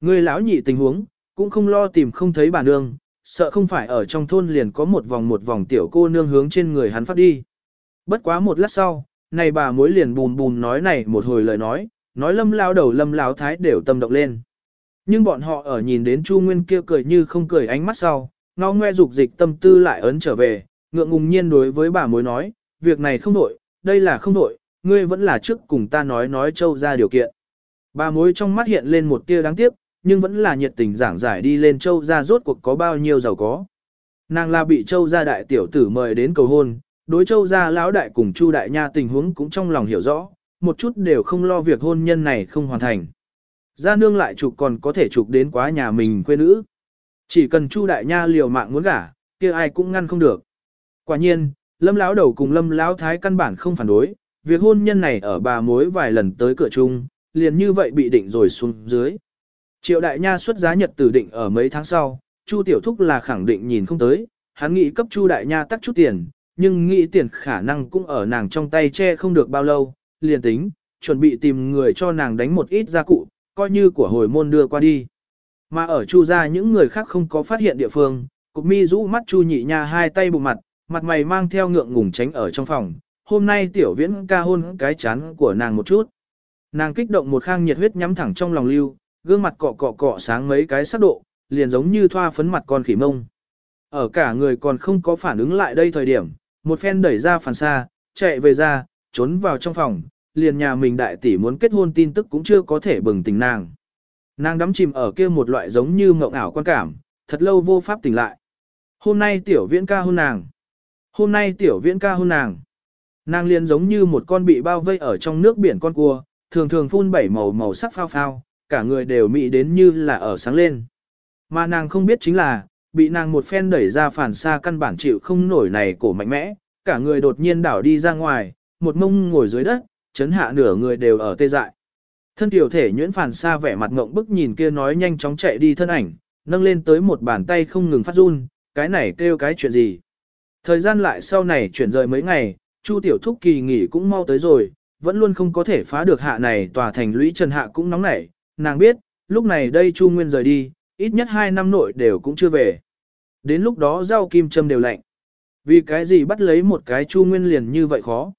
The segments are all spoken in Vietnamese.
Người lão nhị tình huống, cũng không lo tìm không thấy bà nương, sợ không phải ở trong thôn liền có một vòng một vòng tiểu cô nương hướng trên người hắn phát đi. Bất quá một lát sau, này bà mối liền bùm bùm nói này một hồi lời nói, nói lâm lao đầu lâm lao thái đều tâm động lên. Nhưng bọn họ ở nhìn đến Chu Nguyên kia cười như không cười ánh mắt sau, ngao ngoe dục dịch tâm tư lại ấn trở về, ngượng ngùng nhiên đối với bà mối nói, việc này không đổi, đây là không đổi, ngươi vẫn là trước cùng ta nói nói châu ra điều kiện. Bà mối trong mắt hiện lên một tia đáng tiếc, nhưng vẫn là nhiệt tình giảng giải đi lên châu gia rốt cuộc có bao nhiêu giàu có. Nàng là bị châu gia đại tiểu tử mời đến cầu hôn, đối châu gia lão đại cùng chu đại nha tình huống cũng trong lòng hiểu rõ, một chút đều không lo việc hôn nhân này không hoàn thành. Gia nương lại chụp còn có thể chụp đến quá nhà mình quê nữ. Chỉ cần chu đại nha liều mạng muốn gả, kia ai cũng ngăn không được. Quả nhiên, lâm lão đầu cùng lâm lão thái căn bản không phản đối, việc hôn nhân này ở bà mối vài lần tới cửa chung, liền như vậy bị định rồi xuống dưới. Triệu đại nha xuất giá nhật tử định ở mấy tháng sau, Chu tiểu thúc là khẳng định nhìn không tới, hắn nghĩ cấp Chu đại nha tắt chút tiền, nhưng nghĩ tiền khả năng cũng ở nàng trong tay che không được bao lâu, liền tính, chuẩn bị tìm người cho nàng đánh một ít gia cụ, coi như của hồi môn đưa qua đi. Mà ở Chu gia những người khác không có phát hiện địa phương, cục mi rũ mắt Chu nhị nha hai tay bụng mặt, mặt mày mang theo ngượng ngùng tránh ở trong phòng. Hôm nay tiểu viễn ca hôn cái chán của nàng một chút. Nàng kích động một khang nhiệt huyết nhắm thẳng trong lòng lưu, gương mặt cọ cọ cọ sáng mấy cái sắc độ, liền giống như thoa phấn mặt con khỉ mông. Ở cả người còn không có phản ứng lại đây thời điểm, một phen đẩy ra phản xa, chạy về ra, trốn vào trong phòng, liền nhà mình đại tỷ muốn kết hôn tin tức cũng chưa có thể bừng tỉnh nàng. Nàng đắm chìm ở kia một loại giống như mộng ảo quan cảm, thật lâu vô pháp tỉnh lại. Hôm nay tiểu viễn ca hôn nàng. Hôm nay tiểu viễn ca hôn nàng. Nàng liền giống như một con bị bao vây ở trong nước biển con cua, thường thường phun bảy màu màu sắc phao phao, cả người đều mị đến như là ở sáng lên. Mà nàng không biết chính là, bị nàng một phen đẩy ra phản xa căn bản chịu không nổi này cổ mạnh mẽ, cả người đột nhiên đảo đi ra ngoài, một mông ngồi dưới đất, chấn hạ nửa người đều ở tê dại. Thân tiểu thể nhuyễn phản xa vẻ mặt ngộng bức nhìn kia nói nhanh chóng chạy đi thân ảnh, nâng lên tới một bàn tay không ngừng phát run, cái này kêu cái chuyện gì. Thời gian lại sau này chuyển rời mấy ngày, Chu tiểu thúc kỳ nghỉ cũng mau tới rồi, vẫn luôn không có thể phá được hạ này tòa thành lũy trần hạ cũng nóng nảy, nàng biết, lúc này đây Chu Nguyên rời đi, ít nhất 2 năm nội đều cũng chưa về. Đến lúc đó rau kim châm đều lạnh. Vì cái gì bắt lấy một cái Chu Nguyên liền như vậy khó.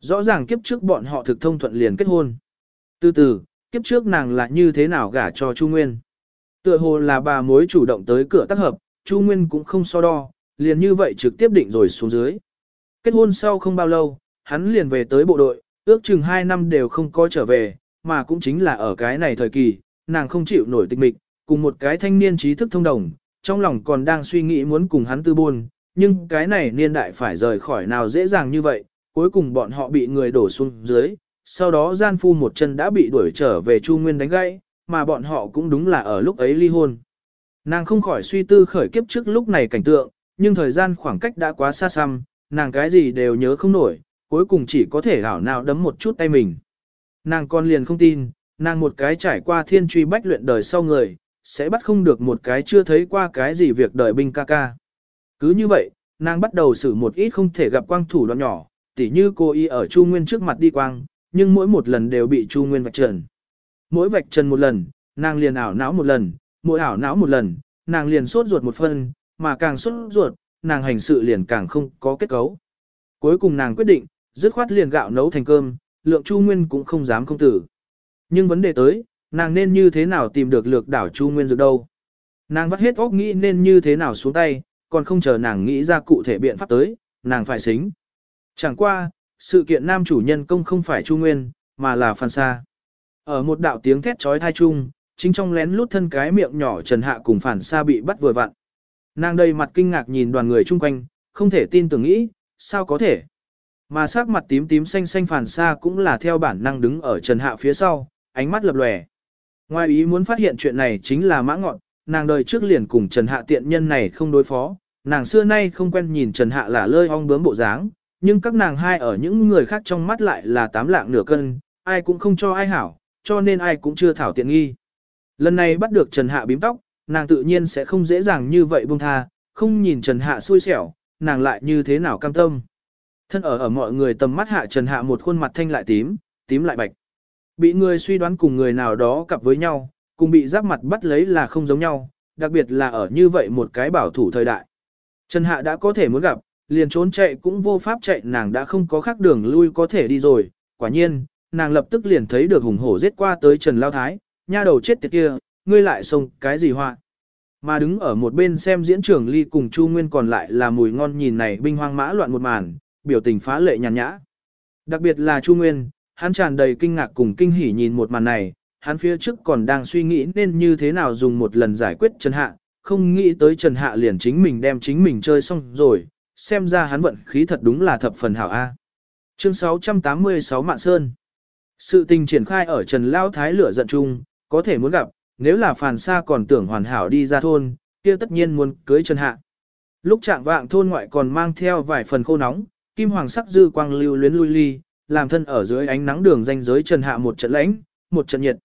Rõ ràng kiếp trước bọn họ thực thông thuận liền kết hôn. Từ từ, kiếp trước nàng là như thế nào gả cho Chu Nguyên. Tựa hồ là bà mối chủ động tới cửa tác hợp, Chu Nguyên cũng không so đo, liền như vậy trực tiếp định rồi xuống dưới. Kết hôn sau không bao lâu, hắn liền về tới bộ đội, ước chừng 2 năm đều không có trở về, mà cũng chính là ở cái này thời kỳ, nàng không chịu nổi tịch mịch, cùng một cái thanh niên trí thức thông đồng, trong lòng còn đang suy nghĩ muốn cùng hắn tư buôn, nhưng cái này niên đại phải rời khỏi nào dễ dàng như vậy, cuối cùng bọn họ bị người đổ xuống dưới, sau đó gian phu một chân đã bị đuổi trở về Chu Nguyên đánh gãy, mà bọn họ cũng đúng là ở lúc ấy ly hôn. Nàng không khỏi suy tư khởi kiếp trước lúc này cảnh tượng, nhưng thời gian khoảng cách đã quá xa xăm, nàng cái gì đều nhớ không nổi, cuối cùng chỉ có thể hảo nào đấm một chút tay mình. Nàng con liền không tin, nàng một cái trải qua thiên truy bách luyện đời sau người, sẽ bắt không được một cái chưa thấy qua cái gì việc đời binh ca ca. Cứ như vậy, nàng bắt đầu xử một ít không thể gặp quang thủ đoạn nhỏ, tỉ như cô y ở Chu Nguyên trước mặt đi quang, nhưng mỗi một lần đều bị Chu Nguyên vạch trần. Mỗi vạch trần một lần, nàng liền ảo não một lần, mỗi ảo não một lần, nàng liền sốt ruột một phân, mà càng sốt ruột, nàng hành sự liền càng không có kết cấu. Cuối cùng nàng quyết định, dứt khoát liền gạo nấu thành cơm, lượng Chu Nguyên cũng không dám không tử. Nhưng vấn đề tới, nàng nên như thế nào tìm được lược đảo Chu Nguyên dược đâu. Nàng vắt hết óc nghĩ nên như thế nào xuống tay, còn không chờ nàng nghĩ ra cụ thể biện pháp tới, nàng phải xính. Chẳng qua, sự kiện nam chủ nhân công không phải Chu Nguyên, mà là Phan Sa. Ở một đạo tiếng thét trói thai chung, chính trong lén lút thân cái miệng nhỏ Trần Hạ cùng Phản Sa bị bắt vừa vặn. Nàng đầy mặt kinh ngạc nhìn đoàn người chung quanh, không thể tin tưởng nghĩ, sao có thể. Mà sắc mặt tím tím xanh xanh Phản xa cũng là theo bản năng đứng ở Trần Hạ phía sau, ánh mắt lập lòe. Ngoài ý muốn phát hiện chuyện này chính là mã ngọn, nàng đời trước liền cùng Trần Hạ tiện nhân này không đối phó, nàng xưa nay không quen nhìn Trần Hạ là lơi ong bướm bộ dáng, nhưng các nàng hai ở những người khác trong mắt lại là tám lạng nửa cân, ai cũng không cho ai hảo, cho nên ai cũng chưa thảo tiện nghi. Lần này bắt được Trần Hạ bím tóc, nàng tự nhiên sẽ không dễ dàng như vậy buông tha, không nhìn Trần Hạ xui xẻo, nàng lại như thế nào cam tâm. Thân ở ở mọi người tầm mắt hạ Trần Hạ một khuôn mặt thanh lại tím, tím lại bạch. Bị người suy đoán cùng người nào đó cặp với nhau, cùng bị giáp mặt bắt lấy là không giống nhau, đặc biệt là ở như vậy một cái bảo thủ thời đại. Trần Hạ đã có thể muốn gặp, liền trốn chạy cũng vô pháp chạy nàng đã không có khác đường lui có thể đi rồi, quả nhiên, nàng lập tức liền thấy được hùng hổ giết qua tới Trần Lao Thái, nha đầu chết tiệt kia, ngươi lại xông cái gì hoa. Mà đứng ở một bên xem diễn trưởng ly cùng Chu Nguyên còn lại là mùi ngon nhìn này binh hoang mã loạn một màn, biểu tình phá lệ nhàn nhã. Đặc biệt là Chu Nguyên, hắn tràn đầy kinh ngạc cùng kinh hỉ nhìn một màn này, hắn phía trước còn đang suy nghĩ nên như thế nào dùng một lần giải quyết Trần Hạ, không nghĩ tới Trần Hạ liền chính mình đem chính mình chơi xong rồi, xem ra hắn vận khí thật đúng là thập phần hảo A. Chương 686 Mạn Sơn Sự tình triển khai ở Trần Lao Thái lửa giận chung, có thể muốn gặp, nếu là phàn xa còn tưởng hoàn hảo đi ra thôn, kia tất nhiên muốn cưới Trần Hạ. Lúc trạng vạng thôn ngoại còn mang theo vài phần khô nóng, kim hoàng sắc dư quang lưu luyến lui ly, làm thân ở dưới ánh nắng đường danh giới Trần Hạ một trận lãnh, một trận nhiệt.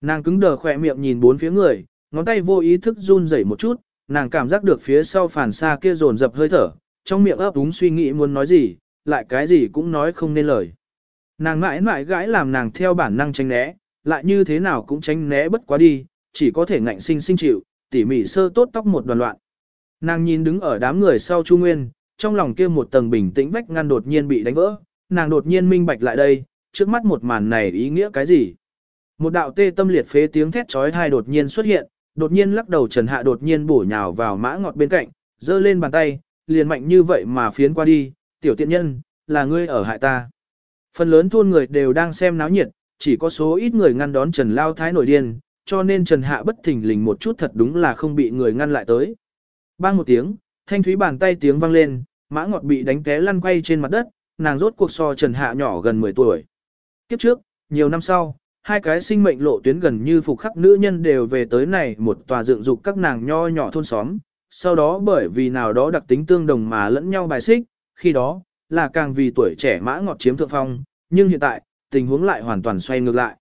Nàng cứng đờ khỏe miệng nhìn bốn phía người, ngón tay vô ý thức run rẩy một chút, nàng cảm giác được phía sau phản xa kia dồn dập hơi thở, trong miệng ấp úng suy nghĩ muốn nói gì, lại cái gì cũng nói không nên lời. Nàng mãi mãi gãi làm nàng theo bản năng tránh né, lại như thế nào cũng tránh né bất quá đi, chỉ có thể ngạnh sinh sinh chịu, tỉ mỉ sơ tốt tóc một đoàn loạn. Nàng nhìn đứng ở đám người sau Chu Nguyên, trong lòng kia một tầng bình tĩnh vách ngăn đột nhiên bị đánh vỡ, nàng đột nhiên minh bạch lại đây, trước mắt một màn này ý nghĩa cái gì? Một đạo tê tâm liệt phế tiếng thét chói tai đột nhiên xuất hiện, đột nhiên lắc đầu Trần Hạ đột nhiên bổ nhào vào mã ngọt bên cạnh, giơ lên bàn tay, liền mạnh như vậy mà phiến qua đi, tiểu tiện nhân, là ngươi ở hại ta. Phần lớn thôn người đều đang xem náo nhiệt, chỉ có số ít người ngăn đón Trần Lao Thái nổi điên, cho nên Trần Hạ bất thình lình một chút thật đúng là không bị người ngăn lại tới. Bang một tiếng, thanh thúy bàn tay tiếng vang lên, mã ngọt bị đánh té lăn quay trên mặt đất, nàng rốt cuộc so Trần Hạ nhỏ gần 10 tuổi. Kiếp trước, nhiều năm sau, hai cái sinh mệnh lộ tuyến gần như phục khắc nữ nhân đều về tới này một tòa dựng dục các nàng nho nhỏ thôn xóm, sau đó bởi vì nào đó đặc tính tương đồng mà lẫn nhau bài xích, khi đó, là càng vì tuổi trẻ mã ngọt chiếm thượng phong, nhưng hiện tại, tình huống lại hoàn toàn xoay ngược lại.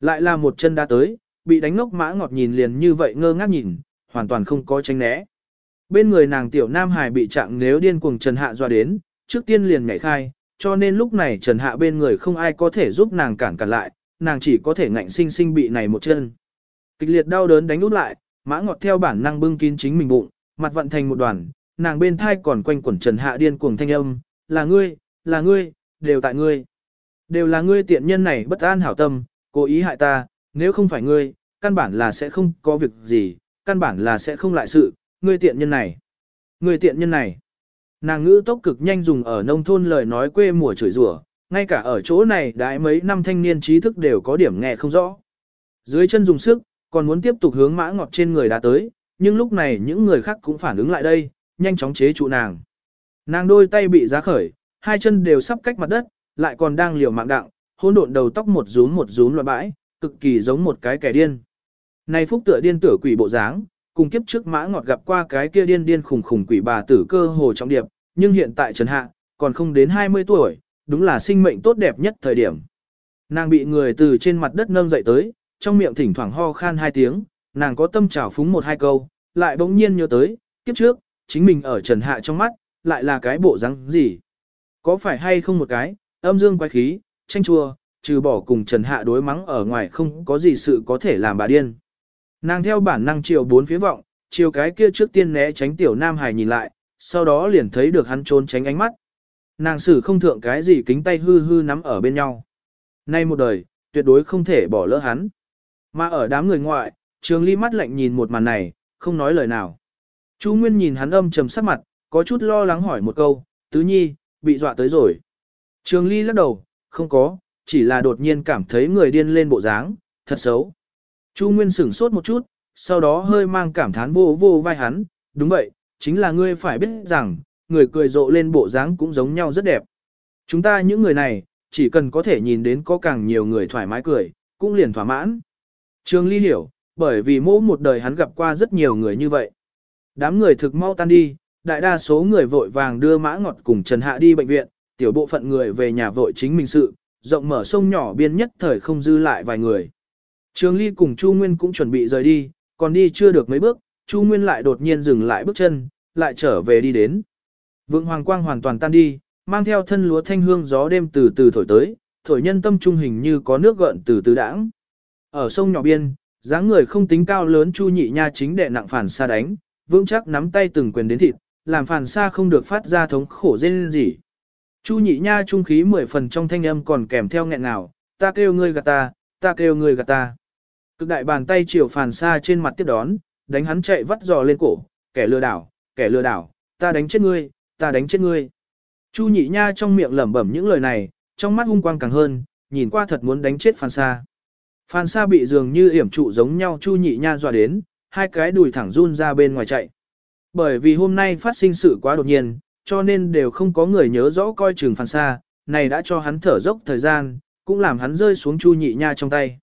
Lại là một chân đã tới, bị đánh ngốc mã ngọt nhìn liền như vậy ngơ ngác nhìn, hoàn toàn không có tránh né. Bên người nàng tiểu nam hải bị trạng nếu điên cuồng Trần Hạ dọa đến, trước tiên liền nhảy khai, cho nên lúc này Trần Hạ bên người không ai có thể giúp nàng cản cản lại, nàng chỉ có thể ngạnh sinh sinh bị này một chân. Kịch liệt đau đớn đánh út lại, mã ngọt theo bản năng bưng kín chính mình bụng, mặt vận thành một đoàn, nàng bên thai còn quanh quẩn Trần Hạ điên cuồng thanh âm, là ngươi, là ngươi, đều tại ngươi. Đều là ngươi tiện nhân này bất an hảo tâm, cố ý hại ta, nếu không phải ngươi, căn bản là sẽ không có việc gì, căn bản là sẽ không lại sự, ngươi tiện nhân này. Ngươi tiện nhân này. Nàng ngữ tốc cực nhanh dùng ở nông thôn lời nói quê mùa chửi rủa, ngay cả ở chỗ này đãi mấy năm thanh niên trí thức đều có điểm nghe không rõ. Dưới chân dùng sức, còn muốn tiếp tục hướng mã ngọt trên người đã tới, nhưng lúc này những người khác cũng phản ứng lại đây, nhanh chóng chế trụ nàng. Nàng đôi tay bị giá khởi, hai chân đều sắp cách mặt đất, lại còn đang liều mạng đặng, hỗn độn đầu tóc một rúm một rúm loạn bãi, cực kỳ giống một cái kẻ điên. Này phúc tựa điên tửa quỷ bộ dáng, cùng kiếp trước mã ngọt gặp qua cái kia điên điên khủng khủng quỷ bà tử cơ hồ trọng điệp, nhưng hiện tại Trần Hạ, còn không đến 20 tuổi, đúng là sinh mệnh tốt đẹp nhất thời điểm. Nàng bị người từ trên mặt đất nâng dậy tới, trong miệng thỉnh thoảng ho khan hai tiếng, nàng có tâm trào phúng một hai câu, lại bỗng nhiên nhớ tới, kiếp trước, chính mình ở Trần Hạ trong mắt, lại là cái bộ răng gì. Có phải hay không một cái, âm dương quái khí, tranh chua, trừ bỏ cùng Trần Hạ đối mắng ở ngoài không có gì sự có thể làm bà điên. Nàng theo bản năng chiều bốn phía vọng, chiều cái kia trước tiên né tránh tiểu nam hài nhìn lại, sau đó liền thấy được hắn trốn tránh ánh mắt. Nàng xử không thượng cái gì kính tay hư hư nắm ở bên nhau. Nay một đời, tuyệt đối không thể bỏ lỡ hắn. Mà ở đám người ngoại, trường ly mắt lạnh nhìn một màn này, không nói lời nào. Chu Nguyên nhìn hắn âm trầm sắc mặt, có chút lo lắng hỏi một câu, tứ nhi, bị dọa tới rồi. Trường ly lắc đầu, không có, chỉ là đột nhiên cảm thấy người điên lên bộ dáng, thật xấu. Chu Nguyên sửng sốt một chút, sau đó hơi mang cảm thán vô vô vai hắn, đúng vậy, chính là ngươi phải biết rằng, người cười rộ lên bộ dáng cũng giống nhau rất đẹp. Chúng ta những người này, chỉ cần có thể nhìn đến có càng nhiều người thoải mái cười, cũng liền thỏa mãn. Trường Ly hiểu, bởi vì mỗi một đời hắn gặp qua rất nhiều người như vậy. Đám người thực mau tan đi, đại đa số người vội vàng đưa mã ngọt cùng Trần Hạ đi bệnh viện, tiểu bộ phận người về nhà vội chính mình sự, rộng mở sông nhỏ biên nhất thời không dư lại vài người. Trường Ly cùng Chu Nguyên cũng chuẩn bị rời đi, còn đi chưa được mấy bước, Chu Nguyên lại đột nhiên dừng lại bước chân, lại trở về đi đến. Vượng hoàng quang hoàn toàn tan đi, mang theo thân lúa thanh hương gió đêm từ từ thổi tới, thổi nhân tâm trung hình như có nước gợn từ từ đãng. Ở sông nhỏ biên, dáng người không tính cao lớn Chu Nhị Nha chính đệ nặng phản xa đánh, vững chắc nắm tay từng quyền đến thịt, làm phản xa không được phát ra thống khổ rên gì. Chu Nhị Nha trung khí mười phần trong thanh âm còn kèm theo nghẹn ngào, ta kêu ngươi gạt ta, ta kêu ngươi gạt ta. Cực đại bàn tay chiều phản xa trên mặt tiếp đón, đánh hắn chạy vắt giò lên cổ, kẻ lừa đảo, kẻ lừa đảo, ta đánh chết ngươi, ta đánh chết ngươi. Chu nhị nha trong miệng lẩm bẩm những lời này, trong mắt hung quang càng hơn, nhìn qua thật muốn đánh chết phàn xa. Phan Sa bị dường như hiểm trụ giống nhau Chu nhị nha dọa đến, hai cái đùi thẳng run ra bên ngoài chạy. Bởi vì hôm nay phát sinh sự quá đột nhiên, cho nên đều không có người nhớ rõ coi chừng Phan Sa, này đã cho hắn thở dốc thời gian, cũng làm hắn rơi xuống Chu nhị nha trong tay.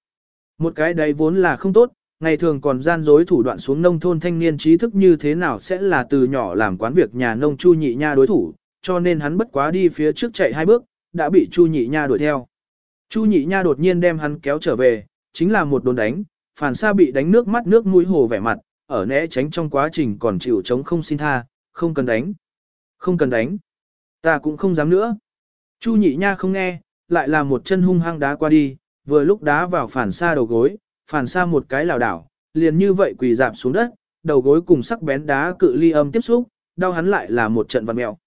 Một cái đấy vốn là không tốt, ngày thường còn gian dối thủ đoạn xuống nông thôn thanh niên trí thức như thế nào sẽ là từ nhỏ làm quán việc nhà nông Chu nhị nha đối thủ, cho nên hắn bất quá đi phía trước chạy hai bước, đã bị Chu Nhị Nha đuổi theo. Chu Nhị Nha đột nhiên đem hắn kéo trở về, chính là một đồn đánh, phản xa bị đánh nước mắt nước mũi hồ vẻ mặt, ở né tránh trong quá trình còn chịu chống không xin tha, không cần đánh. Không cần đánh. Ta cũng không dám nữa. Chu Nhị Nha không nghe, lại là một chân hung hăng đá qua đi, vừa lúc đá vào phản xa đầu gối, phản xa một cái lảo đảo, liền như vậy quỳ dạp xuống đất, đầu gối cùng sắc bén đá cự ly âm tiếp xúc, đau hắn lại là một trận vặn mèo.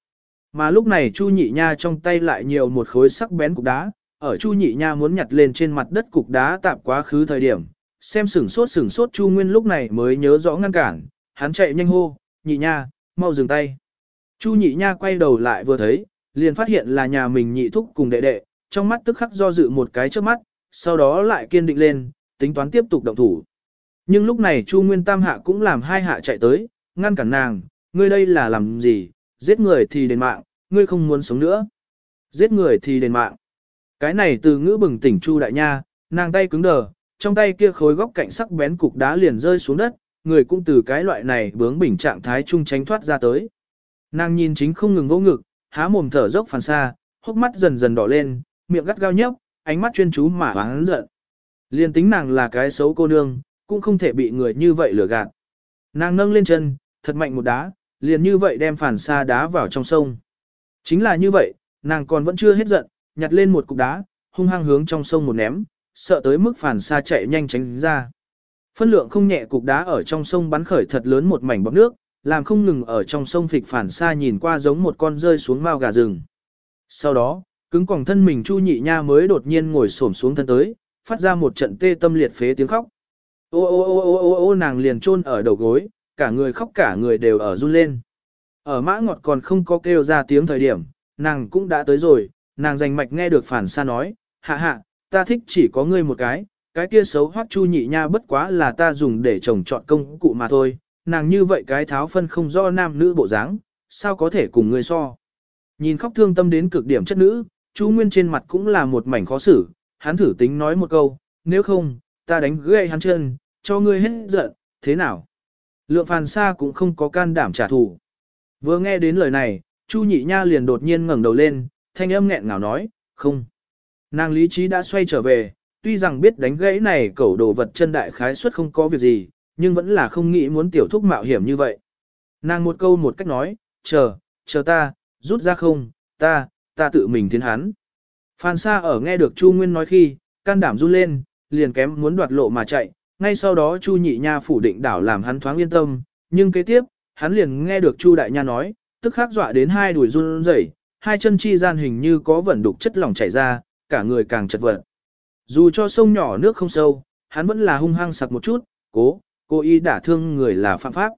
Mà lúc này Chu Nhị Nha trong tay lại nhiều một khối sắc bén cục đá, ở Chu Nhị Nha muốn nhặt lên trên mặt đất cục đá tạp quá khứ thời điểm, xem sửng sốt sửng sốt Chu Nguyên lúc này mới nhớ rõ ngăn cản, hắn chạy nhanh hô, Nhị Nha, mau dừng tay. Chu Nhị Nha quay đầu lại vừa thấy, liền phát hiện là nhà mình nhị thúc cùng đệ đệ, trong mắt tức khắc do dự một cái trước mắt, sau đó lại kiên định lên, tính toán tiếp tục động thủ. Nhưng lúc này Chu Nguyên Tam Hạ cũng làm hai hạ chạy tới, ngăn cản nàng, ngươi đây là làm gì, giết người thì đền mạng, ngươi không muốn sống nữa. Giết người thì đền mạng. Cái này từ ngữ bừng tỉnh Chu Đại Nha, nàng tay cứng đờ, trong tay kia khối góc cạnh sắc bén cục đá liền rơi xuống đất, người cũng từ cái loại này bướng bỉnh trạng thái trung tránh thoát ra tới. Nàng nhìn chính không ngừng vô ngực, há mồm thở dốc phản xa, hốc mắt dần dần đỏ lên, miệng gắt gao nhấp, ánh mắt chuyên chú mà hắn giận. Liên tính nàng là cái xấu cô nương, cũng không thể bị người như vậy lừa gạt. Nàng nâng lên chân, thật mạnh một đá, liền như vậy đem phản xa đá vào trong sông. Chính là như vậy, nàng còn vẫn chưa hết giận, nhặt lên một cục đá, hung hăng hướng trong sông một ném, sợ tới mức phản xa chạy nhanh tránh ra. Phân lượng không nhẹ cục đá ở trong sông bắn khởi thật lớn một mảnh bọc nước, làm không ngừng ở trong sông phịch phản xa nhìn qua giống một con rơi xuống mao gà rừng. Sau đó, cứng còng thân mình Chu Nhị Nha mới đột nhiên ngồi xổm xuống thân tới, phát ra một trận tê tâm liệt phế tiếng khóc. Ô ô ô ô ô ô nàng liền chôn ở đầu gối, cả người khóc cả người đều ở run lên. Ở mã ngọt còn không có kêu ra tiếng thời điểm, nàng cũng đã tới rồi, nàng dành mạch nghe được phản xa nói, hạ hạ, ta thích chỉ có ngươi một cái, cái kia xấu hoắc chu nhị nha bất quá là ta dùng để trồng chọn công cụ mà thôi, nàng như vậy cái tháo phân không do nam nữ bộ dáng, sao có thể cùng ngươi so. Nhìn khóc thương tâm đến cực điểm chất nữ, chú Nguyên trên mặt cũng là một mảnh khó xử, hắn thử tính nói một câu, nếu không, ta đánh gãy hắn chân, cho ngươi hết giận, thế nào? Lượng phàn xa cũng không có can đảm trả thù. Vừa nghe đến lời này, Chu nhị nha liền đột nhiên ngẩng đầu lên, thanh âm nghẹn ngào nói, không. Nàng lý trí đã xoay trở về, tuy rằng biết đánh gãy này cẩu đồ vật chân đại khái suất không có việc gì, nhưng vẫn là không nghĩ muốn tiểu thúc mạo hiểm như vậy. Nàng một câu một cách nói, chờ, chờ ta, rút ra không, ta, ta tự mình tiến hắn. Phan Sa ở nghe được Chu Nguyên nói khi, can đảm run lên, liền kém muốn đoạt lộ mà chạy, ngay sau đó Chu Nhị Nha phủ định đảo làm hắn thoáng yên tâm, nhưng kế tiếp, hắn liền nghe được Chu Đại Nha nói, tức khắc dọa đến hai đùi run rẩy, hai chân chi gian hình như có vẩn đục chất lỏng chảy ra, cả người càng chật vật. Dù cho sông nhỏ nước không sâu, hắn vẫn là hung hăng sặc một chút, cố, cố ý đả thương người là phạm pháp.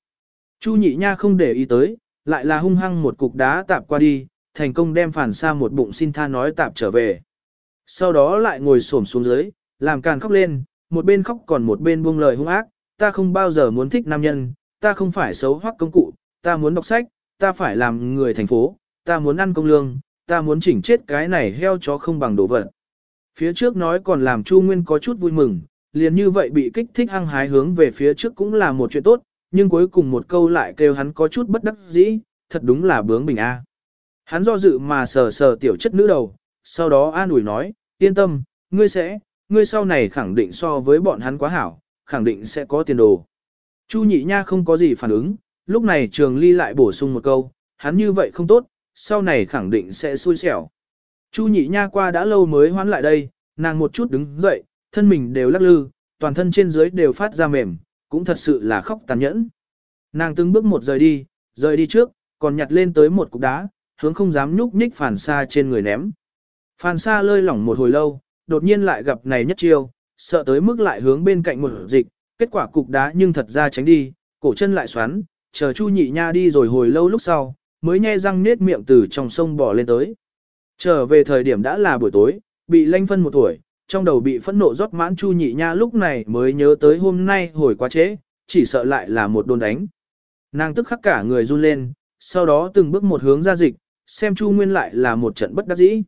Chu Nhị Nha không để ý tới, lại là hung hăng một cục đá tạp qua đi, thành công đem phản xa một bụng xin tha nói tạp trở về. Sau đó lại ngồi xổm xuống dưới, làm càng khóc lên, một bên khóc còn một bên buông lời hung ác, ta không bao giờ muốn thích nam nhân, ta không phải xấu hoắc công cụ, ta muốn đọc sách, ta phải làm người thành phố, ta muốn ăn công lương, ta muốn chỉnh chết cái này heo chó không bằng đồ vật. Phía trước nói còn làm Chu Nguyên có chút vui mừng, liền như vậy bị kích thích hăng hái hướng về phía trước cũng là một chuyện tốt, nhưng cuối cùng một câu lại kêu hắn có chút bất đắc dĩ, thật đúng là bướng bình a. Hắn do dự mà sờ sờ tiểu chất nữ đầu, sau đó an ủi nói, yên tâm, ngươi sẽ, ngươi sau này khẳng định so với bọn hắn quá hảo, khẳng định sẽ có tiền đồ. Chu nhị nha không có gì phản ứng, lúc này trường ly lại bổ sung một câu, hắn như vậy không tốt, sau này khẳng định sẽ xui xẻo. Chu nhị nha qua đã lâu mới hoán lại đây, nàng một chút đứng dậy, thân mình đều lắc lư, toàn thân trên dưới đều phát ra mềm, cũng thật sự là khóc tàn nhẫn. Nàng từng bước một rời đi, rời đi trước, còn nhặt lên tới một cục đá, hướng không dám nhúc nhích phản xa trên người ném. Phản xa lơi lỏng một hồi lâu, đột nhiên lại gặp này nhất chiêu, sợ tới mức lại hướng bên cạnh một dịch, kết quả cục đá nhưng thật ra tránh đi, cổ chân lại xoắn, chờ Chu Nhị Nha đi rồi hồi lâu lúc sau, mới nhe răng nết miệng từ trong sông bò lên tới. Trở về thời điểm đã là buổi tối, bị lanh phân một tuổi, trong đầu bị phẫn nộ rót mãn Chu Nhị Nha lúc này mới nhớ tới hôm nay hồi quá trễ, chỉ sợ lại là một đồn đánh. Nàng tức khắc cả người run lên, sau đó từng bước một hướng ra dịch, xem Chu Nguyên lại là một trận bất đắc dĩ.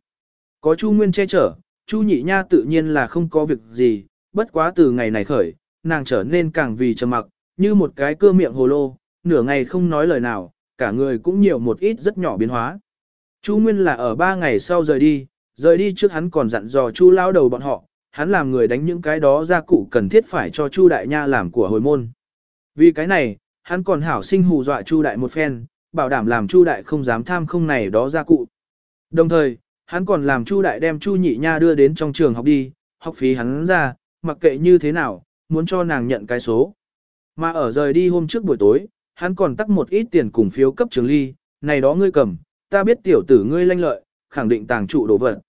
Có Chu Nguyên che chở, Chu Nhị Nha tự nhiên là không có việc gì, bất quá từ ngày này khởi, nàng trở nên càng vì trầm mặc, như một cái cơ miệng hồ lô, nửa ngày không nói lời nào, cả người cũng nhiều một ít rất nhỏ biến hóa. Chu Nguyên là ở ba ngày sau rời đi, rời đi trước hắn còn dặn dò Chu lao đầu bọn họ, hắn làm người đánh những cái đó ra cụ cần thiết phải cho Chu đại nha làm của hồi môn. Vì cái này, hắn còn hảo sinh hù dọa Chu đại một phen, bảo đảm làm Chu đại không dám tham không này đó ra cụ. Đồng thời, hắn còn làm Chu đại đem Chu nhị nha đưa đến trong trường học đi, học phí hắn ra, mặc kệ như thế nào, muốn cho nàng nhận cái số. Mà ở rời đi hôm trước buổi tối, hắn còn tắc một ít tiền cùng phiếu cấp trường ly, này đó ngươi cầm, ta biết tiểu tử ngươi lanh lợi, khẳng định tàng trụ đồ vật.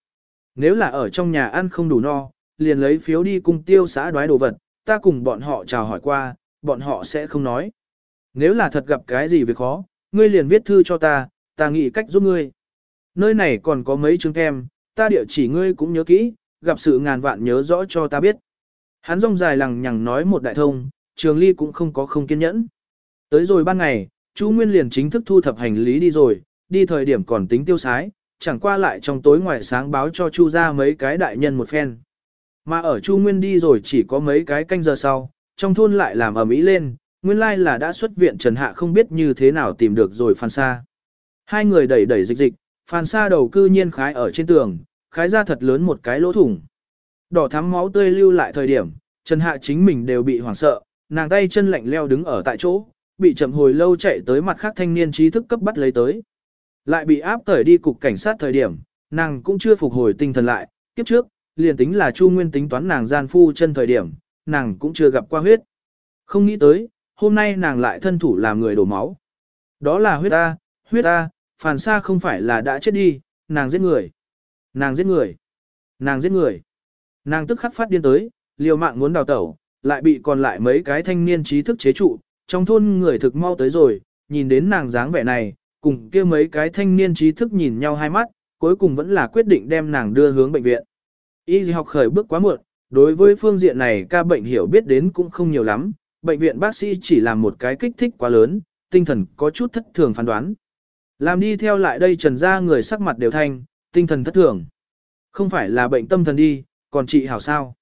Nếu là ở trong nhà ăn không đủ no, liền lấy phiếu đi cùng tiêu xã đoái đồ vật, ta cùng bọn họ chào hỏi qua, bọn họ sẽ không nói. Nếu là thật gặp cái gì việc khó, ngươi liền viết thư cho ta, ta nghĩ cách giúp ngươi. Nơi này còn có mấy chứng kem, ta địa chỉ ngươi cũng nhớ kỹ, gặp sự ngàn vạn nhớ rõ cho ta biết. Hắn rong dài lằng nhằng nói một đại thông, trường ly cũng không có không kiên nhẫn. Tới rồi ban ngày, chú Nguyên liền chính thức thu thập hành lý đi rồi, đi thời điểm còn tính tiêu sái, chẳng qua lại trong tối ngoài sáng báo cho Chu ra mấy cái đại nhân một phen. Mà ở Chu Nguyên đi rồi chỉ có mấy cái canh giờ sau, trong thôn lại làm ở mỹ lên, nguyên lai là đã xuất viện Trần Hạ không biết như thế nào tìm được rồi Phan Sa. Hai người đẩy đẩy dịch dịch, Phan Sa đầu cư nhiên khái ở trên tường, khái ra thật lớn một cái lỗ thủng. Đỏ thắm máu tươi lưu lại thời điểm, Trần Hạ chính mình đều bị hoảng sợ, nàng tay chân lạnh leo đứng ở tại chỗ, bị chậm hồi lâu chạy tới mặt khác thanh niên trí thức cấp bắt lấy tới. Lại bị áp tởi đi cục cảnh sát thời điểm, nàng cũng chưa phục hồi tinh thần lại, kiếp trước, liền tính là Chu Nguyên tính toán nàng gian phu chân thời điểm, nàng cũng chưa gặp qua huyết. Không nghĩ tới, hôm nay nàng lại thân thủ làm người đổ máu. Đó là huyết ta, huyết ta, phản xa không phải là đã chết đi, nàng giết người. Nàng giết người. Nàng giết người. Nàng tức khắc phát điên tới, liều mạng muốn đào tẩu, lại bị còn lại mấy cái thanh niên trí thức chế trụ, trong thôn người thực mau tới rồi, nhìn đến nàng dáng vẻ này, cùng kia mấy cái thanh niên trí thức nhìn nhau hai mắt, cuối cùng vẫn là quyết định đem nàng đưa hướng bệnh viện. Y học khởi bước quá muộn, đối với phương diện này ca bệnh hiểu biết đến cũng không nhiều lắm, bệnh viện bác sĩ chỉ làm một cái kích thích quá lớn, tinh thần có chút thất thường phán đoán. Làm đi theo lại đây trần ra người sắc mặt đều thanh, tinh thần thất thường. Không phải là bệnh tâm thần đi, còn chị hảo sao.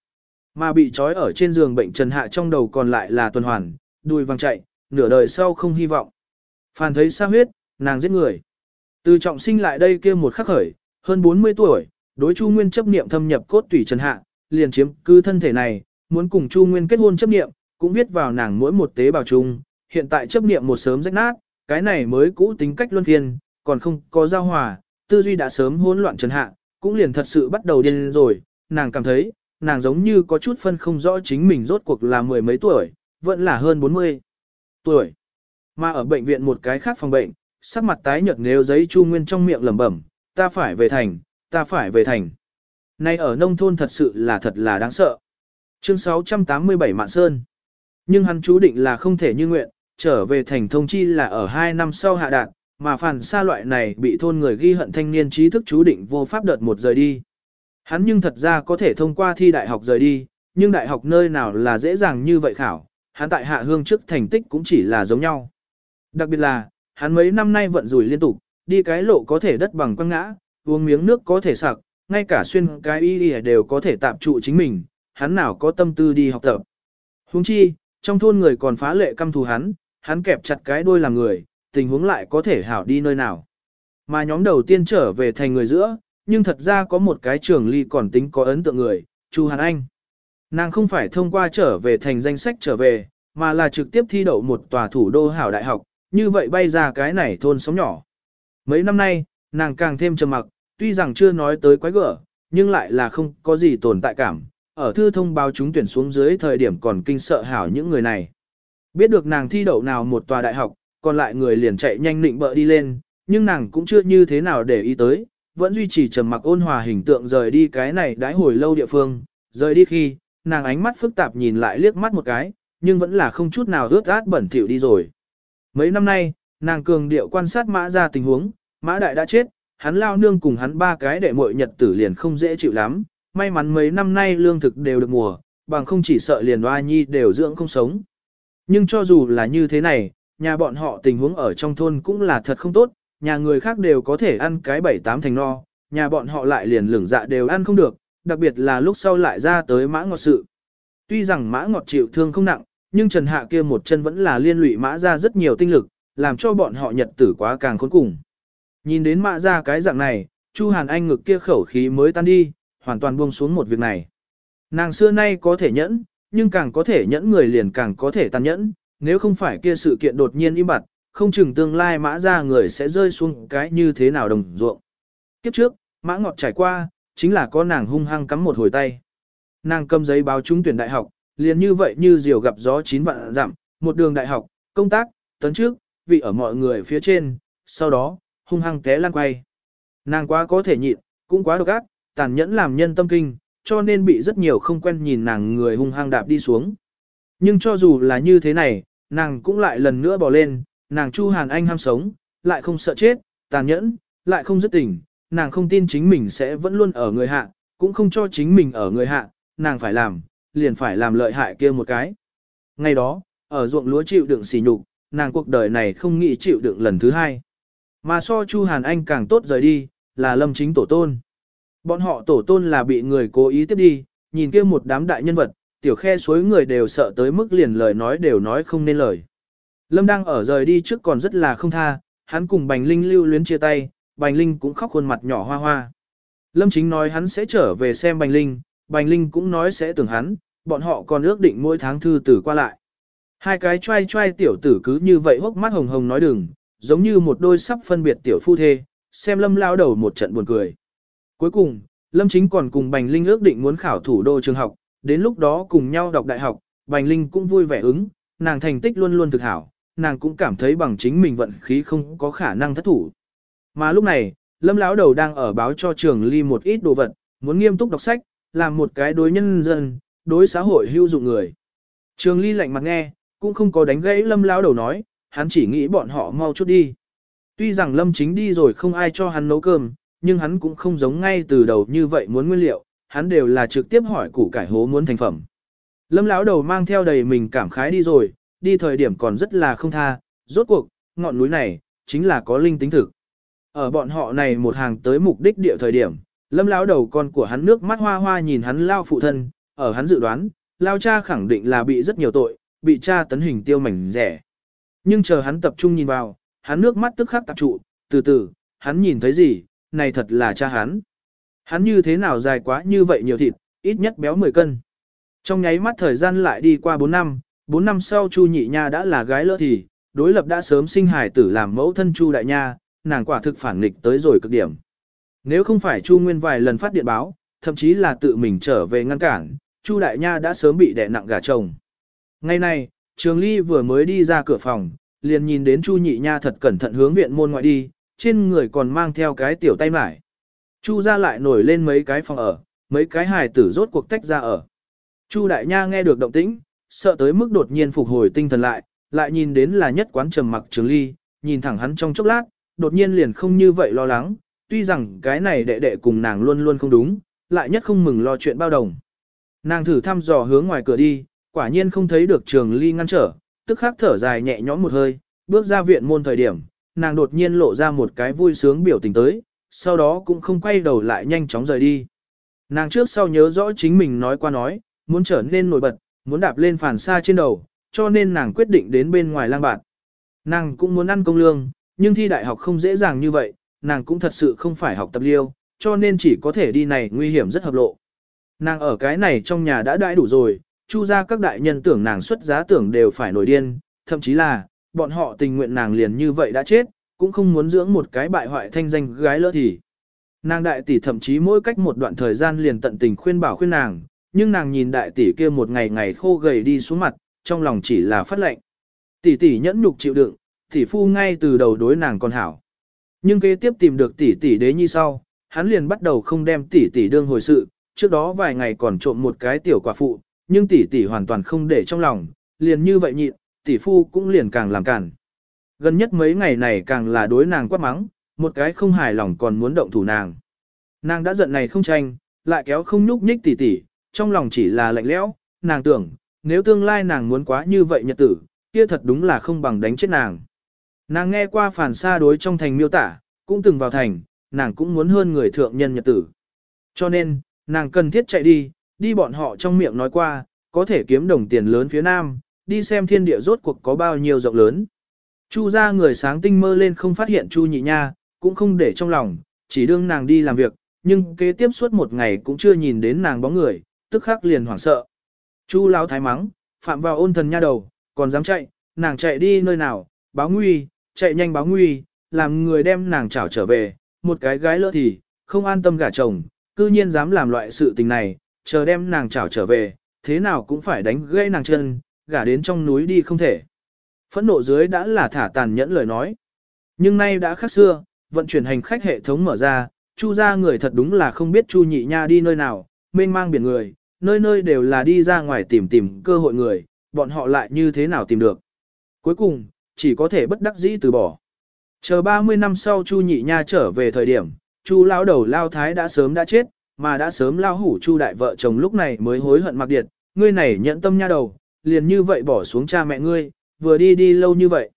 Mà bị trói ở trên giường bệnh trần hạ trong đầu còn lại là tuần hoàn, đuôi văng chạy, nửa đời sau không hy vọng. Phàn thấy xa huyết, nàng giết người. Từ trọng sinh lại đây kia một khắc khởi, hơn 40 tuổi, đối Chu Nguyên chấp niệm thâm nhập cốt tủy Trần Hạ, liền chiếm cư thân thể này, muốn cùng Chu Nguyên kết hôn chấp niệm, cũng viết vào nàng mỗi một tế bào chung, hiện tại chấp niệm một sớm rách nát, cái này mới cũ tính cách luân phiên, còn không có giao hòa, tư duy đã sớm hỗn loạn Trần Hạ, cũng liền thật sự bắt đầu điên rồi, nàng cảm thấy, nàng giống như có chút phân không rõ chính mình rốt cuộc là mười mấy tuổi, vẫn là hơn 40 tuổi. Mà ở bệnh viện một cái khác phòng bệnh, sắc mặt tái nhợt nếu giấy Chu Nguyên trong miệng lẩm bẩm, ta phải về thành, ta phải về thành. Nay ở nông thôn thật sự là thật là đáng sợ. Chương 687 Mạn Sơn. Nhưng hắn chú định là không thể như nguyện, trở về thành thông chi là ở 2 năm sau hạ đạn, mà phản xa loại này bị thôn người ghi hận thanh niên trí thức chú định vô pháp đợt một rời đi. Hắn nhưng thật ra có thể thông qua thi đại học rời đi, nhưng đại học nơi nào là dễ dàng như vậy khảo, hắn tại hạ hương trước thành tích cũng chỉ là giống nhau. Đặc biệt là, hắn mấy năm nay vận rủi liên tục, đi cái lộ có thể đất bằng quăng ngã, uống miếng nước có thể sặc, ngay cả xuyên cái y y đều có thể tạm trụ chính mình, hắn nào có tâm tư đi học tập. Huống chi, trong thôn người còn phá lệ căm thù hắn, hắn kẹp chặt cái đuôi làm người, tình huống lại có thể hảo đi nơi nào. Mà nhóm đầu tiên trở về thành người giữa, nhưng thật ra có một cái trường ly còn tính có ấn tượng người, Chu Hàn Anh. Nàng không phải thông qua trở về thành danh sách trở về, mà là trực tiếp thi đậu một tòa thủ đô hảo đại học, như vậy bay ra cái này thôn sống nhỏ. Mấy năm nay, nàng càng thêm trầm mặc, tuy rằng chưa nói tới quái gở, nhưng lại là không có gì tồn tại cảm, ở thư thông báo chúng tuyển xuống dưới thời điểm còn kinh sợ hảo những người này. Biết được nàng thi đậu nào một tòa đại học, còn lại người liền chạy nhanh nịnh bợ đi lên, nhưng nàng cũng chưa như thế nào để ý tới, vẫn duy trì trầm mặc ôn hòa hình tượng rời đi cái này đãi hồi lâu địa phương, rời đi khi, nàng ánh mắt phức tạp nhìn lại liếc mắt một cái, nhưng vẫn là không chút nào ướt át bẩn thỉu đi rồi. Mấy năm nay, nàng cường điệu quan sát mã ra tình huống, mã đại đã chết, hắn lao nương cùng hắn ba cái đệ muội nhật tử liền không dễ chịu lắm, may mắn mấy năm nay lương thực đều được mùa, bằng không chỉ sợ liền oa nhi đều dưỡng không sống. Nhưng cho dù là như thế này, nhà bọn họ tình huống ở trong thôn cũng là thật không tốt, nhà người khác đều có thể ăn cái bảy tám thành no, nhà bọn họ lại liền lửng dạ đều ăn không được, đặc biệt là lúc sau lại ra tới mã ngọt sự. Tuy rằng mã ngọt chịu thương không nặng, nhưng Trần Hạ kia một chân vẫn là liên lụy mã ra rất nhiều tinh lực, làm cho bọn họ nhật tử quá càng khốn cùng. Nhìn đến mã ra cái dạng này, Chu Hàn Anh ngực kia khẩu khí mới tan đi, hoàn toàn buông xuống một việc này. Nàng xưa nay có thể nhẫn, nhưng càng có thể nhẫn người liền càng có thể tàn nhẫn, nếu không phải kia sự kiện đột nhiên im bặt, không chừng tương lai mã ra người sẽ rơi xuống cái như thế nào đồng ruộng. Kiếp trước, mã ngọt trải qua, chính là có nàng hung hăng cắm một hồi tay. Nàng cầm giấy báo trúng tuyển đại học, liền như vậy như diều gặp gió chín vạn dặm, một đường đại học, công tác, tấn trước, vị ở mọi người phía trên, sau đó, hung hăng té lan quay. Nàng quá có thể nhịn, cũng quá độc ác, tàn nhẫn làm nhân tâm kinh, cho nên bị rất nhiều không quen nhìn nàng người hung hăng đạp đi xuống. Nhưng cho dù là như thế này, nàng cũng lại lần nữa bỏ lên, nàng Chu Hàn Anh ham sống, lại không sợ chết, tàn nhẫn, lại không dứt tình, nàng không tin chính mình sẽ vẫn luôn ở người hạ, cũng không cho chính mình ở người hạ, nàng phải làm, liền phải làm lợi hại kia một cái. Ngày đó, ở ruộng lúa chịu đựng xỉ nhục, nàng cuộc đời này không nghĩ chịu đựng lần thứ hai. Mà so Chu Hàn Anh càng tốt rời đi, là lâm chính tổ tôn. Bọn họ tổ tôn là bị người cố ý tiếp đi, nhìn kia một đám đại nhân vật, tiểu khe suối người đều sợ tới mức liền lời nói đều nói không nên lời. Lâm đang ở rời đi trước còn rất là không tha, hắn cùng Bành Linh lưu luyến chia tay, Bành Linh cũng khóc khuôn mặt nhỏ hoa hoa. Lâm chính nói hắn sẽ trở về xem Bành Linh, Bành Linh cũng nói sẽ tưởng hắn, bọn họ còn ước định mỗi tháng thư tử qua lại. Hai cái trai trai tiểu tử cứ như vậy hốc mắt hồng hồng nói đừng, giống như một đôi sắp phân biệt tiểu phu thê, xem lâm lao đầu một trận buồn cười. Cuối cùng, lâm chính còn cùng Bành Linh ước định muốn khảo thủ đô trường học, đến lúc đó cùng nhau đọc đại học, Bành Linh cũng vui vẻ ứng, nàng thành tích luôn luôn thực hảo, nàng cũng cảm thấy bằng chính mình vận khí không có khả năng thất thủ. Mà lúc này, lâm lão đầu đang ở báo cho trường ly một ít đồ vật, muốn nghiêm túc đọc sách, làm một cái đối nhân dân, đối xã hội hữu dụng người. Trường ly lạnh mặt nghe, cũng không có đánh gãy lâm lão đầu nói, hắn chỉ nghĩ bọn họ mau chút đi. Tuy rằng lâm chính đi rồi không ai cho hắn nấu cơm, nhưng hắn cũng không giống ngay từ đầu như vậy muốn nguyên liệu, hắn đều là trực tiếp hỏi củ cải hố muốn thành phẩm. Lâm lão đầu mang theo đầy mình cảm khái đi rồi, đi thời điểm còn rất là không tha, rốt cuộc, ngọn núi này, chính là có linh tính thực. Ở bọn họ này một hàng tới mục đích địa thời điểm, lâm lão đầu con của hắn nước mắt hoa hoa nhìn hắn lao phụ thân, ở hắn dự đoán, lao cha khẳng định là bị rất nhiều tội, bị cha tấn hình tiêu mảnh rẻ. Nhưng chờ hắn tập trung nhìn vào, hắn nước mắt tức khắc tập trụ, từ từ, hắn nhìn thấy gì, này thật là cha hắn. Hắn như thế nào dài quá như vậy nhiều thịt, ít nhất béo 10 cân. Trong nháy mắt thời gian lại đi qua 4 năm, 4 năm sau Chu Nhị Nha đã là gái lỡ thì, đối lập đã sớm sinh hài tử làm mẫu thân Chu Đại Nha, nàng quả thực phản nghịch tới rồi cực điểm. Nếu không phải Chu Nguyên vài lần phát điện báo, thậm chí là tự mình trở về ngăn cản, Chu Đại Nha đã sớm bị đè nặng gà chồng. Ngày nay, Trường Ly vừa mới đi ra cửa phòng, liền nhìn đến Chu Nhị Nha thật cẩn thận hướng viện môn ngoại đi, trên người còn mang theo cái tiểu tay mải. Chu ra lại nổi lên mấy cái phòng ở, mấy cái hài tử rốt cuộc tách ra ở. Chu Đại Nha nghe được động tĩnh, sợ tới mức đột nhiên phục hồi tinh thần lại, lại nhìn đến là nhất quán trầm mặc Trường Ly, nhìn thẳng hắn trong chốc lát, đột nhiên liền không như vậy lo lắng, tuy rằng cái này đệ đệ cùng nàng luôn luôn không đúng, lại nhất không mừng lo chuyện bao đồng. Nàng thử thăm dò hướng ngoài cửa đi, quả nhiên không thấy được Trường Ly ngăn trở, tức khắc thở dài nhẹ nhõm một hơi, bước ra viện môn thời điểm, nàng đột nhiên lộ ra một cái vui sướng biểu tình tới, sau đó cũng không quay đầu lại nhanh chóng rời đi. Nàng trước sau nhớ rõ chính mình nói qua nói, muốn trở nên nổi bật, muốn đạp lên phản xa trên đầu, cho nên nàng quyết định đến bên ngoài lang bạn. Nàng cũng muốn ăn công lương, nhưng thi đại học không dễ dàng như vậy, nàng cũng thật sự không phải học tập liêu, cho nên chỉ có thể đi này nguy hiểm rất hợp lộ. Nàng ở cái này trong nhà đã đãi đủ rồi, chu ra các đại nhân tưởng nàng xuất giá tưởng đều phải nổi điên, thậm chí là, bọn họ tình nguyện nàng liền như vậy đã chết, cũng không muốn dưỡng một cái bại hoại thanh danh gái lỡ thì. Nàng đại tỷ thậm chí mỗi cách một đoạn thời gian liền tận tình khuyên bảo khuyên nàng, nhưng nàng nhìn đại tỷ kia một ngày ngày khô gầy đi xuống mặt, trong lòng chỉ là phát lệnh. Tỷ tỷ nhẫn nhục chịu đựng, tỷ phu ngay từ đầu đối nàng còn hảo. Nhưng kế tiếp tìm được tỷ tỷ đế nhi sau, hắn liền bắt đầu không đem tỷ tỷ đương hồi sự, trước đó vài ngày còn trộm một cái tiểu quả phụ, nhưng tỷ tỷ hoàn toàn không để trong lòng, liền như vậy nhịn, tỷ phu cũng liền càng làm cản. Gần nhất mấy ngày này càng là đối nàng quát mắng, một cái không hài lòng còn muốn động thủ nàng. Nàng đã giận này không tranh, lại kéo không nhúc nhích tỷ tỷ, trong lòng chỉ là lạnh lẽo, nàng tưởng, nếu tương lai nàng muốn quá như vậy nhật tử, kia thật đúng là không bằng đánh chết nàng. Nàng nghe qua phản xa đối trong thành miêu tả, cũng từng vào thành, nàng cũng muốn hơn người thượng nhân nhật tử. Cho nên, nàng cần thiết chạy đi, đi bọn họ trong miệng nói qua, có thể kiếm đồng tiền lớn phía nam, đi xem thiên địa rốt cuộc có bao nhiêu rộng lớn. Chu ra người sáng tinh mơ lên không phát hiện Chu nhị nha, cũng không để trong lòng, chỉ đương nàng đi làm việc, nhưng kế tiếp suốt một ngày cũng chưa nhìn đến nàng bóng người, tức khắc liền hoảng sợ. Chu lão thái mắng, phạm vào ôn thần nha đầu, còn dám chạy, nàng chạy đi nơi nào, báo nguy, chạy nhanh báo nguy, làm người đem nàng chảo trở về, một cái gái lỡ thì, không an tâm gả chồng, cư nhiên dám làm loại sự tình này, chờ đem nàng chảo trở về, thế nào cũng phải đánh gãy nàng chân, gả đến trong núi đi không thể. Phẫn nộ dưới đã là thả tàn nhẫn lời nói. Nhưng nay đã khác xưa, vận chuyển hành khách hệ thống mở ra, chu ra người thật đúng là không biết chu nhị nha đi nơi nào, mênh mang biển người, nơi nơi đều là đi ra ngoài tìm tìm cơ hội người, bọn họ lại như thế nào tìm được. Cuối cùng, chỉ có thể bất đắc dĩ từ bỏ. Chờ 30 năm sau chu nhị nha trở về thời điểm, chu lão đầu lao thái đã sớm đã chết, mà đã sớm lao hủ chu đại vợ chồng lúc này mới hối hận mặc điệt, ngươi này nhận tâm nha đầu, liền như vậy bỏ xuống cha mẹ ngươi, vừa đi đi lâu như vậy.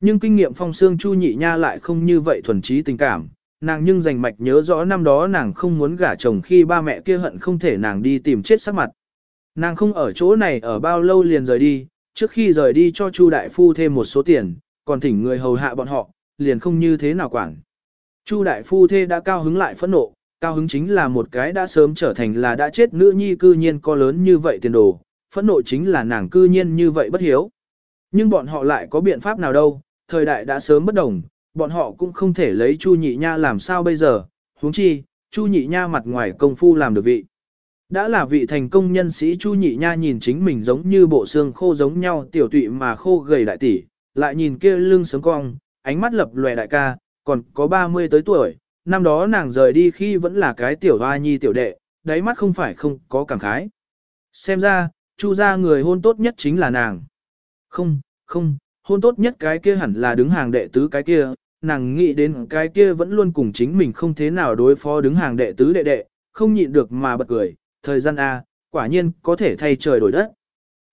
Nhưng kinh nghiệm phong xương chu nhị nha lại không như vậy thuần trí tình cảm, nàng nhưng dành mạch nhớ rõ năm đó nàng không muốn gả chồng khi ba mẹ kia hận không thể nàng đi tìm chết sắc mặt. Nàng không ở chỗ này ở bao lâu liền rời đi, trước khi rời đi cho chu đại phu thêm một số tiền, còn thỉnh người hầu hạ bọn họ, liền không như thế nào quản. Chu đại phu thê đã cao hứng lại phẫn nộ, cao hứng chính là một cái đã sớm trở thành là đã chết nữ nhi cư nhiên có lớn như vậy tiền đồ, phẫn nộ chính là nàng cư nhiên như vậy bất hiếu. Nhưng bọn họ lại có biện pháp nào đâu, thời đại đã sớm bất đồng, bọn họ cũng không thể lấy Chu Nhị Nha làm sao bây giờ, huống chi, Chu Nhị Nha mặt ngoài công phu làm được vị. Đã là vị thành công nhân sĩ Chu Nhị Nha nhìn chính mình giống như bộ xương khô giống nhau tiểu tụy mà khô gầy đại tỷ, lại nhìn kia lưng sớm cong, ánh mắt lập lòe đại ca, còn có 30 tới tuổi, năm đó nàng rời đi khi vẫn là cái tiểu hoa nhi tiểu đệ, đáy mắt không phải không có cảm khái. Xem ra, Chu gia người hôn tốt nhất chính là nàng. Không, không, hôn tốt nhất cái kia hẳn là đứng hàng đệ tứ cái kia, nàng nghĩ đến cái kia vẫn luôn cùng chính mình không thế nào đối phó đứng hàng đệ tứ đệ đệ, không nhịn được mà bật cười, thời gian A, quả nhiên có thể thay trời đổi đất.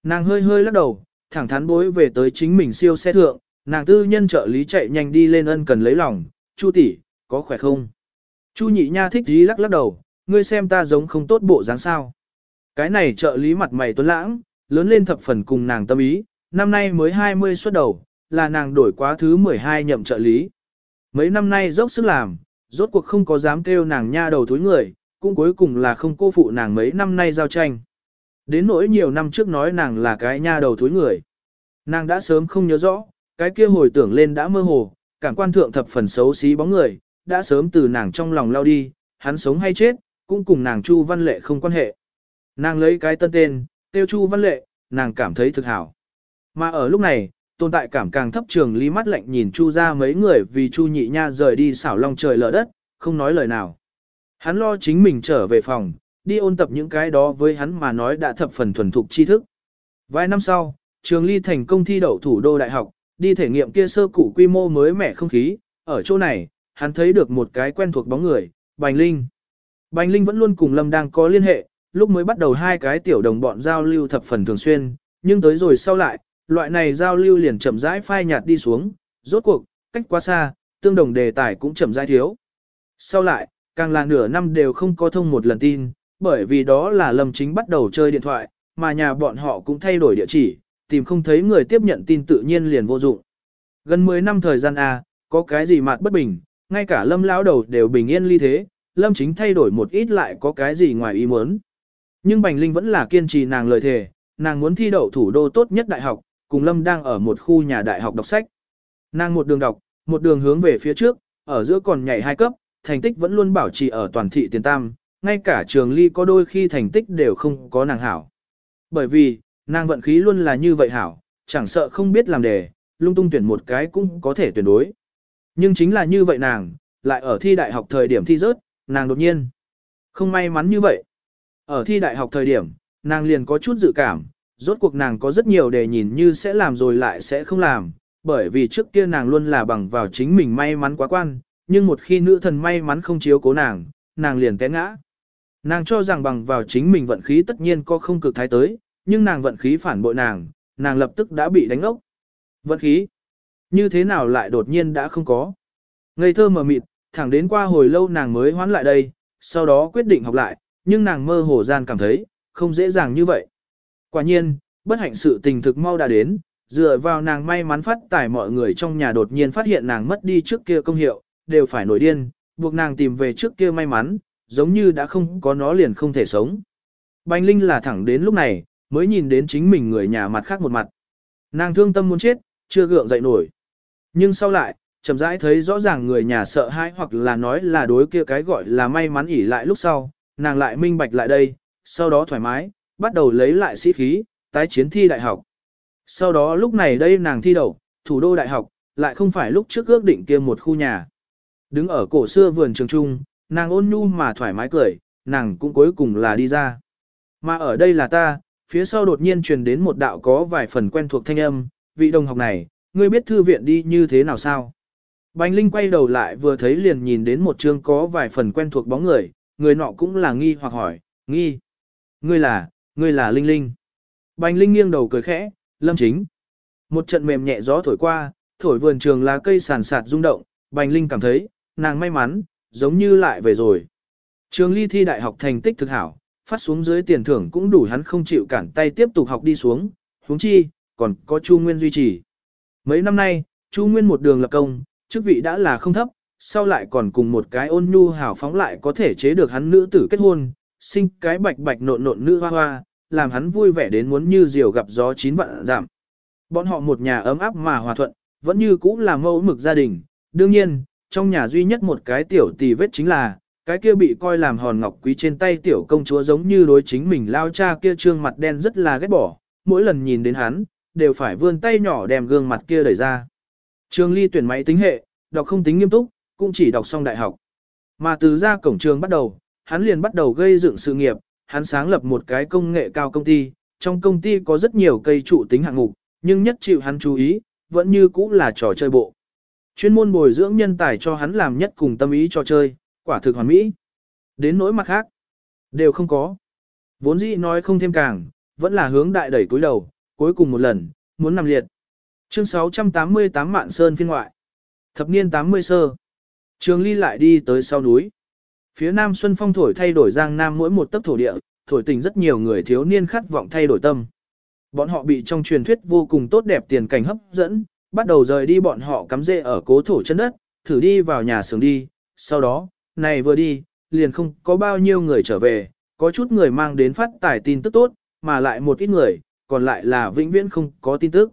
Nàng hơi hơi lắc đầu, thẳng thắn bối về tới chính mình siêu xe thượng, nàng tư nhân trợ lý chạy nhanh đi lên ân cần lấy lòng, Chu tỷ, có khỏe không? Chu nhị nha thích dí lắc lắc đầu, ngươi xem ta giống không tốt bộ dáng sao. Cái này trợ lý mặt mày tuấn lãng, lớn lên thập phần cùng nàng tâm ý, năm nay mới 20 xuất đầu, là nàng đổi quá thứ 12 nhậm trợ lý. Mấy năm nay dốc sức làm, rốt cuộc không có dám kêu nàng nha đầu thối người, cũng cuối cùng là không cô phụ nàng mấy năm nay giao tranh. Đến nỗi nhiều năm trước nói nàng là cái nha đầu thối người. Nàng đã sớm không nhớ rõ, cái kia hồi tưởng lên đã mơ hồ, cảm quan thượng thập phần xấu xí bóng người, đã sớm từ nàng trong lòng lao đi, hắn sống hay chết, cũng cùng nàng Chu Văn Lệ không quan hệ. Nàng lấy cái tân tên, tiêu Chu Văn Lệ, nàng cảm thấy thực hảo. Mà ở lúc này, tồn tại cảm càng thấp trường lý mắt lạnh nhìn Chu ra mấy người vì Chu nhị nha rời đi xảo long trời lở đất, không nói lời nào. Hắn lo chính mình trở về phòng, đi ôn tập những cái đó với hắn mà nói đã thập phần thuần thục tri thức. Vài năm sau, trường ly thành công thi đậu thủ đô đại học, đi thể nghiệm kia sơ cụ quy mô mới mẻ không khí, ở chỗ này, hắn thấy được một cái quen thuộc bóng người, Bành Linh. Bành Linh vẫn luôn cùng Lâm đang có liên hệ, lúc mới bắt đầu hai cái tiểu đồng bọn giao lưu thập phần thường xuyên, nhưng tới rồi sau lại, loại này giao lưu liền chậm rãi phai nhạt đi xuống, rốt cuộc, cách quá xa, tương đồng đề tài cũng chậm rãi thiếu. Sau lại, càng là nửa năm đều không có thông một lần tin, bởi vì đó là Lâm Chính bắt đầu chơi điện thoại, mà nhà bọn họ cũng thay đổi địa chỉ, tìm không thấy người tiếp nhận tin tự nhiên liền vô dụng. Gần 10 năm thời gian A, có cái gì mạt bất bình, ngay cả Lâm lão đầu đều bình yên ly thế, Lâm Chính thay đổi một ít lại có cái gì ngoài ý muốn. Nhưng Bành Linh vẫn là kiên trì nàng lời thề, nàng muốn thi đậu thủ đô tốt nhất đại học, cùng Lâm đang ở một khu nhà đại học đọc sách. Nàng một đường đọc, một đường hướng về phía trước, ở giữa còn nhảy hai cấp, thành tích vẫn luôn bảo trì ở toàn thị tiền tam, ngay cả trường ly có đôi khi thành tích đều không có nàng hảo. Bởi vì, nàng vận khí luôn là như vậy hảo, chẳng sợ không biết làm đề, lung tung tuyển một cái cũng có thể tuyển đối. Nhưng chính là như vậy nàng, lại ở thi đại học thời điểm thi rớt, nàng đột nhiên. Không may mắn như vậy. Ở thi đại học thời điểm, nàng liền có chút dự cảm, rốt cuộc nàng có rất nhiều đề nhìn như sẽ làm rồi lại sẽ không làm, bởi vì trước kia nàng luôn là bằng vào chính mình may mắn quá quan, nhưng một khi nữ thần may mắn không chiếu cố nàng, nàng liền té ngã. Nàng cho rằng bằng vào chính mình vận khí tất nhiên có không cực thái tới, nhưng nàng vận khí phản bội nàng, nàng lập tức đã bị đánh ốc. Vận khí? Như thế nào lại đột nhiên đã không có? Ngây thơ mờ mịt, thẳng đến qua hồi lâu nàng mới hoán lại đây, sau đó quyết định học lại, nhưng nàng mơ hồ gian cảm thấy, không dễ dàng như vậy. Quả nhiên, bất hạnh sự tình thực mau đã đến, dựa vào nàng may mắn phát tải mọi người trong nhà đột nhiên phát hiện nàng mất đi trước kia công hiệu, đều phải nổi điên, buộc nàng tìm về trước kia may mắn, giống như đã không có nó liền không thể sống. Bành Linh là thẳng đến lúc này, mới nhìn đến chính mình người nhà mặt khác một mặt. Nàng thương tâm muốn chết, chưa gượng dậy nổi. Nhưng sau lại, chậm rãi thấy rõ ràng người nhà sợ hãi hoặc là nói là đối kia cái gọi là may mắn ỉ lại lúc sau, nàng lại minh bạch lại đây, sau đó thoải mái, bắt đầu lấy lại sĩ khí, tái chiến thi đại học. Sau đó lúc này đây nàng thi đầu, thủ đô đại học, lại không phải lúc trước ước định kia một khu nhà. Đứng ở cổ xưa vườn trường trung, nàng ôn nhu mà thoải mái cười, nàng cũng cuối cùng là đi ra. Mà ở đây là ta, phía sau đột nhiên truyền đến một đạo có vài phần quen thuộc thanh âm, vị đồng học này, ngươi biết thư viện đi như thế nào sao? Bành Linh quay đầu lại vừa thấy liền nhìn đến một chương có vài phần quen thuộc bóng người, người nọ cũng là nghi hoặc hỏi, nghi. Ngươi là, ngươi là Linh Linh. Bành Linh nghiêng đầu cười khẽ, lâm chính. Một trận mềm nhẹ gió thổi qua, thổi vườn trường lá cây sàn sạt rung động, Bành Linh cảm thấy, nàng may mắn, giống như lại về rồi. Trường ly thi đại học thành tích thực hảo, phát xuống dưới tiền thưởng cũng đủ hắn không chịu cản tay tiếp tục học đi xuống, huống chi, còn có Chu Nguyên duy trì. Mấy năm nay, Chu Nguyên một đường lập công, chức vị đã là không thấp, sau lại còn cùng một cái ôn nhu hảo phóng lại có thể chế được hắn nữ tử kết hôn, sinh cái bạch bạch nộn nộn nữ hoa hoa, làm hắn vui vẻ đến muốn như diều gặp gió chín vạn giảm. Bọn họ một nhà ấm áp mà hòa thuận, vẫn như cũ là mẫu mực gia đình. Đương nhiên, trong nhà duy nhất một cái tiểu tì vết chính là, cái kia bị coi làm hòn ngọc quý trên tay tiểu công chúa giống như đối chính mình lao cha kia trương mặt đen rất là ghét bỏ, mỗi lần nhìn đến hắn, đều phải vươn tay nhỏ đem gương mặt kia đẩy ra. trương ly tuyển máy tính hệ, đọc không tính nghiêm túc, cũng chỉ đọc xong đại học. Mà từ ra cổng trường bắt đầu, hắn liền bắt đầu gây dựng sự nghiệp, hắn sáng lập một cái công nghệ cao công ty, trong công ty có rất nhiều cây trụ tính hạng mục, nhưng nhất chịu hắn chú ý, vẫn như cũ là trò chơi bộ. Chuyên môn bồi dưỡng nhân tài cho hắn làm nhất cùng tâm ý trò chơi, quả thực hoàn mỹ. Đến nỗi mặt khác, đều không có. Vốn dĩ nói không thêm càng, vẫn là hướng đại đẩy cuối đầu, cuối cùng một lần, muốn nằm liệt. Chương 688 Mạn Sơn phiên ngoại. Thập niên 80 sơ. Trường Ly lại đi tới sau núi. Phía Nam Xuân Phong thổi thay đổi Giang Nam mỗi một tấc thổ địa, thổi tình rất nhiều người thiếu niên khát vọng thay đổi tâm. Bọn họ bị trong truyền thuyết vô cùng tốt đẹp tiền cảnh hấp dẫn, bắt đầu rời đi bọn họ cắm rễ ở cố thổ chân đất, thử đi vào nhà xưởng đi, sau đó, này vừa đi, liền không có bao nhiêu người trở về, có chút người mang đến phát tải tin tức tốt, mà lại một ít người, còn lại là vĩnh viễn không có tin tức.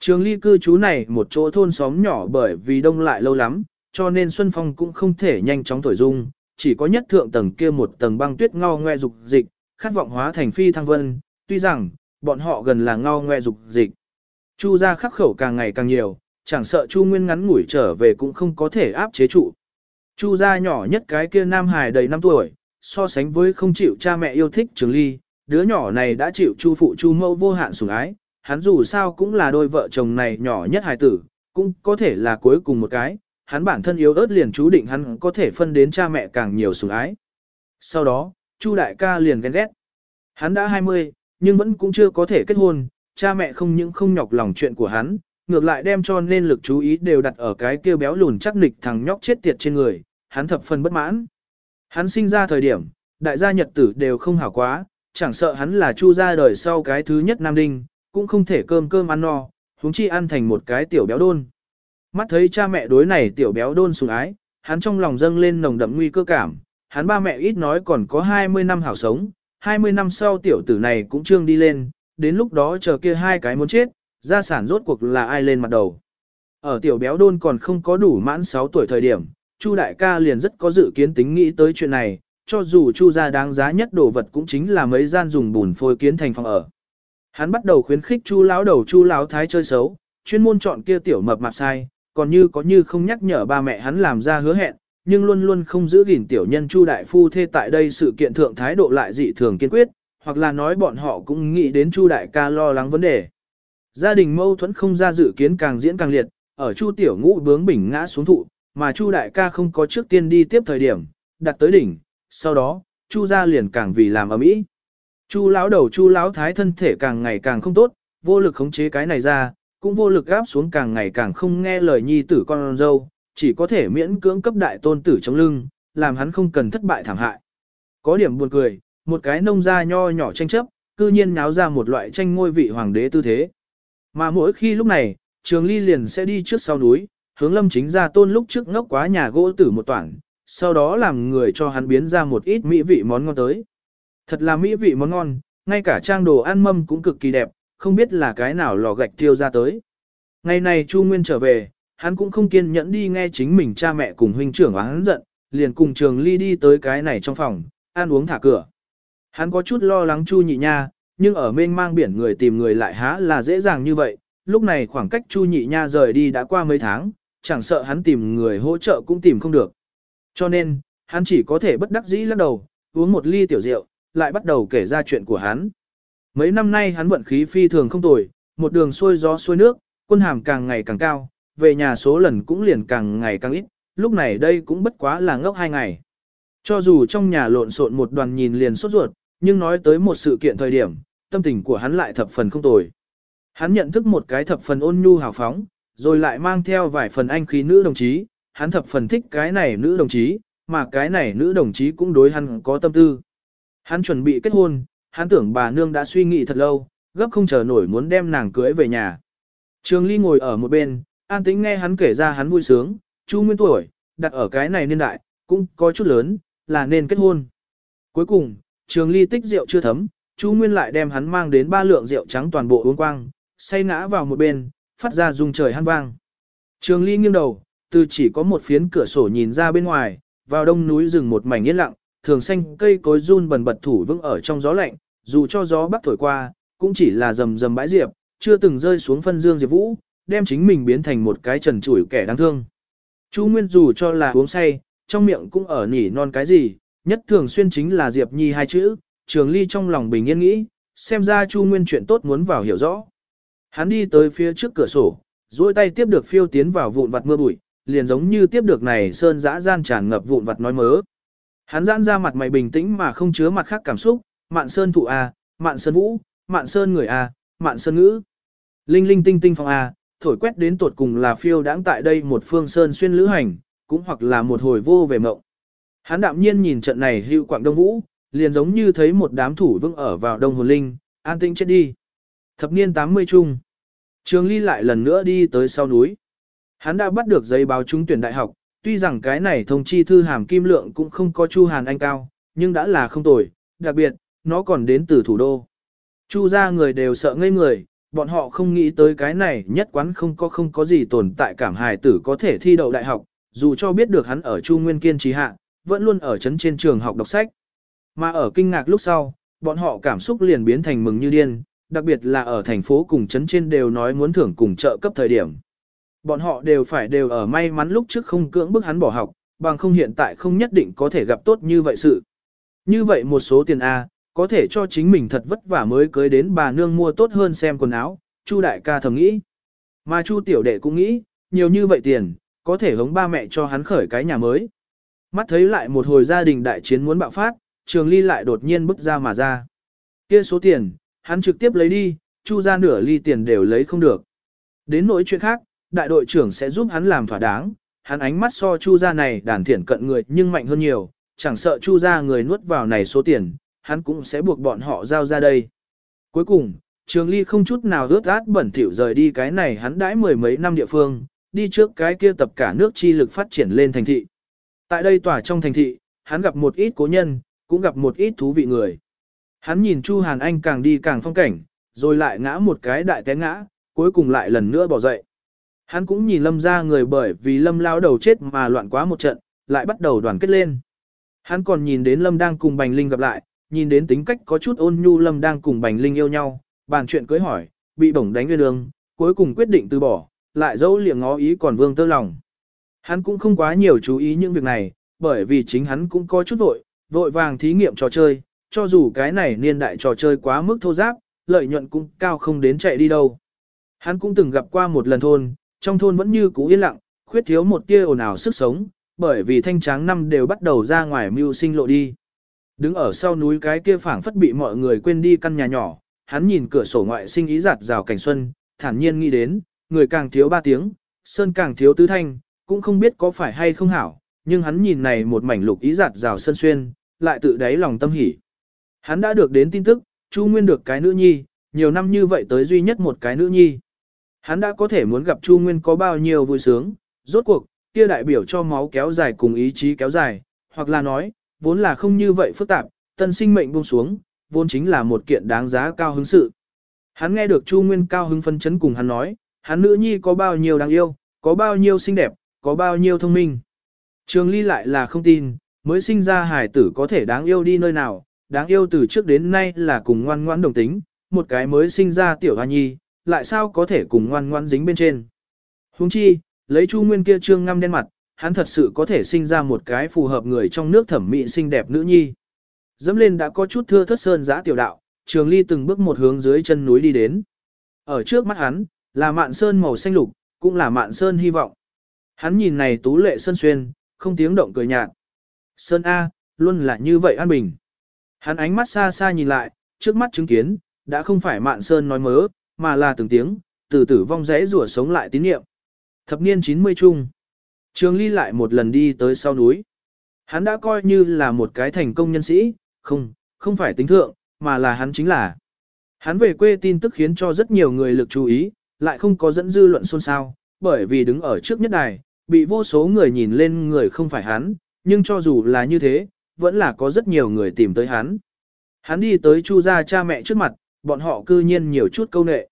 Trường ly cư trú này một chỗ thôn xóm nhỏ bởi vì đông lại lâu lắm, cho nên Xuân Phong cũng không thể nhanh chóng thổi dung, chỉ có nhất thượng tầng kia một tầng băng tuyết ngao ngoe dục dịch, khát vọng hóa thành phi thăng vân, tuy rằng, bọn họ gần là ngao ngoe dục dịch. Chu gia khắc khẩu càng ngày càng nhiều, chẳng sợ Chu Nguyên ngắn ngủi trở về cũng không có thể áp chế trụ. Chu gia nhỏ nhất cái kia nam hài đầy 5 tuổi, so sánh với không chịu cha mẹ yêu thích Trường Ly, đứa nhỏ này đã chịu Chu phụ Chu mẫu vô hạn sủng ái, hắn dù sao cũng là đôi vợ chồng này nhỏ nhất hài tử, cũng có thể là cuối cùng một cái, hắn bản thân yếu ớt liền chú định hắn có thể phân đến cha mẹ càng nhiều sủng ái. Sau đó, Chu đại ca liền ghen ghét. Hắn đã 20, nhưng vẫn cũng chưa có thể kết hôn, cha mẹ không những không nhọc lòng chuyện của hắn, ngược lại đem cho nên lực chú ý đều đặt ở cái kia béo lùn chắc nịch thằng nhóc chết tiệt trên người, hắn thập phần bất mãn. Hắn sinh ra thời điểm, đại gia nhật tử đều không hảo quá, chẳng sợ hắn là chu gia đời sau cái thứ nhất nam đinh, cũng không thể cơm cơm ăn no, huống chi ăn thành một cái tiểu béo đôn. Mắt thấy cha mẹ đối này tiểu béo đôn sủng ái, hắn trong lòng dâng lên nồng đậm nguy cơ cảm, hắn ba mẹ ít nói còn có 20 năm hảo sống, 20 năm sau tiểu tử này cũng trương đi lên, đến lúc đó chờ kia hai cái muốn chết, gia sản rốt cuộc là ai lên mặt đầu. Ở tiểu béo đôn còn không có đủ mãn 6 tuổi thời điểm, Chu đại ca liền rất có dự kiến tính nghĩ tới chuyện này, cho dù Chu gia đáng giá nhất đồ vật cũng chính là mấy gian dùng bùn phôi kiến thành phòng ở. Hắn bắt đầu khuyến khích Chu lão đầu Chu lão thái chơi xấu, chuyên môn chọn kia tiểu mập mạp sai, còn như có như không nhắc nhở ba mẹ hắn làm ra hứa hẹn, nhưng luôn luôn không giữ gìn tiểu nhân Chu đại phu thê tại đây sự kiện thượng thái độ lại dị thường kiên quyết, hoặc là nói bọn họ cũng nghĩ đến Chu đại ca lo lắng vấn đề. Gia đình mâu thuẫn không ra dự kiến càng diễn càng liệt, ở Chu tiểu ngũ bướng bỉnh ngã xuống thụ, mà Chu đại ca không có trước tiên đi tiếp thời điểm, đặt tới đỉnh, sau đó, Chu gia liền càng vì làm ở mỹ. Chu lão đầu Chu lão thái thân thể càng ngày càng không tốt, vô lực khống chế cái này ra, cũng vô lực gáp xuống càng ngày càng không nghe lời nhi tử con dâu, chỉ có thể miễn cưỡng cấp đại tôn tử trong lưng, làm hắn không cần thất bại thảm hại. Có điểm buồn cười, một cái nông gia nho nhỏ tranh chấp, cư nhiên náo ra một loại tranh ngôi vị hoàng đế tư thế. Mà mỗi khi lúc này, Trường Ly liền sẽ đi trước sau núi, hướng Lâm Chính gia tôn lúc trước ngốc quá nhà gỗ tử một toản sau đó làm người cho hắn biến ra một ít mỹ vị món ngon tới. Thật là mỹ vị món ngon, ngay cả trang đồ ăn mâm cũng cực kỳ đẹp, không biết là cái nào lò gạch tiêu ra tới. Ngày này Chu Nguyên trở về, hắn cũng không kiên nhẫn đi nghe chính mình cha mẹ cùng huynh trưởng hắn giận, liền cùng Trường Ly đi tới cái này trong phòng, ăn uống thả cửa. Hắn có chút lo lắng Chu Nhị Nha, nhưng ở mênh mang biển người tìm người lại há là dễ dàng như vậy, lúc này khoảng cách Chu Nhị Nha rời đi đã qua mấy tháng, chẳng sợ hắn tìm người hỗ trợ cũng tìm không được. Cho nên, hắn chỉ có thể bất đắc dĩ lắc đầu, uống một ly tiểu rượu, lại bắt đầu kể ra chuyện của hắn. Mấy năm nay hắn vận khí phi thường không tồi, một đường xuôi gió xuôi nước, quân hàm càng ngày càng cao, về nhà số lần cũng liền càng ngày càng ít, lúc này đây cũng bất quá là ngốc hai ngày. Cho dù trong nhà lộn xộn một đoàn nhìn liền sốt ruột, nhưng nói tới một sự kiện thời điểm, tâm tình của hắn lại thập phần không tồi. Hắn nhận thức một cái thập phần ôn nhu hào phóng, rồi lại mang theo vài phần anh khí nữ đồng chí, hắn thập phần thích cái này nữ đồng chí, mà cái này nữ đồng chí cũng đối hắn có tâm tư. Hắn chuẩn bị kết hôn, hắn tưởng bà nương đã suy nghĩ thật lâu, gấp không chờ nổi muốn đem nàng cưới về nhà. Trường Ly ngồi ở một bên, an tĩnh nghe hắn kể ra hắn vui sướng, Chu Nguyên tuổi, đặt ở cái này niên đại, cũng có chút lớn, là nên kết hôn. Cuối cùng, Trường Ly tích rượu chưa thấm, Chu Nguyên lại đem hắn mang đến ba lượng rượu trắng toàn bộ uống quang, say ngã vào một bên, phát ra rung trời han vang. Trường Ly nghiêng đầu, từ chỉ có một phiến cửa sổ nhìn ra bên ngoài, vào đông núi rừng một mảnh yên lặng, thường xanh cây cối run bần bật thủ vững ở trong gió lạnh, dù cho gió bắc thổi qua, cũng chỉ là rầm rầm bãi diệp, chưa từng rơi xuống phân dương diệp vũ, đem chính mình biến thành một cái trần trụi kẻ đáng thương. Chu Nguyên dù cho là uống say, trong miệng cũng ở nỉ non cái gì, nhất thường xuyên chính là Diệp Nhi hai chữ, Trường Ly trong lòng bình yên nghĩ, xem ra Chu Nguyên chuyện tốt muốn vào hiểu rõ. Hắn đi tới phía trước cửa sổ, duỗi tay tiếp được phiêu tiến vào vụn vặt mưa bụi, liền giống như tiếp được này sơn dã gian tràn ngập vụn vặt nói mớ. Hắn giãn ra mặt mày bình tĩnh mà không chứa mặt khác cảm xúc, mạn sơn thụ a, mạn sơn vũ, mạn sơn người a, mạn sơn ngữ. Linh linh tinh tinh phong a, thổi quét đến tột cùng là phiêu đãng tại đây một phương sơn xuyên lữ hành, cũng hoặc là một hồi vô về mộng. Hắn đạm nhiên nhìn trận này hữu quảng đông vũ, liền giống như thấy một đám thủ vững ở vào đông hồn linh, an tĩnh chết đi. Thập niên 80 chung. Trường Ly lại lần nữa đi tới sau núi. Hắn đã bắt được giấy báo trúng tuyển đại học, tuy rằng cái này thông chi thư hàm kim lượng cũng không có Chu Hàn Anh cao, nhưng đã là không tồi, đặc biệt, nó còn đến từ thủ đô. Chu gia người đều sợ ngây người, bọn họ không nghĩ tới cái này nhất quán không có không có gì tồn tại cảm hài tử có thể thi đậu đại học, dù cho biết được hắn ở Chu Nguyên Kiên trì hạ, vẫn luôn ở trấn trên trường học đọc sách. Mà ở kinh ngạc lúc sau, bọn họ cảm xúc liền biến thành mừng như điên, đặc biệt là ở thành phố cùng trấn trên đều nói muốn thưởng cùng trợ cấp thời điểm. Bọn họ đều phải đều ở may mắn lúc trước không cưỡng bức hắn bỏ học, bằng không hiện tại không nhất định có thể gặp tốt như vậy sự. Như vậy một số tiền A, có thể cho chính mình thật vất vả mới cưới đến bà nương mua tốt hơn xem quần áo, Chu đại ca thầm nghĩ. Mà Chu tiểu đệ cũng nghĩ, nhiều như vậy tiền, có thể hống ba mẹ cho hắn khởi cái nhà mới. Mắt thấy lại một hồi gia đình đại chiến muốn bạo phát, Trường Ly lại đột nhiên bứt ra mà ra. Kia số tiền, hắn trực tiếp lấy đi, Chu ra nửa ly tiền đều lấy không được. Đến nỗi chuyện khác, đại đội trưởng sẽ giúp hắn làm thỏa đáng, hắn ánh mắt so Chu gia này đàn thiển cận người nhưng mạnh hơn nhiều, chẳng sợ Chu gia người nuốt vào này số tiền, hắn cũng sẽ buộc bọn họ giao ra đây. Cuối cùng, Trường Ly không chút nào rớt át bẩn thỉu rời đi cái này hắn đãi mười mấy năm địa phương, đi trước cái kia tập cả nước chi lực phát triển lên thành thị. Tại đây tỏa trong thành thị, hắn gặp một ít cố nhân, cũng gặp một ít thú vị người. Hắn nhìn Chu Hàn Anh càng đi càng phong cảnh, rồi lại ngã một cái đại té ngã, cuối cùng lại lần nữa bỏ dậy. Hắn cũng nhìn lâm ra người bởi vì lâm lao đầu chết mà loạn quá một trận, lại bắt đầu đoàn kết lên. Hắn còn nhìn đến Lâm đang cùng Bành Linh gặp lại, nhìn đến tính cách có chút ôn nhu Lâm đang cùng Bành Linh yêu nhau, bàn chuyện cưới hỏi, bị bổng đánh nguyên đường, cuối cùng quyết định từ bỏ, lại dẫu liệng ngó ý còn vương tơ lòng. Hắn cũng không quá nhiều chú ý những việc này, bởi vì chính hắn cũng có chút vội, vội vàng thí nghiệm trò chơi, cho dù cái này niên đại trò chơi quá mức thô giáp, lợi nhuận cũng cao không đến chạy đi đâu. Hắn cũng từng gặp qua một lần thôn, trong thôn vẫn như cũ yên lặng, khuyết thiếu một tia ồn ào sức sống, bởi vì thanh tráng năm đều bắt đầu ra ngoài mưu sinh lộ đi. Đứng ở sau núi cái kia phảng phất bị mọi người quên đi căn nhà nhỏ, hắn nhìn cửa sổ ngoại sinh ý giạt rào cảnh xuân, thản nhiên nghĩ đến, người càng thiếu ba tiếng, sơn càng thiếu tứ thanh, cũng không biết có phải hay không hảo, nhưng hắn nhìn này một mảnh lục ý giạt rào sơn xuyên, lại tự đáy lòng tâm hỉ. Hắn đã được đến tin tức, Chu Nguyên được cái nữ nhi, nhiều năm như vậy tới duy nhất một cái nữ nhi. Hắn đã có thể muốn gặp Chu Nguyên có bao nhiêu vui sướng, rốt cuộc, kia đại biểu cho máu kéo dài cùng ý chí kéo dài, hoặc là nói, vốn là không như vậy phức tạp, tân sinh mệnh buông xuống, vốn chính là một kiện đáng giá cao hứng sự. Hắn nghe được Chu Nguyên cao hứng phân chấn cùng hắn nói, hắn nữ nhi có bao nhiêu đáng yêu, có bao nhiêu xinh đẹp, có bao nhiêu thông minh. Trường Ly lại là không tin, mới sinh ra hài tử có thể đáng yêu đi nơi nào, đáng yêu từ trước đến nay là cùng ngoan ngoãn đồng tính, một cái mới sinh ra tiểu hoa nhi, lại sao có thể cùng ngoan ngoãn dính bên trên. Huống chi, lấy Chu Nguyên kia trương ngăm đen mặt, hắn thật sự có thể sinh ra một cái phù hợp người trong nước thẩm mỹ xinh đẹp nữ nhi. Dẫm lên đã có chút thưa thất sơn giã tiểu đạo, Trường Ly từng bước một hướng dưới chân núi đi đến. Ở trước mắt hắn, là mạn sơn màu xanh lục, cũng là mạn sơn hy vọng. Hắn nhìn này tú lệ sơn xuyên, không tiếng động cười nhạt. Sơn A, luôn là như vậy an bình. Hắn ánh mắt xa xa nhìn lại, trước mắt chứng kiến, đã không phải mạn sơn nói mớ, mà là từng tiếng, từ tử vong rẽ rủa sống lại tín niệm. Thập niên 90 chung. Trường Ly lại một lần đi tới sau núi. Hắn đã coi như là một cái thành công nhân sĩ, không, không phải tính thượng, mà là hắn chính là. Hắn về quê tin tức khiến cho rất nhiều người lực chú ý, lại không có dẫn dư luận xôn xao, bởi vì đứng ở trước nhất đài, bị vô số người nhìn lên người không phải hắn, nhưng cho dù là như thế, vẫn là có rất nhiều người tìm tới hắn. Hắn đi tới Chu gia cha mẹ trước mặt, bọn họ cư nhiên nhiều chút câu nệ.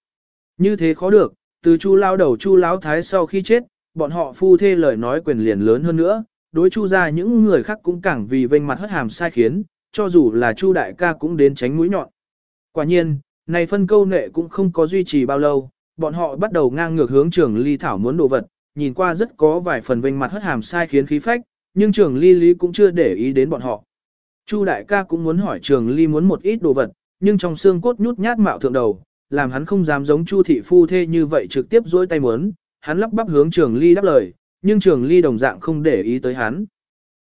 Như thế khó được, từ Chu lao đầu Chu lão thái sau khi chết, bọn họ phu thê lời nói quyền liền lớn hơn nữa, đối Chu gia những người khác cũng càng vì vênh mặt hất hàm sai khiến, cho dù là Chu đại ca cũng đến tránh mũi nhọn. Quả nhiên, này phân câu nệ cũng không có duy trì bao lâu, bọn họ bắt đầu ngang ngược hướng trường ly thảo muốn đồ vật, nhìn qua rất có vài phần vênh mặt hất hàm sai khiến khí phách, nhưng trường ly lý cũng chưa để ý đến bọn họ. Chu đại ca cũng muốn hỏi trường ly muốn một ít đồ vật, nhưng trong xương cốt nhút nhát mạo thượng đầu, làm hắn không dám giống chu thị phu thê như vậy trực tiếp dối tay muốn, hắn lắp bắp hướng trường ly đáp lời, nhưng trường ly đồng dạng không để ý tới hắn.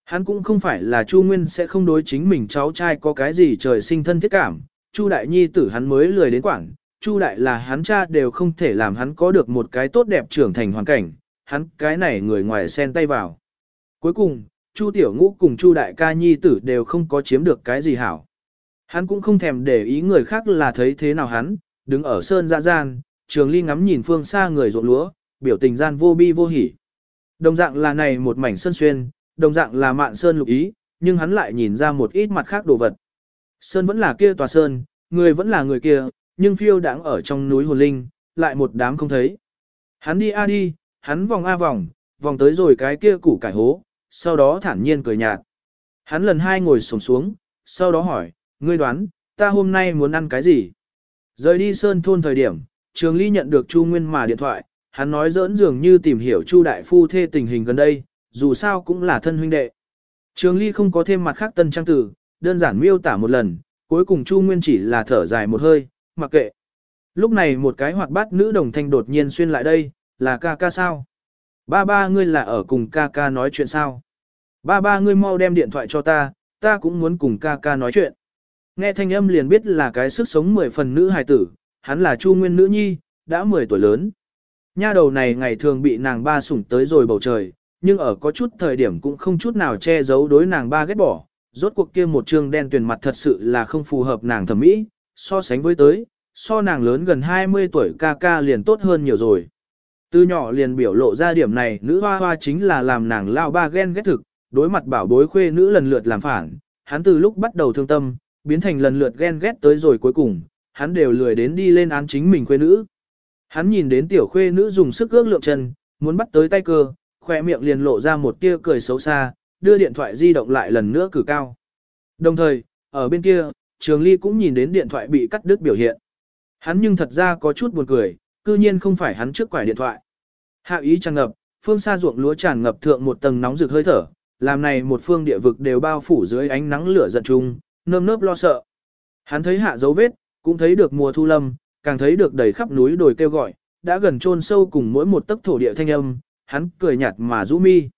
Hắn cũng không phải là Chu Nguyên sẽ không đối chính mình cháu trai có cái gì trời sinh thân thiết cảm, Chu đại nhi tử hắn mới lười đến quảng, Chu đại là hắn cha đều không thể làm hắn có được một cái tốt đẹp trưởng thành hoàn cảnh, hắn cái này người ngoài xen tay vào. Cuối cùng, Chu tiểu ngũ cùng Chu đại ca nhi tử đều không có chiếm được cái gì hảo. Hắn cũng không thèm để ý người khác là thấy thế nào hắn, đứng ở sơn dạ gian, trường ly ngắm nhìn phương xa người ruộng lúa, biểu tình gian vô bi vô hỉ. Đồng dạng là này một mảnh sơn xuyên, đồng dạng là mạn sơn lục ý, nhưng hắn lại nhìn ra một ít mặt khác đồ vật. Sơn vẫn là kia tòa sơn, người vẫn là người kia, nhưng phiêu đáng ở trong núi hồn linh, lại một đám không thấy. Hắn đi a đi, hắn vòng a vòng, vòng tới rồi cái kia củ cải hố, sau đó thản nhiên cười nhạt. Hắn lần hai ngồi xổm xuống, sau đó hỏi, ngươi đoán, ta hôm nay muốn ăn cái gì? Rời đi sơn thôn thời điểm, Trường Ly nhận được Chu Nguyên mà điện thoại, hắn nói dỡn dường như tìm hiểu Chu đại phu thê tình hình gần đây, dù sao cũng là thân huynh đệ. Trường Ly không có thêm mặt khác tân trang tử, đơn giản miêu tả một lần, cuối cùng Chu Nguyên chỉ là thở dài một hơi, mặc kệ. Lúc này một cái hoạt bát nữ đồng thanh đột nhiên xuyên lại đây, là ca ca sao? Ba ba ngươi là ở cùng ca ca nói chuyện sao? Ba ba ngươi mau đem điện thoại cho ta, ta cũng muốn cùng ca ca nói chuyện. Nghe thanh âm liền biết là cái sức sống mười phần nữ hài tử, hắn là Chu Nguyên nữ nhi, đã 10 tuổi lớn. Nha đầu này ngày thường bị nàng ba sủng tới rồi bầu trời, nhưng ở có chút thời điểm cũng không chút nào che giấu đối nàng ba ghét bỏ. Rốt cuộc kia một trương đen tuyển mặt thật sự là không phù hợp nàng thẩm mỹ, so sánh với tới, so nàng lớn gần 20 tuổi ca ca liền tốt hơn nhiều rồi. Từ nhỏ liền biểu lộ ra điểm này nữ hoa hoa chính là làm nàng lao ba ghen ghét thực, đối mặt bảo bối khuê nữ lần lượt làm phản, hắn từ lúc bắt đầu thương tâm, biến thành lần lượt ghen ghét tới rồi cuối cùng, hắn đều lười đến đi lên án chính mình khuê nữ. Hắn nhìn đến tiểu khuê nữ dùng sức ước lượng chân, muốn bắt tới tay cơ, khỏe miệng liền lộ ra một tia cười xấu xa, đưa điện thoại di động lại lần nữa cử cao. Đồng thời, ở bên kia, Trường Ly cũng nhìn đến điện thoại bị cắt đứt biểu hiện. Hắn nhưng thật ra có chút buồn cười, cư nhiên không phải hắn trước quải điện thoại. Hạ ý tràn ngập, phương xa ruộng lúa tràn ngập thượng một tầng nóng rực hơi thở, làm này một phương địa vực đều bao phủ dưới ánh nắng lửa giận chung, nơm nớp lo sợ. Hắn thấy hạ dấu vết, cũng thấy được mùa thu lâm, càng thấy được đầy khắp núi đồi kêu gọi, đã gần chôn sâu cùng mỗi một tấc thổ địa thanh âm, hắn cười nhạt mà rũ mi.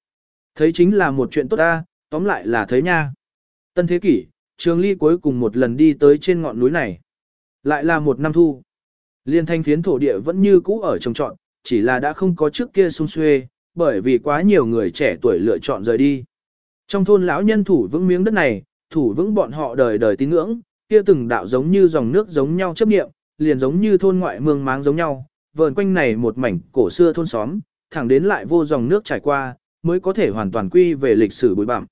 Thấy chính là một chuyện tốt ta, tóm lại là thấy nha. Tân thế kỷ, trường ly cuối cùng một lần đi tới trên ngọn núi này. Lại là một năm thu. Liên thanh phiến thổ địa vẫn như cũ ở trồng trọn, chỉ là đã không có trước kia sung xuê, bởi vì quá nhiều người trẻ tuổi lựa chọn rời đi. Trong thôn lão nhân thủ vững miếng đất này, thủ vững bọn họ đời đời tín ngưỡng, kia từng đạo giống như dòng nước giống nhau chấp niệm, liền giống như thôn ngoại mương máng giống nhau, vờn quanh này một mảnh cổ xưa thôn xóm, thẳng đến lại vô dòng nước trải qua, mới có thể hoàn toàn quy về lịch sử bụi bặm.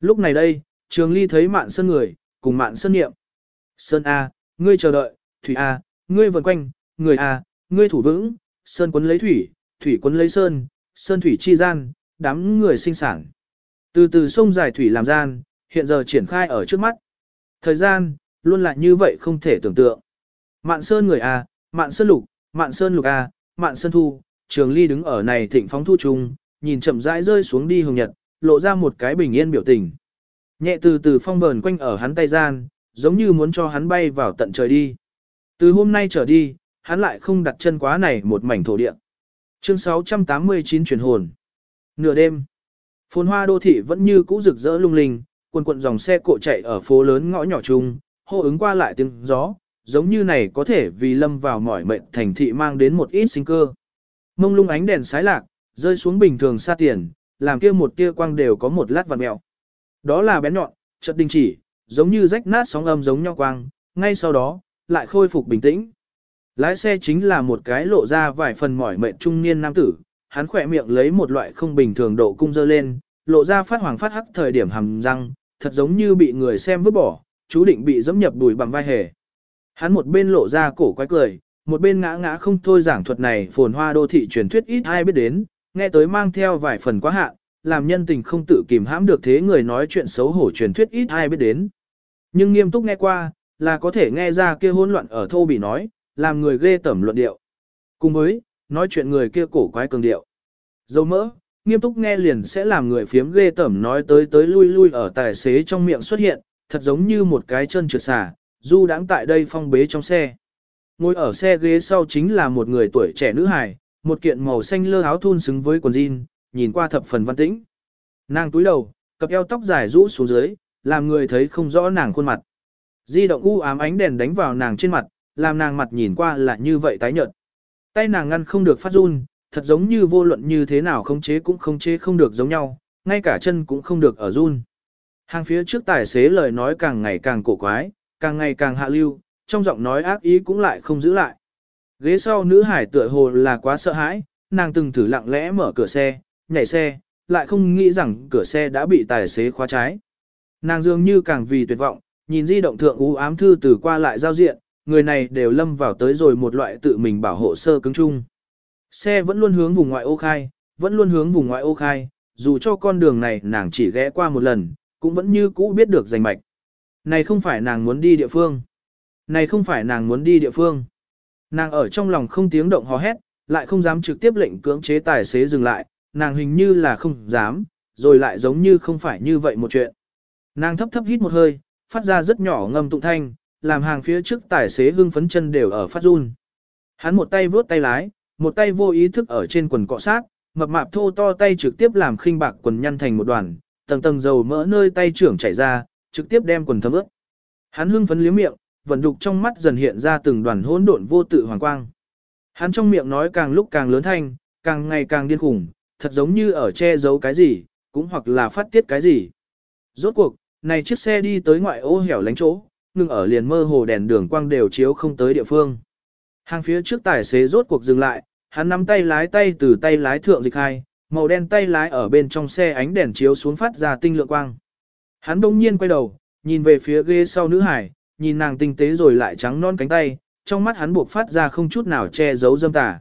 Lúc này đây, Trường Ly thấy Mạn Sơn người, cùng Mạn Sơn niệm. Sơn A, ngươi chờ đợi, Thủy A, ngươi vần quanh, người A, ngươi thủ vững, Sơn quấn lấy Thủy, Thủy quấn lấy Sơn, Sơn Thủy chi gian, đám người sinh sản. Từ từ sông dài Thủy làm gian, hiện giờ triển khai ở trước mắt. Thời gian, luôn là như vậy không thể tưởng tượng. Mạn Sơn người A, Mạn Sơn lục, Mạn Sơn lục A, Mạn Sơn thu, Trường Ly đứng ở này thịnh phóng thu trung, nhìn chậm rãi rơi xuống đi hồng nhật, lộ ra một cái bình yên biểu tình. Nhẹ từ từ phong vờn quanh ở hắn tay gian, giống như muốn cho hắn bay vào tận trời đi. Từ hôm nay trở đi, hắn lại không đặt chân quá này một mảnh thổ địa. Chương 689 chuyển hồn. Nửa đêm, phồn hoa đô thị vẫn như cũ rực rỡ lung linh, quần quần dòng xe cộ chạy ở phố lớn ngõ nhỏ chung, hô ứng qua lại tiếng gió, giống như này có thể vì lâm vào mỏi mệt thành thị mang đến một ít sinh cơ. Mông lung ánh đèn sái lạc, rơi xuống bình thường xa tiền, làm kia một tia quang đều có một lát vằn mẹo. Đó là bén nhọn, chợt đình chỉ, giống như rách nát sóng âm giống nhau quang, ngay sau đó, lại khôi phục bình tĩnh. Lái xe chính là một cái lộ ra vài phần mỏi mệt trung niên nam tử, hắn khỏe miệng lấy một loại không bình thường độ cung dơ lên, lộ ra phát hoàng phát hắc thời điểm hầm răng, thật giống như bị người xem vứt bỏ, chú định bị dẫm nhập đùi bằng vai hề. Hắn một bên lộ ra cổ quái cười, một bên ngã ngã không thôi giảng thuật này phồn hoa đô thị truyền thuyết ít ai biết đến, nghe tới mang theo vài phần quá hạn, làm nhân tình không tự kìm hãm được thế người nói chuyện xấu hổ truyền thuyết ít ai biết đến. Nhưng nghiêm túc nghe qua, là có thể nghe ra kia hỗn loạn ở thô bị nói, làm người ghê tẩm luận điệu. Cùng với, nói chuyện người kia cổ quái cường điệu. Dâu mỡ, nghiêm túc nghe liền sẽ làm người phiếm ghê tẩm nói tới tới lui lui ở tài xế trong miệng xuất hiện, thật giống như một cái chân trượt xả, du đãng tại đây phong bế trong xe. Ngồi ở xe ghế sau chính là một người tuổi trẻ nữ hài, một kiện màu xanh lơ áo thun xứng với quần jean, nhìn qua thập phần văn tĩnh. Nàng túi đầu, cặp eo tóc dài rũ xuống dưới, làm người thấy không rõ nàng khuôn mặt. Di động u ám ánh đèn đánh vào nàng trên mặt, làm nàng mặt nhìn qua là như vậy tái nhợt. Tay nàng ngăn không được phát run, thật giống như vô luận như thế nào không chế cũng không chế không được giống nhau, ngay cả chân cũng không được ở run. Hàng phía trước tài xế lời nói càng ngày càng cổ quái, càng ngày càng hạ lưu, trong giọng nói ác ý cũng lại không giữ lại. Ghế sau nữ hải tựa hồ là quá sợ hãi, nàng từng thử lặng lẽ mở cửa xe, nhảy xe, lại không nghĩ rằng cửa xe đã bị tài xế khóa trái. Nàng dường như càng vì tuyệt vọng, nhìn di động thượng u ám thư từ qua lại giao diện, người này đều lâm vào tới rồi một loại tự mình bảo hộ sơ cứng chung. Xe vẫn luôn hướng vùng ngoại ô khai, vẫn luôn hướng vùng ngoại ô khai, dù cho con đường này nàng chỉ ghé qua một lần, cũng vẫn như cũ biết được rành mạch. Này không phải nàng muốn đi địa phương. Này không phải nàng muốn đi địa phương. Nàng ở trong lòng không tiếng động hò hét, lại không dám trực tiếp lệnh cưỡng chế tài xế dừng lại, nàng hình như là không dám, rồi lại giống như không phải như vậy một chuyện. Nàng thấp thấp hít một hơi, phát ra rất nhỏ ngâm tụng thanh, làm hàng phía trước tài xế hưng phấn chân đều ở phát run. Hắn một tay vướt tay lái, một tay vô ý thức ở trên quần cọ sát, mập mạp thô to tay trực tiếp làm khinh bạc quần nhăn thành một đoàn, tầng tầng dầu mỡ nơi tay trưởng chảy ra, trực tiếp đem quần thấm ướt. Hắn hưng phấn liếm miệng, vận đục trong mắt dần hiện ra từng đoàn hỗn độn vô tự hoàng quang. Hắn trong miệng nói càng lúc càng lớn thanh, càng ngày càng điên khủng, thật giống như ở che giấu cái gì, cũng hoặc là phát tiết cái gì. Rốt cuộc, này chiếc xe đi tới ngoại ô hẻo lánh chỗ, ngừng ở liền mơ hồ đèn đường quang đều chiếu không tới địa phương. Hàng phía trước tài xế rốt cuộc dừng lại, hắn nắm tay lái tay từ tay lái thượng dịch hai, màu đen tay lái ở bên trong xe ánh đèn chiếu xuống phát ra tinh lượng quang. Hắn đông nhiên quay đầu, nhìn về phía ghế sau nữ hải, nhìn nàng tinh tế rồi lại trắng non cánh tay, trong mắt hắn buộc phát ra không chút nào che giấu dâm tà.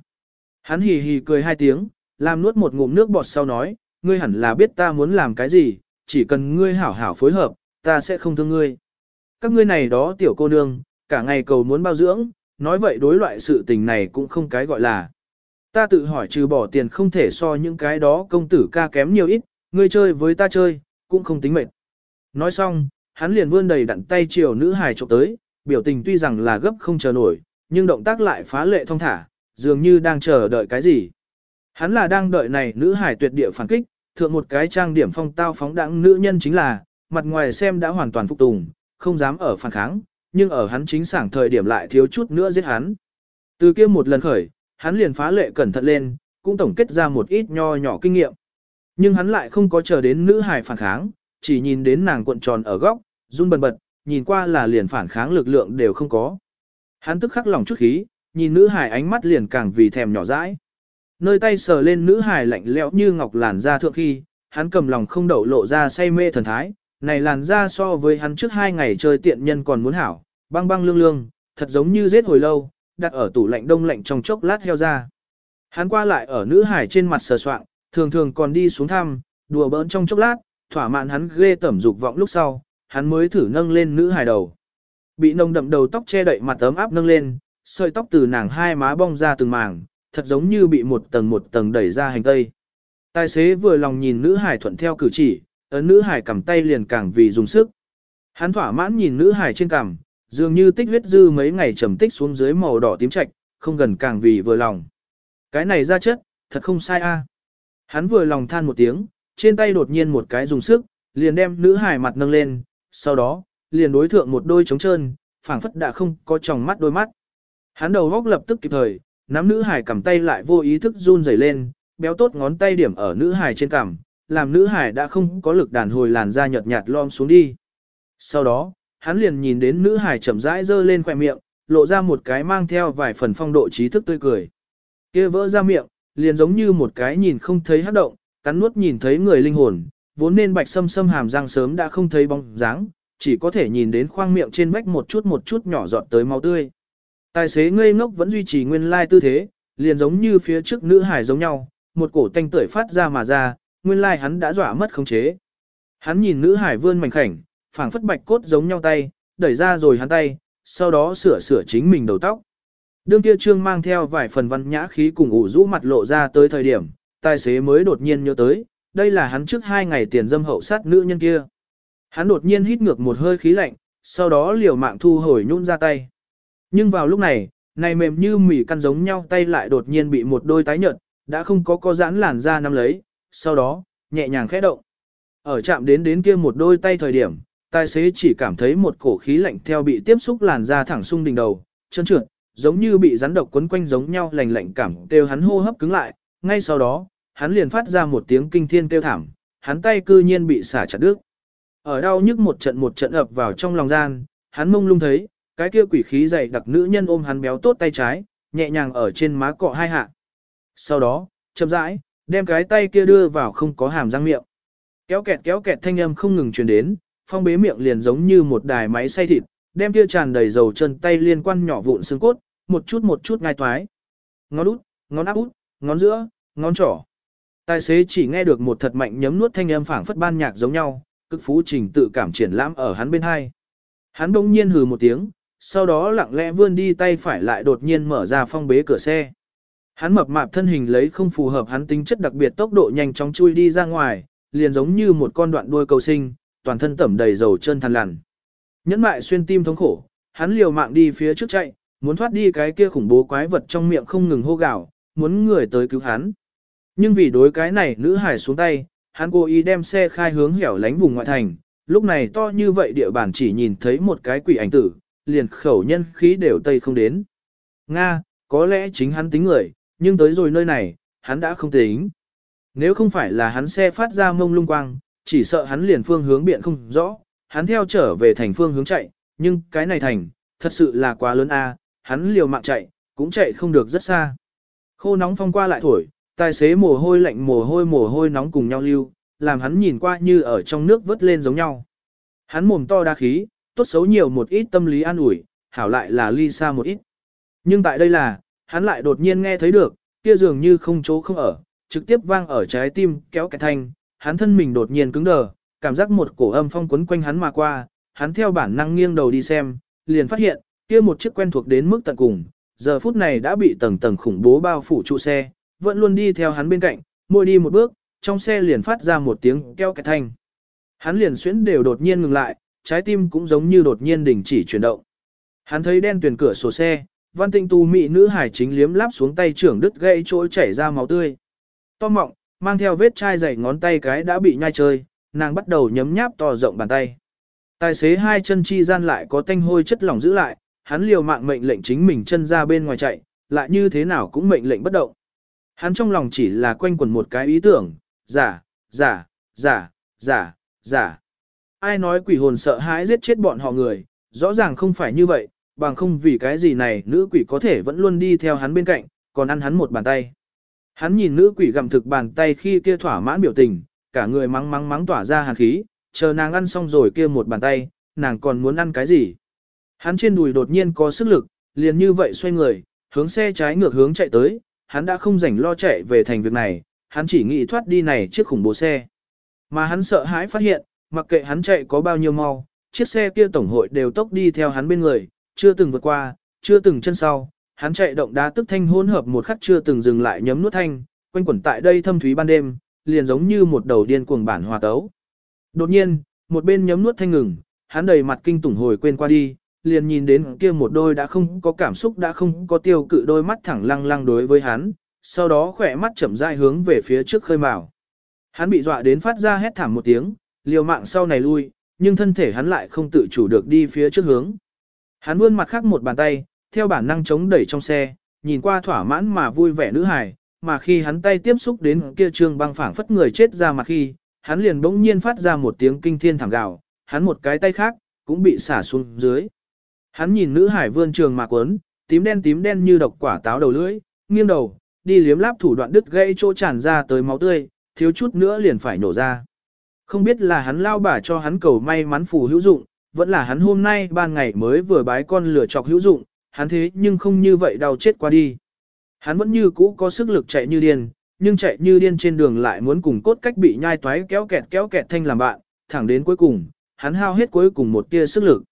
Hắn hì hì cười hai tiếng, làm nuốt một ngụm nước bọt sau nói, ngươi hẳn là biết ta muốn làm cái gì, chỉ cần ngươi hảo hảo phối hợp, ta sẽ không thương ngươi. Các ngươi này đó tiểu cô nương, cả ngày cầu muốn bao dưỡng, nói vậy đối loại sự tình này cũng không cái gọi là. Ta tự hỏi trừ bỏ tiền không thể so những cái đó công tử ca kém nhiều ít, ngươi chơi với ta chơi, cũng không tính mệt. Nói xong, hắn liền vươn đầy đặn tay chiều nữ hài trộm tới, biểu tình tuy rằng là gấp không chờ nổi, nhưng động tác lại phá lệ thông thả, dường như đang chờ đợi cái gì. Hắn là đang đợi này nữ hải tuyệt địa phản kích, thượng một cái trang điểm phong tao phóng đãng nữ nhân chính là, mặt ngoài xem đã hoàn toàn phục tùng, không dám ở phản kháng, nhưng ở hắn chính sảng thời điểm lại thiếu chút nữa giết hắn. Từ kia một lần khởi, hắn liền phá lệ cẩn thận lên, cũng tổng kết ra một ít nho nhỏ kinh nghiệm. Nhưng hắn lại không có chờ đến nữ hải phản kháng, chỉ nhìn đến nàng cuộn tròn ở góc, run bần bật, nhìn qua là liền phản kháng lực lượng đều không có. Hắn tức khắc lòng chút khí, nhìn nữ hải ánh mắt liền càng vì thèm nhỏ dãi. Nơi tay sờ lên nữ hải lạnh lẽo như ngọc làn da thượng khi, hắn cầm lòng không đậu lộ ra say mê thần thái, này làn da so với hắn trước hai ngày chơi tiện nhân còn muốn hảo, băng băng lương lương, thật giống như giết hồi lâu, đặt ở tủ lạnh đông lạnh trong chốc lát heo ra. Hắn qua lại ở nữ hải trên mặt sờ soạng, thường thường còn đi xuống thăm, đùa bỡn trong chốc lát, thỏa mãn hắn ghê tẩm dục vọng lúc sau, hắn mới thử nâng lên nữ hải đầu. Bị nồng đậm đầu tóc che đậy mặt ấm áp nâng lên, sợi tóc từ nàng hai má bong ra từng màng, thật giống như bị một tầng một tầng đẩy ra hành tây. Tài xế vừa lòng nhìn nữ hải thuận theo cử chỉ, ấn nữ hải cầm tay liền càng vì dùng sức. Hắn thỏa mãn nhìn nữ hải trên cằm, dường như tích huyết dư mấy ngày trầm tích xuống dưới màu đỏ tím trạch, không gần càng vì vừa lòng. Cái này ra chất, thật không sai a. Hắn vừa lòng than một tiếng, trên tay đột nhiên một cái dùng sức, liền đem nữ hải mặt nâng lên, sau đó, liền đối thượng một đôi trống trơn, phảng phất đã không có tròng mắt đôi mắt. Hắn đầu góc lập tức kịp thời, nắm nữ hải cầm tay lại vô ý thức run rẩy lên, béo tốt ngón tay điểm ở nữ hải trên cằm, làm nữ hải đã không có lực đàn hồi làn da nhợt nhạt lom xuống đi. Sau đó, hắn liền nhìn đến nữ hải chậm rãi giơ lên khỏe miệng, lộ ra một cái mang theo vài phần phong độ trí thức tươi cười. kia vỡ ra miệng, liền giống như một cái nhìn không thấy hắc động, cắn nuốt nhìn thấy người linh hồn, vốn nên bạch sâm sâm hàm răng sớm đã không thấy bóng dáng, chỉ có thể nhìn đến khoang miệng trên vách một chút một chút nhỏ giọt tới máu tươi. Tài xế ngây ngốc vẫn duy trì nguyên lai tư thế, liền giống như phía trước nữ hải giống nhau, một cổ tanh tưởi phát ra mà ra, nguyên lai hắn đã dọa mất khống chế. Hắn nhìn nữ hải vươn mảnh khảnh, phảng phất bạch cốt giống nhau tay, đẩy ra rồi hắn tay, sau đó sửa sửa chính mình đầu tóc. Đương kia trương mang theo vài phần văn nhã khí cùng ủ rũ mặt lộ ra tới thời điểm, tài xế mới đột nhiên nhớ tới, đây là hắn trước hai ngày tiền dâm hậu sát nữ nhân kia. Hắn đột nhiên hít ngược một hơi khí lạnh, sau đó liều mạng thu hồi nhún ra tay. Nhưng vào lúc này, này mềm như mỉ căn giống nhau tay lại đột nhiên bị một đôi tái nhợt, đã không có co giãn làn da nắm lấy, sau đó, nhẹ nhàng khẽ động. Ở chạm đến đến kia một đôi tay thời điểm, tài xế chỉ cảm thấy một cổ khí lạnh theo bị tiếp xúc làn da thẳng sung đỉnh đầu, chân trượt, giống như bị rắn độc quấn quanh giống nhau lành lạnh cảm đều hắn hô hấp cứng lại, ngay sau đó, hắn liền phát ra một tiếng kinh thiên kêu thảm, hắn tay cư nhiên bị xả chặt đứt. Ở đau nhức một trận một trận ập vào trong lòng gian, hắn mông lung thấy, cái kia quỷ khí dày đặc nữ nhân ôm hắn béo tốt tay trái, nhẹ nhàng ở trên má cọ hai hạ. Sau đó, chậm rãi, đem cái tay kia đưa vào không có hàm răng miệng. Kéo kẹt kéo kẹt thanh âm không ngừng truyền đến, phong bế miệng liền giống như một đài máy xay thịt, đem kia tràn đầy dầu chân tay liên quan nhỏ vụn xương cốt, một chút một chút ngai toái. Ngón út, ngón áp út, ngón giữa, ngón trỏ. Tài xế chỉ nghe được một thật mạnh nhấm nuốt thanh âm phảng phất ban nhạc giống nhau, cực phú trình tự cảm triển lãm ở hắn bên hai. Hắn bỗng nhiên hừ một tiếng, sau đó lặng lẽ vươn đi tay phải lại đột nhiên mở ra phong bế cửa xe. Hắn mập mạp thân hình lấy không phù hợp hắn tính chất đặc biệt tốc độ nhanh chóng chui đi ra ngoài, liền giống như một con đoạn đuôi cầu sinh, toàn thân tẩm đầy dầu chân thằn lằn. Nhẫn mại xuyên tim thống khổ, hắn liều mạng đi phía trước chạy, muốn thoát đi cái kia khủng bố quái vật trong miệng không ngừng hô gào, muốn người tới cứu hắn. Nhưng vì đối cái này nữ hải xuống tay, hắn cố ý đem xe khai hướng hẻo lánh vùng ngoại thành, lúc này to như vậy địa bàn chỉ nhìn thấy một cái quỷ ảnh tử, liền khẩu nhân khí đều tây không đến. Nga, có lẽ chính hắn tính người, nhưng tới rồi nơi này, hắn đã không tính. Nếu không phải là hắn xe phát ra mông lung quang, chỉ sợ hắn liền phương hướng biện không rõ, hắn theo trở về thành phương hướng chạy, nhưng cái này thành, thật sự là quá lớn a, hắn liều mạng chạy, cũng chạy không được rất xa. Khô nóng phong qua lại thổi, tài xế mồ hôi lạnh mồ hôi mồ hôi nóng cùng nhau lưu, làm hắn nhìn qua như ở trong nước vớt lên giống nhau. Hắn mồm to đa khí, tốt xấu nhiều một ít tâm lý an ủi, hảo lại là ly xa một ít. Nhưng tại đây là, hắn lại đột nhiên nghe thấy được, kia dường như không chỗ không ở, trực tiếp vang ở trái tim kéo cái thanh, hắn thân mình đột nhiên cứng đờ, cảm giác một cổ âm phong quấn quanh hắn mà qua, hắn theo bản năng nghiêng đầu đi xem, liền phát hiện, kia một chiếc quen thuộc đến mức tận cùng, giờ phút này đã bị tầng tầng khủng bố bao phủ trụ xe, vẫn luôn đi theo hắn bên cạnh, mỗi đi một bước, trong xe liền phát ra một tiếng keo kẹt thanh. Hắn liền xuyến đều đột nhiên ngừng lại, trái tim cũng giống như đột nhiên đình chỉ chuyển động. Hắn thấy đen tuyển cửa sổ xe, văn tinh tu mị nữ hải chính liếm láp xuống tay trưởng đứt gãy chỗ chảy ra máu tươi. To mọng, mang theo vết chai dày ngón tay cái đã bị nhai chơi, nàng bắt đầu nhấm nháp to rộng bàn tay. Tài xế hai chân chi gian lại có tanh hôi chất lỏng giữ lại, hắn liều mạng mệnh lệnh chính mình chân ra bên ngoài chạy, lại như thế nào cũng mệnh lệnh bất động. Hắn trong lòng chỉ là quanh quẩn một cái ý tưởng, giả, giả, giả, giả, giả. Ai nói quỷ hồn sợ hãi giết chết bọn họ người, rõ ràng không phải như vậy, bằng không vì cái gì này nữ quỷ có thể vẫn luôn đi theo hắn bên cạnh, còn ăn hắn một bàn tay. Hắn nhìn nữ quỷ gặm thực bàn tay khi kia thỏa mãn biểu tình, cả người mắng mắng mắng tỏa ra hàn khí, chờ nàng ăn xong rồi kia một bàn tay, nàng còn muốn ăn cái gì. Hắn trên đùi đột nhiên có sức lực, liền như vậy xoay người, hướng xe trái ngược hướng chạy tới, hắn đã không rảnh lo chạy về thành việc này, hắn chỉ nghĩ thoát đi này chiếc khủng bố xe. Mà hắn sợ hãi phát hiện, mặc kệ hắn chạy có bao nhiêu mau, chiếc xe kia tổng hội đều tốc đi theo hắn bên người, chưa từng vượt qua, chưa từng chân sau, hắn chạy động đá tức thanh hỗn hợp một khắc chưa từng dừng lại nhấm nuốt thanh, quanh quẩn tại đây thâm thúy ban đêm, liền giống như một đầu điên cuồng bản hòa tấu. Đột nhiên, một bên nhấm nuốt thanh ngừng, hắn đầy mặt kinh tủng hồi quên qua đi, liền nhìn đến kia một đôi đã không có cảm xúc đã không có tiêu cự đôi mắt thẳng lăng lăng đối với hắn, sau đó khỏe mắt chậm rãi hướng về phía trước khơi mào. Hắn bị dọa đến phát ra hét thảm một tiếng, liều mạng sau này lui, nhưng thân thể hắn lại không tự chủ được đi phía trước hướng. Hắn vươn mặt khác một bàn tay, theo bản năng chống đẩy trong xe, nhìn qua thỏa mãn mà vui vẻ nữ hài, mà khi hắn tay tiếp xúc đến kia trương băng phảng phất người chết ra mặt khi, hắn liền bỗng nhiên phát ra một tiếng kinh thiên thảm gào, hắn một cái tay khác, cũng bị xả xuống dưới. Hắn nhìn nữ hải vươn trường mà quấn, tím đen tím đen như độc quả táo đầu lưỡi, nghiêng đầu, đi liếm láp thủ đoạn đứt gãy chỗ tràn ra tới máu tươi, thiếu chút nữa liền phải nổ ra. Không biết là hắn lao bả cho hắn cầu may mắn phù hữu dụng, vẫn là hắn hôm nay ban ngày mới vừa bái con lửa chọc hữu dụng, hắn thế nhưng không như vậy đau chết qua đi. Hắn vẫn như cũ có sức lực chạy như điên, nhưng chạy như điên trên đường lại muốn cùng cốt cách bị nhai toái kéo kẹt kéo kẹt thanh làm bạn, thẳng đến cuối cùng, hắn hao hết cuối cùng một tia sức lực.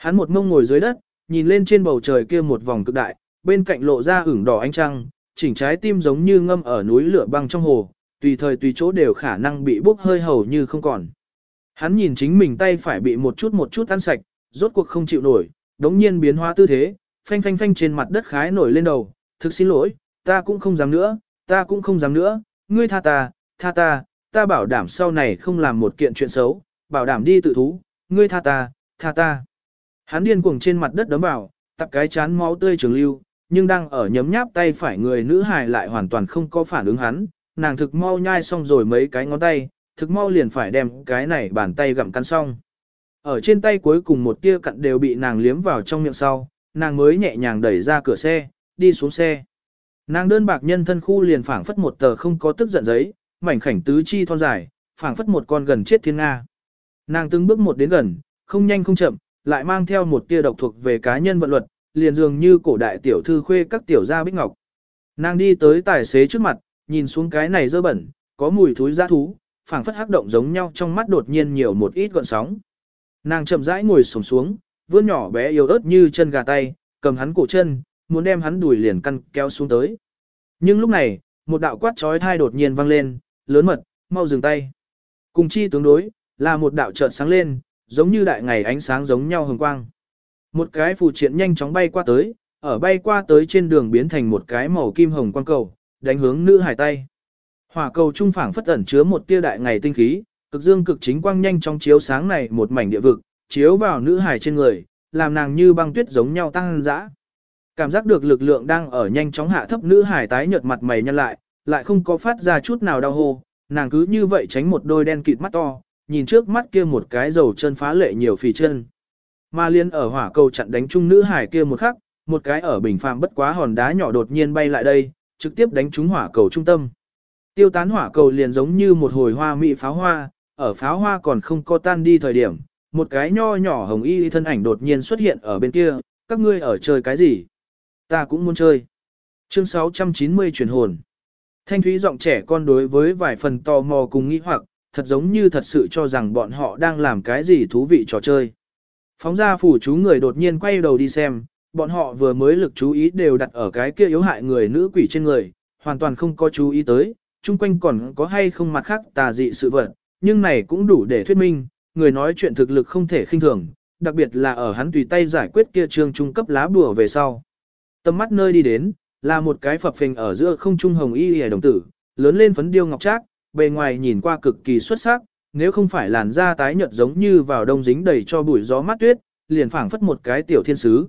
Hắn một mông ngồi dưới đất, nhìn lên trên bầu trời kia một vòng cực đại, bên cạnh lộ ra ửng đỏ ánh trăng, chỉnh trái tim giống như ngâm ở núi lửa băng trong hồ, tùy thời tùy chỗ đều khả năng bị bốc hơi hầu như không còn. Hắn nhìn chính mình tay phải bị một chút một chút ăn sạch, rốt cuộc không chịu nổi, đống nhiên biến hóa tư thế, phanh phanh phanh trên mặt đất khái nổi lên đầu, thực xin lỗi, ta cũng không dám nữa, ta cũng không dám nữa, ngươi tha ta, tha ta, ta bảo đảm sau này không làm một kiện chuyện xấu, bảo đảm đi tự thú, ngươi tha ta, tha ta. Hắn điên cuồng trên mặt đất đấm vào, tập cái chán máu tươi trường lưu, nhưng đang ở nhấm nháp tay phải người nữ hài lại hoàn toàn không có phản ứng hắn, nàng thực mau nhai xong rồi mấy cái ngón tay, thực mau liền phải đem cái này bàn tay gặm cắn xong. Ở trên tay cuối cùng một tia cặn đều bị nàng liếm vào trong miệng sau, nàng mới nhẹ nhàng đẩy ra cửa xe, đi xuống xe. Nàng đơn bạc nhân thân khu liền phảng phất một tờ không có tức giận giấy, mảnh khảnh tứ chi thon dài, phảng phất một con gần chết thiên nga. Nàng từng bước một đến gần, không nhanh không chậm, lại mang theo một tia độc thuộc về cá nhân vận luật, liền dường như cổ đại tiểu thư khuê các tiểu gia bích ngọc. Nàng đi tới tài xế trước mặt, nhìn xuống cái này dơ bẩn, có mùi thúi giá thú, phảng phất hắc động giống nhau trong mắt đột nhiên nhiều một ít gọn sóng. Nàng chậm rãi ngồi xổm xuống, vươn nhỏ bé yếu ớt như chân gà tay, cầm hắn cổ chân, muốn đem hắn đùi liền căn kéo xuống tới. Nhưng lúc này, một đạo quát trói thai đột nhiên vang lên, lớn mật, mau dừng tay. Cùng chi tướng đối, là một đạo chợt sáng lên, giống như đại ngày ánh sáng giống nhau hồng quang. Một cái phù triện nhanh chóng bay qua tới, ở bay qua tới trên đường biến thành một cái màu kim hồng quang cầu, đánh hướng nữ hải tay. Hỏa cầu trung phảng phất ẩn chứa một tia đại ngày tinh khí, cực dương cực chính quang nhanh chóng chiếu sáng này một mảnh địa vực, chiếu vào nữ hải trên người, làm nàng như băng tuyết giống nhau tăng dã. Cảm giác được lực lượng đang ở nhanh chóng hạ thấp nữ hải tái nhợt mặt mày nhăn lại, lại không có phát ra chút nào đau hô, nàng cứ như vậy tránh một đôi đen kịt mắt to, nhìn trước mắt kia một cái dầu chân phá lệ nhiều phì chân. Mà liên ở hỏa cầu chặn đánh trung nữ hải kia một khắc, một cái ở bình phàm bất quá hòn đá nhỏ đột nhiên bay lại đây, trực tiếp đánh trúng hỏa cầu trung tâm. Tiêu tán hỏa cầu liền giống như một hồi hoa mỹ pháo hoa, ở pháo hoa còn không có tan đi thời điểm, một cái nho nhỏ hồng y thân ảnh đột nhiên xuất hiện ở bên kia, các ngươi ở chơi cái gì? Ta cũng muốn chơi. Chương 690 chuyển hồn. Thanh thúy giọng trẻ con đối với vài phần tò mò cùng nghi hoặc, thật giống như thật sự cho rằng bọn họ đang làm cái gì thú vị trò chơi. Phóng ra phủ chú người đột nhiên quay đầu đi xem, bọn họ vừa mới lực chú ý đều đặt ở cái kia yếu hại người nữ quỷ trên người, hoàn toàn không có chú ý tới, chung quanh còn có hay không mặt khác tà dị sự vật, nhưng này cũng đủ để thuyết minh, người nói chuyện thực lực không thể khinh thường, đặc biệt là ở hắn tùy tay giải quyết kia trường trung cấp lá bùa về sau. Tầm mắt nơi đi đến, là một cái phập phình ở giữa không trung hồng y hề đồng tử, lớn lên phấn điêu ngọc trác, bề ngoài nhìn qua cực kỳ xuất sắc, nếu không phải làn da tái nhợt giống như vào đông dính đầy cho bụi gió mát tuyết, liền phảng phất một cái tiểu thiên sứ.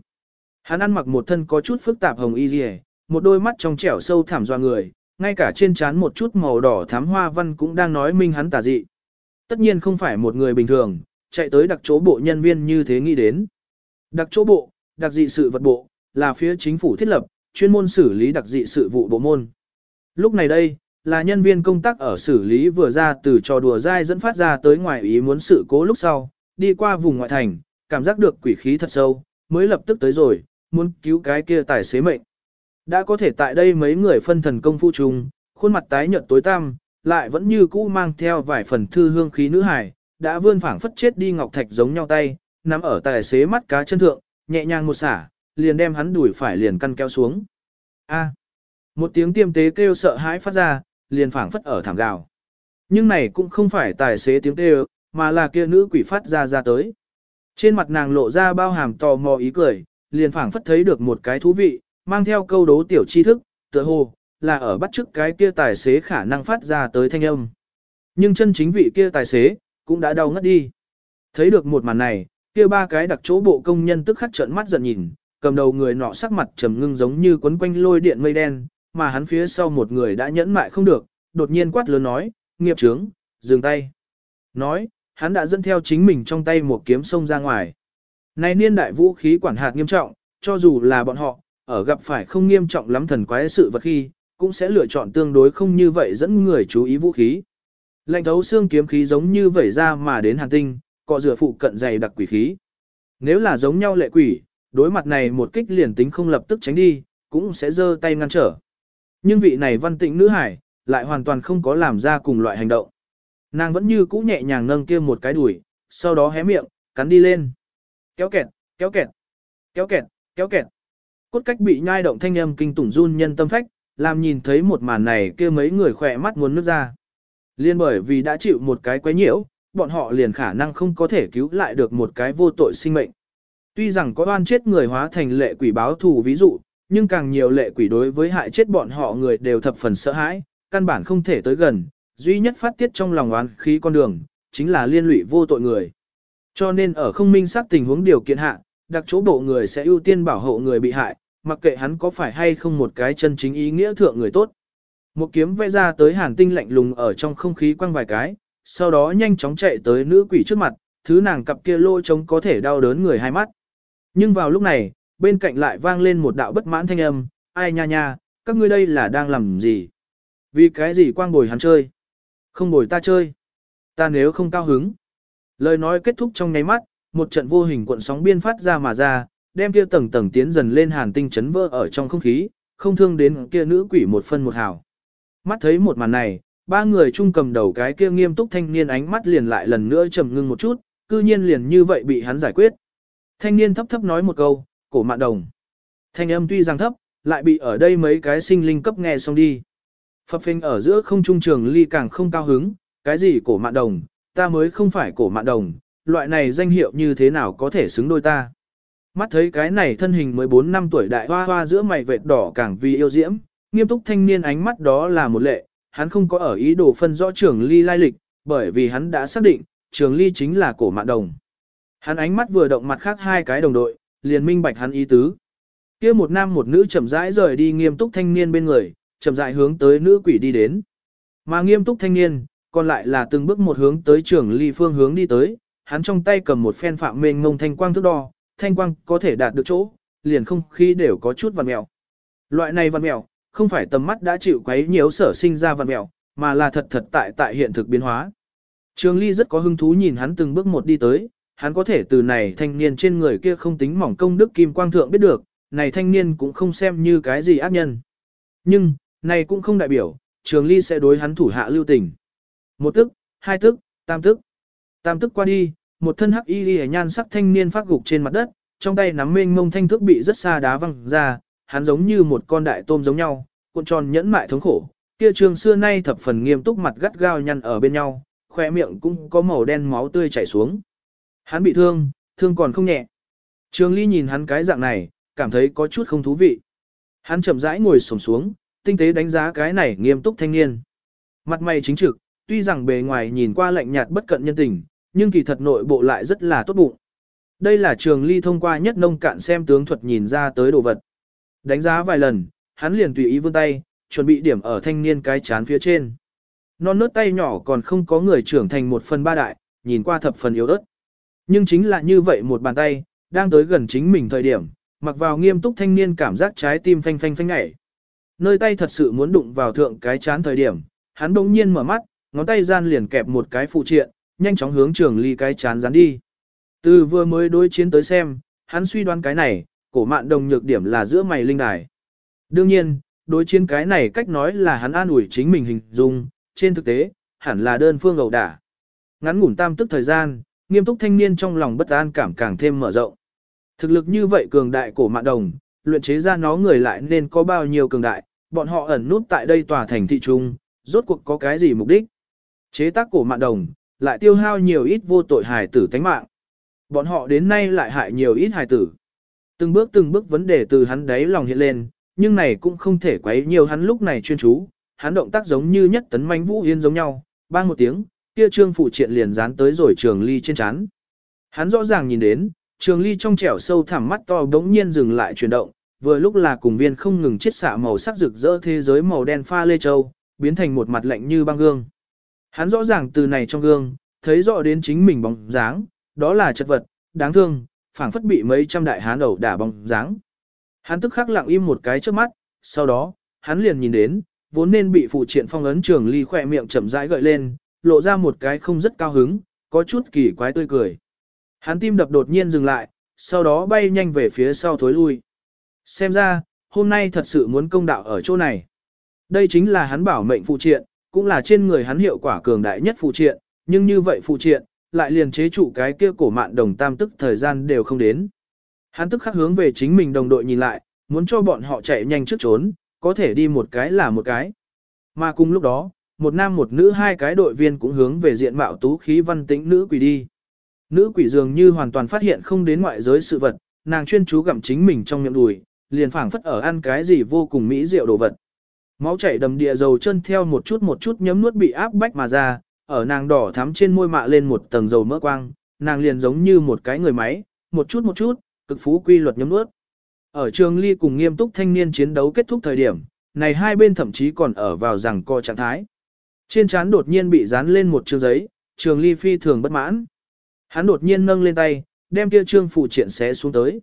Hắn ăn mặc một thân có chút phức tạp hồng y liề, một đôi mắt trong trẻo sâu thẳm doa người, ngay cả trên trán một chút màu đỏ thám hoa văn cũng đang nói minh hắn tà dị. Tất nhiên không phải một người bình thường, chạy tới đặc chỗ bộ nhân viên như thế nghĩ đến. Đặc chỗ bộ, đặc dị sự vật bộ, là phía chính phủ thiết lập, chuyên môn xử lý đặc dị sự vụ bộ môn. Lúc này đây, là nhân viên công tác ở xử lý vừa ra từ trò đùa dai dẫn phát ra tới ngoài ý muốn sự cố lúc sau, đi qua vùng ngoại thành, cảm giác được quỷ khí thật sâu, mới lập tức tới rồi, muốn cứu cái kia tài xế mệnh. Đã có thể tại đây mấy người phân thần công phu chung, khuôn mặt tái nhợt tối tăm, lại vẫn như cũ mang theo vài phần thư hương khí nữ hài, đã vươn phảng phất chết đi ngọc thạch giống nhau tay, nắm ở tài xế mắt cá chân thượng, nhẹ nhàng một xả, liền đem hắn đuổi phải liền căn kéo xuống. A. một tiếng tiêm tế kêu sợ hãi phát ra, liền phảng phất ở thảm gào. Nhưng này cũng không phải tài xế tiếng kêu, mà là kia nữ quỷ phát ra ra tới. Trên mặt nàng lộ ra bao hàm tò mò ý cười, liền phảng phất thấy được một cái thú vị, mang theo câu đố tiểu tri thức, tựa hồ, là ở bắt chước cái kia tài xế khả năng phát ra tới thanh âm. Nhưng chân chính vị kia tài xế, cũng đã đau ngất đi. Thấy được một màn này, kia ba cái đặc chỗ bộ công nhân tức khắc trợn mắt giận nhìn, cầm đầu người nọ sắc mặt trầm ngưng giống như quấn quanh lôi điện mây đen, mà hắn phía sau một người đã nhẫn mại không được, đột nhiên quát lớn nói, nghiệp trướng, dừng tay. Nói, hắn đã dẫn theo chính mình trong tay một kiếm sông ra ngoài. Này niên đại vũ khí quản hạt nghiêm trọng, cho dù là bọn họ, ở gặp phải không nghiêm trọng lắm thần quái sự vật khi, cũng sẽ lựa chọn tương đối không như vậy dẫn người chú ý vũ khí. Lệnh thấu xương kiếm khí giống như vẩy ra mà đến hàn tinh, cọ rửa phụ cận dày đặc quỷ khí. Nếu là giống nhau lệ quỷ, đối mặt này một kích liền tính không lập tức tránh đi, cũng sẽ giơ tay ngăn trở. Nhưng vị này văn tịnh nữ hải, lại hoàn toàn không có làm ra cùng loại hành động. Nàng vẫn như cũ nhẹ nhàng nâng kia một cái đùi, sau đó hé miệng, cắn đi lên. Kéo kẹt, kéo kẹt, kéo kẹt, kéo kẹt. Cốt cách bị nhai động thanh âm kinh tủng run nhân tâm phách, làm nhìn thấy một màn này kia mấy người khỏe mắt muốn nước ra. Liên bởi vì đã chịu một cái quấy nhiễu, bọn họ liền khả năng không có thể cứu lại được một cái vô tội sinh mệnh. Tuy rằng có oan chết người hóa thành lệ quỷ báo thù ví dụ, nhưng càng nhiều lệ quỷ đối với hại chết bọn họ người đều thập phần sợ hãi, căn bản không thể tới gần, duy nhất phát tiết trong lòng oán khí con đường, chính là liên lụy vô tội người. Cho nên ở không minh xác tình huống điều kiện hạ, đặc chỗ bộ người sẽ ưu tiên bảo hộ người bị hại, mặc kệ hắn có phải hay không một cái chân chính ý nghĩa thượng người tốt. Một kiếm vẽ ra tới hàn tinh lạnh lùng ở trong không khí quăng vài cái, sau đó nhanh chóng chạy tới nữ quỷ trước mặt, thứ nàng cặp kia lôi trống có thể đau đớn người hai mắt. Nhưng vào lúc này, bên cạnh lại vang lên một đạo bất mãn thanh âm, ai nha nha, các ngươi đây là đang làm gì? Vì cái gì quang bồi hắn chơi? Không bồi ta chơi. Ta nếu không cao hứng. Lời nói kết thúc trong nháy mắt, một trận vô hình cuộn sóng biên phát ra mà ra, đem kia tầng tầng tiến dần lên hàn tinh chấn vỡ ở trong không khí, không thương đến kia nữ quỷ một phân một hào. Mắt thấy một màn này, ba người chung cầm đầu cái kia nghiêm túc thanh niên ánh mắt liền lại lần nữa trầm ngưng một chút, cư nhiên liền như vậy bị hắn giải quyết. Thanh niên thấp thấp nói một câu, cổ mạn đồng. Thanh âm tuy rằng thấp, lại bị ở đây mấy cái sinh linh cấp nghe xong đi. Phập phình ở giữa không trung trường ly càng không cao hứng, cái gì cổ mạn đồng, ta mới không phải cổ mạn đồng, loại này danh hiệu như thế nào có thể xứng đôi ta. Mắt thấy cái này thân hình 14 năm tuổi đại hoa hoa giữa mày vệt đỏ càng vì yêu diễm, nghiêm túc thanh niên ánh mắt đó là một lệ, hắn không có ở ý đồ phân rõ trường ly lai lịch, bởi vì hắn đã xác định, trường ly chính là cổ mạn đồng. Hắn ánh mắt vừa động mặt khác hai cái đồng đội, liền minh bạch hắn ý tứ. kia một nam một nữ chậm rãi rời đi nghiêm túc thanh niên bên người, chậm rãi hướng tới nữ quỷ đi đến. Mà nghiêm túc thanh niên, còn lại là từng bước một hướng tới trường ly phương hướng đi tới, hắn trong tay cầm một phen phạm mênh ngông thanh quang thước đo, thanh quang có thể đạt được chỗ, liền không khí đều có chút vằn mèo. Loại này vằn mèo, không phải tầm mắt đã chịu quấy nhiễu sở sinh ra vằn mèo, mà là thật thật tại tại hiện thực biến hóa. Trường Ly rất có hứng thú nhìn hắn từng bước một đi tới, hắn có thể từ này thanh niên trên người kia không tính mỏng công đức kim quang thượng biết được, này thanh niên cũng không xem như cái gì ác nhân. Nhưng, này cũng không đại biểu, Trường Ly sẽ đối hắn thủ hạ lưu tình. Một tức, hai tức, tam tức. Tam tức qua đi, một thân hắc y liễu nhan sắc thanh niên phát gục trên mặt đất, trong tay nắm mênh mông thanh thước bị rất xa đá văng ra, hắn giống như một con đại tôm giống nhau, cuộn tròn nhẫn mại thống khổ, kia trường xưa nay thập phần nghiêm túc mặt gắt gao nhăn ở bên nhau, khoe miệng cũng có màu đen máu tươi chảy xuống. Hắn bị thương, thương còn không nhẹ. Trường Ly nhìn hắn cái dạng này, cảm thấy có chút không thú vị. Hắn chậm rãi ngồi xổm xuống, tinh tế đánh giá cái này nghiêm túc thanh niên. Mặt mày chính trực, tuy rằng bề ngoài nhìn qua lạnh nhạt bất cận nhân tình, nhưng kỳ thật nội bộ lại rất là tốt bụng. Đây là Trường Ly thông qua nhất nông cạn xem tướng thuật nhìn ra tới đồ vật. Đánh giá vài lần, hắn liền tùy ý vươn tay, chuẩn bị điểm ở thanh niên cái chán phía trên. Non nớt tay nhỏ còn không có người trưởng thành một phần ba đại, nhìn qua thập phần yếu ớt. Nhưng chính là như vậy một bàn tay, đang tới gần chính mình thời điểm, mặc vào nghiêm túc thanh niên cảm giác trái tim phanh phanh phanh ngảy. Nơi tay thật sự muốn đụng vào thượng cái chán thời điểm, hắn bỗng nhiên mở mắt, ngón tay gian liền kẹp một cái phụ triện, nhanh chóng hướng trường ly cái chán dán đi. Từ vừa mới đối chiến tới xem, hắn suy đoán cái này, cổ mạn đồng nhược điểm là giữa mày linh đài. Đương nhiên, đối chiến cái này cách nói là hắn an ủi chính mình hình dung, trên thực tế, hẳn là đơn phương ẩu đả. Ngắn ngủn tam tức thời gian, nghiêm túc thanh niên trong lòng bất an cảm càng thêm mở rộng. Thực lực như vậy cường đại cổ mạn đồng, luyện chế ra nó người lại nên có bao nhiêu cường đại, bọn họ ẩn nút tại đây tòa thành thị trung, rốt cuộc có cái gì mục đích. Chế tác cổ mạn đồng, lại tiêu hao nhiều ít vô tội hài tử tánh mạng. Bọn họ đến nay lại hại nhiều ít hài tử. Từng bước từng bước vấn đề từ hắn đáy lòng hiện lên, nhưng này cũng không thể quấy nhiều hắn lúc này chuyên chú, hắn động tác giống như nhất tấn manh vũ yên giống nhau, bang một tiếng, kia trương phụ triện liền dán tới rồi trường ly trên chán. Hắn rõ ràng nhìn đến, trường ly trong trẻo sâu thẳm mắt to đống nhiên dừng lại chuyển động, vừa lúc là cùng viên không ngừng chiết xạ màu sắc rực rỡ thế giới màu đen pha lê châu, biến thành một mặt lạnh như băng gương. Hắn rõ ràng từ này trong gương, thấy rõ đến chính mình bóng dáng, đó là chất vật, đáng thương, phảng phất bị mấy trăm đại hán ẩu đả bóng dáng. Hắn tức khắc lặng im một cái trước mắt, sau đó, hắn liền nhìn đến, vốn nên bị phụ triện phong ấn trường ly khỏe miệng chậm rãi gợi lên, lộ ra một cái không rất cao hứng, có chút kỳ quái tươi cười. Hắn tim đập đột nhiên dừng lại, sau đó bay nhanh về phía sau thối lui. Xem ra, hôm nay thật sự muốn công đạo ở chỗ này. Đây chính là hắn bảo mệnh phụ triện, cũng là trên người hắn hiệu quả cường đại nhất phụ triện, nhưng như vậy phụ triện, lại liền chế trụ cái kia cổ mạn đồng tam tức thời gian đều không đến. Hắn tức khắc hướng về chính mình đồng đội nhìn lại, muốn cho bọn họ chạy nhanh trước trốn, có thể đi một cái là một cái. Mà cùng lúc đó, một nam một nữ hai cái đội viên cũng hướng về diện mạo tú khí văn tĩnh nữ quỷ đi. Nữ quỷ dường như hoàn toàn phát hiện không đến ngoại giới sự vật, nàng chuyên chú gặm chính mình trong miệng đùi, liền phảng phất ở ăn cái gì vô cùng mỹ diệu đồ vật. Máu chảy đầm địa dầu chân theo một chút một chút nhấm nuốt bị áp bách mà ra, ở nàng đỏ thắm trên môi mạ lên một tầng dầu mỡ quang, nàng liền giống như một cái người máy, một chút một chút, cực phú quy luật nhấm nuốt. Ở trường ly cùng nghiêm túc thanh niên chiến đấu kết thúc thời điểm, này hai bên thậm chí còn ở vào rằng co trạng thái. Trên trán đột nhiên bị dán lên một chương giấy, trường ly phi thường bất mãn. Hắn đột nhiên nâng lên tay, đem kia trương phụ triện xé xuống tới.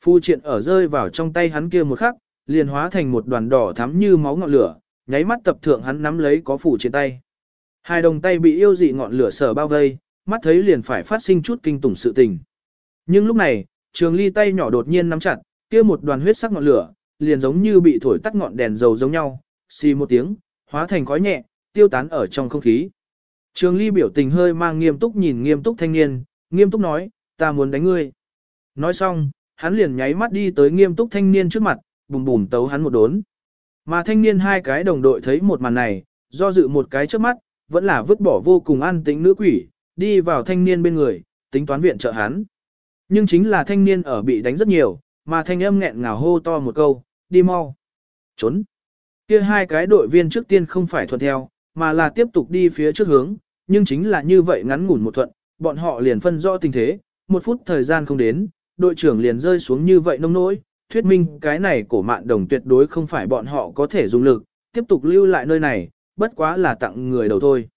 Phụ triện ở rơi vào trong tay hắn kia một khắc, liền hóa thành một đoàn đỏ thắm như máu ngọn lửa, nháy mắt tập thượng hắn nắm lấy có phụ triện tay. Hai đồng tay bị yêu dị ngọn lửa sở bao vây, mắt thấy liền phải phát sinh chút kinh tủng sự tình. Nhưng lúc này, trường ly tay nhỏ đột nhiên nắm chặt, kia một đoàn huyết sắc ngọn lửa, liền giống như bị thổi tắt ngọn đèn dầu giống nhau, xì một tiếng, hóa thành khói nhẹ, tiêu tán ở trong không khí. Trường ly biểu tình hơi mang nghiêm túc nhìn nghiêm túc thanh niên, nghiêm túc nói, ta muốn đánh ngươi. Nói xong, hắn liền nháy mắt đi tới nghiêm túc thanh niên trước mặt, bùm bùm tấu hắn một đốn. Mà thanh niên hai cái đồng đội thấy một màn này, do dự một cái trước mắt, vẫn là vứt bỏ vô cùng an tính nữ quỷ, đi vào thanh niên bên người, tính toán viện trợ hắn. Nhưng chính là thanh niên ở bị đánh rất nhiều, mà thanh âm nghẹn ngào hô to một câu, đi mau. Trốn. Kia hai cái đội viên trước tiên không phải thuận theo, mà là tiếp tục đi phía trước hướng, nhưng chính là như vậy ngắn ngủn một thuận, bọn họ liền phân rõ tình thế, một phút thời gian không đến, đội trưởng liền rơi xuống như vậy nông nỗi, thuyết minh cái này cổ mạn đồng tuyệt đối không phải bọn họ có thể dùng lực, tiếp tục lưu lại nơi này, bất quá là tặng người đầu thôi.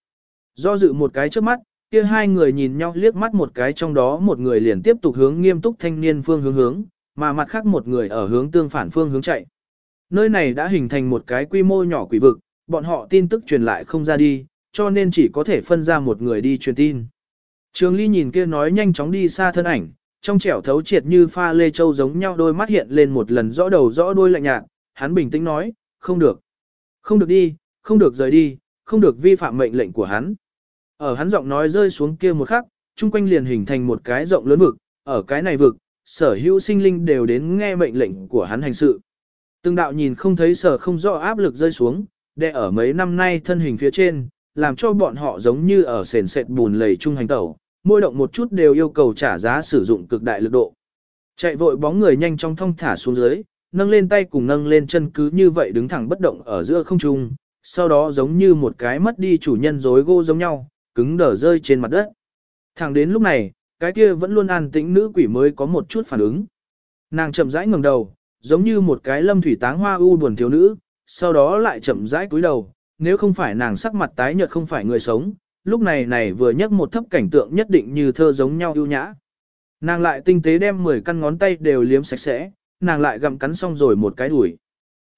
Do dự một cái trước mắt, kia hai người nhìn nhau liếc mắt một cái trong đó một người liền tiếp tục hướng nghiêm túc thanh niên phương hướng hướng, mà mặt khác một người ở hướng tương phản phương hướng chạy. Nơi này đã hình thành một cái quy mô nhỏ quỷ vực, bọn họ tin tức truyền lại không ra đi, cho nên chỉ có thể phân ra một người đi truyền tin. Trường Ly nhìn kia nói nhanh chóng đi xa thân ảnh, trong trẻo thấu triệt như pha lê châu giống nhau đôi mắt hiện lên một lần rõ đầu rõ đuôi lạnh nhạt, hắn bình tĩnh nói, không được. Không được đi, không được rời đi, không được vi phạm mệnh lệnh của hắn. Ở hắn giọng nói rơi xuống kia một khắc, chung quanh liền hình thành một cái rộng lớn vực, ở cái này vực, sở hữu sinh linh đều đến nghe mệnh lệnh của hắn hành sự. Từng đạo nhìn không thấy sở không rõ áp lực rơi xuống, đè ở mấy năm nay thân hình phía trên, làm cho bọn họ giống như ở sền sệt bùn lầy trung hành tẩu, môi động một chút đều yêu cầu trả giá sử dụng cực đại lực độ. Chạy vội bóng người nhanh trong thong thả xuống dưới, nâng lên tay cùng nâng lên chân cứ như vậy đứng thẳng bất động ở giữa không trung, sau đó giống như một cái mất đi chủ nhân rối gô giống nhau, cứng đờ rơi trên mặt đất. Thẳng đến lúc này, cái kia vẫn luôn an tĩnh nữ quỷ mới có một chút phản ứng. Nàng chậm rãi ngẩng đầu, giống như một cái lâm thủy táng hoa u buồn thiếu nữ, sau đó lại chậm rãi cúi đầu, nếu không phải nàng sắc mặt tái nhợt không phải người sống, lúc này này vừa nhấc một thấp cảnh tượng nhất định như thơ giống nhau ưu nhã. Nàng lại tinh tế đem 10 căn ngón tay đều liếm sạch sẽ, nàng lại gặm cắn xong rồi một cái đuổi.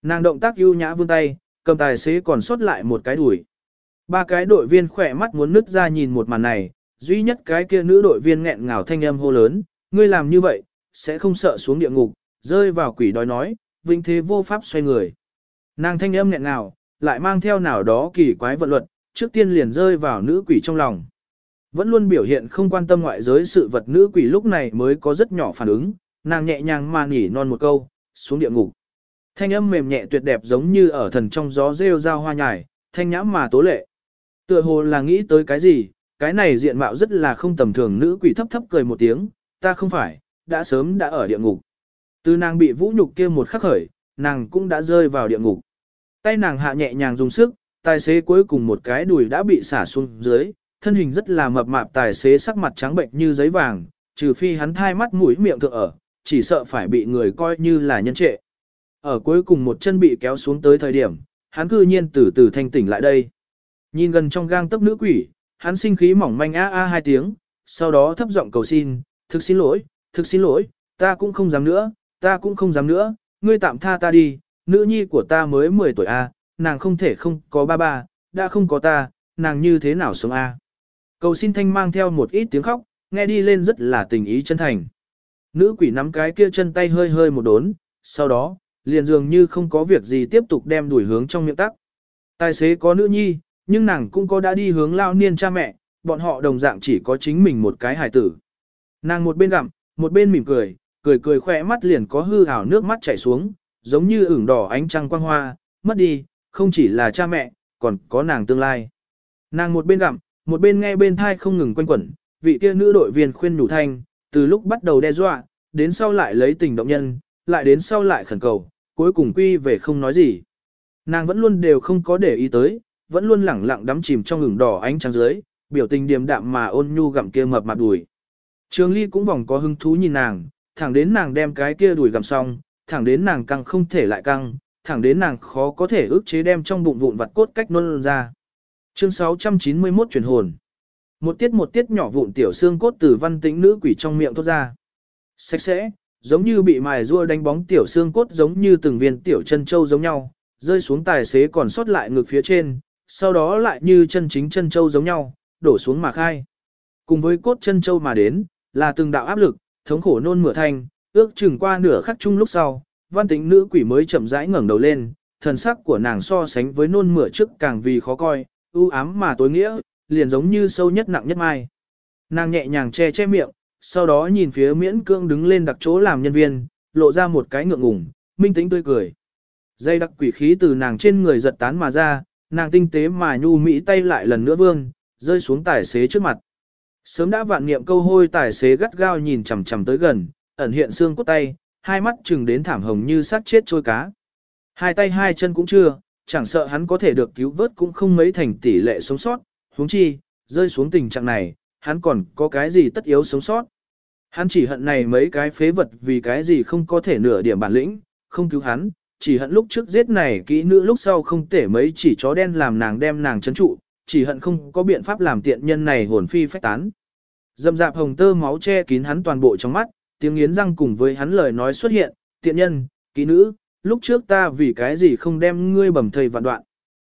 Nàng động tác ưu nhã vươn tay, cầm tài xế còn sót lại một cái đuổi. Ba cái đội viên khỏe mắt muốn nứt ra nhìn một màn này, duy nhất cái kia nữ đội viên nghẹn ngào thanh âm hô lớn, ngươi làm như vậy, sẽ không sợ xuống địa ngục, rơi vào quỷ đói nói, vinh thế vô pháp xoay người. Nàng thanh âm nghẹn nào, lại mang theo nào đó kỳ quái vận luật, trước tiên liền rơi vào nữ quỷ trong lòng. Vẫn luôn biểu hiện không quan tâm ngoại giới sự vật nữ quỷ lúc này mới có rất nhỏ phản ứng, nàng nhẹ nhàng mà nghỉ non một câu, xuống địa ngục. Thanh âm mềm nhẹ tuyệt đẹp giống như ở thần trong gió rêu rao hoa nhài, thanh nhãm mà tố lệ. Tựa hồ là nghĩ tới cái gì, cái này diện mạo rất là không tầm thường nữ quỷ thấp thấp cười một tiếng, ta không phải, đã sớm đã ở địa ngục. Từ nàng bị vũ nhục kia một khắc khởi, nàng cũng đã rơi vào địa ngục. Tay nàng hạ nhẹ nhàng dùng sức, tài xế cuối cùng một cái đùi đã bị xả xuống dưới, thân hình rất là mập mạp tài xế sắc mặt trắng bệnh như giấy vàng, trừ phi hắn thai mắt mũi miệng thượng ở, chỉ sợ phải bị người coi như là nhân trệ. Ở cuối cùng một chân bị kéo xuống tới thời điểm, hắn cư nhiên từ từ thanh tỉnh lại đây. Nhìn gần trong gang tấc nữ quỷ, hắn sinh khí mỏng manh a a hai tiếng, sau đó thấp giọng cầu xin, thực xin lỗi, thực xin lỗi, ta cũng không dám nữa, ta cũng không dám nữa, ngươi tạm tha ta đi, nữ nhi của ta mới 10 tuổi a, nàng không thể không có ba ba, đã không có ta, nàng như thế nào sống a? Cầu xin thanh mang theo một ít tiếng khóc, nghe đi lên rất là tình ý chân thành. Nữ quỷ nắm cái kia chân tay hơi hơi một đốn, sau đó, liền dường như không có việc gì tiếp tục đem đuổi hướng trong miệng tắc. Tài xế có nữ nhi, nhưng nàng cũng có đã đi hướng lao niên cha mẹ, bọn họ đồng dạng chỉ có chính mình một cái hài tử. Nàng một bên gặm, một bên mỉm cười, cười cười khỏe mắt liền có hư ảo nước mắt chảy xuống, giống như ửng đỏ ánh trăng quang hoa, mất đi, không chỉ là cha mẹ, còn có nàng tương lai. Nàng một bên gặm, một bên nghe bên thai không ngừng quanh quẩn, vị kia nữ đội viên khuyên nhủ thanh, từ lúc bắt đầu đe dọa, đến sau lại lấy tình động nhân, lại đến sau lại khẩn cầu, cuối cùng quy về không nói gì. Nàng vẫn luôn đều không có để ý tới, vẫn luôn lẳng lặng đắm chìm trong ngừng đỏ ánh trắng dưới, biểu tình điềm đạm mà ôn nhu gặm kia mập mạp đùi. Trường Ly cũng vòng có hứng thú nhìn nàng, thẳng đến nàng đem cái kia đùi gặm xong, thẳng đến nàng căng không thể lại căng, thẳng đến nàng khó có thể ức chế đem trong bụng vụn vặt cốt cách nôn ra. Chương 691 truyền hồn. Một tiết một tiết nhỏ vụn tiểu xương cốt từ văn tĩnh nữ quỷ trong miệng thoát ra. Sạch sẽ, giống như bị mài rua đánh bóng tiểu xương cốt giống như từng viên tiểu chân châu giống nhau, rơi xuống tài xế còn sót lại ngực phía trên, sau đó lại như chân chính chân châu giống nhau, đổ xuống mà khai. Cùng với cốt chân châu mà đến, là từng đạo áp lực, thống khổ nôn mửa thanh, ước chừng qua nửa khắc chung lúc sau, văn tính nữ quỷ mới chậm rãi ngẩng đầu lên, thần sắc của nàng so sánh với nôn mửa trước càng vì khó coi, ưu ám mà tối nghĩa, liền giống như sâu nhất nặng nhất mai. Nàng nhẹ nhàng che che miệng, sau đó nhìn phía miễn cương đứng lên đặt chỗ làm nhân viên, lộ ra một cái ngượng ngùng, minh tĩnh tươi cười. Dây đặc quỷ khí từ nàng trên người giật tán mà ra, nàng tinh tế mà nhu mỹ tay lại lần nữa vương, rơi xuống tài xế trước mặt. Sớm đã vạn niệm câu hôi tài xế gắt gao nhìn chằm chằm tới gần, ẩn hiện xương cốt tay, hai mắt chừng đến thảm hồng như sát chết trôi cá. Hai tay hai chân cũng chưa, chẳng sợ hắn có thể được cứu vớt cũng không mấy thành tỷ lệ sống sót, huống chi, rơi xuống tình trạng này, hắn còn có cái gì tất yếu sống sót. Hắn chỉ hận này mấy cái phế vật vì cái gì không có thể nửa điểm bản lĩnh, không cứu hắn, chỉ hận lúc trước giết này kỹ nữ lúc sau không thể mấy chỉ chó đen làm nàng đem nàng chấn trụ, chỉ hận không có biện pháp làm tiện nhân này hồn phi phách tán. Dầm dạp hồng tơ máu che kín hắn toàn bộ trong mắt, tiếng nghiến răng cùng với hắn lời nói xuất hiện, tiện nhân, kỹ nữ, lúc trước ta vì cái gì không đem ngươi bẩm thầy vạn đoạn.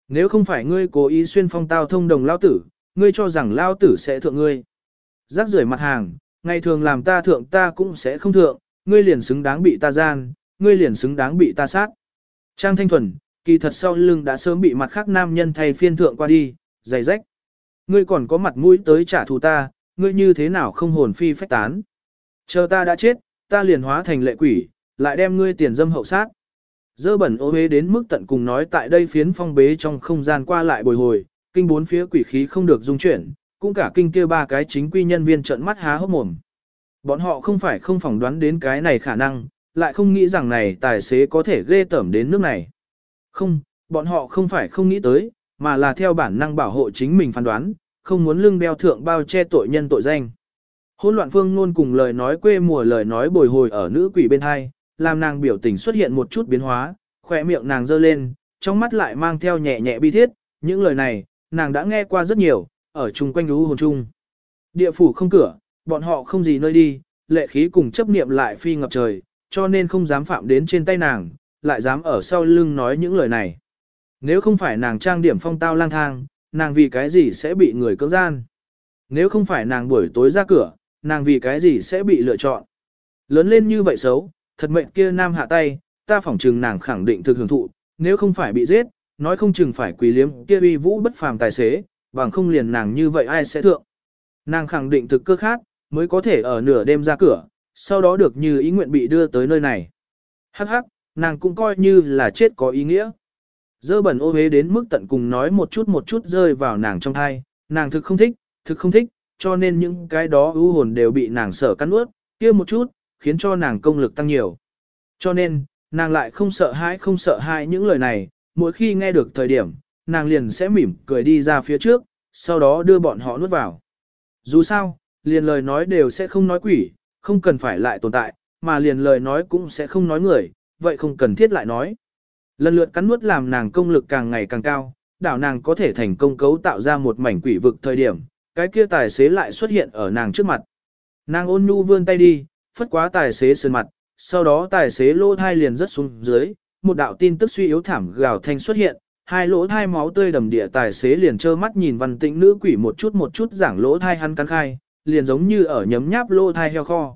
Nếu không phải ngươi cố ý xuyên phong tao thông đồng lao tử, ngươi cho rằng lao tử sẽ thượng ngươi. Rác rưởi mặt hàng, ngày thường làm ta thượng ta cũng sẽ không thượng, ngươi liền xứng đáng bị ta gian, ngươi liền xứng đáng bị ta sát. Trang Thanh Thuần, kỳ thật sau lưng đã sớm bị mặt khác nam nhân thay phiên thượng qua đi, giày rách. Ngươi còn có mặt mũi tới trả thù ta, ngươi như thế nào không hồn phi phách tán. Chờ ta đã chết, ta liền hóa thành lệ quỷ, lại đem ngươi tiền dâm hậu sát. Dơ bẩn ô hế đến mức tận cùng nói tại đây phiến phong bế trong không gian qua lại bồi hồi, kinh bốn phía quỷ khí không được dung chuyển, cũng cả kinh kia ba cái chính quy nhân viên trợn mắt há hốc mồm. Bọn họ không phải không phỏng đoán đến cái này khả năng, lại không nghĩ rằng này tài xế có thể ghê tởm đến nước này. Không, bọn họ không phải không nghĩ tới, mà là theo bản năng bảo hộ chính mình phán đoán, không muốn lưng đeo thượng bao che tội nhân tội danh. Hôn loạn phương ngôn cùng lời nói quê mùa lời nói bồi hồi ở nữ quỷ bên hai, làm nàng biểu tình xuất hiện một chút biến hóa, khỏe miệng nàng dơ lên, trong mắt lại mang theo nhẹ nhẹ bi thiết, những lời này, nàng đã nghe qua rất nhiều, ở chung quanh lũ hồn chung. Địa phủ không cửa, bọn họ không gì nơi đi, lệ khí cùng chấp niệm lại phi ngập trời, cho nên không dám phạm đến trên tay nàng, lại dám ở sau lưng nói những lời này. Nếu không phải nàng trang điểm phong tao lang thang, nàng vì cái gì sẽ bị người cưỡng gian? Nếu không phải nàng buổi tối ra cửa, nàng vì cái gì sẽ bị lựa chọn? Lớn lên như vậy xấu, thật mệnh kia nam hạ tay, ta phỏng chừng nàng khẳng định thực hưởng thụ, nếu không phải bị giết, nói không chừng phải quỳ liếm kia uy vũ bất phàm tài xế, bằng không liền nàng như vậy ai sẽ thượng. Nàng khẳng định thực cơ khát, mới có thể ở nửa đêm ra cửa, sau đó được như ý nguyện bị đưa tới nơi này. Hắc hắc, nàng cũng coi như là chết có ý nghĩa. Dơ bẩn ô hế đến mức tận cùng nói một chút một chút rơi vào nàng trong thai, nàng thực không thích, thực không thích, cho nên những cái đó ưu hồn đều bị nàng sở cắn ướt, kia một chút, khiến cho nàng công lực tăng nhiều. Cho nên, nàng lại không sợ hãi không sợ hãi những lời này, mỗi khi nghe được thời điểm, nàng liền sẽ mỉm cười đi ra phía trước, sau đó đưa bọn họ nuốt vào. Dù sao, liền lời nói đều sẽ không nói quỷ, không cần phải lại tồn tại, mà liền lời nói cũng sẽ không nói người, vậy không cần thiết lại nói. Lần lượt cắn nuốt làm nàng công lực càng ngày càng cao, đảo nàng có thể thành công cấu tạo ra một mảnh quỷ vực thời điểm, cái kia tài xế lại xuất hiện ở nàng trước mặt. Nàng ôn nhu vươn tay đi, phất quá tài xế sơn mặt, sau đó tài xế lỗ thai liền rất xuống dưới, một đạo tin tức suy yếu thảm gào thanh xuất hiện, hai lỗ thai máu tươi đầm địa tài xế liền trơ mắt nhìn văn tĩnh nữ quỷ một chút một chút giảng lỗ thai hắn cắn khai, liền giống như ở nhấm nháp lỗ thai heo kho.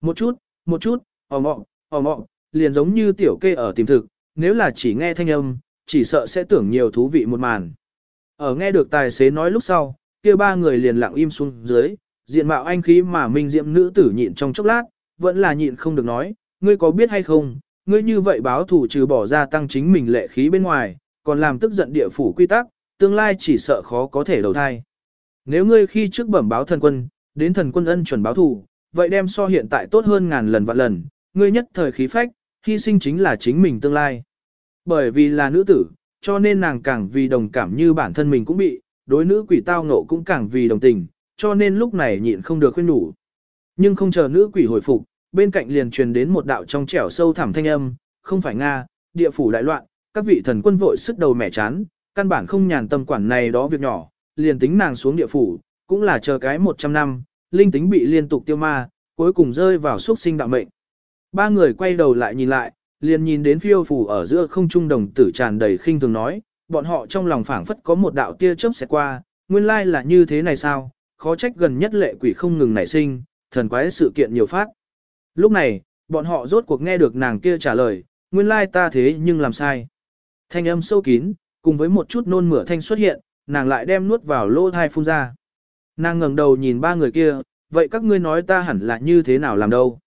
Một chút, một chút, ò mọ, ò mọ, liền giống như tiểu kê ở tìm thực, nếu là chỉ nghe thanh âm, chỉ sợ sẽ tưởng nhiều thú vị một màn. Ở nghe được tài xế nói lúc sau, kia ba người liền lặng im xuống dưới, diện mạo anh khí mà minh diệm nữ tử nhịn trong chốc lát, vẫn là nhịn không được nói, ngươi có biết hay không, ngươi như vậy báo thủ trừ bỏ ra tăng chính mình lệ khí bên ngoài, còn làm tức giận địa phủ quy tắc, tương lai chỉ sợ khó có thể đầu thai. Nếu ngươi khi trước bẩm báo thần quân, đến thần quân ân chuẩn báo thủ, vậy đem so hiện tại tốt hơn ngàn lần vạn lần, ngươi nhất thời khí phách, hy sinh chính là chính mình tương lai. Bởi vì là nữ tử, cho nên nàng càng vì đồng cảm như bản thân mình cũng bị, đối nữ quỷ tao ngộ cũng càng vì đồng tình, cho nên lúc này nhịn không được khuyên nhủ. Nhưng không chờ nữ quỷ hồi phục, bên cạnh liền truyền đến một đạo trong trẻo sâu thẳm thanh âm, không phải Nga, địa phủ đại loạn, các vị thần quân vội sức đầu mẻ chán, căn bản không nhàn tâm quản này đó việc nhỏ, liền tính nàng xuống địa phủ, cũng là chờ cái 100 năm, linh tính bị liên tục tiêu ma, cuối cùng rơi vào xuất sinh đạo mệnh. Ba người quay đầu lại nhìn lại, liền nhìn đến phiêu phủ ở giữa không trung đồng tử tràn đầy khinh thường nói, bọn họ trong lòng phảng phất có một đạo tia chớp sẽ qua, nguyên lai là như thế này sao, khó trách gần nhất lệ quỷ không ngừng nảy sinh, thần quái sự kiện nhiều phát. Lúc này, bọn họ rốt cuộc nghe được nàng kia trả lời, nguyên lai ta thế nhưng làm sai. Thanh âm sâu kín, cùng với một chút nôn mửa thanh xuất hiện, nàng lại đem nuốt vào lỗ thai phun ra. Nàng ngẩng đầu nhìn ba người kia, vậy các ngươi nói ta hẳn là như thế nào làm đâu.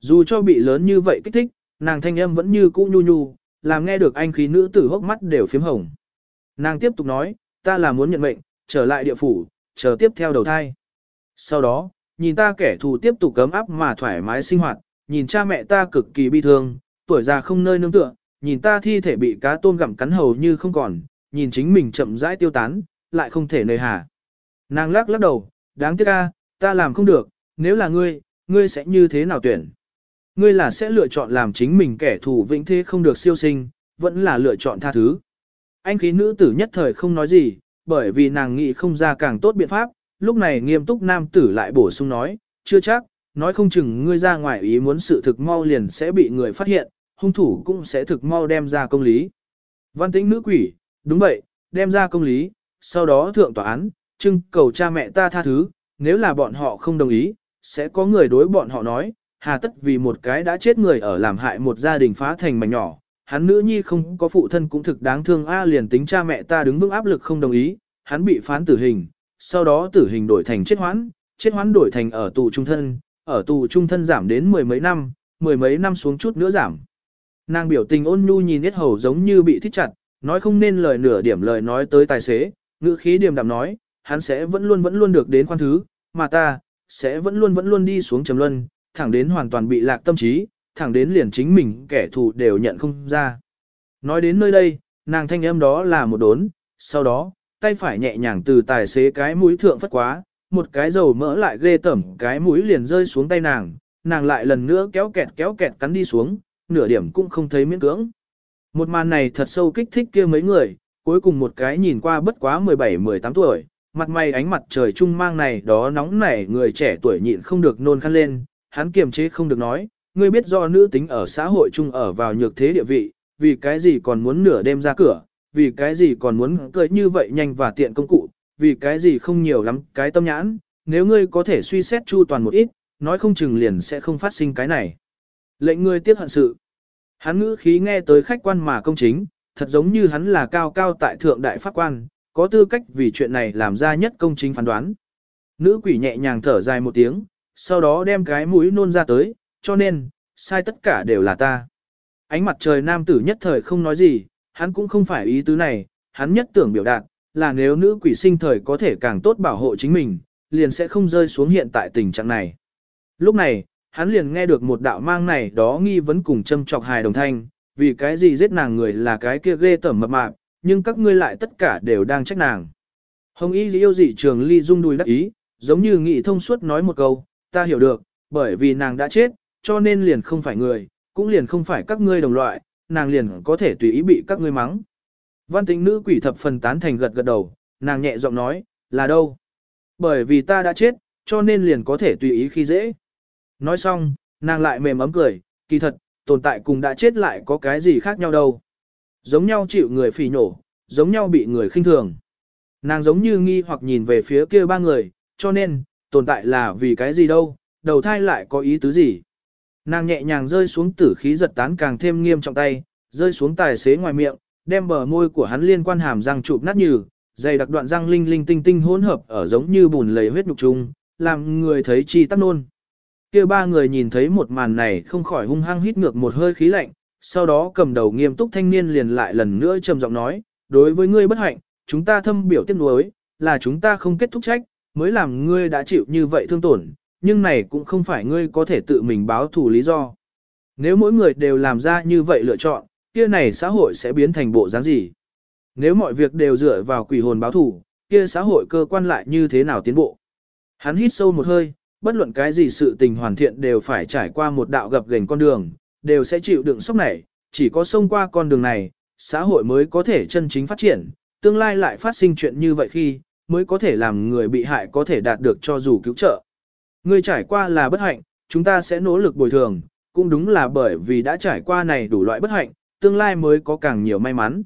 Dù cho bị lớn như vậy kích thích, nàng thanh âm vẫn như cũ nhu nhu, làm nghe được anh khí nữ tử hốc mắt đều phím hồng. Nàng tiếp tục nói, ta là muốn nhận mệnh, trở lại địa phủ, chờ tiếp theo đầu thai. Sau đó, nhìn ta kẻ thù tiếp tục cấm áp mà thoải mái sinh hoạt, nhìn cha mẹ ta cực kỳ bi thương, tuổi già không nơi nương tựa, nhìn ta thi thể bị cá tôm gặm cắn hầu như không còn, nhìn chính mình chậm rãi tiêu tán, lại không thể nơi hà. Nàng lắc lắc đầu, đáng tiếc a, ta làm không được, nếu là ngươi, ngươi sẽ như thế nào tuyển? Ngươi là sẽ lựa chọn làm chính mình kẻ thù vĩnh thế không được siêu sinh, vẫn là lựa chọn tha thứ. Anh khí nữ tử nhất thời không nói gì, bởi vì nàng nghĩ không ra càng tốt biện pháp, lúc này nghiêm túc nam tử lại bổ sung nói, chưa chắc, nói không chừng ngươi ra ngoài ý muốn sự thực mau liền sẽ bị người phát hiện, hung thủ cũng sẽ thực mau đem ra công lý. Văn tĩnh nữ quỷ, đúng vậy, đem ra công lý, sau đó thượng tòa án, trưng cầu cha mẹ ta tha thứ, nếu là bọn họ không đồng ý, sẽ có người đối bọn họ nói, hà tất vì một cái đã chết người ở làm hại một gia đình phá thành mảnh nhỏ, hắn nữ nhi không có phụ thân cũng thực đáng thương a liền tính cha mẹ ta đứng vững áp lực không đồng ý, hắn bị phán tử hình, sau đó tử hình đổi thành chết hoãn, chết hoãn đổi thành ở tù trung thân, ở tù trung thân giảm đến mười mấy năm, mười mấy năm xuống chút nữa giảm. Nàng biểu tình ôn nhu nhìn Yết Hầu giống như bị thích chặt, nói không nên lời nửa điểm lời nói tới tài xế, ngữ khí điềm đạm nói, hắn sẽ vẫn luôn vẫn luôn được đến khoan thứ, mà ta, sẽ vẫn luôn vẫn luôn đi xuống trầm luân, thẳng đến hoàn toàn bị lạc tâm trí, thẳng đến liền chính mình kẻ thù đều nhận không ra. Nói đến nơi đây, nàng thanh âm đó là một đốn, sau đó, tay phải nhẹ nhàng từ tài xế cái mũi thượng phất quá, một cái dầu mỡ lại ghê tẩm cái mũi liền rơi xuống tay nàng, nàng lại lần nữa kéo kẹt kéo kẹt cắn đi xuống, nửa điểm cũng không thấy miễn cưỡng. Một màn này thật sâu kích thích kia mấy người, cuối cùng một cái nhìn qua bất quá 17-18 tuổi, mặt mày ánh mặt trời trung mang này đó nóng nảy người trẻ tuổi nhịn không được nôn khăn lên, hắn kiềm chế không được nói, ngươi biết do nữ tính ở xã hội chung ở vào nhược thế địa vị, vì cái gì còn muốn nửa đêm ra cửa, vì cái gì còn muốn cười như vậy nhanh và tiện công cụ, vì cái gì không nhiều lắm cái tâm nhãn, nếu ngươi có thể suy xét chu toàn một ít, nói không chừng liền sẽ không phát sinh cái này. Lệnh ngươi tiếc hận sự. Hắn ngữ khí nghe tới khách quan mà công chính, thật giống như hắn là cao cao tại thượng đại pháp quan, có tư cách vì chuyện này làm ra nhất công chính phán đoán. Nữ quỷ nhẹ nhàng thở dài một tiếng, sau đó đem cái mũi nôn ra tới, cho nên, sai tất cả đều là ta. Ánh mặt trời nam tử nhất thời không nói gì, hắn cũng không phải ý tứ này, hắn nhất tưởng biểu đạt, là nếu nữ quỷ sinh thời có thể càng tốt bảo hộ chính mình, liền sẽ không rơi xuống hiện tại tình trạng này. Lúc này, hắn liền nghe được một đạo mang này đó nghi vấn cùng châm chọc hài đồng thanh, vì cái gì giết nàng người là cái kia ghê tởm mập mạp, nhưng các ngươi lại tất cả đều đang trách nàng. Hồng y yêu dị trường ly dung đùi đắc ý, giống như nghị thông suốt nói một câu, ta hiểu được, bởi vì nàng đã chết, cho nên liền không phải người, cũng liền không phải các ngươi đồng loại, nàng liền có thể tùy ý bị các ngươi mắng. Văn tính nữ quỷ thập phần tán thành gật gật đầu, nàng nhẹ giọng nói, là đâu? Bởi vì ta đã chết, cho nên liền có thể tùy ý khi dễ. Nói xong, nàng lại mềm ấm cười, kỳ thật, tồn tại cùng đã chết lại có cái gì khác nhau đâu. Giống nhau chịu người phỉ nổ, giống nhau bị người khinh thường. Nàng giống như nghi hoặc nhìn về phía kia ba người, cho nên, tồn tại là vì cái gì đâu, đầu thai lại có ý tứ gì. Nàng nhẹ nhàng rơi xuống tử khí giật tán càng thêm nghiêm trọng tay, rơi xuống tài xế ngoài miệng, đem bờ môi của hắn liên quan hàm răng chụp nát như, dày đặc đoạn răng linh linh tinh tinh hỗn hợp ở giống như bùn lầy huyết nhục chung, làm người thấy chi tắc nôn. Kia ba người nhìn thấy một màn này không khỏi hung hăng hít ngược một hơi khí lạnh, sau đó cầm đầu nghiêm túc thanh niên liền lại lần nữa trầm giọng nói, đối với ngươi bất hạnh, chúng ta thâm biểu tiếc nuối, là chúng ta không kết thúc trách, mới làm ngươi đã chịu như vậy thương tổn, nhưng này cũng không phải ngươi có thể tự mình báo thù lý do. Nếu mỗi người đều làm ra như vậy lựa chọn, kia này xã hội sẽ biến thành bộ dáng gì? Nếu mọi việc đều dựa vào quỷ hồn báo thù, kia xã hội cơ quan lại như thế nào tiến bộ? Hắn hít sâu một hơi, bất luận cái gì sự tình hoàn thiện đều phải trải qua một đạo gập ghềnh con đường, đều sẽ chịu đựng sốc này, chỉ có xông qua con đường này, xã hội mới có thể chân chính phát triển, tương lai lại phát sinh chuyện như vậy khi, mới có thể làm người bị hại có thể đạt được cho dù cứu trợ. Người trải qua là bất hạnh, chúng ta sẽ nỗ lực bồi thường, cũng đúng là bởi vì đã trải qua này đủ loại bất hạnh, tương lai mới có càng nhiều may mắn.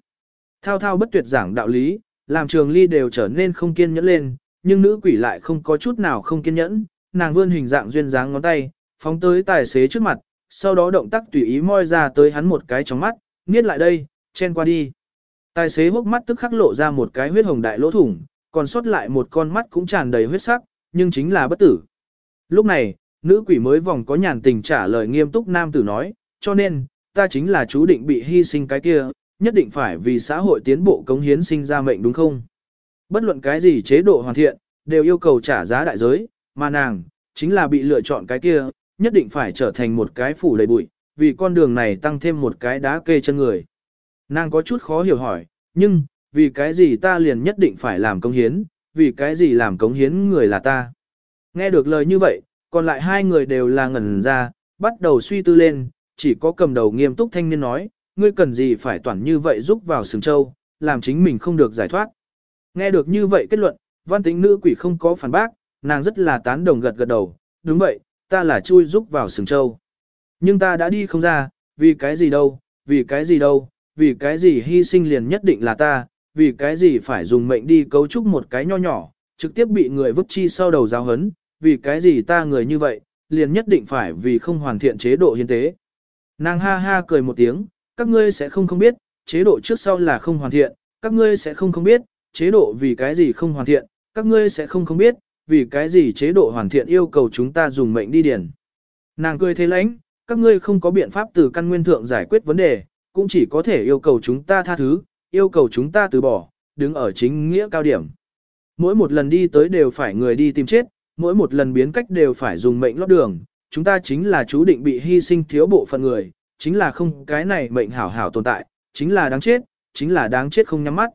Thao thao bất tuyệt giảng đạo lý, làm trường ly đều trở nên không kiên nhẫn lên, nhưng nữ quỷ lại không có chút nào không kiên nhẫn, nàng vươn hình dạng duyên dáng ngón tay, phóng tới tài xế trước mặt, sau đó động tác tùy ý moi ra tới hắn một cái trong mắt, nghiết lại đây, chen qua đi. Tài xế hốc mắt tức khắc lộ ra một cái huyết hồng đại lỗ thủng, còn sót lại một con mắt cũng tràn đầy huyết sắc, nhưng chính là bất tử. Lúc này, nữ quỷ mới vòng có nhàn tình trả lời nghiêm túc nam tử nói, cho nên, ta chính là chú định bị hy sinh cái kia, nhất định phải vì xã hội tiến bộ cống hiến sinh ra mệnh đúng không? Bất luận cái gì chế độ hoàn thiện, đều yêu cầu trả giá đại giới, mà nàng, chính là bị lựa chọn cái kia, nhất định phải trở thành một cái phủ đầy bụi, vì con đường này tăng thêm một cái đá kê chân người. Nàng có chút khó hiểu hỏi, nhưng, vì cái gì ta liền nhất định phải làm cống hiến, vì cái gì làm cống hiến người là ta. Nghe được lời như vậy, còn lại hai người đều là ngẩn ra, bắt đầu suy tư lên, chỉ có cầm đầu nghiêm túc thanh niên nói, ngươi cần gì phải toàn như vậy giúp vào sừng châu, làm chính mình không được giải thoát. Nghe được như vậy kết luận, văn tính nữ quỷ không có phản bác, nàng rất là tán đồng gật gật đầu, đúng vậy, ta là chui giúp vào sừng châu. Nhưng ta đã đi không ra, vì cái gì đâu, vì cái gì đâu, vì cái gì hy sinh liền nhất định là ta, vì cái gì phải dùng mệnh đi cấu trúc một cái nho nhỏ, trực tiếp bị người vứt chi sau đầu giáo hấn, vì cái gì ta người như vậy, liền nhất định phải vì không hoàn thiện chế độ hiến tế. Nàng ha ha cười một tiếng, các ngươi sẽ không không biết, chế độ trước sau là không hoàn thiện, các ngươi sẽ không không biết, chế độ vì cái gì không hoàn thiện, các ngươi sẽ không không biết, vì cái gì chế độ hoàn thiện yêu cầu chúng ta dùng mệnh đi điển Nàng cười thế lãnh, các ngươi không có biện pháp từ căn nguyên thượng giải quyết vấn đề, cũng chỉ có thể yêu cầu chúng ta tha thứ, yêu cầu chúng ta từ bỏ, đứng ở chính nghĩa cao điểm. Mỗi một lần đi tới đều phải người đi tìm chết, mỗi một lần biến cách đều phải dùng mệnh lót đường, chúng ta chính là chú định bị hy sinh thiếu bộ phận người, chính là không cái này mệnh hảo hảo tồn tại, chính là đáng chết, chính là đáng chết không nhắm mắt.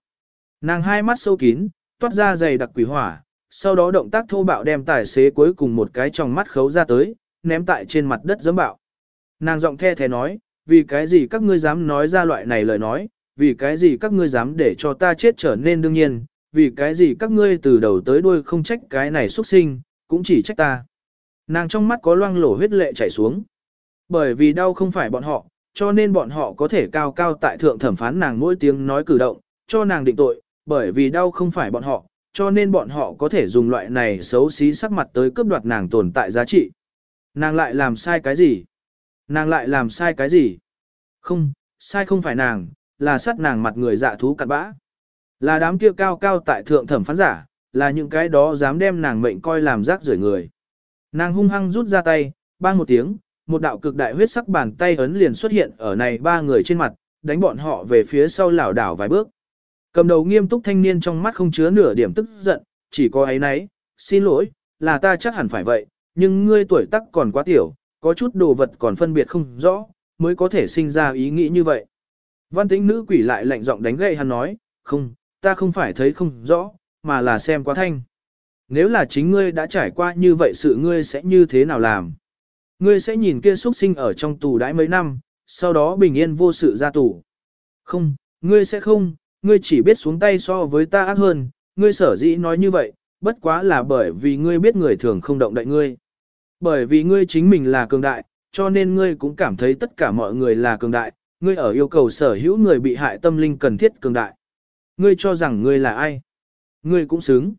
Nàng hai mắt sâu kín, toát ra dày đặc quỷ hỏa, sau đó động tác thô bạo đem tài xế cuối cùng một cái trong mắt khấu ra tới, ném tại trên mặt đất dẫm bạo. Nàng giọng the thế nói, vì cái gì các ngươi dám nói ra loại này lời nói, vì cái gì các ngươi dám để cho ta chết trở nên đương nhiên, vì cái gì các ngươi từ đầu tới đuôi không trách cái này xuất sinh, cũng chỉ trách ta. Nàng trong mắt có loang lổ huyết lệ chảy xuống. Bởi vì đau không phải bọn họ, cho nên bọn họ có thể cao cao tại thượng thẩm phán nàng mỗi tiếng nói cử động, cho nàng định tội, bởi vì đau không phải bọn họ, cho nên bọn họ có thể dùng loại này xấu xí sắc mặt tới cướp đoạt nàng tồn tại giá trị. Nàng lại làm sai cái gì? Nàng lại làm sai cái gì? Không, sai không phải nàng, là sát nàng mặt người dạ thú cặn bã. Là đám kia cao cao tại thượng thẩm phán giả, là những cái đó dám đem nàng mệnh coi làm rác rưởi người. Nàng hung hăng rút ra tay, bang một tiếng, một đạo cực đại huyết sắc bàn tay ấn liền xuất hiện ở này ba người trên mặt, đánh bọn họ về phía sau lảo đảo vài bước. Cầm đầu nghiêm túc thanh niên trong mắt không chứa nửa điểm tức giận, chỉ có ấy nấy, xin lỗi, là ta chắc hẳn phải vậy, nhưng ngươi tuổi tác còn quá tiểu, có chút đồ vật còn phân biệt không rõ, mới có thể sinh ra ý nghĩ như vậy. Văn tĩnh nữ quỷ lại lạnh giọng đánh gậy hắn nói, không, ta không phải thấy không rõ, mà là xem quá thanh. Nếu là chính ngươi đã trải qua như vậy sự ngươi sẽ như thế nào làm? Ngươi sẽ nhìn kia xuất sinh ở trong tù đãi mấy năm, sau đó bình yên vô sự ra tù. Không, ngươi sẽ không, ngươi chỉ biết xuống tay so với ta ác hơn, ngươi sở dĩ nói như vậy, bất quá là bởi vì ngươi biết người thường không động đậy ngươi. Bởi vì ngươi chính mình là cường đại, cho nên ngươi cũng cảm thấy tất cả mọi người là cường đại, ngươi ở yêu cầu sở hữu người bị hại tâm linh cần thiết cường đại. Ngươi cho rằng ngươi là ai? Ngươi cũng xứng.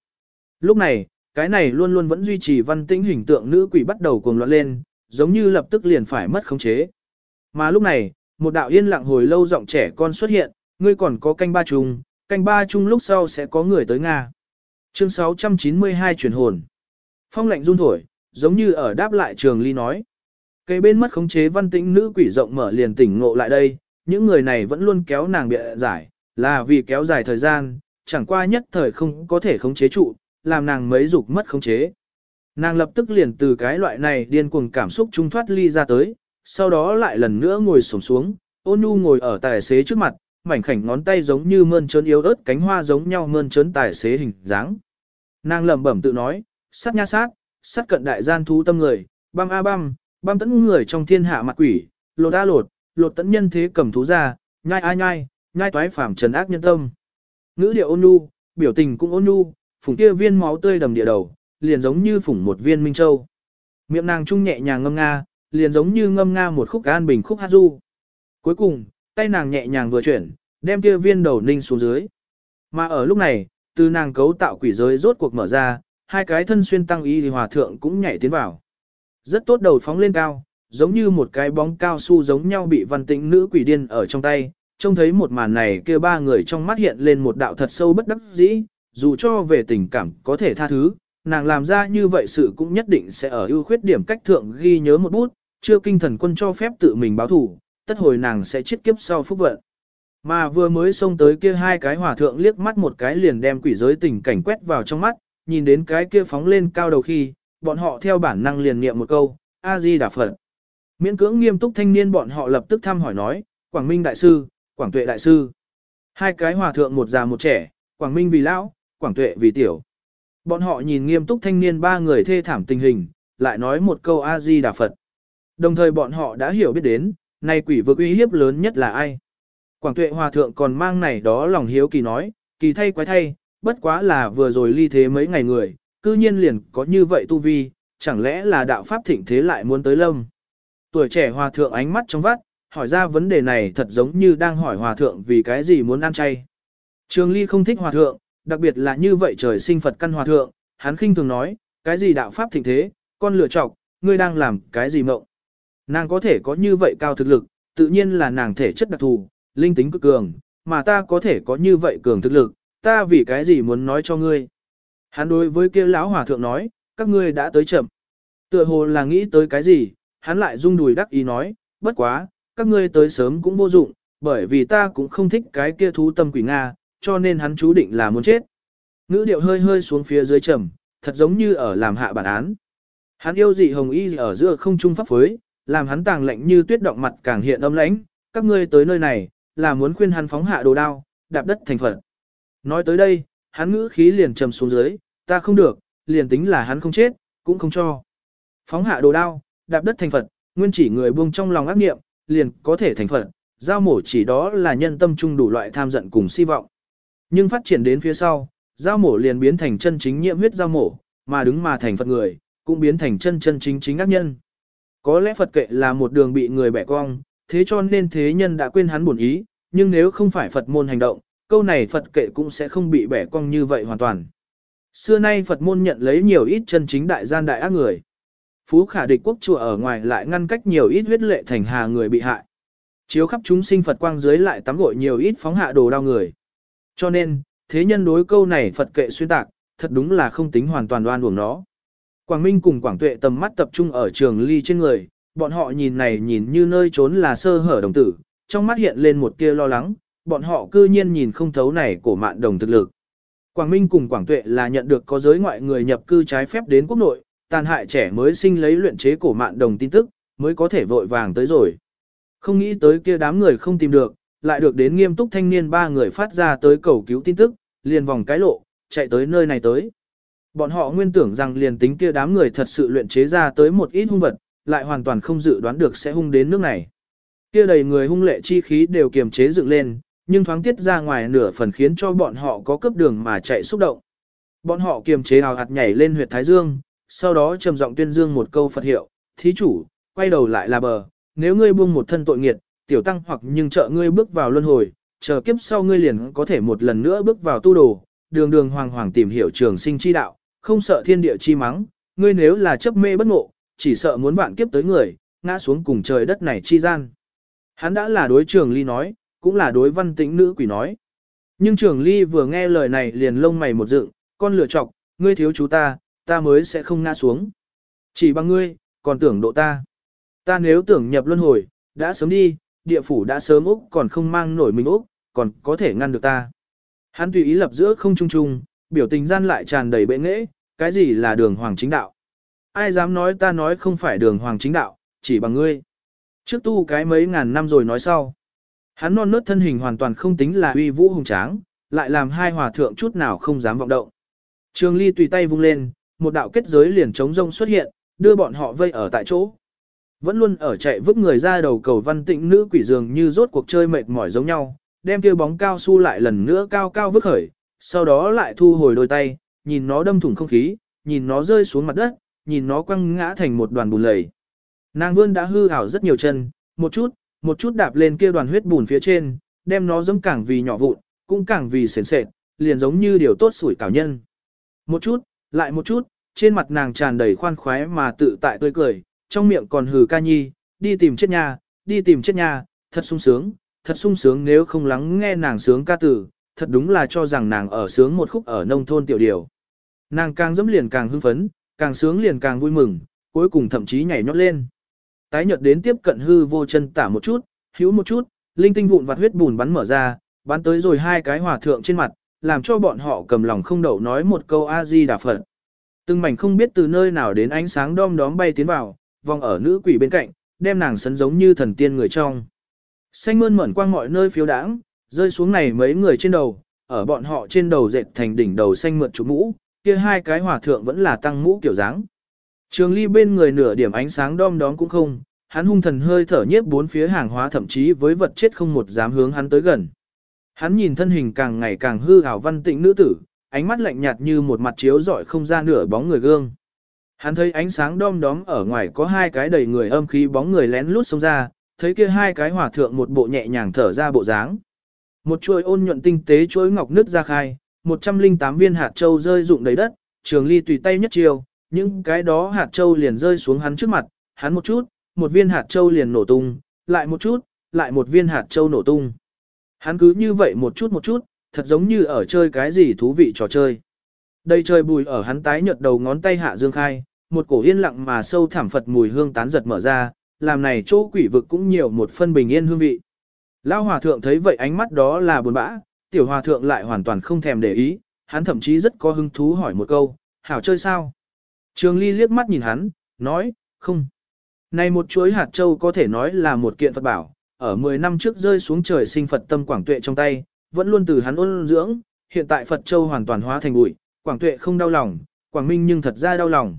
Lúc này, cái này luôn luôn vẫn duy trì văn tĩnh hình tượng nữ quỷ bắt đầu cuồng loạn lên, giống như lập tức liền phải mất khống chế. Mà lúc này, một đạo yên lặng hồi lâu giọng trẻ con xuất hiện, ngươi còn có canh ba chung, canh ba chung lúc sau sẽ có người tới Nga. Chương 692 chuyển hồn. Phong lệnh run thổi, giống như ở đáp lại trường ly nói. Cây bên mất khống chế văn tĩnh nữ quỷ rộng mở liền tỉnh ngộ lại đây, những người này vẫn luôn kéo nàng bịa giải, là vì kéo dài thời gian, chẳng qua nhất thời không có thể khống chế trụ, làm nàng mấy dục mất khống chế. Nàng lập tức liền từ cái loại này điên cuồng cảm xúc trung thoát ly ra tới, sau đó lại lần nữa ngồi xổm xuống, ôn nhu ngồi ở tài xế trước mặt, mảnh khảnh ngón tay giống như mơn trớn yếu ớt cánh hoa giống nhau mơn trớn tài xế hình dáng. Nàng lẩm bẩm tự nói, sát nha sát, sát cận đại gian thú tâm người, băm a băm, băm tấn người trong thiên hạ mặt quỷ, lột a lột, lột tấn nhân thế cầm thú ra, nhai a nhai, nhai toái phàm trần ác nhân tâm. Ngữ điệu ôn nhu, biểu tình cũng ôn nhu, phùng kia viên máu tươi đầm địa đầu, liền giống như phủng một viên minh châu. Miệng nàng trung nhẹ nhàng ngâm nga, liền giống như ngâm nga một khúc an bình khúc hát du. Cuối cùng, tay nàng nhẹ nhàng vừa chuyển, đem kia viên đầu ninh xuống dưới. Mà ở lúc này, từ nàng cấu tạo quỷ giới rốt cuộc mở ra, hai cái thân xuyên tăng y thì hòa thượng cũng nhảy tiến vào. Rất tốt đầu phóng lên cao, giống như một cái bóng cao su giống nhau bị văn tĩnh nữ quỷ điên ở trong tay, trông thấy một màn này kia ba người trong mắt hiện lên một đạo thật sâu bất đắc dĩ, dù cho về tình cảm có thể tha thứ, nàng làm ra như vậy sự cũng nhất định sẽ ở ưu khuyết điểm cách thượng ghi nhớ một bút, chưa kinh thần quân cho phép tự mình báo thủ, tất hồi nàng sẽ chết kiếp sau phúc vận. Mà vừa mới xông tới kia hai cái hòa thượng liếc mắt một cái liền đem quỷ giới tình cảnh quét vào trong mắt, nhìn đến cái kia phóng lên cao đầu khi, bọn họ theo bản năng liền niệm một câu, A-di Đà Phật. Miễn cưỡng nghiêm túc thanh niên bọn họ lập tức thăm hỏi nói, Quảng Minh Đại Sư, Quảng Tuệ Đại Sư. Hai cái hòa thượng một già một trẻ, Quảng Minh vì lão, Quảng Tuệ vì tiểu. Bọn họ nhìn nghiêm túc thanh niên ba người thê thảm tình hình, lại nói một câu A-di Đà Phật. Đồng thời bọn họ đã hiểu biết đến, nay quỷ vực uy hiếp lớn nhất là ai. Quảng tuệ hòa thượng còn mang này đó lòng hiếu kỳ nói, kỳ thay quái thay, bất quá là vừa rồi ly thế mấy ngày người, cư nhiên liền có như vậy tu vi, chẳng lẽ là đạo pháp thịnh thế lại muốn tới lâm. Tuổi trẻ hòa thượng ánh mắt trong vắt, hỏi ra vấn đề này thật giống như đang hỏi hòa thượng vì cái gì muốn ăn chay. Trường ly không thích hòa thượng, đặc biệt là như vậy trời sinh Phật căn hòa thượng, hắn khinh thường nói, cái gì đạo pháp thịnh thế, con lựa chọc, ngươi đang làm cái gì mộng. Nàng có thể có như vậy cao thực lực, tự nhiên là nàng thể chất đặc thù, linh tính cực cường, mà ta có thể có như vậy cường thực lực, ta vì cái gì muốn nói cho ngươi. Hắn đối với kia lão hòa thượng nói, các ngươi đã tới chậm. Tựa hồ là nghĩ tới cái gì, hắn lại rung đùi đắc ý nói, bất quá, các ngươi tới sớm cũng vô dụng, bởi vì ta cũng không thích cái kia thú tâm quỷ Nga, cho nên hắn chú định là muốn chết. Ngữ điệu hơi hơi xuống phía dưới trầm, thật giống như ở làm hạ bản án. Hắn yêu dị hồng y ở giữa không trung pháp phối, làm hắn tàng lạnh như tuyết động mặt càng hiện âm lãnh, các ngươi tới nơi này, là muốn khuyên hắn phóng hạ đồ đao, đạp đất thành phật. Nói tới đây, hắn ngữ khí liền trầm xuống dưới, ta không được, liền tính là hắn không chết, cũng không cho. Phóng hạ đồ đao, đạp đất thành Phật, nguyên chỉ người buông trong lòng ác niệm, liền có thể thành Phật, giao mổ chỉ đó là nhân tâm trung đủ loại tham giận cùng si vọng. Nhưng phát triển đến phía sau, giao mổ liền biến thành chân chính nhiễm huyết giao mổ, mà đứng mà thành Phật người, cũng biến thành chân chân chính chính ác nhân. Có lẽ Phật kệ là một đường bị người bẻ cong, thế cho nên thế nhân đã quên hắn buồn ý, nhưng nếu không phải Phật môn hành động, câu này Phật kệ cũng sẽ không bị bẻ cong như vậy hoàn toàn. Xưa nay Phật môn nhận lấy nhiều ít chân chính đại gian đại ác người. Phú khả địch quốc chùa ở ngoài lại ngăn cách nhiều ít huyết lệ thành hà người bị hại. Chiếu khắp chúng sinh Phật quang dưới lại tắm gội nhiều ít phóng hạ đồ đau người. Cho nên, thế nhân đối câu này Phật kệ xuyên tạc, thật đúng là không tính hoàn toàn đoan uổng nó. Quảng Minh cùng Quảng Tuệ tầm mắt tập trung ở trường ly trên người, bọn họ nhìn này nhìn như nơi trốn là sơ hở đồng tử, trong mắt hiện lên một tia lo lắng, bọn họ cư nhiên nhìn không thấu này của mạn đồng thực lực. Quảng Minh cùng Quảng Tuệ là nhận được có giới ngoại người nhập cư trái phép đến quốc nội, tàn hại trẻ mới sinh lấy luyện chế cổ mạn đồng tin tức, mới có thể vội vàng tới rồi. Không nghĩ tới kia đám người không tìm được, lại được đến nghiêm túc thanh niên ba người phát ra tới cầu cứu tin tức, liền vòng cái lộ, chạy tới nơi này tới. Bọn họ nguyên tưởng rằng liền tính kia đám người thật sự luyện chế ra tới một ít hung vật, lại hoàn toàn không dự đoán được sẽ hung đến nước này. Kia đầy người hung lệ chi khí đều kiềm chế dựng lên, nhưng thoáng tiết ra ngoài nửa phần khiến cho bọn họ có cấp đường mà chạy xúc động. Bọn họ kiềm chế hào hạt nhảy lên huyệt thái dương, sau đó trầm giọng tuyên dương một câu Phật hiệu, thí chủ, quay đầu lại là bờ, nếu ngươi buông một thân tội nghiệt, tiểu tăng hoặc nhưng trợ ngươi bước vào luân hồi, chờ kiếp sau ngươi liền có thể một lần nữa bước vào tu đồ, đường đường hoàng hoàng tìm hiểu trường sinh chi đạo, không sợ thiên địa chi mắng, ngươi nếu là chấp mê bất ngộ, chỉ sợ muốn bạn kiếp tới người, ngã xuống cùng trời đất này chi gian. Hắn đã là đối trường ly nói, cũng là đối văn tĩnh nữ quỷ nói. Nhưng trưởng ly vừa nghe lời này liền lông mày một dựng, con lựa chọc, ngươi thiếu chú ta, ta mới sẽ không ngã xuống. Chỉ bằng ngươi, còn tưởng độ ta. Ta nếu tưởng nhập luân hồi, đã sớm đi, địa phủ đã sớm Úc còn không mang nổi mình Úc, còn có thể ngăn được ta. Hắn tùy ý lập giữa không trung trung, biểu tình gian lại tràn đầy bệ nghệ. cái gì là đường hoàng chính đạo. Ai dám nói ta nói không phải đường hoàng chính đạo, chỉ bằng ngươi. Trước tu cái mấy ngàn năm rồi nói sau. Hắn non nớt thân hình hoàn toàn không tính là uy vũ hùng tráng, lại làm hai hòa thượng chút nào không dám vọng động. Trường Ly tùy tay vung lên, một đạo kết giới liền chống rông xuất hiện, đưa bọn họ vây ở tại chỗ. Vẫn luôn ở chạy vứt người ra đầu cầu văn tịnh nữ quỷ dường như rốt cuộc chơi mệt mỏi giống nhau, đem kia bóng cao su lại lần nữa cao cao vứt khởi, sau đó lại thu hồi đôi tay, nhìn nó đâm thủng không khí, nhìn nó rơi xuống mặt đất, nhìn nó quăng ngã thành một đoàn bùn lầy. Nàng vươn đã hư ảo rất nhiều chân, một chút, một chút đạp lên kia đoàn huyết bùn phía trên, đem nó dẫm càng vì nhỏ vụn, cũng càng vì sền sệt, liền giống như điều tốt sủi cảo nhân. Một chút, lại một chút, trên mặt nàng tràn đầy khoan khoái mà tự tại tươi cười, trong miệng còn hừ ca nhi, đi tìm chết nhà, đi tìm chết nhà, thật sung sướng, thật sung sướng nếu không lắng nghe nàng sướng ca tử, thật đúng là cho rằng nàng ở sướng một khúc ở nông thôn tiểu điều. Nàng càng dẫm liền càng hưng phấn, càng sướng liền càng vui mừng, cuối cùng thậm chí nhảy nhót lên. Tái nhợt đến tiếp cận hư vô chân tả một chút, hữu một chút, linh tinh vụn vặt huyết bùn bắn mở ra, bắn tới rồi hai cái hòa thượng trên mặt, làm cho bọn họ cầm lòng không đậu nói một câu A-di đà Phật. Từng mảnh không biết từ nơi nào đến ánh sáng đom đóm bay tiến vào, vòng ở nữ quỷ bên cạnh, đem nàng sấn giống như thần tiên người trong. Xanh mơn mởn quang mọi nơi phiếu đãng, rơi xuống này mấy người trên đầu, ở bọn họ trên đầu dệt thành đỉnh đầu xanh mượt trụ mũ, kia hai cái hòa thượng vẫn là tăng mũ kiểu dáng. Trường ly bên người nửa điểm ánh sáng đom đóm cũng không, hắn hung thần hơi thở nhiếp bốn phía hàng hóa thậm chí với vật chết không một dám hướng hắn tới gần. Hắn nhìn thân hình càng ngày càng hư ảo văn tịnh nữ tử, ánh mắt lạnh nhạt như một mặt chiếu rọi không ra nửa bóng người gương. Hắn thấy ánh sáng đom đóm ở ngoài có hai cái đầy người âm khí bóng người lén lút xông ra, thấy kia hai cái hỏa thượng một bộ nhẹ nhàng thở ra bộ dáng. Một chuỗi ôn nhuận tinh tế chuỗi ngọc nứt ra khai, 108 viên hạt châu rơi rụng đầy đất, trường ly tùy tay nhất chiều, những cái đó hạt châu liền rơi xuống hắn trước mặt, hắn một chút, một viên hạt châu liền nổ tung, lại một chút, lại một viên hạt châu nổ tung. Hắn cứ như vậy một chút một chút, thật giống như ở chơi cái gì thú vị trò chơi. đây trời bùi ở hắn tái nhợt đầu ngón tay hạ dương khai, một cổ yên lặng mà sâu thẳm Phật mùi hương tán giật mở ra, làm này chỗ quỷ vực cũng nhiều một phân bình yên hương vị. Lão hòa thượng thấy vậy ánh mắt đó là buồn bã, tiểu hòa thượng lại hoàn toàn không thèm để ý, hắn thậm chí rất có hứng thú hỏi một câu, hảo chơi sao? Trường Ly liếc mắt nhìn hắn, nói, không. Này một chuỗi hạt châu có thể nói là một kiện Phật bảo, ở 10 năm trước rơi xuống trời sinh Phật tâm quảng tuệ trong tay, vẫn luôn từ hắn ôn dưỡng, hiện tại Phật châu hoàn toàn hóa thành bụi, quảng tuệ không đau lòng, quảng minh nhưng thật ra đau lòng.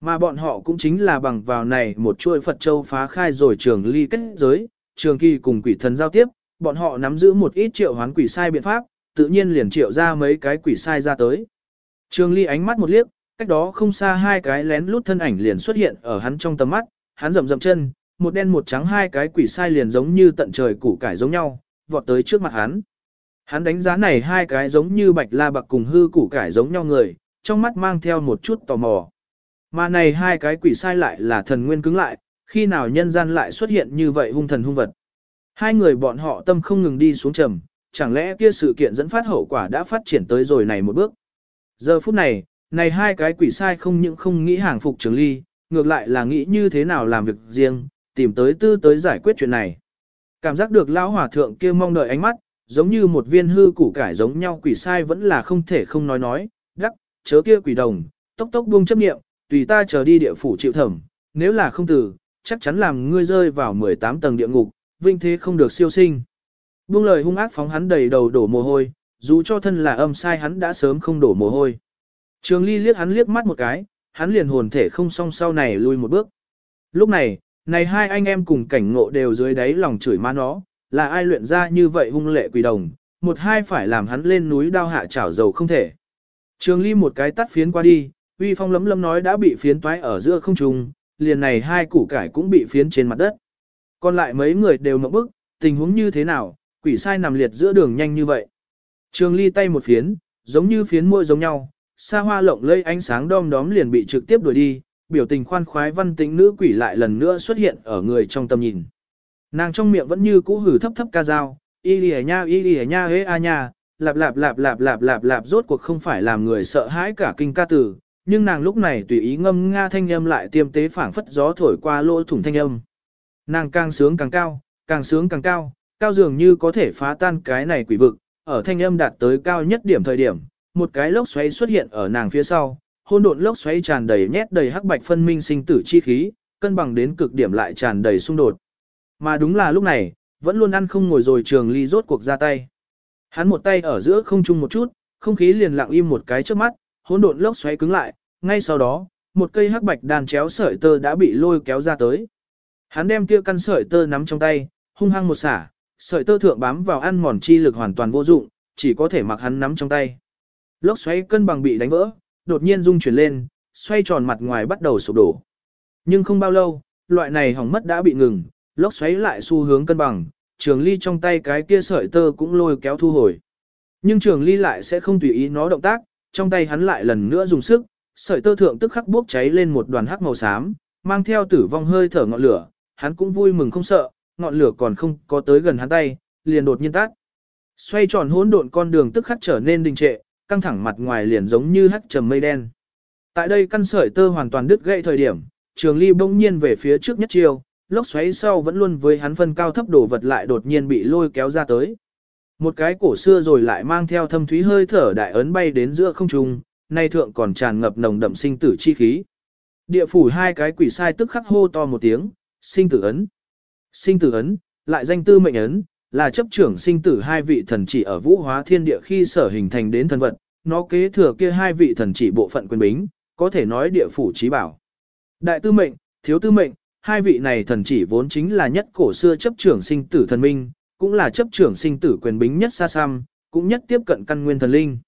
Mà bọn họ cũng chính là bằng vào này một chuỗi Phật châu phá khai rồi trường ly kết giới, trường kỳ cùng quỷ thần giao tiếp, bọn họ nắm giữ một ít triệu hoán quỷ sai biện pháp, tự nhiên liền triệu ra mấy cái quỷ sai ra tới. Trường ly ánh mắt một liếc, cách đó không xa hai cái lén lút thân ảnh liền xuất hiện ở hắn trong tầm mắt, hắn rầm rầm chân, một đen một trắng hai cái quỷ sai liền giống như tận trời củ cải giống nhau, vọt tới trước mặt hắn. Hắn đánh giá này hai cái giống như bạch la bạc cùng hư củ cải giống nhau người, trong mắt mang theo một chút tò mò. Mà này hai cái quỷ sai lại là thần nguyên cứng lại, khi nào nhân gian lại xuất hiện như vậy hung thần hung vật. Hai người bọn họ tâm không ngừng đi xuống trầm, chẳng lẽ kia sự kiện dẫn phát hậu quả đã phát triển tới rồi này một bước. Giờ phút này, này hai cái quỷ sai không những không nghĩ hàng phục trường ly, ngược lại là nghĩ như thế nào làm việc riêng, tìm tới tư tới giải quyết chuyện này. Cảm giác được lão hòa thượng kia mong đợi ánh mắt, giống như một viên hư củ cải giống nhau quỷ sai vẫn là không thể không nói nói, đắc, chớ kia quỷ đồng, tốc tốc buông chấp niệm, tùy ta chờ đi địa phủ chịu thẩm, nếu là không tử, chắc chắn làm ngươi rơi vào 18 tầng địa ngục, vinh thế không được siêu sinh. Buông lời hung ác phóng hắn đầy đầu đổ mồ hôi, dù cho thân là âm sai hắn đã sớm không đổ mồ hôi. Trường Ly liếc hắn liếc mắt một cái, hắn liền hồn thể không song sau này lui một bước. Lúc này, này hai anh em cùng cảnh ngộ đều dưới đáy lòng chửi má nó, là ai luyện ra như vậy hung lệ quỷ đồng, một hai phải làm hắn lên núi đao hạ chảo dầu không thể. Trường Ly một cái tắt phiến qua đi, uy phong lấm lấm nói đã bị phiến toái ở giữa không trung, liền này hai củ cải cũng bị phiến trên mặt đất. Còn lại mấy người đều ngậm bức, tình huống như thế nào, quỷ sai nằm liệt giữa đường nhanh như vậy. Trường Ly tay một phiến, giống như phiến môi giống nhau, xa hoa lộng lây ánh sáng đom đóm liền bị trực tiếp đuổi đi, biểu tình khoan khoái văn tĩnh nữ quỷ lại lần nữa xuất hiện ở người trong tầm nhìn. Nàng trong miệng vẫn như cũ hử thấp thấp ca dao, y lìa nha y lìa nha hế a nha, lạp lạp lạp lạp lạp lạp lạp rốt cuộc không phải làm người sợ hãi cả kinh ca tử, nhưng nàng lúc này tùy ý ngâm nga thanh âm lại tiêm tế phảng phất gió thổi qua lỗ thủng thanh âm. Nàng càng sướng càng cao, càng sướng càng cao, cao dường như có thể phá tan cái này quỷ vực, ở thanh âm đạt tới cao nhất điểm thời điểm, một cái lốc xoáy xuất hiện ở nàng phía sau, hôn độn lốc xoáy tràn đầy nhét đầy hắc bạch phân minh sinh tử chi khí, cân bằng đến cực điểm lại tràn đầy xung đột. Mà đúng là lúc này, vẫn luôn ăn không ngồi rồi trường ly rốt cuộc ra tay. Hắn một tay ở giữa không chung một chút, không khí liền lặng im một cái trước mắt, hỗn độn lốc xoáy cứng lại, ngay sau đó, một cây hắc bạch đàn chéo sợi tơ đã bị lôi kéo ra tới. Hắn đem kia căn sợi tơ nắm trong tay, hung hăng một xả, sợi tơ thượng bám vào ăn mòn chi lực hoàn toàn vô dụng, chỉ có thể mặc hắn nắm trong tay. Lốc xoáy cân bằng bị đánh vỡ, đột nhiên rung chuyển lên, xoay tròn mặt ngoài bắt đầu sụp đổ. Nhưng không bao lâu, loại này hỏng mất đã bị ngừng, lốc xoáy lại xu hướng cân bằng, trường ly trong tay cái kia sợi tơ cũng lôi kéo thu hồi. Nhưng trường ly lại sẽ không tùy ý nó động tác, trong tay hắn lại lần nữa dùng sức, sợi tơ thượng tức khắc bốc cháy lên một đoàn hắc màu xám, mang theo tử vong hơi thở ngọn lửa, hắn cũng vui mừng không sợ, ngọn lửa còn không có tới gần hắn tay, liền đột nhiên tắt. Xoay tròn hỗn độn con đường tức khắc trở nên đình trệ, căng thẳng mặt ngoài liền giống như hắt trầm mây đen. Tại đây căn sợi tơ hoàn toàn đứt gãy thời điểm, Trường Ly bỗng nhiên về phía trước nhất chiêu, lốc xoáy sau vẫn luôn với hắn phân cao thấp đổ vật lại đột nhiên bị lôi kéo ra tới. Một cái cổ xưa rồi lại mang theo thâm thúy hơi thở đại ấn bay đến giữa không trung, nay thượng còn tràn ngập nồng đậm sinh tử chi khí. Địa phủ hai cái quỷ sai tức khắc hô to một tiếng, sinh tử ấn. Sinh tử ấn, lại danh tư mệnh ấn, là chấp trưởng sinh tử hai vị thần chỉ ở vũ hóa thiên địa khi sở hình thành đến thần vật, nó kế thừa kia hai vị thần chỉ bộ phận quyền bính, có thể nói địa phủ trí bảo. Đại tư mệnh, thiếu tư mệnh, hai vị này thần chỉ vốn chính là nhất cổ xưa chấp trưởng sinh tử thần minh, cũng là chấp trưởng sinh tử quyền bính nhất xa xăm, cũng nhất tiếp cận căn nguyên thần linh.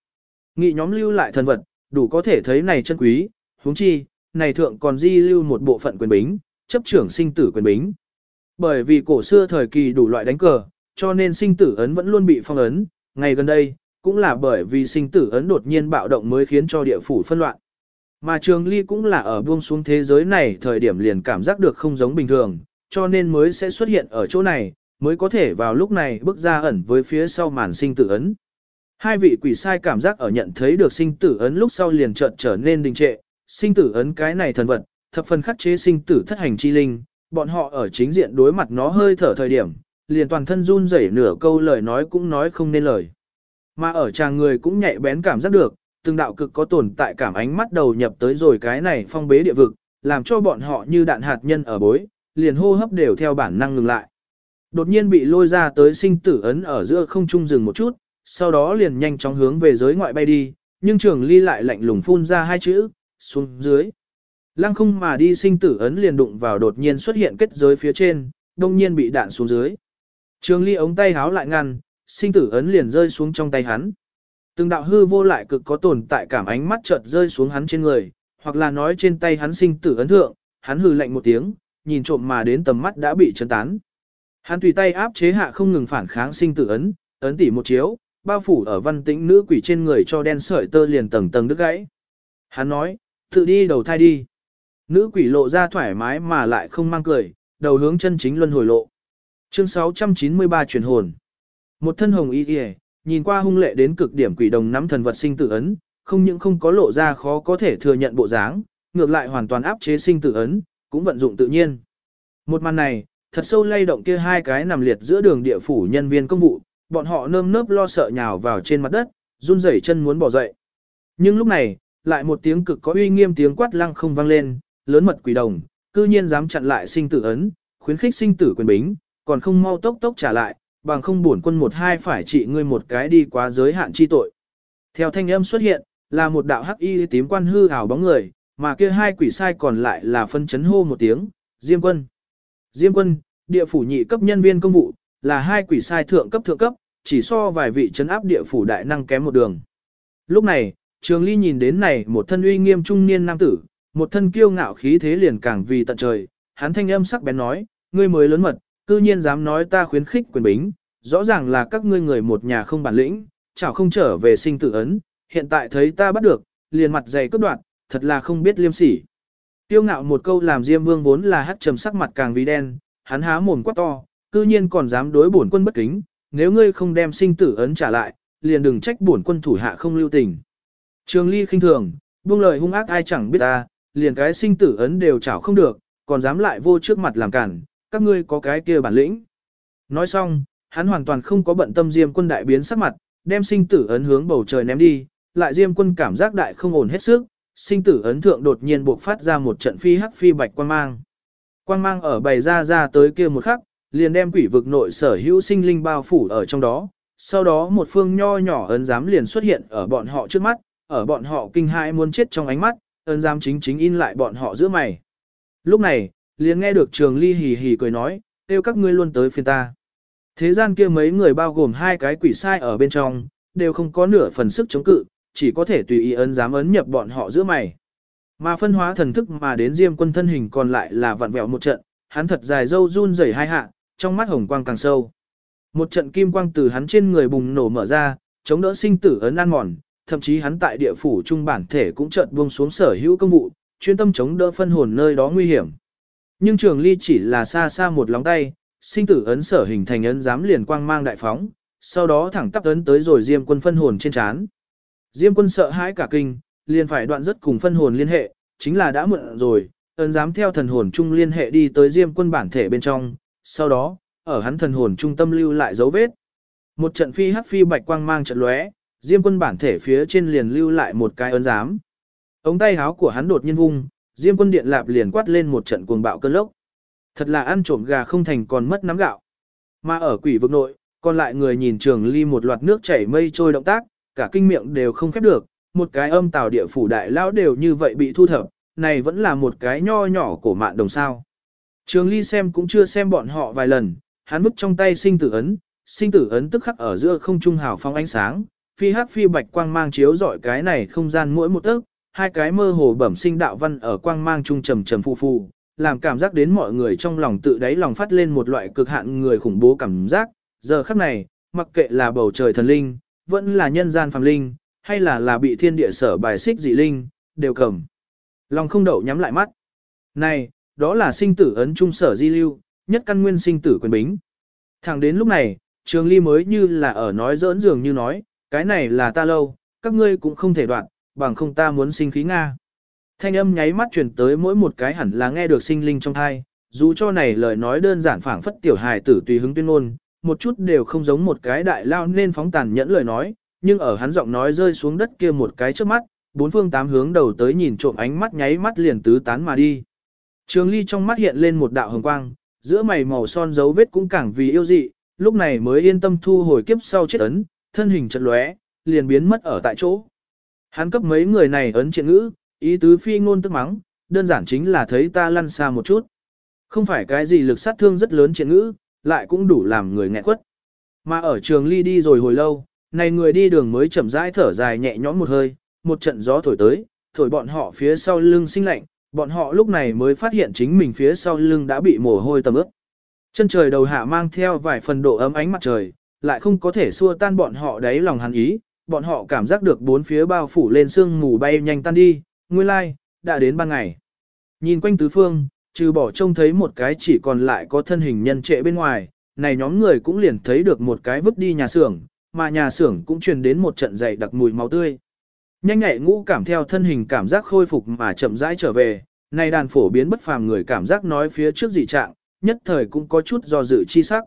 Nghị nhóm lưu lại thần vật, đủ có thể thấy này chân quý, huống chi, này thượng còn di lưu một bộ phận quyền bính, chấp trưởng sinh tử quyền bính. Bởi vì cổ xưa thời kỳ đủ loại đánh cờ, cho nên sinh tử ấn vẫn luôn bị phong ấn, ngày gần đây, cũng là bởi vì sinh tử ấn đột nhiên bạo động mới khiến cho địa phủ phân loạn. Mà Trường Ly cũng là ở buông xuống thế giới này thời điểm liền cảm giác được không giống bình thường, cho nên mới sẽ xuất hiện ở chỗ này, mới có thể vào lúc này bước ra ẩn với phía sau màn sinh tử ấn. Hai vị quỷ sai cảm giác ở nhận thấy được sinh tử ấn lúc sau liền chợt trở nên đình trệ, sinh tử ấn cái này thần vật, thập phần khắc chế sinh tử thất hành chi linh, bọn họ ở chính diện đối mặt nó hơi thở thời điểm, liền toàn thân run rẩy nửa câu lời nói cũng nói không nên lời. Mà ở chàng người cũng nhạy bén cảm giác được, từng đạo cực có tồn tại cảm ánh mắt đầu nhập tới rồi cái này phong bế địa vực, làm cho bọn họ như đạn hạt nhân ở bối, liền hô hấp đều theo bản năng ngừng lại. Đột nhiên bị lôi ra tới sinh tử ấn ở giữa không trung dừng một chút, sau đó liền nhanh chóng hướng về giới ngoại bay đi, nhưng trường ly lại lạnh lùng phun ra hai chữ, xuống dưới. Lăng không mà đi sinh tử ấn liền đụng vào đột nhiên xuất hiện kết giới phía trên, đông nhiên bị đạn xuống dưới. Trường ly ống tay háo lại ngăn, sinh tử ấn liền rơi xuống trong tay hắn. Từng đạo hư vô lại cực có tồn tại cảm ánh mắt chợt rơi xuống hắn trên người, hoặc là nói trên tay hắn sinh tử ấn thượng, hắn hừ lạnh một tiếng, nhìn trộm mà đến tầm mắt đã bị chấn tán. Hắn tùy tay áp chế hạ không ngừng phản kháng sinh tử ấn, ấn tỉ một chiếu, bao phủ ở văn tĩnh nữ quỷ trên người cho đen sợi tơ liền tầng tầng đứt gãy. Hắn nói, tự đi đầu thai đi. Nữ quỷ lộ ra thoải mái mà lại không mang cười, đầu hướng chân chính luân hồi lộ. Chương 693 truyền hồn. Một thân hồng y y, nhìn qua hung lệ đến cực điểm quỷ đồng nắm thần vật sinh tử ấn, không những không có lộ ra khó có thể thừa nhận bộ dáng, ngược lại hoàn toàn áp chế sinh tử ấn, cũng vận dụng tự nhiên. Một màn này, thật sâu lay động kia hai cái nằm liệt giữa đường địa phủ nhân viên công vụ, bọn họ nơm nớp lo sợ nhào vào trên mặt đất, run rẩy chân muốn bỏ dậy. Nhưng lúc này, lại một tiếng cực có uy nghiêm tiếng quát lăng không vang lên, lớn mật quỷ đồng, cư nhiên dám chặn lại sinh tử ấn, khuyến khích sinh tử quyền bính, còn không mau tốc tốc trả lại, bằng không bổn quân một hai phải trị ngươi một cái đi quá giới hạn chi tội. Theo thanh âm xuất hiện, là một đạo hắc y tím quan hư ảo bóng người, mà kia hai quỷ sai còn lại là phân chấn hô một tiếng, Diêm quân. Diêm quân, địa phủ nhị cấp nhân viên công vụ, là hai quỷ sai thượng cấp thượng cấp, chỉ so vài vị chấn áp địa phủ đại năng kém một đường. Lúc này, Trường Ly nhìn đến này một thân uy nghiêm trung niên nam tử, một thân kiêu ngạo khí thế liền càng vì tận trời, hắn thanh âm sắc bén nói, ngươi mới lớn mật, cư nhiên dám nói ta khuyến khích quyền bính, rõ ràng là các ngươi người một nhà không bản lĩnh, chảo không trở về sinh tử ấn, hiện tại thấy ta bắt được, liền mặt dày cướp đoạt, thật là không biết liêm sỉ. Tiêu ngạo một câu làm Diêm Vương vốn là hắt trầm sắc mặt càng vì đen, hắn há mồm quát to, cư nhiên còn dám đối bổn quân bất kính, nếu ngươi không đem sinh tử ấn trả lại, liền đừng trách bổn quân thủ hạ không lưu tình. Trường Ly khinh thường, buông lời hung ác ai chẳng biết ta, liền cái sinh tử ấn đều chảo không được, còn dám lại vô trước mặt làm cản, các ngươi có cái kia bản lĩnh. Nói xong, hắn hoàn toàn không có bận tâm Diêm quân đại biến sắc mặt, đem sinh tử ấn hướng bầu trời ném đi, lại Diêm quân cảm giác đại không ổn hết sức, sinh tử ấn thượng đột nhiên buộc phát ra một trận phi hắc phi bạch quang mang. Quang mang ở bày ra ra tới kia một khắc, liền đem quỷ vực nội sở hữu sinh linh bao phủ ở trong đó, sau đó một phương nho nhỏ ấn giám liền xuất hiện ở bọn họ trước mắt, ở bọn họ kinh hãi muốn chết trong ánh mắt, ấn giám chính chính in lại bọn họ giữa mày. Lúc này, liền nghe được trường ly hì hì cười nói, kêu các ngươi luôn tới phiên ta. Thế gian kia mấy người bao gồm hai cái quỷ sai ở bên trong, đều không có nửa phần sức chống cự, chỉ có thể tùy ý ấn dám ấn nhập bọn họ giữa mày. Mà phân hóa thần thức mà đến diêm quân thân hình còn lại là vặn vẹo một trận, hắn thật dài dâu run rẩy hai hạ, trong mắt hồng quang càng sâu. Một trận kim quang từ hắn trên người bùng nổ mở ra, chống đỡ sinh tử ấn an mòn, thậm chí hắn tại địa phủ trung bản thể cũng chợt buông xuống sở hữu công vụ, chuyên tâm chống đỡ phân hồn nơi đó nguy hiểm. Nhưng trường ly chỉ là xa xa một lóng tay, sinh tử ấn sở hình thành ấn dám liền quang mang đại phóng, sau đó thẳng tắp ấn tới rồi diêm quân phân hồn trên chán. Diêm quân sợ hãi cả kinh, liền phải đoạn rất cùng phân hồn liên hệ, chính là đã muộn rồi, ấn dám theo thần hồn chung liên hệ đi tới diêm quân bản thể bên trong, sau đó, ở hắn thần hồn trung tâm lưu lại dấu vết. Một trận phi hắc phi bạch quang mang trận lóe, diêm quân bản thể phía trên liền lưu lại một cái ấn giám. Ống tay háo của hắn đột nhiên vung, diêm quân điện lạp liền quát lên một trận cuồng bạo cơn lốc. Thật là ăn trộm gà không thành còn mất nắm gạo. Mà ở quỷ vực nội, còn lại người nhìn trường ly một loạt nước chảy mây trôi động tác, cả kinh miệng đều không khép được, một cái âm tào địa phủ đại lão đều như vậy bị thu thập, này vẫn là một cái nho nhỏ của mạn đồng sao. Trường ly xem cũng chưa xem bọn họ vài lần, hắn vứt trong tay sinh tử ấn, sinh tử ấn tức khắc ở giữa không trung hào phong ánh sáng, phi hắc phi bạch quang mang chiếu rọi cái này không gian mỗi một tấc, hai cái mơ hồ bẩm sinh đạo văn ở quang mang trung trầm trầm phù phù, làm cảm giác đến mọi người trong lòng tự đáy lòng phát lên một loại cực hạn người khủng bố cảm giác. Giờ khắc này, mặc kệ là bầu trời thần linh, vẫn là nhân gian phàm linh, hay là là bị thiên địa sở bài xích dị linh, đều cầm. Lòng không đậu nhắm lại mắt. Này, đó là sinh tử ấn trung sở di lưu, nhất căn nguyên sinh tử quyền bính. Thẳng đến lúc này, Trường Ly mới như là ở nói giỡn dường như nói, cái này là ta lâu, các ngươi cũng không thể đoạn, bằng không ta muốn sinh khí Nga. Thanh âm nháy mắt truyền tới mỗi một cái hẳn là nghe được sinh linh trong thai, dù cho này lời nói đơn giản phảng phất tiểu hài tử tùy hứng tuyên ngôn, một chút đều không giống một cái đại lao nên phóng tàn nhẫn lời nói, nhưng ở hắn giọng nói rơi xuống đất kia một cái trước mắt, bốn phương tám hướng đầu tới nhìn trộm ánh mắt nháy mắt liền tứ tán mà đi. Trường ly trong mắt hiện lên một đạo hồng quang, giữa mày màu son dấu vết cũng càng vì yêu dị, lúc này mới yên tâm thu hồi kiếp sau chết ấn, thân hình chật lóe, liền biến mất ở tại chỗ. Hắn cấp mấy người này ấn triện ngữ, ý tứ phi ngôn tức mắng, đơn giản chính là thấy ta lăn xa một chút. Không phải cái gì lực sát thương rất lớn triện ngữ, lại cũng đủ làm người nghẹn quất. Mà ở trường ly đi rồi hồi lâu, này người đi đường mới chậm rãi thở dài nhẹ nhõm một hơi, một trận gió thổi tới, thổi bọn họ phía sau lưng sinh lạnh, bọn họ lúc này mới phát hiện chính mình phía sau lưng đã bị mồ hôi tầm ướt. Chân trời đầu hạ mang theo vài phần độ ấm ánh mặt trời, lại không có thể xua tan bọn họ đáy lòng hắn ý, bọn họ cảm giác được bốn phía bao phủ lên sương mù bay nhanh tan đi, nguyên lai, like, đã đến ban ngày. Nhìn quanh tứ phương, trừ bỏ trông thấy một cái chỉ còn lại có thân hình nhân trệ bên ngoài, này nhóm người cũng liền thấy được một cái vứt đi nhà xưởng, mà nhà xưởng cũng truyền đến một trận dày đặc mùi máu tươi. Nhanh nhẹ ngũ cảm theo thân hình cảm giác khôi phục mà chậm rãi trở về, này đàn phổ biến bất phàm người cảm giác nói phía trước dị trạng, nhất thời cũng có chút do dự chi sắc.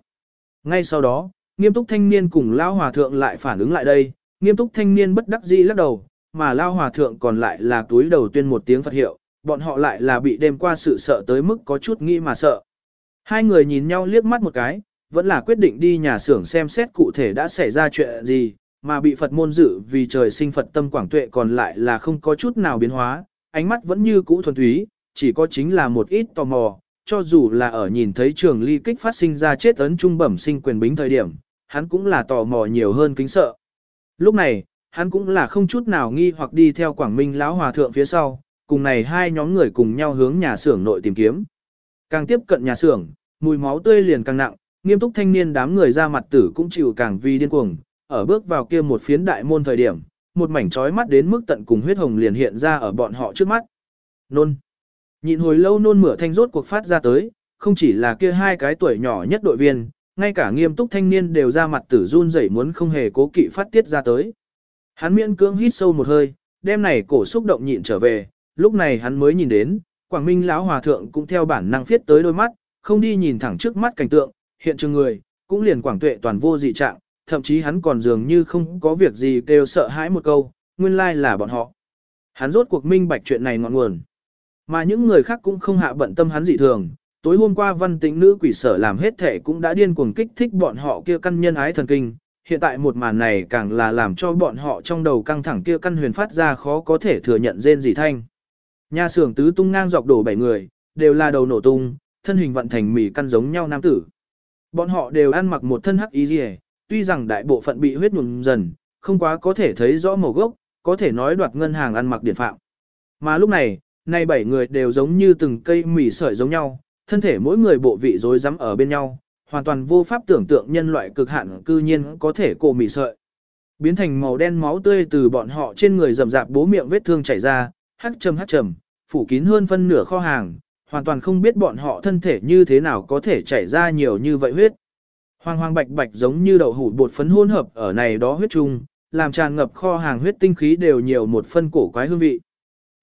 Ngay sau đó, nghiêm túc thanh niên cùng lao hòa thượng lại phản ứng lại đây, nghiêm túc thanh niên bất đắc dĩ lắc đầu, mà lao hòa thượng còn lại là túi đầu tuyên một tiếng Phật hiệu, bọn họ lại là bị đêm qua sự sợ tới mức có chút nghĩ mà sợ. Hai người nhìn nhau liếc mắt một cái, vẫn là quyết định đi nhà xưởng xem xét cụ thể đã xảy ra chuyện gì, mà bị Phật môn dự vì trời sinh Phật tâm quảng tuệ còn lại là không có chút nào biến hóa, ánh mắt vẫn như cũ thuần túy, chỉ có chính là một ít tò mò, cho dù là ở nhìn thấy trường ly kích phát sinh ra chết ấn trung bẩm sinh quyền bính thời điểm, hắn cũng là tò mò nhiều hơn kính sợ. Lúc này, hắn cũng là không chút nào nghi hoặc đi theo Quảng Minh lão hòa thượng phía sau, cùng này hai nhóm người cùng nhau hướng nhà xưởng nội tìm kiếm. Càng tiếp cận nhà xưởng, mùi máu tươi liền càng nặng, nghiêm túc thanh niên đám người ra mặt tử cũng chịu càng vì điên cuồng, ở bước vào kia một phiến đại môn thời điểm, một mảnh trói mắt đến mức tận cùng huyết hồng liền hiện ra ở bọn họ trước mắt. Nôn. Nhịn hồi lâu nôn mửa thanh rốt cuộc phát ra tới, không chỉ là kia hai cái tuổi nhỏ nhất đội viên, ngay cả nghiêm túc thanh niên đều ra mặt tử run rẩy muốn không hề cố kỵ phát tiết ra tới. Hắn miễn cưỡng hít sâu một hơi, đêm này cổ xúc động nhịn trở về, lúc này hắn mới nhìn đến, Quảng Minh lão hòa thượng cũng theo bản năng viết tới đôi mắt, không đi nhìn thẳng trước mắt cảnh tượng, hiện trường người, cũng liền quảng tuệ toàn vô dị trạng, thậm chí hắn còn dường như không có việc gì kêu sợ hãi một câu, nguyên lai là bọn họ. Hắn rốt cuộc minh bạch chuyện này ngọn nguồn. Mà những người khác cũng không hạ bận tâm hắn dị thường, tối hôm qua văn tĩnh nữ quỷ sở làm hết thể cũng đã điên cuồng kích thích bọn họ kia căn nhân ái thần kinh. Hiện tại một màn này càng là làm cho bọn họ trong đầu căng thẳng kia căn huyền phát ra khó có thể thừa nhận rên gì thanh. Nhà xưởng tứ tung ngang dọc đổ bảy người, đều là đầu nổ tung, thân hình vận thành mì căn giống nhau nam tử. Bọn họ đều ăn mặc một thân hắc y rìa, tuy rằng đại bộ phận bị huyết nhuộm dần, không quá có thể thấy rõ màu gốc, có thể nói đoạt ngân hàng ăn mặc điển phạm. Mà lúc này, nay bảy người đều giống như từng cây mì sợi giống nhau, thân thể mỗi người bộ vị rối rắm ở bên nhau, hoàn toàn vô pháp tưởng tượng nhân loại cực hạn cư nhiên có thể cổ mì sợi. Biến thành màu đen máu tươi từ bọn họ trên người rầm rạp bố miệng vết thương chảy ra, hắc trầm hắc trầm, phủ kín hơn phân nửa kho hàng, hoàn toàn không biết bọn họ thân thể như thế nào có thể chảy ra nhiều như vậy huyết. Hoàng hoàng bạch bạch giống như đậu hủ bột phấn hỗn hợp ở này đó huyết chung, làm tràn ngập kho hàng huyết tinh khí đều nhiều một phân cổ quái hương vị.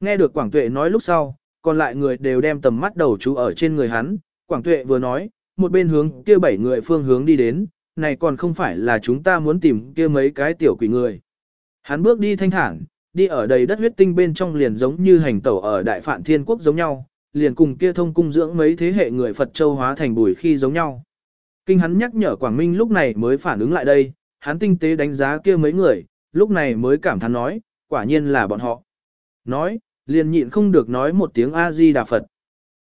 Nghe được Quảng Tuệ nói lúc sau, còn lại người đều đem tầm mắt đầu chú ở trên người hắn, Quảng Tuệ vừa nói, một bên hướng kia bảy người phương hướng đi đến, này còn không phải là chúng ta muốn tìm kia mấy cái tiểu quỷ người. Hắn bước đi thanh thản, đi ở đầy đất huyết tinh bên trong liền giống như hành tẩu ở đại phạn thiên quốc giống nhau, liền cùng kia thông cung dưỡng mấy thế hệ người Phật châu hóa thành bùi khi giống nhau. Kinh hắn nhắc nhở Quảng Minh lúc này mới phản ứng lại đây, hắn tinh tế đánh giá kia mấy người, lúc này mới cảm thán nói, quả nhiên là bọn họ. Nói, liền nhịn không được nói một tiếng A-di-đà Phật.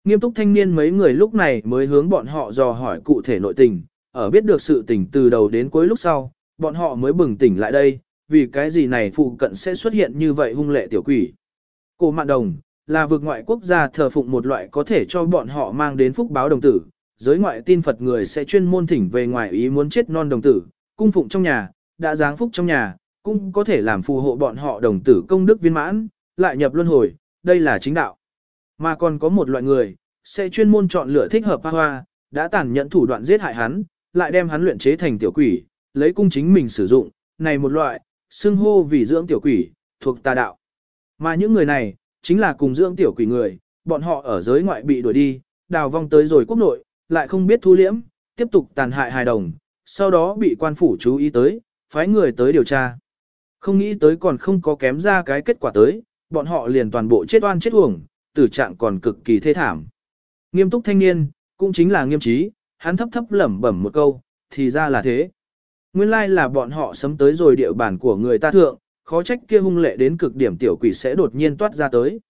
Nghiêm túc thanh niên mấy người lúc này mới hướng bọn họ dò hỏi cụ thể nội tình, ở biết được sự tình từ đầu đến cuối lúc sau, bọn họ mới bừng tỉnh lại đây, vì cái gì này phụ cận sẽ xuất hiện như vậy hung lệ tiểu quỷ. Cổ mạn đồng, là vực ngoại quốc gia thờ phụng một loại có thể cho bọn họ mang đến phúc báo đồng tử, giới ngoại tin Phật người sẽ chuyên môn thỉnh về ngoài ý muốn chết non đồng tử, cung phụng trong nhà, đã giáng phúc trong nhà, cũng có thể làm phù hộ bọn họ đồng tử công đức viên mãn, lại nhập luân hồi, đây là chính đạo. Mà còn có một loại người, sẽ chuyên môn chọn lựa thích hợp hoa đã tàn nhẫn thủ đoạn giết hại hắn, lại đem hắn luyện chế thành tiểu quỷ, lấy cung chính mình sử dụng, này một loại, xưng hô vì dưỡng tiểu quỷ, thuộc tà đạo. Mà những người này, chính là cùng dưỡng tiểu quỷ người, bọn họ ở giới ngoại bị đuổi đi, đào vong tới rồi quốc nội, lại không biết thu liễm, tiếp tục tàn hại hài đồng, sau đó bị quan phủ chú ý tới, phái người tới điều tra. Không nghĩ tới còn không có kém ra cái kết quả tới, bọn họ liền toàn bộ chết oan chết uổng, tử trạng còn cực kỳ thê thảm. Nghiêm túc thanh niên, cũng chính là nghiêm trí, hắn thấp thấp lẩm bẩm một câu, thì ra là thế. Nguyên lai là bọn họ sấm tới rồi địa bàn của người ta thượng, khó trách kia hung lệ đến cực điểm tiểu quỷ sẽ đột nhiên toát ra tới.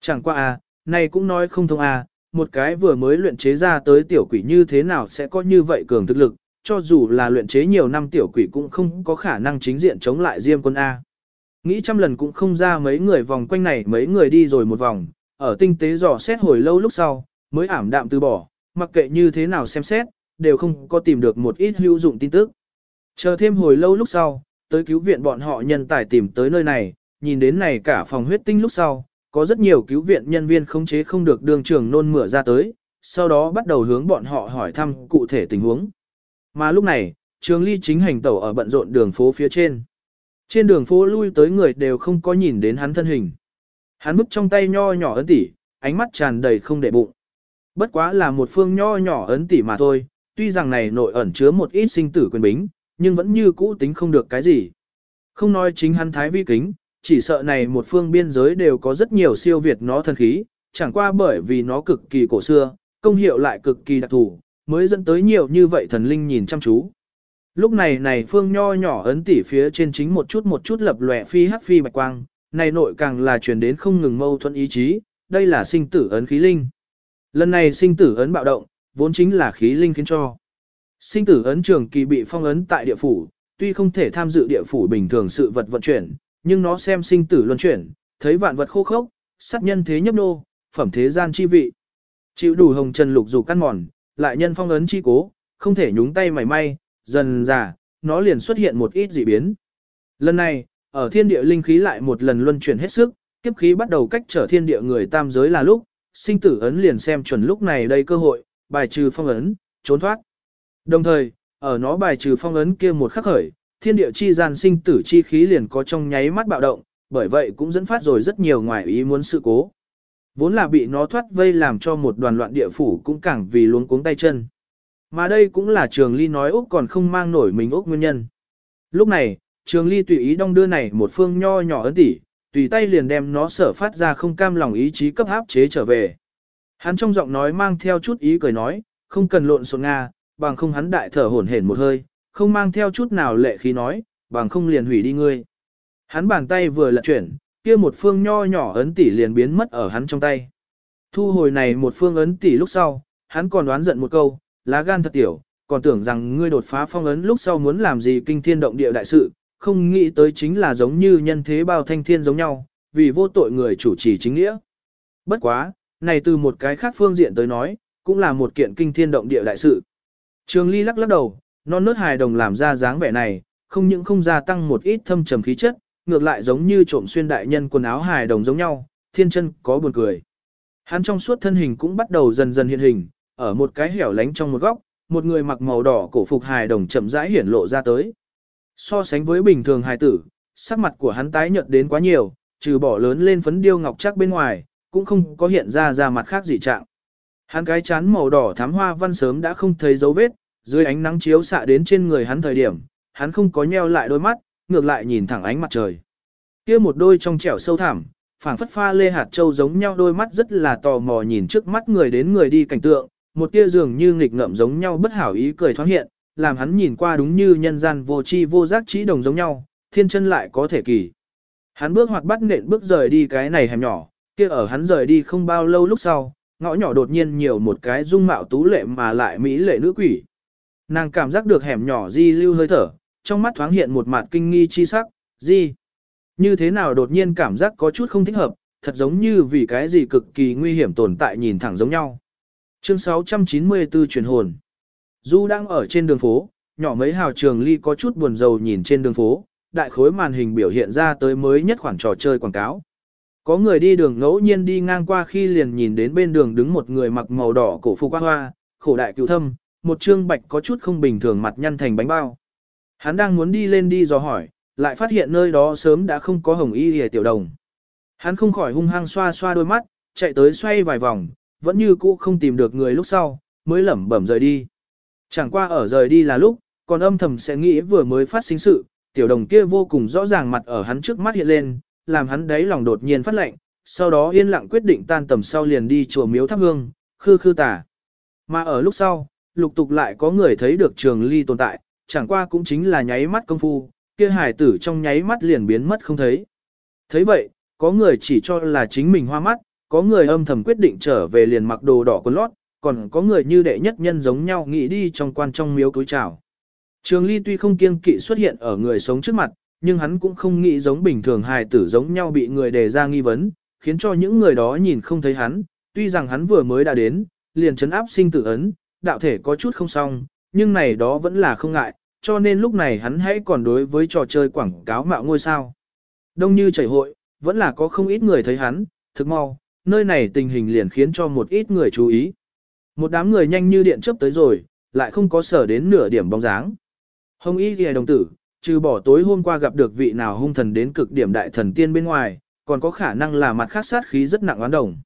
Chẳng qua à, này cũng nói không thông à, một cái vừa mới luyện chế ra tới tiểu quỷ như thế nào sẽ có như vậy cường thực lực, cho dù là luyện chế nhiều năm tiểu quỷ cũng không có khả năng chính diện chống lại Diêm quân A. Nghĩ trăm lần cũng không ra mấy người vòng quanh này mấy người đi rồi một vòng, ở tinh tế dò xét hồi lâu lúc sau, mới ảm đạm từ bỏ, mặc kệ như thế nào xem xét, đều không có tìm được một ít hữu dụng tin tức. Chờ thêm hồi lâu lúc sau, tới cứu viện bọn họ nhân tài tìm tới nơi này, nhìn đến này cả phòng huyết tinh lúc sau, có rất nhiều cứu viện nhân viên khống chế không được đường trường nôn mửa ra tới, sau đó bắt đầu hướng bọn họ hỏi thăm cụ thể tình huống. Mà lúc này, trường ly chính hành tẩu ở bận rộn đường phố phía trên. Trên đường phố lui tới người đều không có nhìn đến hắn thân hình. Hắn bức trong tay nho nhỏ ấn tỉ, ánh mắt tràn đầy không để bụng. Bất quá là một phương nho nhỏ ấn tỉ mà thôi, tuy rằng này nội ẩn chứa một ít sinh tử quyền bính, nhưng vẫn như cũ tính không được cái gì. Không nói chính hắn thái vi kính, chỉ sợ này một phương biên giới đều có rất nhiều siêu việt nó thần khí, chẳng qua bởi vì nó cực kỳ cổ xưa, công hiệu lại cực kỳ đặc thù, mới dẫn tới nhiều như vậy thần linh nhìn chăm chú. Lúc này này phương nho nhỏ ấn tỉ phía trên chính một chút một chút lập lòe phi hắc phi bạch quang, này nội càng là truyền đến không ngừng mâu thuẫn ý chí, đây là sinh tử ấn khí linh. Lần này sinh tử ấn bạo động, vốn chính là khí linh khiến cho. Sinh tử ấn trường kỳ bị phong ấn tại địa phủ, tuy không thể tham dự địa phủ bình thường sự vật vận chuyển, nhưng nó xem sinh tử luân chuyển, thấy vạn vật khô khốc, sát nhân thế nhấp nô, phẩm thế gian chi vị. Chịu đủ hồng trần lục dù căn mòn, lại nhân phong ấn chi cố, không thể nhúng tay mảy may, dần dà, nó liền xuất hiện một ít dị biến. Lần này, ở thiên địa linh khí lại một lần luân chuyển hết sức, kiếp khí bắt đầu cách trở thiên địa người tam giới là lúc, sinh tử ấn liền xem chuẩn lúc này đây cơ hội, bài trừ phong ấn, trốn thoát. Đồng thời, ở nó bài trừ phong ấn kia một khắc khởi, thiên địa chi gian sinh tử chi khí liền có trong nháy mắt bạo động, bởi vậy cũng dẫn phát rồi rất nhiều ngoài ý muốn sự cố. Vốn là bị nó thoát vây làm cho một đoàn loạn địa phủ cũng càng vì luống cuống tay chân. Mà đây cũng là trường ly nói Úc còn không mang nổi mình Úc nguyên nhân. Lúc này, trường ly tùy ý đong đưa này một phương nho nhỏ ấn tỉ, tùy tay liền đem nó sở phát ra không cam lòng ý chí cấp áp chế trở về. Hắn trong giọng nói mang theo chút ý cười nói, không cần lộn xộn Nga, bằng không hắn đại thở hổn hển một hơi, không mang theo chút nào lệ khí nói, bằng không liền hủy đi ngươi. Hắn bàn tay vừa lật chuyển, kia một phương nho nhỏ ấn tỷ liền biến mất ở hắn trong tay. Thu hồi này một phương ấn tỷ lúc sau, hắn còn đoán giận một câu, lá gan thật tiểu, còn tưởng rằng ngươi đột phá phong ấn lúc sau muốn làm gì kinh thiên động địa đại sự, không nghĩ tới chính là giống như nhân thế bao thanh thiên giống nhau, vì vô tội người chủ trì chính nghĩa. Bất quá, này từ một cái khác phương diện tới nói, cũng là một kiện kinh thiên động địa đại sự. Trường Ly lắc lắc đầu, non nớt hài đồng làm ra dáng vẻ này, không những không gia tăng một ít thâm trầm khí chất, ngược lại giống như trộm xuyên đại nhân quần áo hài đồng giống nhau, thiên chân có buồn cười. Hắn trong suốt thân hình cũng bắt đầu dần dần hiện hình, ở một cái hẻo lánh trong một góc, một người mặc màu đỏ cổ phục hài đồng chậm rãi hiển lộ ra tới. So sánh với bình thường hài tử, sắc mặt của hắn tái nhợt đến quá nhiều, trừ bỏ lớn lên phấn điêu ngọc chắc bên ngoài, cũng không có hiện ra ra mặt khác gì trạng. Hắn cái chán màu đỏ thắm hoa văn sớm đã không thấy dấu vết, dưới ánh nắng chiếu xạ đến trên người hắn thời điểm, hắn không có nheo lại đôi mắt, ngược lại nhìn thẳng ánh mặt trời. Kia một đôi trong trẻo sâu thẳm, phảng phất pha lê hạt châu giống nhau đôi mắt rất là tò mò nhìn trước mắt người đến người đi cảnh tượng, một tia dường như nghịch ngợm giống nhau bất hảo ý cười thoáng hiện, làm hắn nhìn qua đúng như nhân gian vô tri vô giác trí đồng giống nhau, thiên chân lại có thể kỳ. Hắn bước hoạt bắt nện bước rời đi cái này hẻm nhỏ, kia ở hắn rời đi không bao lâu lúc sau, ngõ nhỏ đột nhiên nhiều một cái dung mạo tú lệ mà lại mỹ lệ nữ quỷ. Nàng cảm giác được hẻm nhỏ di lưu hơi thở, trong mắt thoáng hiện một mặt kinh nghi chi sắc, di. Như thế nào đột nhiên cảm giác có chút không thích hợp, thật giống như vì cái gì cực kỳ nguy hiểm tồn tại nhìn thẳng giống nhau. Chương 694 truyền hồn. Du đang ở trên đường phố, nhỏ mấy hào trường ly có chút buồn rầu nhìn trên đường phố, đại khối màn hình biểu hiện ra tới mới nhất khoản trò chơi quảng cáo. Có người đi đường ngẫu nhiên đi ngang qua khi liền nhìn đến bên đường đứng một người mặc màu đỏ cổ phục hoa hoa, khổ đại cựu thâm, một trương bạch có chút không bình thường mặt nhăn thành bánh bao. Hắn đang muốn đi lên đi dò hỏi, lại phát hiện nơi đó sớm đã không có hồng y hề tiểu đồng. Hắn không khỏi hung hăng xoa xoa đôi mắt, chạy tới xoay vài vòng, vẫn như cũ không tìm được người lúc sau, mới lẩm bẩm rời đi. Chẳng qua ở rời đi là lúc, còn âm thầm sẽ nghĩ vừa mới phát sinh sự, tiểu đồng kia vô cùng rõ ràng mặt ở hắn trước mắt hiện lên, làm hắn đáy lòng đột nhiên phát lạnh. sau đó yên lặng quyết định tan tầm sau liền đi chùa miếu thắp hương, khư khư tả. Mà ở lúc sau, lục tục lại có người thấy được trường ly tồn tại, chẳng qua cũng chính là nháy mắt công phu, kia hải tử trong nháy mắt liền biến mất không thấy. thấy vậy, có người chỉ cho là chính mình hoa mắt, có người âm thầm quyết định trở về liền mặc đồ đỏ quần lót, còn có người như đệ nhất nhân giống nhau nghĩ đi trong quan trong miếu cúi chào. Trường ly tuy không kiêng kỵ xuất hiện ở người sống trước mặt, nhưng hắn cũng không nghĩ giống bình thường hài tử giống nhau bị người đề ra nghi vấn, khiến cho những người đó nhìn không thấy hắn, tuy rằng hắn vừa mới đã đến, liền chấn áp sinh tử ấn, đạo thể có chút không xong, nhưng này đó vẫn là không ngại, cho nên lúc này hắn hãy còn đối với trò chơi quảng cáo mạo ngôi sao. Đông như chảy hội, vẫn là có không ít người thấy hắn, thực mau, nơi này tình hình liền khiến cho một ít người chú ý. Một đám người nhanh như điện chớp tới rồi, lại không có sở đến nửa điểm bóng dáng. Hồng Y Ghi đồng tử, trừ bỏ tối hôm qua gặp được vị nào hung thần đến cực điểm đại thần tiên bên ngoài, còn có khả năng là mặt khác sát khí rất nặng oán đồng.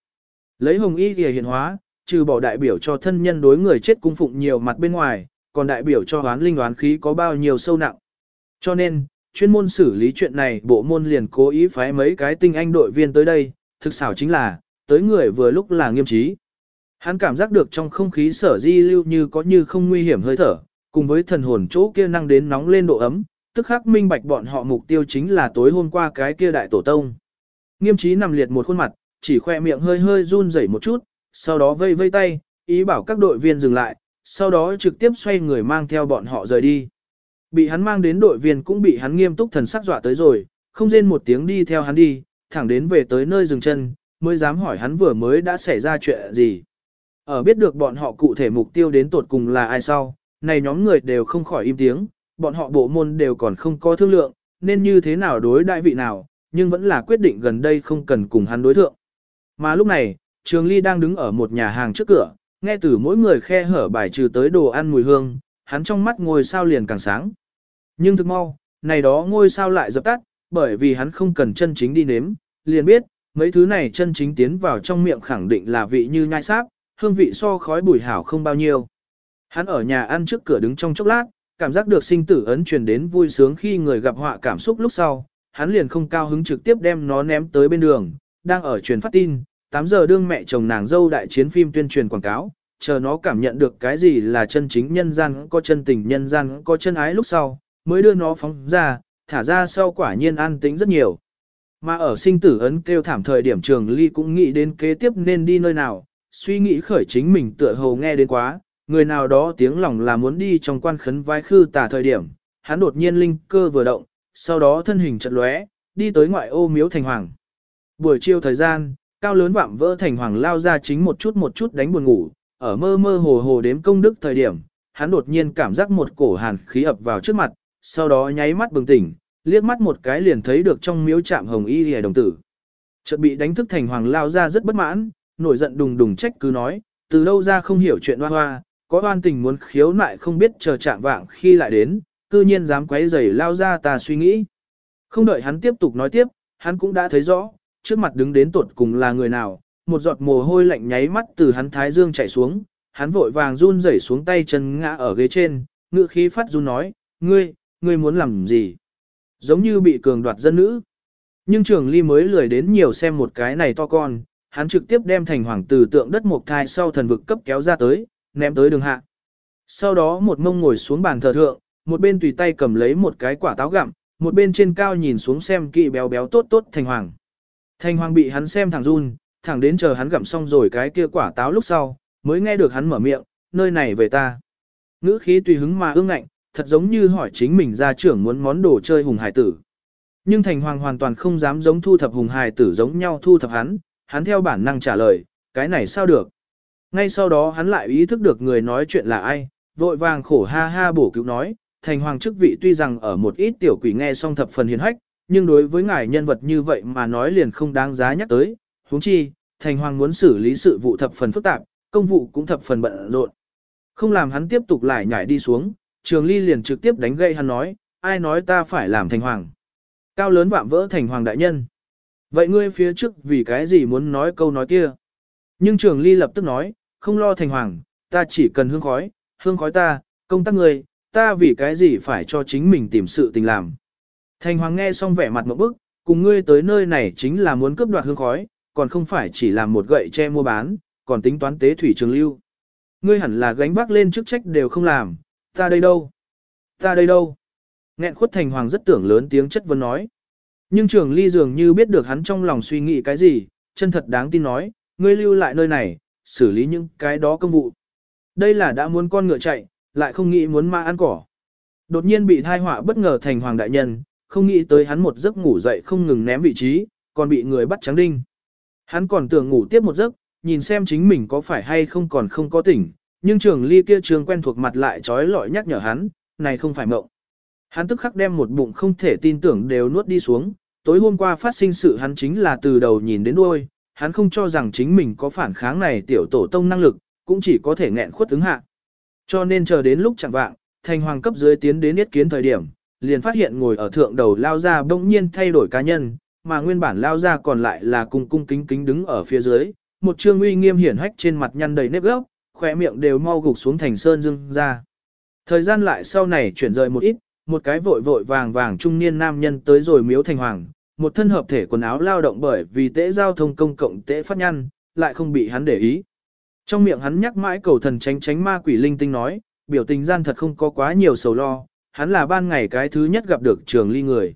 Lấy Hồng Y Ghi hiện hóa, trừ bỏ đại biểu cho thân nhân đối người chết cung phụng nhiều mặt bên ngoài, còn đại biểu cho oán linh oán khí có bao nhiêu sâu nặng. Cho nên, chuyên môn xử lý chuyện này bộ môn liền cố ý phái mấy cái tinh anh đội viên tới đây, thực xảo chính là, tới người vừa lúc là nghiêm trí. Hắn cảm giác được trong không khí sở di lưu như có như không nguy hiểm hơi thở, cùng với thần hồn chỗ kia năng đến nóng lên độ ấm, tức khắc minh bạch bọn họ mục tiêu chính là tối hôm qua cái kia đại tổ tông. Nghiêm trí nằm liệt một khuôn mặt, chỉ khoe miệng hơi hơi run rẩy một chút, sau đó vây vây tay, ý bảo các đội viên dừng lại, sau đó trực tiếp xoay người mang theo bọn họ rời đi. Bị hắn mang đến đội viên cũng bị hắn nghiêm túc thần sắc dọa tới rồi, không rên một tiếng đi theo hắn đi, thẳng đến về tới nơi dừng chân, mới dám hỏi hắn vừa mới đã xảy ra chuyện gì. Ở biết được bọn họ cụ thể mục tiêu đến tột cùng là ai sau, này nhóm người đều không khỏi im tiếng, bọn họ bộ môn đều còn không có thương lượng, nên như thế nào đối đại vị nào, nhưng vẫn là quyết định gần đây không cần cùng hắn đối thượng. Mà lúc này, Trường Ly đang đứng ở một nhà hàng trước cửa, nghe từ mỗi người khe hở bài trừ tới đồ ăn mùi hương, hắn trong mắt ngôi sao liền càng sáng. Nhưng thực mau, này đó ngôi sao lại dập tắt, bởi vì hắn không cần chân chính đi nếm, liền biết, mấy thứ này chân chính tiến vào trong miệng khẳng định là vị như nhai sáp, hương vị so khói bùi hảo không bao nhiêu. Hắn ở nhà ăn trước cửa đứng trong chốc lát, cảm giác được sinh tử ấn truyền đến vui sướng khi người gặp họa cảm xúc lúc sau, hắn liền không cao hứng trực tiếp đem nó ném tới bên đường, đang ở truyền phát tin, 8 giờ đương mẹ chồng nàng dâu đại chiến phim tuyên truyền quảng cáo, chờ nó cảm nhận được cái gì là chân chính nhân gian có chân tình nhân gian có chân ái lúc sau, mới đưa nó phóng ra, thả ra sau quả nhiên an tĩnh rất nhiều. Mà ở sinh tử ấn kêu thảm thời điểm trường ly cũng nghĩ đến kế tiếp nên đi nơi nào, suy nghĩ khởi chính mình tựa hồ nghe đến quá, người nào đó tiếng lòng là muốn đi trong quan khấn vai khư tả thời điểm, hắn đột nhiên linh cơ vừa động, sau đó thân hình chật lóe, đi tới ngoại ô miếu thành hoàng. Buổi chiều thời gian, cao lớn vạm vỡ thành hoàng lao ra chính một chút một chút đánh buồn ngủ, ở mơ mơ hồ hồ đếm công đức thời điểm, hắn đột nhiên cảm giác một cổ hàn khí ập vào trước mặt, sau đó nháy mắt bừng tỉnh, liếc mắt một cái liền thấy được trong miếu chạm hồng y hề đồng tử. Chợt bị đánh thức thành hoàng lao ra rất bất mãn, nổi giận đùng đùng trách cứ nói, từ đâu ra không hiểu chuyện hoa hoa, có oan tình muốn khiếu nại không biết chờ chạm vạng khi lại đến, cư nhiên dám quấy rầy lao ra ta suy nghĩ. Không đợi hắn tiếp tục nói tiếp, hắn cũng đã thấy rõ, trước mặt đứng đến tuột cùng là người nào, một giọt mồ hôi lạnh nháy mắt từ hắn thái dương chảy xuống, hắn vội vàng run rẩy xuống tay chân ngã ở ghế trên, ngựa khí phát run nói, ngươi, ngươi muốn làm gì? Giống như bị cường đoạt dân nữ. Nhưng trường ly mới lười đến nhiều xem một cái này to con, hắn trực tiếp đem thành hoàng tử tượng đất mộc thai sau thần vực cấp kéo ra tới, ném tới đường hạ. Sau đó một mông ngồi xuống bàn thờ thượng, một bên tùy tay cầm lấy một cái quả táo gặm, một bên trên cao nhìn xuống xem kỵ béo béo tốt tốt thành hoàng. Thành hoàng bị hắn xem thẳng run, thẳng đến chờ hắn gặm xong rồi cái kia quả táo lúc sau, mới nghe được hắn mở miệng, nơi này về ta. Ngữ khí tùy hứng mà ương ngạnh, thật giống như hỏi chính mình ra trưởng muốn món đồ chơi hùng hải tử. Nhưng thành hoàng hoàn toàn không dám giống thu thập hùng hải tử giống nhau thu thập hắn, hắn theo bản năng trả lời, cái này sao được. Ngay sau đó hắn lại ý thức được người nói chuyện là ai, vội vàng khổ ha ha bổ cứu nói, thành hoàng chức vị tuy rằng ở một ít tiểu quỷ nghe xong thập phần hiền hách, nhưng đối với ngài nhân vật như vậy mà nói liền không đáng giá nhắc tới, huống chi, thành hoàng muốn xử lý sự vụ thập phần phức tạp, công vụ cũng thập phần bận rộn. Không làm hắn tiếp tục lại nhảy đi xuống, trường ly liền trực tiếp đánh gây hắn nói, ai nói ta phải làm thành hoàng. Cao lớn vạm vỡ thành hoàng đại nhân. Vậy ngươi phía trước vì cái gì muốn nói câu nói kia? Nhưng trường ly lập tức nói, không lo thành hoàng, ta chỉ cần hương khói, hương khói ta, công tác ngươi, ta vì cái gì phải cho chính mình tìm sự tình làm. Thành hoàng nghe xong vẻ mặt một bức, cùng ngươi tới nơi này chính là muốn cướp đoạt hương khói, còn không phải chỉ làm một gậy che mua bán, còn tính toán tế thủy trường lưu. Ngươi hẳn là gánh vác lên chức trách đều không làm, ta đây đâu? Ta đây đâu? Nghẹn khuất thành hoàng rất tưởng lớn tiếng chất vấn nói. Nhưng trường ly dường như biết được hắn trong lòng suy nghĩ cái gì, chân thật đáng tin nói, ngươi lưu lại nơi này, xử lý những cái đó công vụ. Đây là đã muốn con ngựa chạy, lại không nghĩ muốn ma ăn cỏ. Đột nhiên bị thai họa bất ngờ thành hoàng đại nhân, không nghĩ tới hắn một giấc ngủ dậy không ngừng ném vị trí, còn bị người bắt trắng đinh. Hắn còn tưởng ngủ tiếp một giấc, nhìn xem chính mình có phải hay không còn không có tỉnh, nhưng trường ly kia trường quen thuộc mặt lại trói lọi nhắc nhở hắn, này không phải mộng. Hắn tức khắc đem một bụng không thể tin tưởng đều nuốt đi xuống, tối hôm qua phát sinh sự hắn chính là từ đầu nhìn đến đuôi, hắn không cho rằng chính mình có phản kháng này tiểu tổ tông năng lực, cũng chỉ có thể nghẹn khuất ứng hạ. Cho nên chờ đến lúc chẳng vạng, thành hoàng cấp dưới tiến đến yết kiến thời điểm, liền phát hiện ngồi ở thượng đầu lao ra bỗng nhiên thay đổi cá nhân, mà nguyên bản lao ra còn lại là cung cung kính kính đứng ở phía dưới, một trương uy nghiêm hiển hách trên mặt nhăn đầy nếp gốc, khỏe miệng đều mau gục xuống thành sơn dưng ra. Thời gian lại sau này chuyển rời một ít, một cái vội vội vàng vàng trung niên nam nhân tới rồi miếu thành hoàng, một thân hợp thể quần áo lao động bởi vì tễ giao thông công cộng tễ phát nhăn, lại không bị hắn để ý. Trong miệng hắn nhắc mãi cầu thần tránh tránh ma quỷ linh tinh nói, biểu tình gian thật không có quá nhiều sầu lo, hắn là ban ngày cái thứ nhất gặp được trường ly người.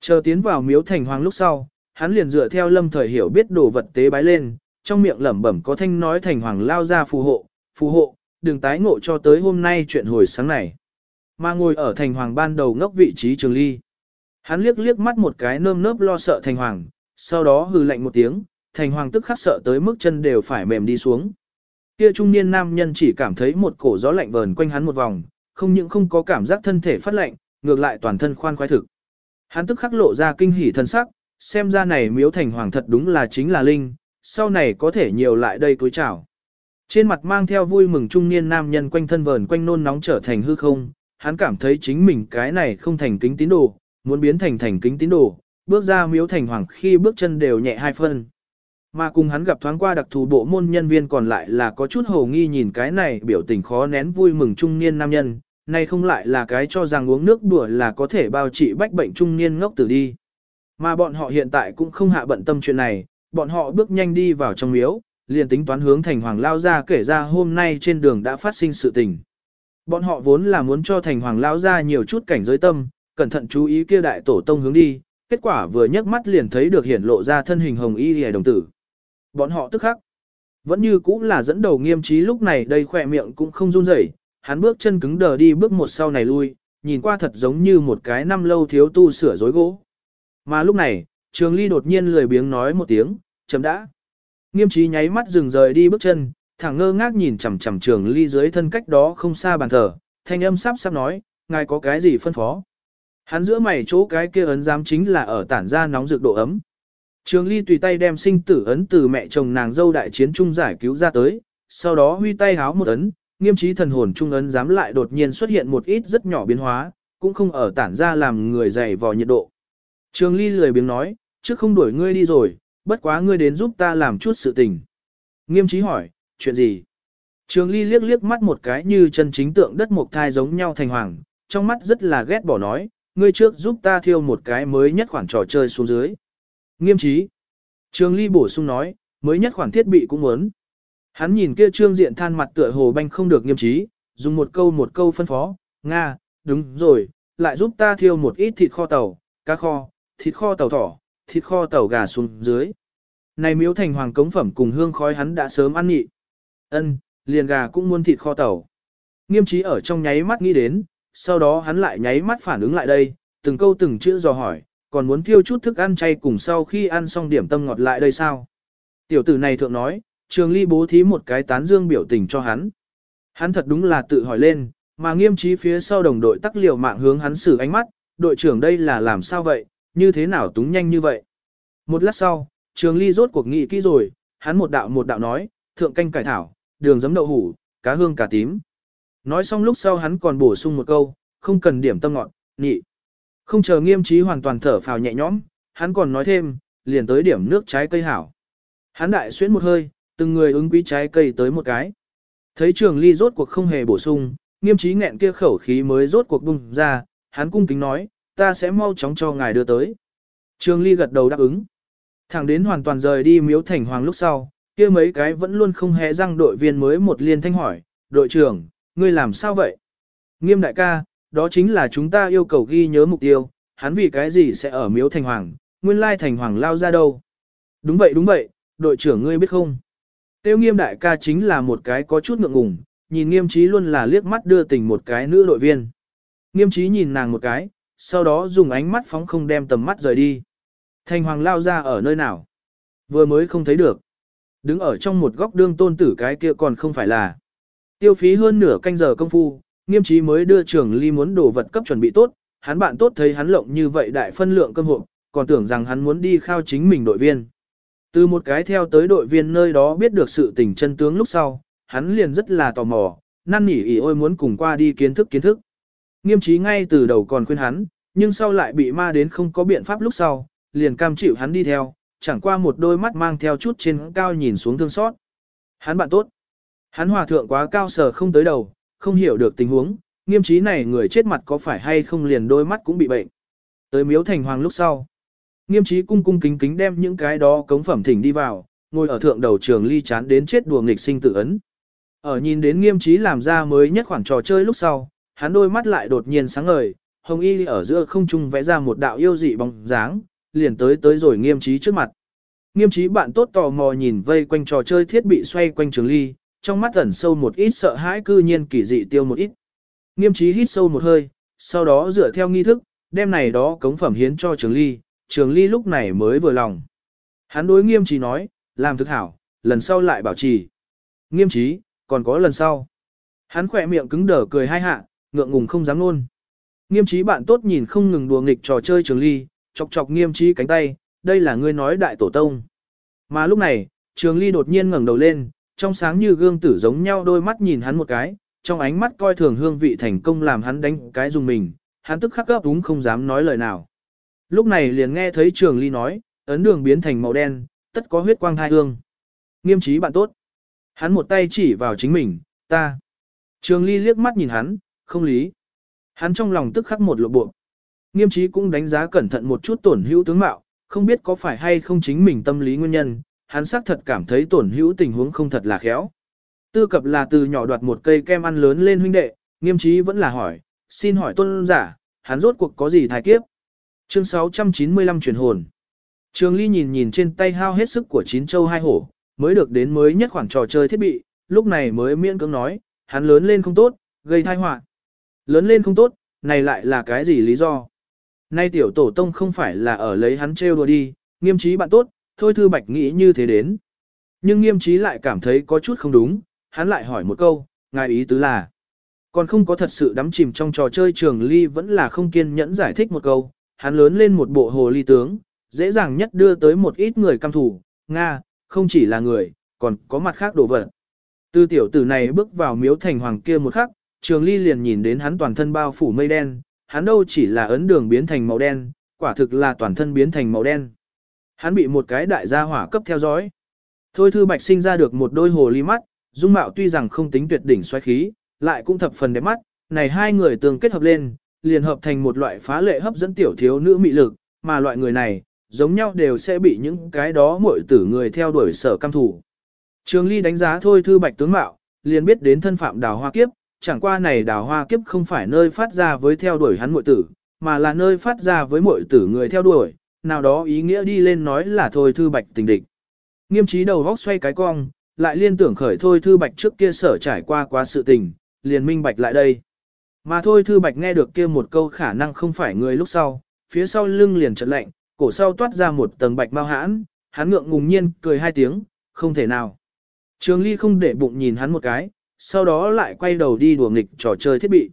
Chờ tiến vào miếu thành hoàng lúc sau, hắn liền dựa theo lâm thời hiểu biết đồ vật tế bái lên, trong miệng lẩm bẩm có thanh nói thành hoàng lao ra phù hộ, phù hộ, đừng tái ngộ cho tới hôm nay chuyện hồi sáng này. Mà ngồi ở thành hoàng ban đầu ngốc vị trí trường ly. Hắn liếc liếc mắt một cái nơm nớp lo sợ thành hoàng, sau đó hừ lạnh một tiếng, thành hoàng tức khắc sợ tới mức chân đều phải mềm đi xuống. Kia trung niên nam nhân chỉ cảm thấy một cổ gió lạnh vờn quanh hắn một vòng, không những không có cảm giác thân thể phát lạnh, ngược lại toàn thân khoan khoái thực. Hắn tức khắc lộ ra kinh hỉ thân sắc, xem ra này miếu thành hoàng thật đúng là chính là linh, sau này có thể nhiều lại đây tối chào. Trên mặt mang theo vui mừng trung niên nam nhân quanh thân vờn quanh nôn nóng trở thành hư không, hắn cảm thấy chính mình cái này không thành kính tín đồ, muốn biến thành thành kính tín đồ, bước ra miếu thành hoàng khi bước chân đều nhẹ hai phân. Mà cùng hắn gặp thoáng qua đặc thù bộ môn nhân viên còn lại là có chút hồ nghi nhìn cái này biểu tình khó nén vui mừng trung niên nam nhân, nay không lại là cái cho rằng uống nước đùa là có thể bao trị bách bệnh trung niên ngốc tử đi. Mà bọn họ hiện tại cũng không hạ bận tâm chuyện này, bọn họ bước nhanh đi vào trong miếu, liền tính toán hướng thành hoàng lao ra kể ra hôm nay trên đường đã phát sinh sự tình. Bọn họ vốn là muốn cho thành hoàng lao ra nhiều chút cảnh giới tâm, cẩn thận chú ý kia đại tổ tông hướng đi, kết quả vừa nhấc mắt liền thấy được hiển lộ ra thân hình hồng y hề đồng tử. Bọn họ tức khắc, vẫn như cũng là dẫn đầu nghiêm trí lúc này đây khỏe miệng cũng không run rẩy, hắn bước chân cứng đờ đi bước một sau này lui, nhìn qua thật giống như một cái năm lâu thiếu tu sửa dối gỗ. Mà lúc này, trường ly đột nhiên lười biếng nói một tiếng, chấm đã. Nghiêm trí nháy mắt dừng rời đi bước chân, thẳng ngơ ngác nhìn chằm chằm trường ly dưới thân cách đó không xa bàn thờ, thanh âm sắp sắp nói, ngài có cái gì phân phó. Hắn giữa mày chỗ cái kia ấn giám chính là ở tản ra nóng rực độ ấm. Trường ly tùy tay đem sinh tử ấn từ mẹ chồng nàng dâu đại chiến trung giải cứu ra tới, sau đó huy tay háo một ấn, nghiêm trí thần hồn trung ấn giám lại đột nhiên xuất hiện một ít rất nhỏ biến hóa, cũng không ở tản ra làm người dày vò nhiệt độ. Trường ly lười biếng nói, trước không đuổi ngươi đi rồi, bất quá ngươi đến giúp ta làm chút sự tình. Nghiêm trí hỏi, chuyện gì? Trường ly liếc liếc mắt một cái như chân chính tượng đất mộc thai giống nhau thành hoàng, trong mắt rất là ghét bỏ nói, ngươi trước giúp ta thiêu một cái mới nhất khoản trò chơi xuống dưới. Nghiêm trí. Trường ly bổ sung nói, mới nhất khoản thiết bị cũng muốn. Hắn nhìn kia trương diện than mặt tựa hồ banh không được nghiêm trí, dùng một câu một câu phân phó, Nga, đúng rồi, lại giúp ta thiêu một ít thịt kho tàu, cá kho, thịt kho tàu thỏ, thịt kho tàu gà xuống dưới. Này miếu thành hoàng cống phẩm cùng hương khói hắn đã sớm ăn nhị. Ân, liền gà cũng muốn thịt kho tàu. Nghiêm trí ở trong nháy mắt nghĩ đến, sau đó hắn lại nháy mắt phản ứng lại đây, từng câu từng chữ dò hỏi, còn muốn thiêu chút thức ăn chay cùng sau khi ăn xong điểm tâm ngọt lại đây sao? Tiểu tử này thượng nói, trường ly bố thí một cái tán dương biểu tình cho hắn. Hắn thật đúng là tự hỏi lên, mà nghiêm trí phía sau đồng đội tắc liều mạng hướng hắn xử ánh mắt, đội trưởng đây là làm sao vậy, như thế nào túng nhanh như vậy. Một lát sau, trường ly rốt cuộc nghị kỹ rồi, hắn một đạo một đạo nói, thượng canh cải thảo, đường giấm đậu hủ, cá hương cà tím. Nói xong lúc sau hắn còn bổ sung một câu, không cần điểm tâm ngọn, nhị. Không chờ nghiêm trí hoàn toàn thở phào nhẹ nhõm, hắn còn nói thêm, liền tới điểm nước trái cây hảo. Hắn đại xuyến một hơi, từng người ứng quý trái cây tới một cái. Thấy trường ly rốt cuộc không hề bổ sung, nghiêm trí nghẹn kia khẩu khí mới rốt cuộc bung ra, hắn cung kính nói, ta sẽ mau chóng cho ngài đưa tới. Trường ly gật đầu đáp ứng. Thẳng đến hoàn toàn rời đi miếu thành hoàng lúc sau, kia mấy cái vẫn luôn không hề răng đội viên mới một liên thanh hỏi, đội trưởng, ngươi làm sao vậy? Nghiêm đại ca, đó chính là chúng ta yêu cầu ghi nhớ mục tiêu, hắn vì cái gì sẽ ở miếu thành hoàng, nguyên lai thành hoàng lao ra đâu. Đúng vậy đúng vậy, đội trưởng ngươi biết không? Tiêu nghiêm đại ca chính là một cái có chút ngượng ngùng, nhìn nghiêm trí luôn là liếc mắt đưa tình một cái nữ đội viên. Nghiêm trí nhìn nàng một cái, sau đó dùng ánh mắt phóng không đem tầm mắt rời đi. Thành hoàng lao ra ở nơi nào? Vừa mới không thấy được. Đứng ở trong một góc đương tôn tử cái kia còn không phải là. Tiêu phí hơn nửa canh giờ công phu, nghiêm trí mới đưa trưởng ly muốn đồ vật cấp chuẩn bị tốt, hắn bạn tốt thấy hắn lộng như vậy đại phân lượng cơm hộp, còn tưởng rằng hắn muốn đi khao chính mình đội viên. Từ một cái theo tới đội viên nơi đó biết được sự tình chân tướng lúc sau, hắn liền rất là tò mò, năn nỉ ỉ ôi muốn cùng qua đi kiến thức kiến thức. Nghiêm trí ngay từ đầu còn khuyên hắn, nhưng sau lại bị ma đến không có biện pháp lúc sau, liền cam chịu hắn đi theo, chẳng qua một đôi mắt mang theo chút trên cao nhìn xuống thương xót. Hắn bạn tốt. Hắn hòa thượng quá cao sở không tới đầu, không hiểu được tình huống, nghiêm trí này người chết mặt có phải hay không liền đôi mắt cũng bị bệnh. Tới miếu thành hoàng lúc sau. Nghiêm trí cung cung kính kính đem những cái đó cống phẩm thỉnh đi vào, ngồi ở thượng đầu trường ly chán đến chết đùa nghịch sinh tự ấn. Ở nhìn đến nghiêm trí làm ra mới nhất khoảng trò chơi lúc sau, hắn đôi mắt lại đột nhiên sáng ngời, hồng y ở giữa không trung vẽ ra một đạo yêu dị bóng dáng, liền tới tới rồi nghiêm trí trước mặt. Nghiêm trí bạn tốt tò mò nhìn vây quanh trò chơi thiết bị xoay quanh trường ly, trong mắt ẩn sâu một ít sợ hãi cư nhiên kỳ dị tiêu một ít. Nghiêm trí hít sâu một hơi, sau đó dựa theo nghi thức, đem này đó cống phẩm hiến cho trường ly, trường ly lúc này mới vừa lòng. Hắn đối nghiêm trí nói, làm thực hảo, lần sau lại bảo trì. Nghiêm trí, còn có lần sau. Hắn khỏe miệng cứng đờ cười hai hạ, ngượng ngùng không dám luôn. Nghiêm trí bạn tốt nhìn không ngừng đùa nghịch trò chơi trường ly, chọc chọc nghiêm trí cánh tay, đây là ngươi nói đại tổ tông. Mà lúc này, trường ly đột nhiên ngẩng đầu lên, trong sáng như gương tử giống nhau đôi mắt nhìn hắn một cái, trong ánh mắt coi thường hương vị thành công làm hắn đánh cái dùng mình, hắn tức khắc gấp đúng không dám nói lời nào. Lúc này liền nghe thấy trường ly nói, ấn đường biến thành màu đen, tất có huyết quang thai hương. Nghiêm trí bạn tốt. Hắn một tay chỉ vào chính mình, ta. Trường ly liếc mắt nhìn hắn, không lý. Hắn trong lòng tức khắc một lộ bộ. Nghiêm trí cũng đánh giá cẩn thận một chút tổn hữu tướng mạo, không biết có phải hay không chính mình tâm lý nguyên nhân, hắn xác thật cảm thấy tổn hữu tình huống không thật là khéo. Tư cập là từ nhỏ đoạt một cây kem ăn lớn lên huynh đệ, nghiêm trí vẫn là hỏi, xin hỏi tôn giả, hắn rốt cuộc có gì thai kiếp? Chương 695 truyền hồn. Trường Ly nhìn nhìn trên tay hao hết sức của chín châu hai hổ, mới được đến mới nhất khoản trò chơi thiết bị, lúc này mới miễn cưỡng nói, hắn lớn lên không tốt, gây tai họa. Lớn lên không tốt, này lại là cái gì lý do? Nay tiểu tổ tông không phải là ở lấy hắn trêu đùa đi, nghiêm trí bạn tốt, thôi thư bạch nghĩ như thế đến. Nhưng nghiêm trí lại cảm thấy có chút không đúng, hắn lại hỏi một câu, ngài ý tứ là. Còn không có thật sự đắm chìm trong trò chơi trường ly vẫn là không kiên nhẫn giải thích một câu, hắn lớn lên một bộ hồ ly tướng, dễ dàng nhất đưa tới một ít người căm thủ, Nga, không chỉ là người, còn có mặt khác đồ vật. Từ tiểu tử này bước vào miếu thành hoàng kia một khắc, trường ly liền nhìn đến hắn toàn thân bao phủ mây đen, hắn đâu chỉ là ấn đường biến thành màu đen, quả thực là toàn thân biến thành màu đen. Hắn bị một cái đại gia hỏa cấp theo dõi. Thôi thư bạch sinh ra được một đôi hồ ly mắt, dung mạo tuy rằng không tính tuyệt đỉnh xoáy khí, lại cũng thập phần đẹp mắt, này hai người tương kết hợp lên, liền hợp thành một loại phá lệ hấp dẫn tiểu thiếu nữ mị lực, mà loại người này, giống nhau đều sẽ bị những cái đó muội tử người theo đuổi sở cam thủ. Trường Ly đánh giá thôi thư bạch tướng mạo, liền biết đến thân phạm đào hoa kiếp, chẳng qua này đào hoa kiếp không phải nơi phát ra với theo đuổi hắn muội tử, mà là nơi phát ra với muội tử người theo đuổi, nào đó ý nghĩa đi lên nói là thôi thư bạch tình địch. Nghiêm trí đầu vóc xoay cái cong, lại liên tưởng khởi thôi thư bạch trước kia sở trải qua quá sự tình, liền minh bạch lại đây. Mà thôi thư bạch nghe được kia một câu khả năng không phải người lúc sau, phía sau lưng liền chợt lạnh, cổ sau toát ra một tầng bạch mau hãn, hắn ngượng ngùng nhiên cười hai tiếng, không thể nào. Trường Ly không để bụng nhìn hắn một cái, sau đó lại quay đầu đi đùa nghịch trò chơi thiết bị.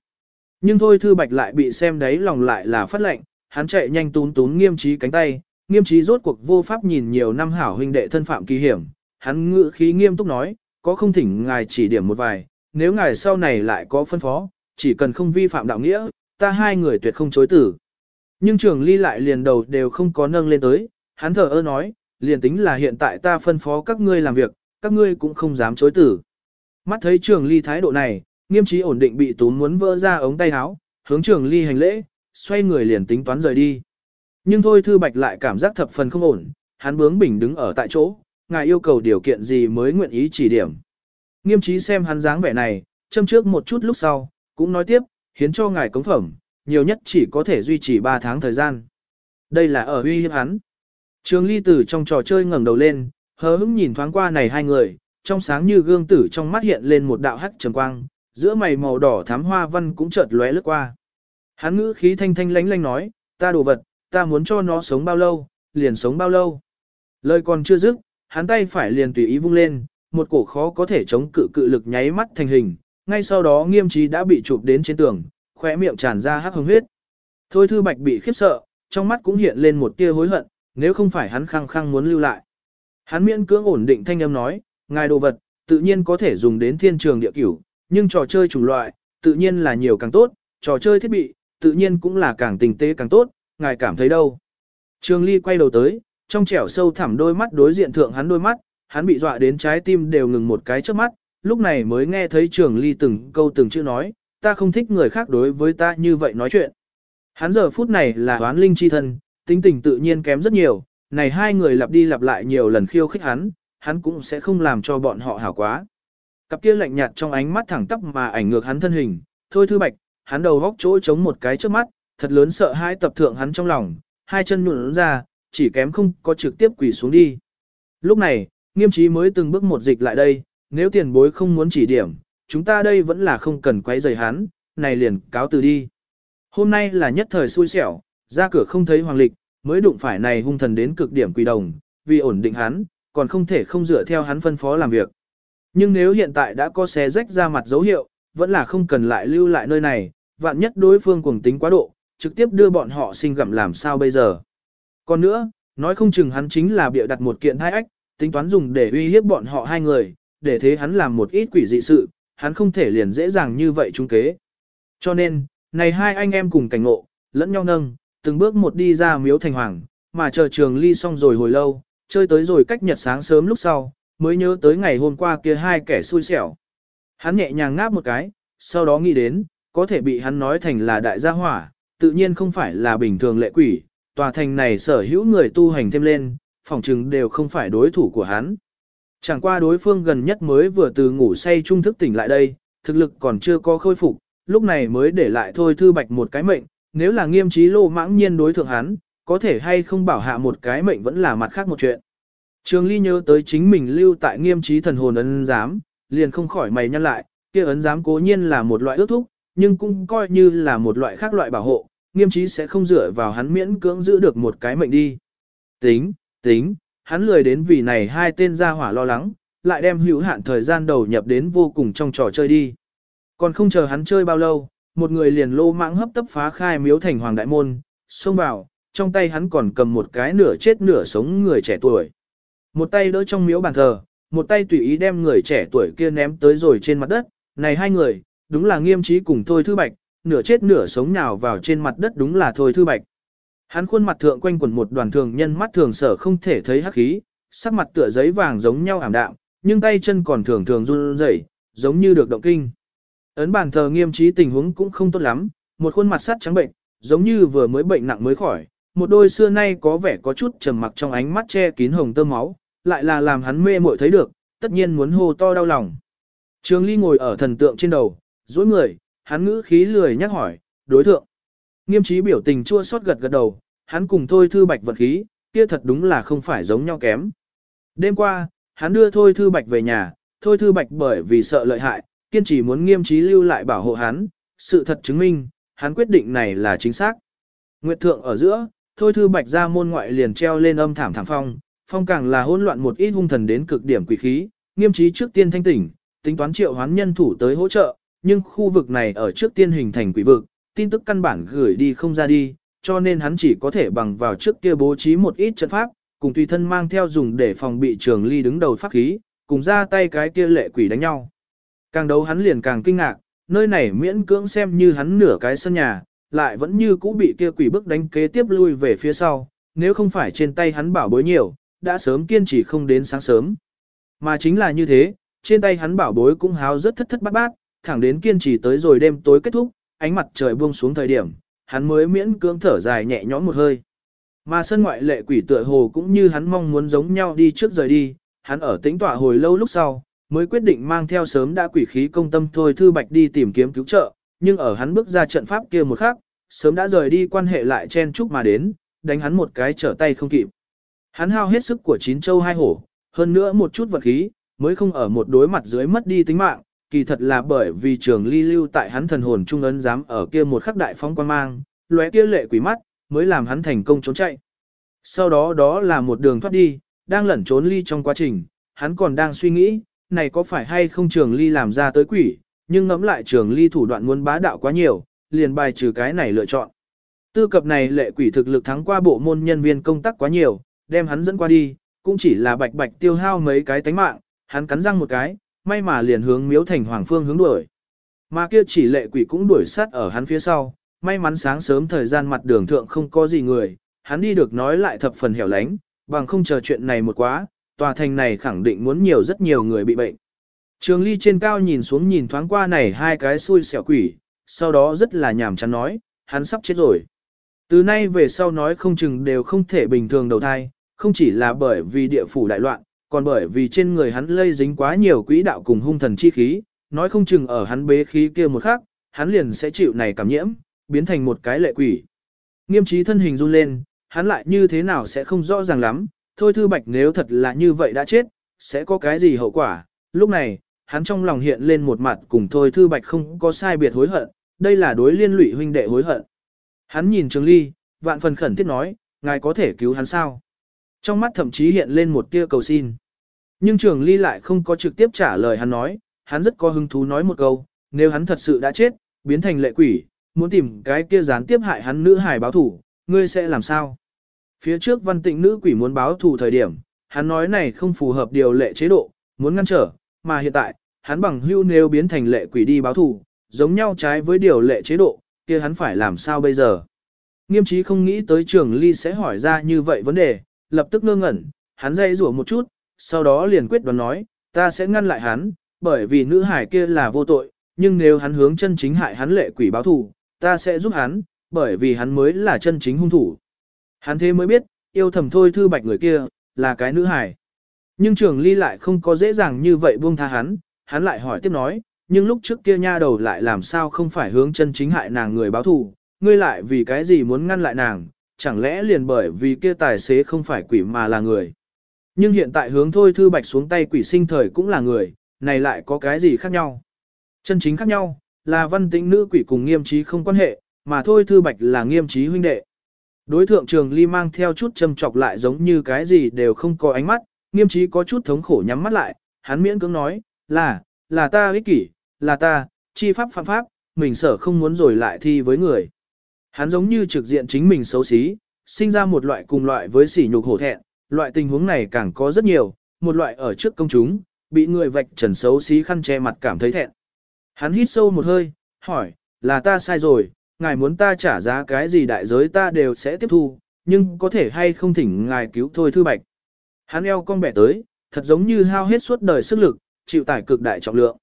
Nhưng thôi thư bạch lại bị xem đấy lòng lại là phát lệnh, hắn chạy nhanh tún tún nghiêm trí cánh tay, nghiêm trí rốt cuộc vô pháp nhìn nhiều năm hảo huynh đệ thân phạm kỳ hiểm, hắn ngự khí nghiêm túc nói, có không thỉnh ngài chỉ điểm một vài, nếu ngài sau này lại có phân phó, chỉ cần không vi phạm đạo nghĩa, ta hai người tuyệt không chối tử. Nhưng trường ly lại liền đầu đều không có nâng lên tới, hắn thở ơ nói, liền tính là hiện tại ta phân phó các ngươi làm việc, các ngươi cũng không dám chối tử. Mắt thấy trường ly thái độ này, nghiêm trí ổn định bị túm muốn vỡ ra ống tay áo, hướng trường ly hành lễ, xoay người liền tính toán rời đi. Nhưng thôi thư bạch lại cảm giác thập phần không ổn, hắn bướng bỉnh đứng ở tại chỗ, ngài yêu cầu điều kiện gì mới nguyện ý chỉ điểm. Nghiêm trí xem hắn dáng vẻ này, châm trước một chút lúc sau, cũng nói tiếp, hiến cho ngài cống phẩm, nhiều nhất chỉ có thể duy trì 3 tháng thời gian. Đây là ở uy hiếp hắn. Trường ly tử trong trò chơi ngẩng đầu lên, hờ hững nhìn thoáng qua này hai người, trong sáng như gương tử trong mắt hiện lên một đạo hắc trầm quang, giữa mày màu đỏ thám hoa văn cũng chợt lóe lướt qua. Hắn ngữ khí thanh thanh lánh lánh nói, ta đồ vật, ta muốn cho nó sống bao lâu, liền sống bao lâu. Lời còn chưa dứt, hắn tay phải liền tùy ý vung lên, một cổ khó có thể chống cự cự lực nháy mắt thành hình, ngay sau đó nghiêm trí đã bị chụp đến trên tường, khóe miệng tràn ra hắc hồng huyết. Thôi thư bạch bị khiếp sợ, trong mắt cũng hiện lên một tia hối hận, nếu không phải hắn khăng khăng muốn lưu lại. Hắn miễn cưỡng ổn định thanh âm nói, ngài đồ vật, tự nhiên có thể dùng đến thiên trường địa cửu, nhưng trò chơi chủng loại, tự nhiên là nhiều càng tốt, trò chơi thiết bị, tự nhiên cũng là càng tình tế càng tốt, ngài cảm thấy đâu. Trường Ly quay đầu tới, trong trẻo sâu thẳm đôi mắt đối diện thượng hắn đôi mắt, hắn bị dọa đến trái tim đều ngừng một cái trước mắt, lúc này mới nghe thấy Trường Ly từng câu từng chữ nói, ta không thích người khác đối với ta như vậy nói chuyện. Hắn giờ phút này là oán linh chi thân, tính tình tự nhiên kém rất nhiều, này hai người lặp đi lặp lại nhiều lần khiêu khích hắn, hắn cũng sẽ không làm cho bọn họ hảo quá. Cặp kia lạnh nhạt trong ánh mắt thẳng tắp mà ảnh ngược hắn thân hình, thôi thư bạch, hắn đầu góc chỗ chống một cái trước mắt, thật lớn sợ hai tập thượng hắn trong lòng, hai chân nhuộn ra, chỉ kém không có trực tiếp quỳ xuống đi. Lúc này, nghiêm trí mới từng bước một dịch lại đây, nếu tiền bối không muốn chỉ điểm, chúng ta đây vẫn là không cần quấy rầy hắn, này liền cáo từ đi. Hôm nay là nhất thời xui xẻo, ra cửa không thấy hoàng lịch, mới đụng phải này hung thần đến cực điểm quỳ đồng, vì ổn định hắn, còn không thể không dựa theo hắn phân phó làm việc. Nhưng nếu hiện tại đã có xé rách ra mặt dấu hiệu, vẫn là không cần lại lưu lại nơi này, vạn nhất đối phương cuồng tính quá độ, trực tiếp đưa bọn họ sinh gặm làm sao bây giờ. Còn nữa, nói không chừng hắn chính là bịa đặt một kiện hai ách, tính toán dùng để uy hiếp bọn họ hai người, để thế hắn làm một ít quỷ dị sự, hắn không thể liền dễ dàng như vậy trung kế. Cho nên, này hai anh em cùng cảnh ngộ, lẫn nhau nâng, từng bước một đi ra miếu thành hoàng, mà chờ trường ly xong rồi hồi lâu, chơi tới rồi cách nhật sáng sớm lúc sau, mới nhớ tới ngày hôm qua kia hai kẻ xui xẻo. Hắn nhẹ nhàng ngáp một cái, sau đó nghĩ đến, có thể bị hắn nói thành là đại gia hỏa, tự nhiên không phải là bình thường lệ quỷ, tòa thành này sở hữu người tu hành thêm lên, phòng chừng đều không phải đối thủ của hắn. Chẳng qua đối phương gần nhất mới vừa từ ngủ say trung thức tỉnh lại đây, thực lực còn chưa có khôi phục, lúc này mới để lại thôi thư bạch một cái mệnh, nếu là nghiêm trí lô mãng nhiên đối thượng hắn, có thể hay không bảo hạ một cái mệnh vẫn là mặt khác một chuyện. Trường Ly nhớ tới chính mình lưu tại nghiêm trí thần hồn ấn giám, liền không khỏi mày nhăn lại, kia ấn giám cố nhiên là một loại ước thúc, nhưng cũng coi như là một loại khác loại bảo hộ, nghiêm trí sẽ không dựa vào hắn miễn cưỡng giữ được một cái mệnh đi. Tính, tính, hắn lười đến vì này hai tên gia hỏa lo lắng, lại đem hữu hạn thời gian đầu nhập đến vô cùng trong trò chơi đi. Còn không chờ hắn chơi bao lâu, một người liền lô mãng hấp tấp phá khai miếu thành hoàng đại môn, xông vào, trong tay hắn còn cầm một cái nửa chết nửa sống người trẻ tuổi. Một tay đỡ trong miếu bàn thờ, một tay tùy ý đem người trẻ tuổi kia ném tới rồi trên mặt đất, này hai người, đúng là nghiêm trí cùng Thôi Thư Bạch, nửa chết nửa sống nhào vào trên mặt đất đúng là Thôi Thư Bạch. Hắn khuôn mặt thượng quanh quần một đoàn thường nhân mắt thường sở không thể thấy hắc khí, sắc mặt tựa giấy vàng giống nhau ảm đạm, nhưng tay chân còn thường thường run rẩy, giống như được động kinh. Ấn bàn thờ nghiêm trí tình huống cũng không tốt lắm, một khuôn mặt sắt trắng bệnh, giống như vừa mới bệnh nặng mới khỏi, một đôi xưa nay có vẻ có chút trầm mặc trong ánh mắt che kín hồng tơ máu, lại là làm hắn mê muội thấy được, tất nhiên muốn hô to đau lòng. Trường Ly ngồi ở thần tượng trên đầu, duỗi người, hắn ngữ khí lười nhắc hỏi, đối thượng. Nghiêm trí biểu tình chua xót gật gật đầu, hắn cùng thôi thư bạch vật khí, kia thật đúng là không phải giống nhau kém. Đêm qua, hắn đưa thôi thư bạch về nhà, thôi thư bạch bởi vì sợ lợi hại, kiên trì muốn nghiêm trí lưu lại bảo hộ hắn, sự thật chứng minh, hắn quyết định này là chính xác. Nguyệt thượng ở giữa, thôi thư bạch ra môn ngoại liền treo lên âm thảm thảm phong, phong càng là hỗn loạn một ít hung thần đến cực điểm quỷ khí, nghiêm trí trước tiên thanh tỉnh, tính toán triệu hoán nhân thủ tới hỗ trợ, nhưng khu vực này ở trước tiên hình thành quỷ vực, tin tức căn bản gửi đi không ra đi, cho nên hắn chỉ có thể bằng vào trước kia bố trí một ít trận pháp, cùng tùy thân mang theo dùng để phòng bị trường ly đứng đầu pháp khí, cùng ra tay cái kia lệ quỷ đánh nhau. Càng đấu hắn liền càng kinh ngạc, nơi này miễn cưỡng xem như hắn nửa cái sân nhà, lại vẫn như cũ bị kia quỷ bức đánh kế tiếp lui về phía sau, nếu không phải trên tay hắn bảo bối nhiều, đã sớm kiên trì không đến sáng sớm. Mà chính là như thế, trên tay hắn bảo bối cũng háo rất thất thất bát bát, thẳng đến kiên trì tới rồi đêm tối kết thúc, ánh mặt trời buông xuống thời điểm, hắn mới miễn cưỡng thở dài nhẹ nhõm một hơi. Mà sân ngoại lệ quỷ tựa hồ cũng như hắn mong muốn giống nhau đi trước rời đi, hắn ở tĩnh tọa hồi lâu lúc sau, mới quyết định mang theo sớm đã quỷ khí công tâm thôi thư bạch đi tìm kiếm cứu trợ, nhưng ở hắn bước ra trận pháp kia một khắc, sớm đã rời đi quan hệ lại chen chúc mà đến, đánh hắn một cái trở tay không kịp. Hắn hao hết sức của chín châu hai hổ, hơn nữa một chút vật khí, mới không ở một đối mặt dưới mất đi tính mạng, kỳ thật là bởi vì trường ly lưu tại hắn thần hồn trung ấn dám ở kia một khắc đại phong quan mang, lóe kia lệ quỷ mắt, mới làm hắn thành công trốn chạy. Sau đó đó là một đường thoát đi, đang lẩn trốn ly trong quá trình, hắn còn đang suy nghĩ, này có phải hay không trường ly làm ra tới quỷ, nhưng ngẫm lại trường ly thủ đoạn muốn bá đạo quá nhiều, liền bài trừ cái này lựa chọn. Tư cập này lệ quỷ thực lực thắng qua bộ môn nhân viên công tác quá nhiều, đem hắn dẫn qua đi, cũng chỉ là bạch bạch tiêu hao mấy cái tánh mạng, hắn cắn răng một cái, may mà liền hướng miếu thành hoàng phương hướng đuổi. Mà kia chỉ lệ quỷ cũng đuổi sát ở hắn phía sau, may mắn sáng sớm thời gian mặt đường thượng không có gì người, hắn đi được nói lại thập phần hẻo lánh, bằng không chờ chuyện này một quá, tòa thành này khẳng định muốn nhiều rất nhiều người bị bệnh. Trường ly trên cao nhìn xuống nhìn thoáng qua này hai cái xui xẻo quỷ, sau đó rất là nhảm chán nói, hắn sắp chết rồi. Từ nay về sau nói không chừng đều không thể bình thường đầu thai, không chỉ là bởi vì địa phủ đại loạn, còn bởi vì trên người hắn lây dính quá nhiều quỹ đạo cùng hung thần chi khí, nói không chừng ở hắn bế khí kia một khắc, hắn liền sẽ chịu này cảm nhiễm, biến thành một cái lệ quỷ. Nghiêm trí thân hình run lên, hắn lại như thế nào sẽ không rõ ràng lắm, thôi thư bạch nếu thật là như vậy đã chết, sẽ có cái gì hậu quả, lúc này, hắn trong lòng hiện lên một mặt cùng thôi thư bạch không có sai biệt hối hận, đây là đối liên lụy huynh đệ hối hận. Hắn nhìn Trường Ly, vạn phần khẩn thiết nói, ngài có thể cứu hắn sao? Trong mắt thậm chí hiện lên một tia cầu xin. Nhưng Trường Ly lại không có trực tiếp trả lời hắn nói, hắn rất có hứng thú nói một câu, nếu hắn thật sự đã chết, biến thành lệ quỷ, muốn tìm cái kia gián tiếp hại hắn nữ hài báo thủ, ngươi sẽ làm sao? Phía trước văn tịnh nữ quỷ muốn báo thù thời điểm, hắn nói này không phù hợp điều lệ chế độ, muốn ngăn trở, mà hiện tại, hắn bằng hưu nếu biến thành lệ quỷ đi báo thù, giống nhau trái với điều lệ chế độ, kia hắn phải làm sao bây giờ? Nghiêm trí không nghĩ tới trường ly sẽ hỏi ra như vậy vấn đề, lập tức ngơ ngẩn, hắn dây rủa một chút, sau đó liền quyết đoán nói, ta sẽ ngăn lại hắn, bởi vì nữ hải kia là vô tội, nhưng nếu hắn hướng chân chính hại hắn lệ quỷ báo thù, ta sẽ giúp hắn, bởi vì hắn mới là chân chính hung thủ. Hắn thế mới biết, yêu thầm thôi thư bạch người kia, là cái nữ hải. Nhưng trường ly lại không có dễ dàng như vậy buông tha hắn, hắn lại hỏi tiếp nói, nhưng lúc trước kia nha đầu lại làm sao không phải hướng chân chính hại nàng người báo thù, ngươi lại vì cái gì muốn ngăn lại nàng, chẳng lẽ liền bởi vì kia tài xế không phải quỷ mà là người. Nhưng hiện tại hướng thôi thư bạch xuống tay quỷ sinh thời cũng là người, này lại có cái gì khác nhau. Chân chính khác nhau, là văn tĩnh nữ quỷ cùng nghiêm trí không quan hệ, mà thôi thư bạch là nghiêm trí huynh đệ. Đối thượng trường ly mang theo chút châm chọc lại giống như cái gì đều không có ánh mắt, nghiêm trí có chút thống khổ nhắm mắt lại, hắn miễn cưỡng nói, là, là ta ích kỷ, là ta, chi pháp phạm pháp, mình sợ không muốn rồi lại thi với người. Hắn giống như trực diện chính mình xấu xí, sinh ra một loại cùng loại với sỉ nhục hổ thẹn, loại tình huống này càng có rất nhiều, một loại ở trước công chúng, bị người vạch trần xấu xí khăn che mặt cảm thấy thẹn. Hắn hít sâu một hơi, hỏi, là ta sai rồi, ngài muốn ta trả giá cái gì đại giới ta đều sẽ tiếp thu, nhưng có thể hay không thỉnh ngài cứu thôi thư bạch. Hắn eo con bẻ tới, thật giống như hao hết suốt đời sức lực, chịu tải cực đại trọng lượng.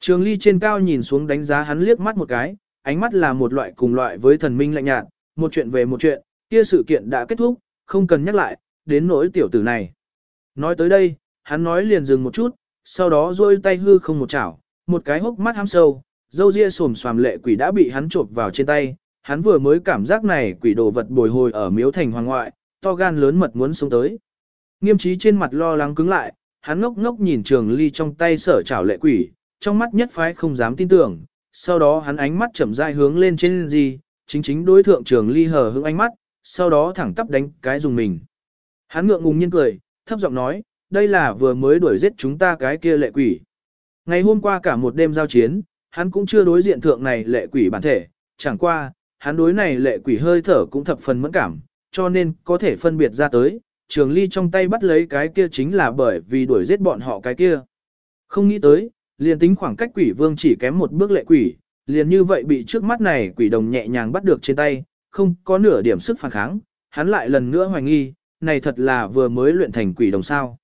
Trường ly trên cao nhìn xuống đánh giá hắn liếc mắt một cái, ánh mắt là một loại cùng loại với thần minh lạnh nhạt, một chuyện về một chuyện, kia sự kiện đã kết thúc, không cần nhắc lại, đến nỗi tiểu tử này. Nói tới đây, hắn nói liền dừng một chút, sau đó duỗi tay hư không một chảo, một cái hốc mắt hăm sâu, dâu ria sồm xoàm lệ quỷ đã bị hắn chộp vào trên tay, hắn vừa mới cảm giác này quỷ đồ vật bồi hồi ở miếu thành hoàng ngoại, to gan lớn mật muốn xuống tới. Nghiêm trí trên mặt lo lắng cứng lại, hắn ngốc ngốc nhìn trường ly trong tay sở chảo lệ quỷ, trong mắt nhất phái không dám tin tưởng, sau đó hắn ánh mắt chậm rãi hướng lên trên gì, chính chính đối thượng trường ly hờ hững ánh mắt, sau đó thẳng tắp đánh cái dùng mình. Hắn ngượng ngùng nhiên cười, thấp giọng nói, đây là vừa mới đuổi giết chúng ta cái kia lệ quỷ. Ngày hôm qua cả một đêm giao chiến, hắn cũng chưa đối diện thượng này lệ quỷ bản thể, chẳng qua, hắn đối này lệ quỷ hơi thở cũng thập phần mẫn cảm, cho nên có thể phân biệt ra tới, trường ly trong tay bắt lấy cái kia chính là bởi vì đuổi giết bọn họ cái kia. Không nghĩ tới, liền tính khoảng cách quỷ vương chỉ kém một bước lệ quỷ, liền như vậy bị trước mắt này quỷ đồng nhẹ nhàng bắt được trên tay, không có nửa điểm sức phản kháng, hắn lại lần nữa hoài nghi, này thật là vừa mới luyện thành quỷ đồng sao.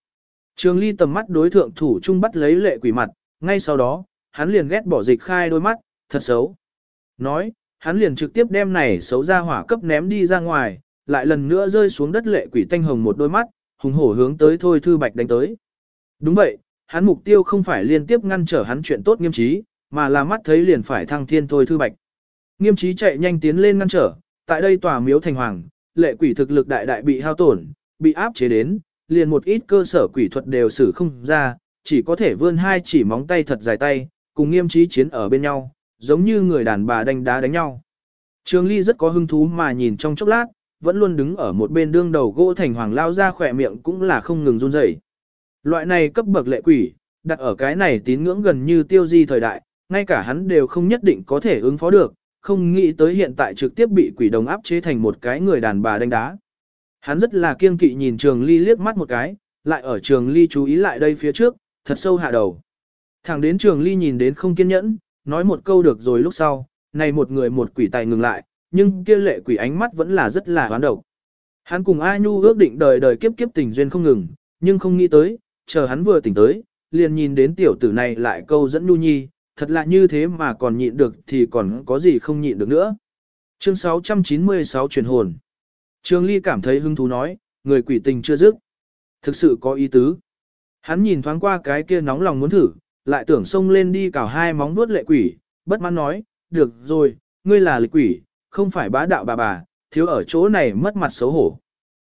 Trường ly tầm mắt đối thượng thủ trung bắt lấy lệ quỷ mặt, ngay sau đó, hắn liền ghét bỏ dịch khai đôi mắt, thật xấu. Nói, hắn liền trực tiếp đem này xấu ra hỏa cấp ném đi ra ngoài, lại lần nữa rơi xuống đất lệ quỷ tanh hồng một đôi mắt, hùng hổ hướng tới thôi thư bạch đánh tới. Đúng vậy, hắn mục tiêu không phải liên tiếp ngăn trở hắn chuyện tốt nghiêm trí, mà là mắt thấy liền phải thăng thiên thôi thư bạch. Nghiêm trí chạy nhanh tiến lên ngăn trở, tại đây tòa miếu thành hoàng, lệ quỷ thực lực đại đại bị hao tổn, bị áp chế đến, liền một ít cơ sở quỷ thuật đều xử không ra, chỉ có thể vươn hai chỉ móng tay thật dài tay, cùng nghiêm trí chiến ở bên nhau, giống như người đàn bà đánh đá đánh nhau. Trường Ly rất có hứng thú mà nhìn trong chốc lát, vẫn luôn đứng ở một bên đương đầu gỗ thành hoàng lao ra khỏe miệng cũng là không ngừng run rẩy. Loại này cấp bậc lệ quỷ, đặt ở cái này tín ngưỡng gần như tiêu di thời đại, ngay cả hắn đều không nhất định có thể ứng phó được, không nghĩ tới hiện tại trực tiếp bị quỷ đồng áp chế thành một cái người đàn bà đánh đá. Hắn rất là kiêng kỵ nhìn trường ly liếc mắt một cái, lại ở trường ly chú ý lại đây phía trước, thật sâu hạ đầu. Thẳng đến trường ly nhìn đến không kiên nhẫn, nói một câu được rồi lúc sau, này một người một quỷ tài ngừng lại, nhưng kia lệ quỷ ánh mắt vẫn là rất là hoán độc. Hắn cùng A Nhu ước định đời đời kiếp kiếp tình duyên không ngừng, nhưng không nghĩ tới, chờ hắn vừa tỉnh tới, liền nhìn đến tiểu tử này lại câu dẫn Nhu Nhi, thật là như thế mà còn nhịn được thì còn có gì không nhịn được nữa. Chương 696 truyền hồn. trương Ly cảm thấy hứng thú nói, người quỷ tình chưa dứt. Thực sự có ý tứ. Hắn nhìn thoáng qua cái kia nóng lòng muốn thử, lại tưởng xông lên đi cào hai móng vuốt lệ quỷ, bất mãn nói, được rồi, ngươi là lệ quỷ, không phải bá đạo bà bà, thiếu ở chỗ này mất mặt xấu hổ.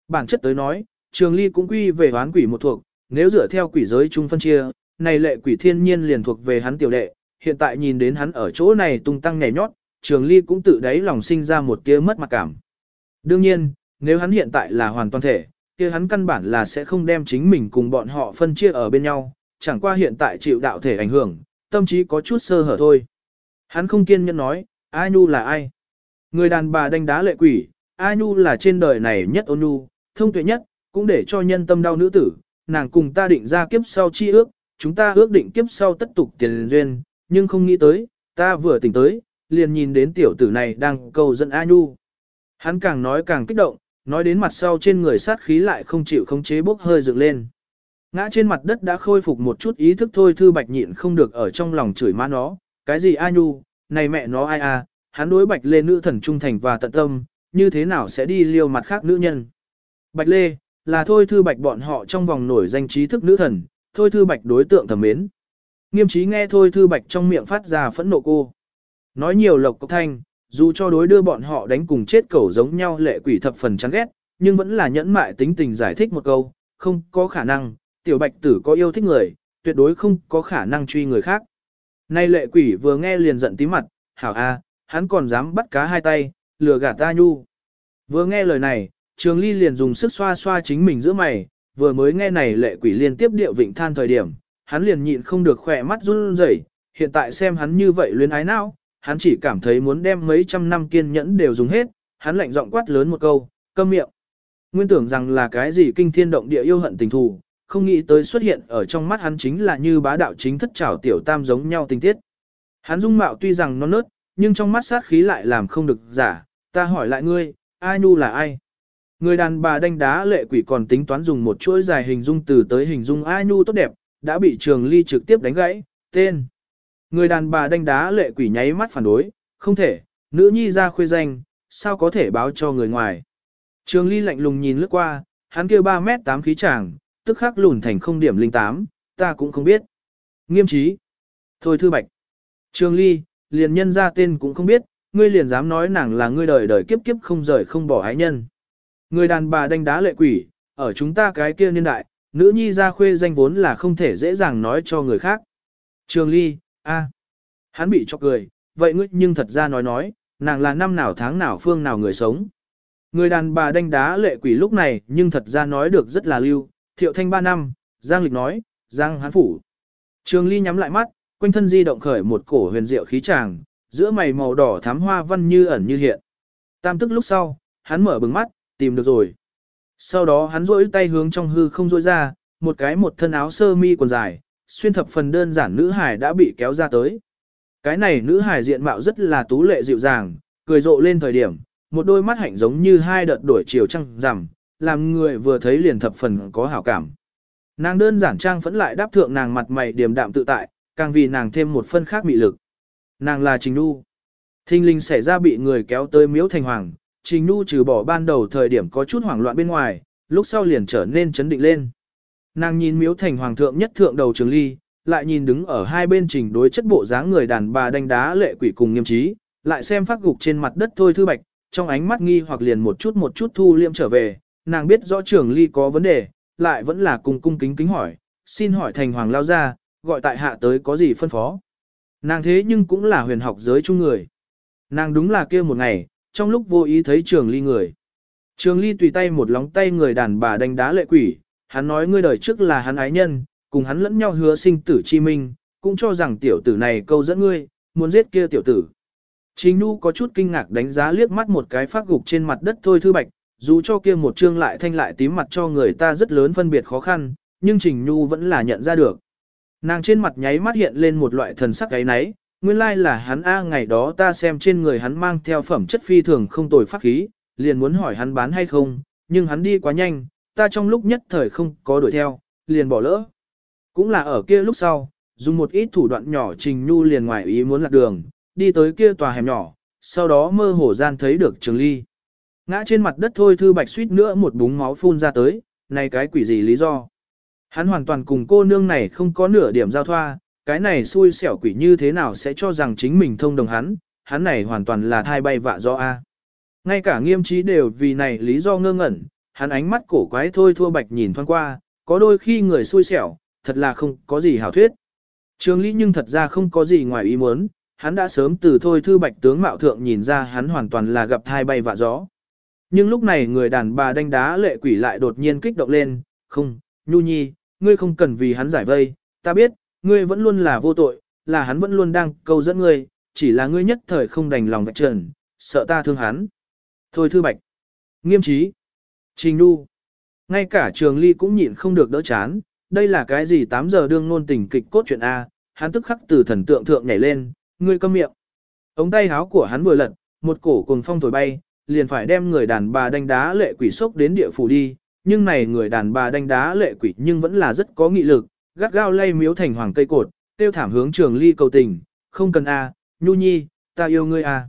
Bản chất tới nói, trường ly cũng quy về hoán quỷ một thuộc, nếu dựa theo quỷ giới chung phân chia, này lệ quỷ thiên nhiên liền thuộc về hắn tiểu đệ, hiện tại nhìn đến hắn ở chỗ này tung tăng nhảy nhót, trường ly cũng tự đáy lòng sinh ra một tia mất mặt cảm. Đương nhiên, nếu hắn hiện tại là hoàn toàn thể, kia hắn căn bản là sẽ không đem chính mình cùng bọn họ phân chia ở bên nhau, chẳng qua hiện tại chịu đạo thể ảnh hưởng, tâm trí có chút sơ hở thôi. Hắn không kiên nhẫn nói, ai nu là ai? Người đàn bà đánh đá lệ quỷ, A Nhu là trên đời này nhất ôn nhu, thông tuệ nhất, cũng để cho nhân tâm đau nữ tử, nàng cùng ta định ra kiếp sau chi ước, chúng ta ước định kiếp sau tất tục tiền duyên, nhưng không nghĩ tới, ta vừa tỉnh tới, liền nhìn đến tiểu tử này đang cầu dẫn A Nhu. Hắn càng nói càng kích động, nói đến mặt sau trên người sát khí lại không chịu khống chế bốc hơi dựng lên. Ngã trên mặt đất đã khôi phục một chút ý thức thôi thư bạch nhịn không được ở trong lòng chửi má nó, cái gì A Nhu, này mẹ nó ai a, hắn đối bạch lê nữ thần trung thành và tận tâm, như thế nào sẽ đi liêu mặt khác nữ nhân. Bạch lê, là thôi thư bạch bọn họ trong vòng nổi danh trí thức nữ thần, thôi thư bạch đối tượng thầm mến. Nghiêm trí nghe thôi thư bạch trong miệng phát ra phẫn nộ cô. Nói nhiều lộc cốc thanh, dù cho đối đưa bọn họ đánh cùng chết cẩu giống nhau lệ quỷ thập phần chán ghét, nhưng vẫn là nhẫn mại tính tình giải thích một câu, không có khả năng, tiểu bạch tử có yêu thích người, tuyệt đối không có khả năng truy người khác. Nay lệ quỷ vừa nghe liền giận tí mặt, hảo a, hắn còn dám bắt cá hai tay, lừa gạt ta nhu. Vừa nghe lời này, trường ly liền dùng sức xoa xoa chính mình giữa mày, vừa mới nghe này lệ quỷ liên tiếp điệu vịnh than thời điểm, hắn liền nhịn không được khỏe mắt run rẩy. hiện tại xem hắn như vậy luyến ái não, hắn chỉ cảm thấy muốn đem mấy trăm năm kiên nhẫn đều dùng hết, hắn lạnh giọng quát lớn một câu, câm miệng. Nguyên tưởng rằng là cái gì kinh thiên động địa yêu hận tình thù, không nghĩ tới xuất hiện ở trong mắt hắn chính là như bá đạo chính thất trảo tiểu tam giống nhau tình tiết. Hắn dung mạo tuy rằng non nớt, nhưng trong mắt sát khí lại làm không được giả, ta hỏi lại ngươi, ai nu là ai? Người đàn bà đánh đá lệ quỷ còn tính toán dùng một chuỗi dài hình dung từ tới hình dung ai nu tốt đẹp, đã bị trường ly trực tiếp đánh gãy, tên. Người đàn bà đánh đá lệ quỷ nháy mắt phản đối, không thể, nữ nhi ra khuê danh, sao có thể báo cho người ngoài. Trường ly lạnh lùng nhìn lướt qua, hắn kêu 3 mét 8 khí tràng, tức khắc lùn thành không điểm linh tám, ta cũng không biết. Nghiêm trí. Thôi thư bạch. Trường ly, liền nhân ra tên cũng không biết, ngươi liền dám nói nàng là ngươi đời đời kiếp kiếp không rời không bỏ ái nhân. Người đàn bà đánh đá lệ quỷ, ở chúng ta cái kia niên đại, nữ nhi ra khuê danh vốn là không thể dễ dàng nói cho người khác. Trường ly, a, hắn bị cho cười, vậy ngươi nhưng thật ra nói nói, nàng là năm nào tháng nào phương nào người sống. Người đàn bà đánh đá lệ quỷ lúc này nhưng thật ra nói được rất là lưu, thiệu thanh ba năm, Giang Lịch nói, Giang Hán Phủ. Trường Ly nhắm lại mắt, quanh thân di động khởi một cổ huyền diệu khí tràng, giữa mày màu đỏ thắm hoa văn như ẩn như hiện. Tam tức lúc sau, hắn mở bừng mắt, tìm được rồi. Sau đó hắn rỗi tay hướng trong hư không rỗi ra, một cái một thân áo sơ mi quần dài, xuyên thập phần đơn giản nữ hải đã bị kéo ra tới. Cái này nữ hải diện mạo rất là tú lệ dịu dàng, cười rộ lên thời điểm, một đôi mắt hạnh giống như hai đợt đổi chiều trăng rằm, làm người vừa thấy liền thập phần có hảo cảm. Nàng đơn giản trang vẫn lại đáp thượng nàng mặt mày điềm đạm tự tại, càng vì nàng thêm một phân khác mị lực. Nàng là Trình Nu. Thinh linh xảy ra bị người kéo tới miếu thành hoàng, Trình Nu trừ bỏ ban đầu thời điểm có chút hoảng loạn bên ngoài, lúc sau liền trở nên chấn định lên. Nàng nhìn miếu thành hoàng thượng nhất thượng đầu trường ly, lại nhìn đứng ở hai bên trình đối chất bộ dáng người đàn bà đánh đá lệ quỷ cùng nghiêm trí, lại xem phát gục trên mặt đất thôi thư bạch, trong ánh mắt nghi hoặc liền một chút một chút thu liêm trở về, nàng biết rõ trường ly có vấn đề, lại vẫn là cùng cung kính kính hỏi, xin hỏi thành hoàng lao ra, gọi tại hạ tới có gì phân phó. Nàng thế nhưng cũng là huyền học giới chung người. Nàng đúng là kia một ngày, trong lúc vô ý thấy trường ly người. Trường ly tùy tay một lóng tay người đàn bà đánh đá lệ quỷ, hắn nói ngươi đời trước là hắn ái nhân, cùng hắn lẫn nhau hứa sinh tử chi minh, cũng cho rằng tiểu tử này câu dẫn ngươi, muốn giết kia tiểu tử. Trình Nu có chút kinh ngạc đánh giá liếc mắt một cái phát gục trên mặt đất thôi thư bạch, dù cho kia một chương lại thanh lại tím mặt cho người ta rất lớn phân biệt khó khăn, nhưng Trình Nhu vẫn là nhận ra được. Nàng trên mặt nháy mắt hiện lên một loại thần sắc gáy náy, nguyên lai là hắn A ngày đó ta xem trên người hắn mang theo phẩm chất phi thường không tồi pháp khí, liền muốn hỏi hắn bán hay không, nhưng hắn đi quá nhanh, ta trong lúc nhất thời không có đuổi theo, liền bỏ lỡ. Cũng là ở kia lúc sau, dùng một ít thủ đoạn nhỏ Trình Nhu liền ngoài ý muốn lạc đường, đi tới kia tòa hẻm nhỏ, sau đó mơ hồ gian thấy được Trường Ly. Ngã trên mặt đất thôi thư bạch suýt nữa một búng máu phun ra tới, này cái quỷ gì lý do. Hắn hoàn toàn cùng cô nương này không có nửa điểm giao thoa, cái này xui xẻo quỷ như thế nào sẽ cho rằng chính mình thông đồng hắn, hắn này hoàn toàn là thai bay vạ do A. Ngay cả nghiêm trí đều vì này lý do ngơ ngẩn, hắn ánh mắt cổ quái thôi thua bạch nhìn thoáng qua, có đôi khi người xui xẻo, thật là không có gì hảo thuyết. Trường lý nhưng thật ra không có gì ngoài ý muốn, hắn đã sớm từ thôi thư bạch tướng mạo thượng nhìn ra hắn hoàn toàn là gặp thai bay vạ gió. Nhưng lúc này người đàn bà đánh đá lệ quỷ lại đột nhiên kích động lên, không, nhu nhi, ngươi không cần vì hắn giải vây, ta biết, ngươi vẫn luôn là vô tội, là hắn vẫn luôn đang câu dẫn ngươi, chỉ là ngươi nhất thời không đành lòng vạch trần, sợ ta thương hắn. Thôi thư bạch, nghiêm trí, trình nu, ngay cả trường ly cũng nhịn không được đỡ chán, đây là cái gì 8 giờ đương nôn tình kịch cốt truyện A, hắn tức khắc từ thần tượng thượng nhảy lên, ngươi câm miệng. Ống tay háo của hắn vừa lật, một cổ cuồng phong thổi bay, liền phải đem người đàn bà đánh đá lệ quỷ sốc đến địa phủ đi, nhưng này người đàn bà đánh đá lệ quỷ nhưng vẫn là rất có nghị lực, gắt gao lay miếu thành hoàng cây cột, tiêu thảm hướng trường ly cầu tình, không cần a, nhu nhi, ta yêu ngươi a.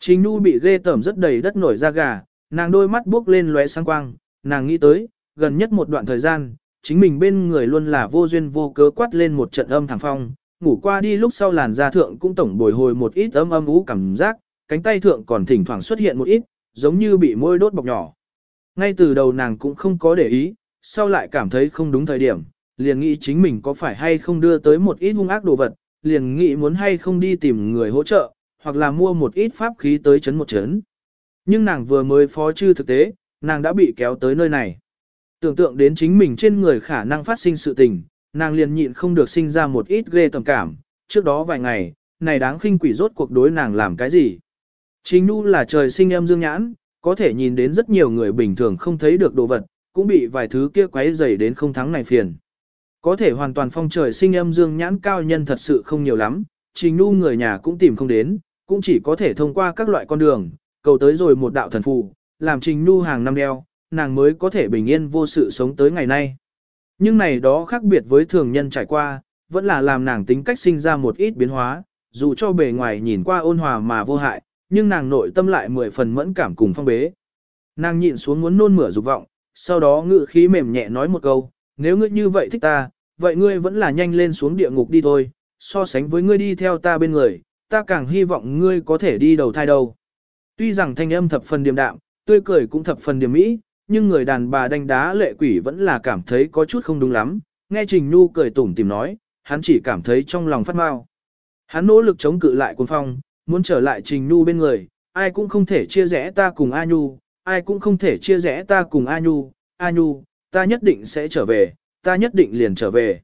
Trình nhu bị ghê tởm rất đầy đất nổi da gà, nàng đôi mắt buốc lên lóe sáng quang, nàng nghĩ tới, gần nhất một đoạn thời gian, chính mình bên người luôn là vô duyên vô cớ quát lên một trận âm thẳng phong, ngủ qua đi lúc sau làn da thượng cũng tổng bồi hồi một ít âm âm ú cảm giác, cánh tay thượng còn thỉnh thoảng xuất hiện một ít, giống như bị môi đốt bọc nhỏ. Ngay từ đầu nàng cũng không có để ý, sau lại cảm thấy không đúng thời điểm, liền nghĩ chính mình có phải hay không đưa tới một ít hung ác đồ vật, liền nghĩ muốn hay không đi tìm người hỗ trợ, hoặc là mua một ít pháp khí tới chấn một chấn. Nhưng nàng vừa mới phó chư thực tế, nàng đã bị kéo tới nơi này. Tưởng tượng đến chính mình trên người khả năng phát sinh sự tình, nàng liền nhịn không được sinh ra một ít ghê tầm cảm. Trước đó vài ngày, này đáng khinh quỷ rốt cuộc đối nàng làm cái gì? Chính Nu là trời sinh em dương nhãn, có thể nhìn đến rất nhiều người bình thường không thấy được đồ vật, cũng bị vài thứ kia quấy rầy đến không thắng này phiền. Có thể hoàn toàn phong trời sinh âm dương nhãn cao nhân thật sự không nhiều lắm, Trình Nu người nhà cũng tìm không đến, cũng chỉ có thể thông qua các loại con đường, cầu tới rồi một đạo thần phù, làm Trình Nu hàng năm đeo, nàng mới có thể bình yên vô sự sống tới ngày nay. Nhưng này đó khác biệt với thường nhân trải qua, vẫn là làm nàng tính cách sinh ra một ít biến hóa, dù cho bề ngoài nhìn qua ôn hòa mà vô hại, nhưng nàng nội tâm lại mười phần mẫn cảm cùng phong bế. Nàng nhịn xuống muốn nôn mửa dục vọng, sau đó ngự khí mềm nhẹ nói một câu, nếu ngươi như vậy thích ta, vậy ngươi vẫn là nhanh lên xuống địa ngục đi thôi, so sánh với ngươi đi theo ta bên người, ta càng hy vọng ngươi có thể đi đầu thai đầu. Tuy rằng thanh âm thập phần điềm đạm, tươi cười cũng thập phần điềm mỹ, nhưng người đàn bà đánh đá lệ quỷ vẫn là cảm thấy có chút không đúng lắm, nghe Trình Nhu cười tủm tìm nói, hắn chỉ cảm thấy trong lòng phát mau. Hắn nỗ lực chống cự lại cuồng phong, muốn trở lại Trình Nhu bên người, ai cũng không thể chia rẽ ta cùng A Nhu, ai cũng không thể chia rẽ ta cùng A Nhu, A Nhu, ta nhất định sẽ trở về, ta nhất định liền trở về.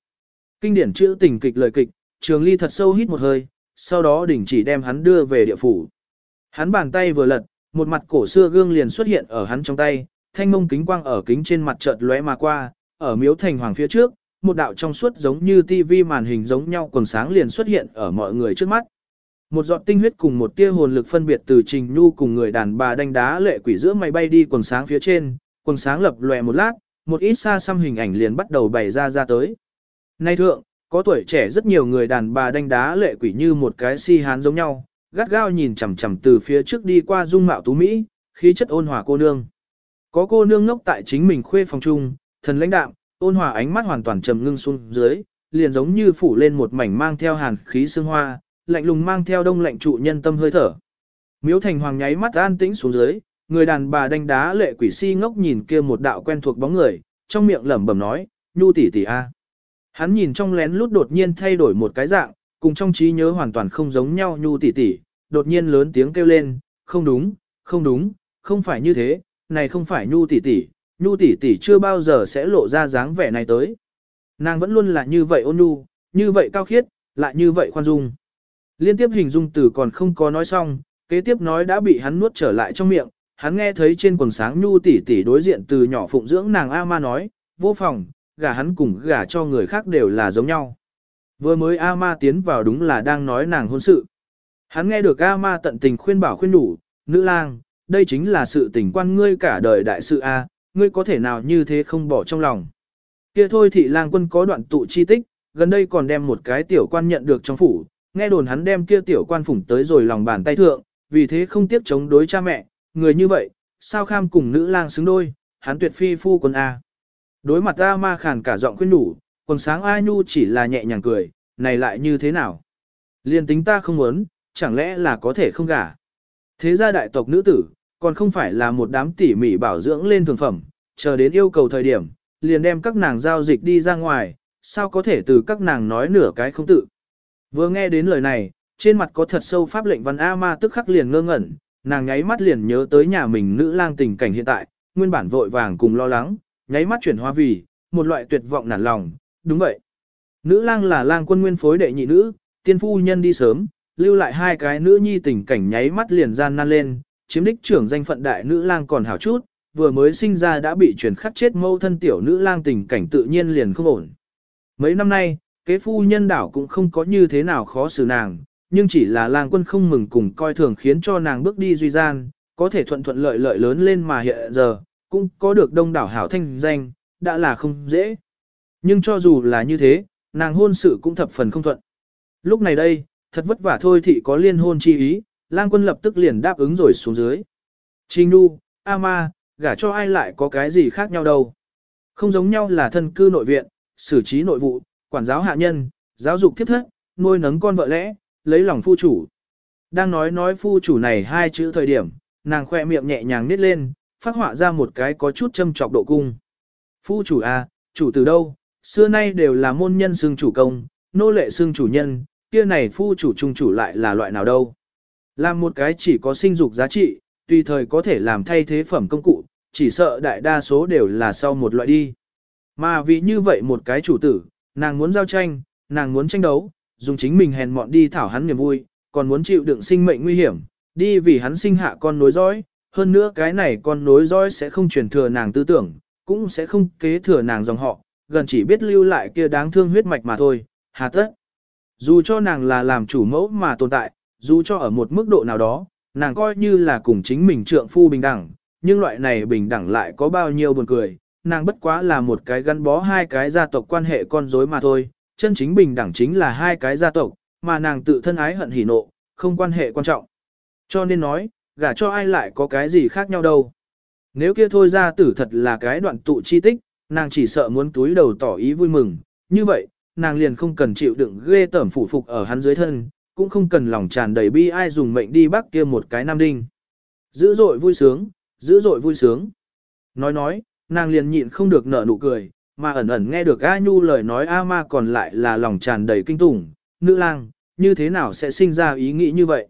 Kinh điển chữ tình kịch lời kịch, Trường Ly thật sâu hít một hơi, sau đó đình chỉ đem hắn đưa về địa phủ. Hắn bàn tay vừa lật, một mặt cổ xưa gương liền xuất hiện ở hắn trong tay, thanh mông kính quang ở kính trên mặt chợt lóe mà qua, ở miếu thành hoàng phía trước, một đạo trong suốt giống như tivi màn hình giống nhau quần sáng liền xuất hiện ở mọi người trước mắt. Một giọt tinh huyết cùng một tia hồn lực phân biệt từ Trình Nhu cùng người đàn bà đánh đá lệ quỷ giữa mày bay đi quần sáng phía trên, quần sáng lập lòe một lát, một ít xa xăm hình ảnh liền bắt đầu bày ra ra tới. Nay thượng, có tuổi trẻ rất nhiều người đàn bà đánh đá lệ quỷ như một cái si hán giống nhau, gắt gao nhìn chằm chằm từ phía trước đi qua dung mạo tú Mỹ, khí chất ôn hòa cô nương. Có cô nương ngốc tại chính mình khuê phòng trung, thần lãnh đạm, ôn hòa ánh mắt hoàn toàn trầm ngưng xuống dưới, liền giống như phủ lên một mảnh mang theo hàn khí sương hoa, lạnh lùng mang theo đông lạnh trụ nhân tâm hơi thở. Miếu Thành Hoàng nháy mắt an tĩnh xuống dưới, người đàn bà đánh đá lệ quỷ si ngốc nhìn kia một đạo quen thuộc bóng người, trong miệng lẩm bẩm nói, "Nhu tỷ tỷ a." Hắn nhìn trong lén lút đột nhiên thay đổi một cái dạng, cùng trong trí nhớ hoàn toàn không giống nhau Nhu tỷ tỷ, đột nhiên lớn tiếng kêu lên, "Không đúng, không đúng, không phải như thế, này không phải Nhu tỷ tỷ, Nhu tỷ tỷ chưa bao giờ sẽ lộ ra dáng vẻ này tới." Nàng vẫn luôn là như vậy ôn nhu, như vậy cao khiết, lại như vậy khoan dung. Liên tiếp hình dung từ còn không có nói xong, kế tiếp nói đã bị hắn nuốt trở lại trong miệng, hắn nghe thấy trên quần sáng nhu tỷ tỷ đối diện từ nhỏ phụng dưỡng nàng A Ma nói, vô phòng, gả hắn cùng gả cho người khác đều là giống nhau. Vừa mới A Ma tiến vào đúng là đang nói nàng hôn sự. Hắn nghe được A Ma tận tình khuyên bảo khuyên đủ, nữ lang, đây chính là sự tình quan ngươi cả đời đại sự A, ngươi có thể nào như thế không bỏ trong lòng. Kia thôi thị lang quân có đoạn tụ chi tích, gần đây còn đem một cái tiểu quan nhận được trong phủ, nghe đồn hắn đem kia tiểu quan phủng tới rồi lòng bàn tay thượng, vì thế không tiếc chống đối cha mẹ, người như vậy, sao kham cùng nữ lang xứng đôi, hắn tuyệt phi phu quân A. Đối mặt A ma khàn cả giọng khuyên đủ, quần sáng A nhu chỉ là nhẹ nhàng cười, này lại như thế nào? Liên tính ta không muốn, chẳng lẽ là có thể không gả? Thế gia đại tộc nữ tử, còn không phải là một đám tỉ mỉ bảo dưỡng lên thường phẩm, chờ đến yêu cầu thời điểm, liền đem các nàng giao dịch đi ra ngoài, sao có thể từ các nàng nói nửa cái không tự. Vừa nghe đến lời này, trên mặt có thật sâu pháp lệnh văn A ma tức khắc liền ngơ ngẩn, nàng nháy mắt liền nhớ tới nhà mình nữ lang tình cảnh hiện tại, nguyên bản vội vàng cùng lo lắng, nháy mắt chuyển hóa vì, một loại tuyệt vọng nản lòng, đúng vậy. Nữ lang là lang quân nguyên phối đệ nhị nữ, tiên phu nhân đi sớm, lưu lại hai cái nữ nhi tình cảnh nháy mắt liền gian nan lên, chiếm đích trưởng danh phận đại nữ lang còn hảo chút, vừa mới sinh ra đã bị truyền khắc chết mâu thân tiểu nữ lang tình cảnh tự nhiên liền không ổn. Mấy năm nay, kế phu nhân đảo cũng không có như thế nào khó xử nàng, nhưng chỉ là lang quân không mừng cùng coi thường khiến cho nàng bước đi duy gian, có thể thuận thuận lợi lợi lớn lên mà hiện giờ, cũng có được đông đảo hảo thanh danh, đã là không dễ. Nhưng cho dù là như thế, nàng hôn sự cũng thập phần không thuận. Lúc này đây, thật vất vả thôi thì có liên hôn chi ý, lang quân lập tức liền đáp ứng rồi xuống dưới. Trình Nu, A Ma, gả cho ai lại có cái gì khác nhau đâu. Không giống nhau là thân cư nội viện, xử trí nội vụ, quản giáo hạ nhân, giáo dục thiếp thất, nuôi nấng con vợ lẽ, lấy lòng phu chủ. Đang nói nói phu chủ này hai chữ thời điểm, nàng khoe miệng nhẹ nhàng nít lên, phát họa ra một cái có chút châm trọc độ cung. Phu chủ à, chủ từ đâu, xưa nay đều là môn nhân xương chủ công, nô lệ xương chủ nhân, kia này phu chủ trung chủ lại là loại nào đâu. Làm một cái chỉ có sinh dục giá trị, tùy thời có thể làm thay thế phẩm công cụ, chỉ sợ đại đa số đều là sau một loại đi. Mà vì như vậy một cái chủ tử, nàng muốn giao tranh, nàng muốn tranh đấu, dùng chính mình hèn mọn đi thảo hắn niềm vui, còn muốn chịu đựng sinh mệnh nguy hiểm, đi vì hắn sinh hạ con nối dõi, hơn nữa cái này con nối dõi sẽ không truyền thừa nàng tư tưởng, cũng sẽ không kế thừa nàng dòng họ, gần chỉ biết lưu lại kia đáng thương huyết mạch mà thôi, hà tất. Dù cho nàng là làm chủ mẫu mà tồn tại, dù cho ở một mức độ nào đó, nàng coi như là cùng chính mình trượng phu bình đẳng, nhưng loại này bình đẳng lại có bao nhiêu buồn cười, nàng bất quá là một cái gắn bó hai cái gia tộc quan hệ con rối mà thôi, chân chính bình đẳng chính là hai cái gia tộc, mà nàng tự thân ái hận hỉ nộ, không quan hệ quan trọng. Cho nên nói, gả cho ai lại có cái gì khác nhau đâu. Nếu kia thôi ra tử thật là cái đoạn tụ chi tích, nàng chỉ sợ muốn túi đầu tỏ ý vui mừng, như vậy, nàng liền không cần chịu đựng ghê tởm phủ phục ở hắn dưới thân, cũng không cần lòng tràn đầy bi ai dùng mệnh đi bắt kia một cái nam đinh. Dữ dội vui sướng, dữ dội vui sướng. Nói nói, nàng liền nhịn không được nở nụ cười, mà ẩn ẩn nghe được A Nhu lời nói A Ma còn lại là lòng tràn đầy kinh tủng, nữ lang, như thế nào sẽ sinh ra ý nghĩ như vậy.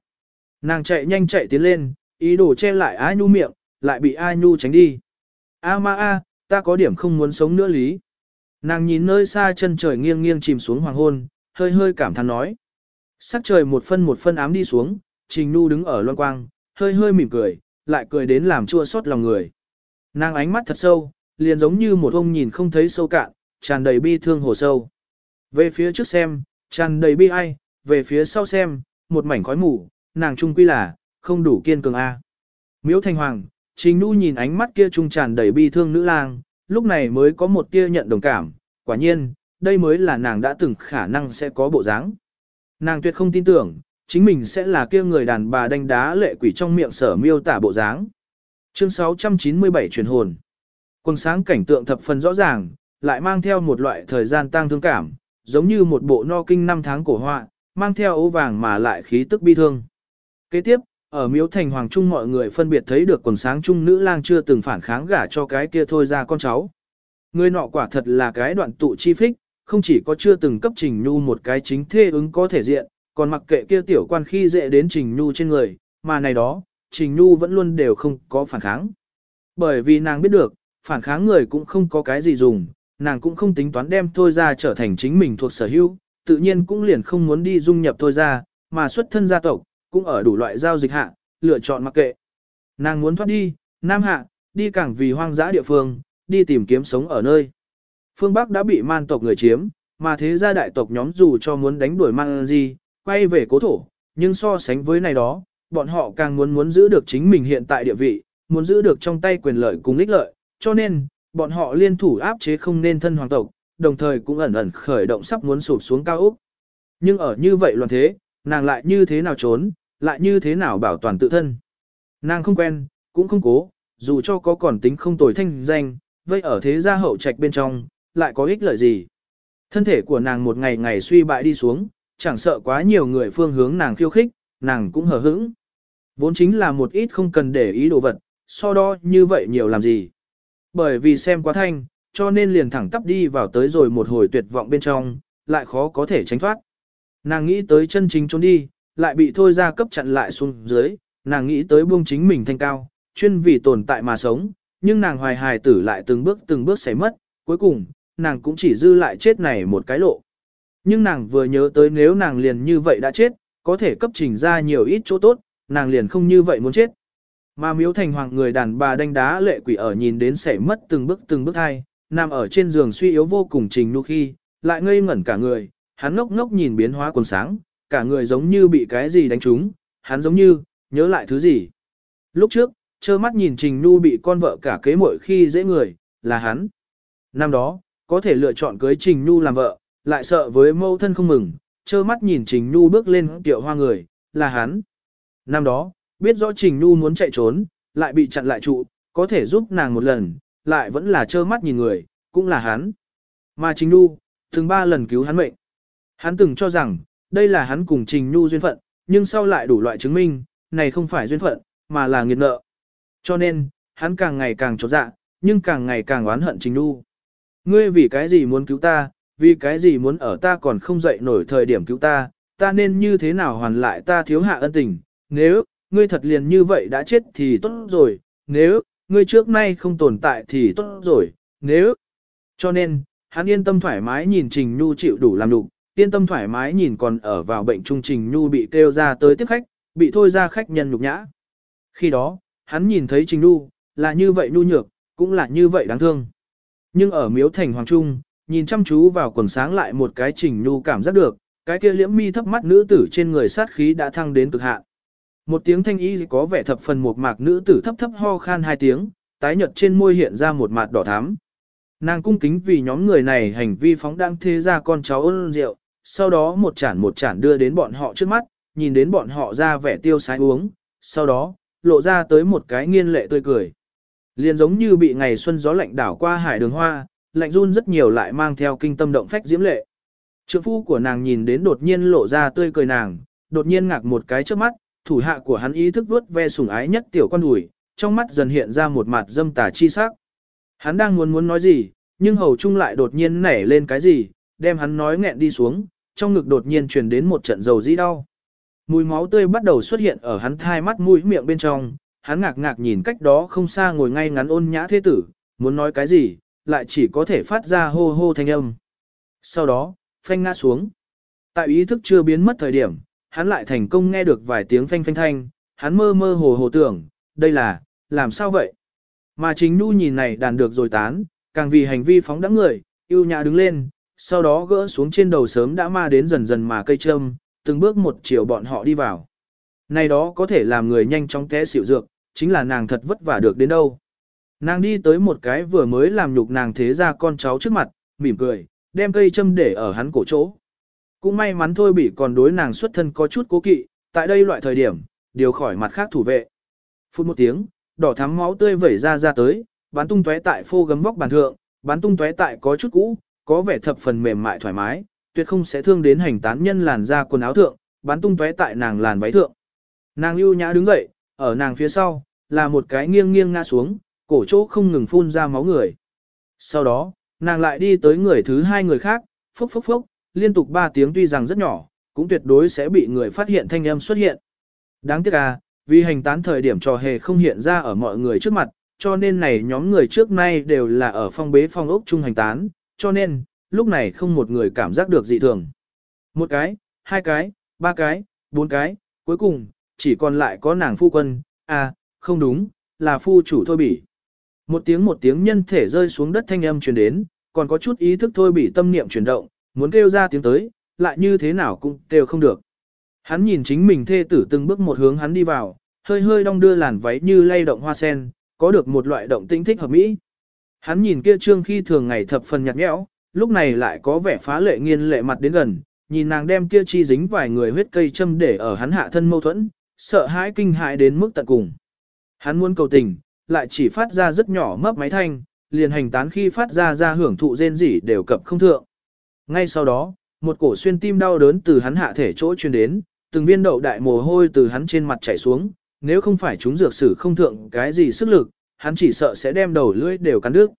Nàng chạy nhanh chạy tiến lên, ý đồ che lại A Nhu miệng, lại bị A Nhu tránh đi. A Ma A, ta có điểm không muốn sống nữa lý. Nàng nhìn nơi xa chân trời nghiêng nghiêng chìm xuống hoàng hôn, hơi hơi cảm thán nói. Sắc trời một phân một phân ám đi xuống, Trình nhu đứng ở loan quang, hơi hơi mỉm cười, lại cười đến làm chua xót lòng người. Nàng ánh mắt thật sâu, liền giống như một ông nhìn không thấy sâu cạn, tràn đầy bi thương hồ sâu. Về phía trước xem, tràn đầy bi ai, về phía sau xem, một mảnh khói mù, nàng trung quy là, không đủ kiên cường a. Miếu Thanh Hoàng, Trình Nhu nhìn ánh mắt kia trung tràn đầy bi thương nữ lang, lúc này mới có một tia nhận đồng cảm, quả nhiên, đây mới là nàng đã từng khả năng sẽ có bộ dáng. Nàng tuyệt không tin tưởng, chính mình sẽ là kia người đàn bà đánh đá lệ quỷ trong miệng sở miêu tả bộ dáng. Chương 697 truyền hồn. Quần sáng cảnh tượng thập phần rõ ràng, lại mang theo một loại thời gian tăng thương cảm, giống như một bộ no kinh năm tháng cổ họa, mang theo ố vàng mà lại khí tức bi thương. Kế tiếp, ở miếu thành hoàng trung mọi người phân biệt thấy được quần sáng trung nữ lang chưa từng phản kháng gả cho cái kia thôi ra con cháu. Người nọ quả thật là cái đoạn tụ chi phích, không chỉ có chưa từng cấp Trình Nhu một cái chính thê ứng có thể diện, còn mặc kệ kia tiểu quan khi dễ đến Trình Nhu trên người, mà này đó, Trình Nhu vẫn luôn đều không có phản kháng. Bởi vì nàng biết được, phản kháng người cũng không có cái gì dùng, nàng cũng không tính toán đem thôi ra trở thành chính mình thuộc sở hữu, tự nhiên cũng liền không muốn đi dung nhập thôi ra, mà xuất thân gia tộc, cũng ở đủ loại giao dịch hạ, lựa chọn mặc kệ. Nàng muốn thoát đi, Nam Hạ, đi càng vì hoang dã địa phương, đi tìm kiếm sống ở nơi. Phương Bắc đã bị man tộc người chiếm, mà thế gia đại tộc nhóm dù cho muốn đánh đuổi man gì, quay về cố thổ, nhưng so sánh với này đó, bọn họ càng muốn muốn giữ được chính mình hiện tại địa vị, muốn giữ được trong tay quyền lợi cùng ích lợi, cho nên, bọn họ liên thủ áp chế không nên thân hoàng tộc, đồng thời cũng ẩn ẩn khởi động sắp muốn sụp xuống cao ốc. Nhưng ở như vậy loạn thế, nàng lại như thế nào trốn, lại như thế nào bảo toàn tự thân. Nàng không quen, cũng không cố, dù cho có còn tính không tồi thanh danh, vậy ở thế gia hậu trạch bên trong, lại có ích lợi gì. Thân thể của nàng một ngày ngày suy bại đi xuống, chẳng sợ quá nhiều người phương hướng nàng khiêu khích, nàng cũng hờ hững. Vốn chính là một ít không cần để ý đồ vật, so đo như vậy nhiều làm gì. Bởi vì xem quá thanh, cho nên liền thẳng tắp đi vào tới rồi một hồi tuyệt vọng bên trong, lại khó có thể tránh thoát. Nàng nghĩ tới chân chính trốn đi, lại bị thôi ra cấp chặn lại xuống dưới, nàng nghĩ tới buông chính mình thanh cao, chuyên vì tồn tại mà sống, nhưng nàng hoài hài tử lại từng bước từng bước xảy mất, cuối cùng, nàng cũng chỉ dư lại chết này một cái lộ. Nhưng nàng vừa nhớ tới nếu nàng liền như vậy đã chết, có thể cấp trình ra nhiều ít chỗ tốt, nàng liền không như vậy muốn chết. Mà miếu thành hoàng người đàn bà đánh đá lệ quỷ ở nhìn đến xảy mất từng bước từng bước hai, nằm ở trên giường suy yếu vô cùng trình nu khi, lại ngây ngẩn cả người, hắn ngốc ngốc nhìn biến hóa quần sáng, cả người giống như bị cái gì đánh trúng, hắn giống như, nhớ lại thứ gì. Lúc trước, trơ mắt nhìn Trình Nu bị con vợ cả kế muội khi dễ người, là hắn. Năm đó, có thể lựa chọn cưới Trình Nu làm vợ, lại sợ với mâu thân không mừng, trơ mắt nhìn Trình Nu bước lên tiệu hoa người, là hắn. Năm đó, biết rõ Trình Nu muốn chạy trốn, lại bị chặn lại trụ, có thể giúp nàng một lần, lại vẫn là trơ mắt nhìn người, cũng là hắn. Mà Trình Nu, từng ba lần cứu hắn mệnh. Hắn từng cho rằng, đây là hắn cùng Trình Nhu duyên phận, nhưng sau lại đủ loại chứng minh, này không phải duyên phận, mà là nghiệt nợ. Cho nên, hắn càng ngày càng trột dạ, nhưng càng ngày càng oán hận Trình Nhu. Ngươi vì cái gì muốn cứu ta, vì cái gì muốn ở ta còn không dậy nổi thời điểm cứu ta, ta nên như thế nào hoàn lại ta thiếu hạ ân tình, nếu, ngươi thật liền như vậy đã chết thì tốt rồi, nếu, ngươi trước nay không tồn tại thì tốt rồi, nếu. Cho nên, hắn yên tâm thoải mái nhìn Trình Nhu chịu đủ làm đủ, yên tâm thoải mái nhìn còn ở vào bệnh trung Trình Nhu bị kêu ra tới tiếp khách, bị thôi ra khách nhân nhục nhã. Khi đó, hắn nhìn thấy Trình Nhu, là như vậy nhu nhược, cũng là như vậy đáng thương. Nhưng ở miếu thành hoàng trung, nhìn chăm chú vào quần sáng lại một cái Trình Nhu cảm giác được, cái kia liễm mi thấp mắt nữ tử trên người sát khí đã thăng đến cực hạn. Một tiếng thanh y có vẻ thập phần một mạc nữ tử thấp thấp ho khan hai tiếng, tái nhợt trên môi hiện ra một mạt đỏ thắm. Nàng cung kính vì nhóm người này hành vi phóng đăng thế ra con cháu ôn rượu, sau đó một chản một chản đưa đến bọn họ trước mắt, nhìn đến bọn họ ra vẻ tiêu sái uống, sau đó, lộ ra tới một cái nghiên lệ tươi cười. Liền giống như bị ngày xuân gió lạnh đảo qua hải đường hoa, lạnh run rất nhiều lại mang theo kinh tâm động phách diễm lệ. Trượng phu của nàng nhìn đến đột nhiên lộ ra tươi cười nàng, đột nhiên ngạc một cái trước mắt, thủ hạ của hắn ý thức vuốt ve sủng ái nhất tiểu con đùi, trong mắt dần hiện ra một mặt dâm tà chi sắc. Hắn đang muốn muốn nói gì, nhưng hầu trung lại đột nhiên nảy lên cái gì, đem hắn nói nghẹn đi xuống, trong ngực đột nhiên truyền đến một trận dầu dĩ đau. Mùi máu tươi bắt đầu xuất hiện ở hắn thai mắt mũi miệng bên trong, hắn ngạc ngạc nhìn cách đó không xa ngồi ngay ngắn ôn nhã thế tử, muốn nói cái gì, lại chỉ có thể phát ra hô hô thanh âm. Sau đó, phanh ngã xuống. Tại ý thức chưa biến mất thời điểm, hắn lại thành công nghe được vài tiếng phanh phanh thanh, hắn mơ mơ hồ hồ tưởng, đây là, làm sao vậy? Mà chính nu nhìn này đàn được rồi tán, càng vì hành vi phóng đẳng người, yêu nhã đứng lên, sau đó gỡ xuống trên đầu sớm đã ma đến dần dần mà cây châm, từng bước một chiều bọn họ đi vào. Này đó có thể làm người nhanh chóng té xịu dược, chính là nàng thật vất vả được đến đâu. Nàng đi tới một cái vừa mới làm nhục nàng thế ra con cháu trước mặt, mỉm cười, đem cây châm để ở hắn cổ chỗ. Cũng may mắn thôi bị còn đối nàng xuất thân có chút cố kỵ, tại đây loại thời điểm, điều khỏi mặt khác thủ vệ. Phút một tiếng, đỏ thắm máu tươi vẩy ra ra tới, bắn tung tóe tại phô gấm vóc bàn thượng, bắn tung tóe tại có chút cũ, có vẻ thập phần mềm mại thoải mái, tuyệt không sẽ thương đến hành tán nhân làn da quần áo thượng, bắn tung tóe tại nàng làn váy thượng. Nàng ưu nhã đứng dậy, ở nàng phía sau, là một cái nghiêng nghiêng ngã xuống, cổ chỗ không ngừng phun ra máu người. Sau đó, nàng lại đi tới người thứ hai người khác, phốc phốc phốc, liên tục ba tiếng tuy rằng rất nhỏ, cũng tuyệt đối sẽ bị người phát hiện thanh âm xuất hiện. Đáng tiếc à, vì hành tán thời điểm trò hề không hiện ra ở mọi người trước mặt, cho nên này nhóm người trước nay đều là ở phong bế phong ốc chung hành tán, cho nên, lúc này không một người cảm giác được dị thường. Một cái, hai cái, ba cái, bốn cái, cuối cùng, chỉ còn lại có nàng phu quân, à, không đúng, là phu chủ thôi bỉ. Một tiếng một tiếng nhân thể rơi xuống đất thanh âm truyền đến, còn có chút ý thức thôi bị tâm niệm chuyển động, muốn kêu ra tiếng tới, lại như thế nào cũng kêu không được. Hắn nhìn chính mình thê tử từng bước một hướng hắn đi vào, hơi hơi đong đưa làn váy như lay động hoa sen, có được một loại động tĩnh thích hợp mỹ. Hắn nhìn kia trương khi thường ngày thập phần nhạt nhẽo, lúc này lại có vẻ phá lệ nghiên lệ mặt đến gần, nhìn nàng đem kia chi dính vài người huyết cây châm để ở hắn hạ thân mâu thuẫn, sợ hãi kinh hãi đến mức tận cùng. Hắn muốn cầu tình, lại chỉ phát ra rất nhỏ mấp máy thanh, liền hành tán khi phát ra ra hưởng thụ rên rỉ đều cập không thượng. Ngay sau đó, một cổ xuyên tim đau đớn từ hắn hạ thể chỗ truyền đến, từng viên đậu đại mồ hôi từ hắn trên mặt chảy xuống, nếu không phải chúng dược sử không thượng cái gì sức lực, hắn chỉ sợ sẽ đem đầu lưỡi đều cắn đứt.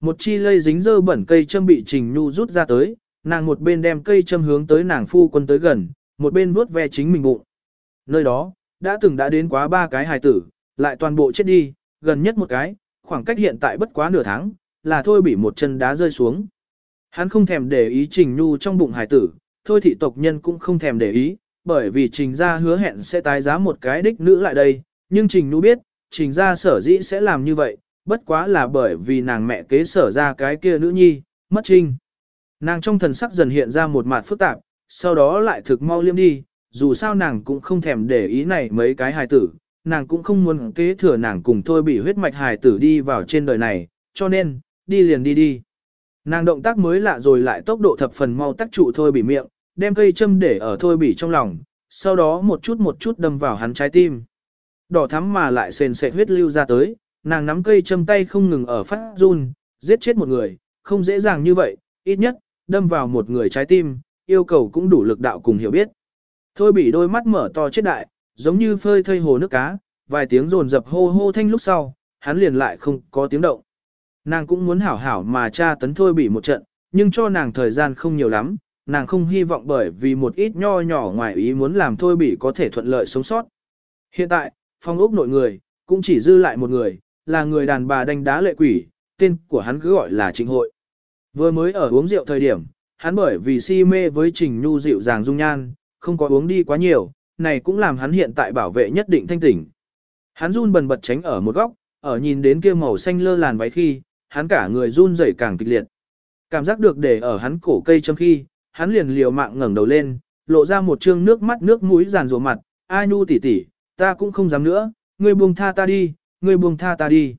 Một chi lây dính dơ bẩn cây châm bị Trình Nhu rút ra tới, nàng một bên đem cây châm hướng tới nàng phu quân tới gần, một bên vuốt ve chính mình bụng. Nơi đó, đã từng đã đến quá ba cái hài tử, lại toàn bộ chết đi, gần nhất một cái, khoảng cách hiện tại bất quá nửa tháng, là thôi bị một chân đá rơi xuống. Hắn không thèm để ý Trình Nhu trong bụng hải tử, thôi thị tộc nhân cũng không thèm để ý, bởi vì Trình gia hứa hẹn sẽ tái giá một cái đích nữ lại đây, nhưng Trình Nhu biết, Trình gia sở dĩ sẽ làm như vậy, bất quá là bởi vì nàng mẹ kế sở ra cái kia nữ nhi, mất trinh. Nàng trong thần sắc dần hiện ra một mặt phức tạp, sau đó lại thực mau liêm đi, dù sao nàng cũng không thèm để ý này mấy cái hài tử, nàng cũng không muốn kế thừa nàng cùng thôi bị huyết mạch hài tử đi vào trên đời này, cho nên, đi liền đi đi. Nàng động tác mới lạ rồi lại tốc độ thập phần mau tắc trụ thôi bị miệng, đem cây châm để ở thôi bị trong lòng, sau đó một chút một chút đâm vào hắn trái tim. Đỏ thắm mà lại sền sệt huyết lưu ra tới, nàng nắm cây châm tay không ngừng ở phát run, giết chết một người, không dễ dàng như vậy, ít nhất, đâm vào một người trái tim, yêu cầu cũng đủ lực đạo cùng hiểu biết. Thôi bị đôi mắt mở to chết đại, giống như phơi thây hồ nước cá, vài tiếng rồn dập hô hô thanh lúc sau, hắn liền lại không có tiếng động. Nàng cũng muốn hảo hảo mà cha tấn thôi bị một trận, nhưng cho nàng thời gian không nhiều lắm, nàng không hy vọng bởi vì một ít nho nhỏ ngoài ý muốn làm thôi bị có thể thuận lợi sống sót. Hiện tại, phong ốc nội người, cũng chỉ dư lại một người, là người đàn bà đánh đá lệ quỷ, tên của hắn cứ gọi là Trịnh Hội. Vừa mới ở uống rượu thời điểm, hắn bởi vì si mê với Trình Nhu dịu dàng dung nhan, không có uống đi quá nhiều, này cũng làm hắn hiện tại bảo vệ nhất định thanh tỉnh. Hắn run bần bật tránh ở một góc, ở nhìn đến kia màu xanh lơ làn váy khi, hắn cả người run rẩy càng kịch liệt. Cảm giác được để ở hắn cổ cây châm khi, hắn liền liều mạng ngẩng đầu lên, lộ ra một trương nước mắt nước mũi giàn rủa mặt, "A Nhu tỷ tỷ, ta cũng không dám nữa, ngươi buông tha ta đi, ngươi buông tha ta đi."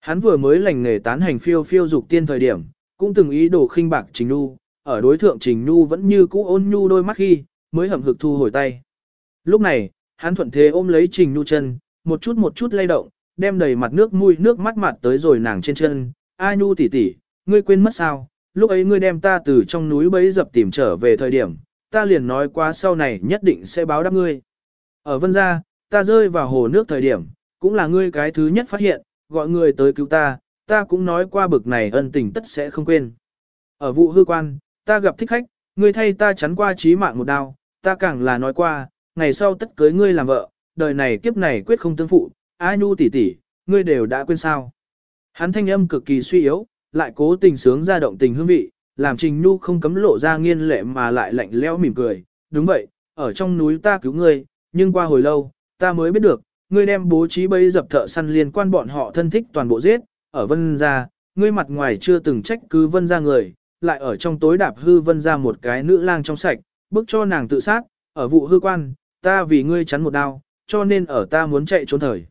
Hắn vừa mới lành nghề tán hành phiêu phiêu dục tiên thời điểm, cũng từng ý đồ khinh bạc Trình Nhu, ở đối thượng Trình Nhu vẫn như cũ ôn nhu đôi mắt khi, mới hậm hực thu hồi tay. Lúc này, hắn thuận thế ôm lấy Trình Nhu chân, một chút một chút lay động, đem đầy mặt nước mũi nước mắt mặt tới rồi nàng trên chân. A Nhu tỷ tỷ, ngươi quên mất sao? Lúc ấy ngươi đem ta từ trong núi bấy dập tìm trở về thời điểm, ta liền nói qua sau này nhất định sẽ báo đáp ngươi. Ở vân gia, ta rơi vào hồ nước thời điểm, cũng là ngươi cái thứ nhất phát hiện, gọi ngươi tới cứu ta, ta cũng nói qua bực này ân tình tất sẽ không quên. Ở vụ hư quan, ta gặp thích khách, ngươi thay ta chắn qua chí mạng một đao, ta càng là nói qua, ngày sau tất cưới ngươi làm vợ, đời này kiếp này quyết không tương phụ, A Nhu tỷ tỷ, ngươi đều đã quên sao. Hắn thanh âm cực kỳ suy yếu, lại cố tình sướng ra động tình hương vị, làm Trình Nhu không cấm lộ ra nghiên lệ mà lại lạnh lẽo mỉm cười. Đúng vậy, ở trong núi ta cứu ngươi, nhưng qua hồi lâu, ta mới biết được, ngươi đem bố trí bấy dập thợ săn liên quan bọn họ thân thích toàn bộ giết, ở vân gia, ngươi mặt ngoài chưa từng trách cứ vân gia người, lại ở trong tối đạp hư vân gia một cái nữ lang trong sạch, bức cho nàng tự sát, ở vụ hư quan, ta vì ngươi chắn một đao, cho nên ở ta muốn chạy trốn thời.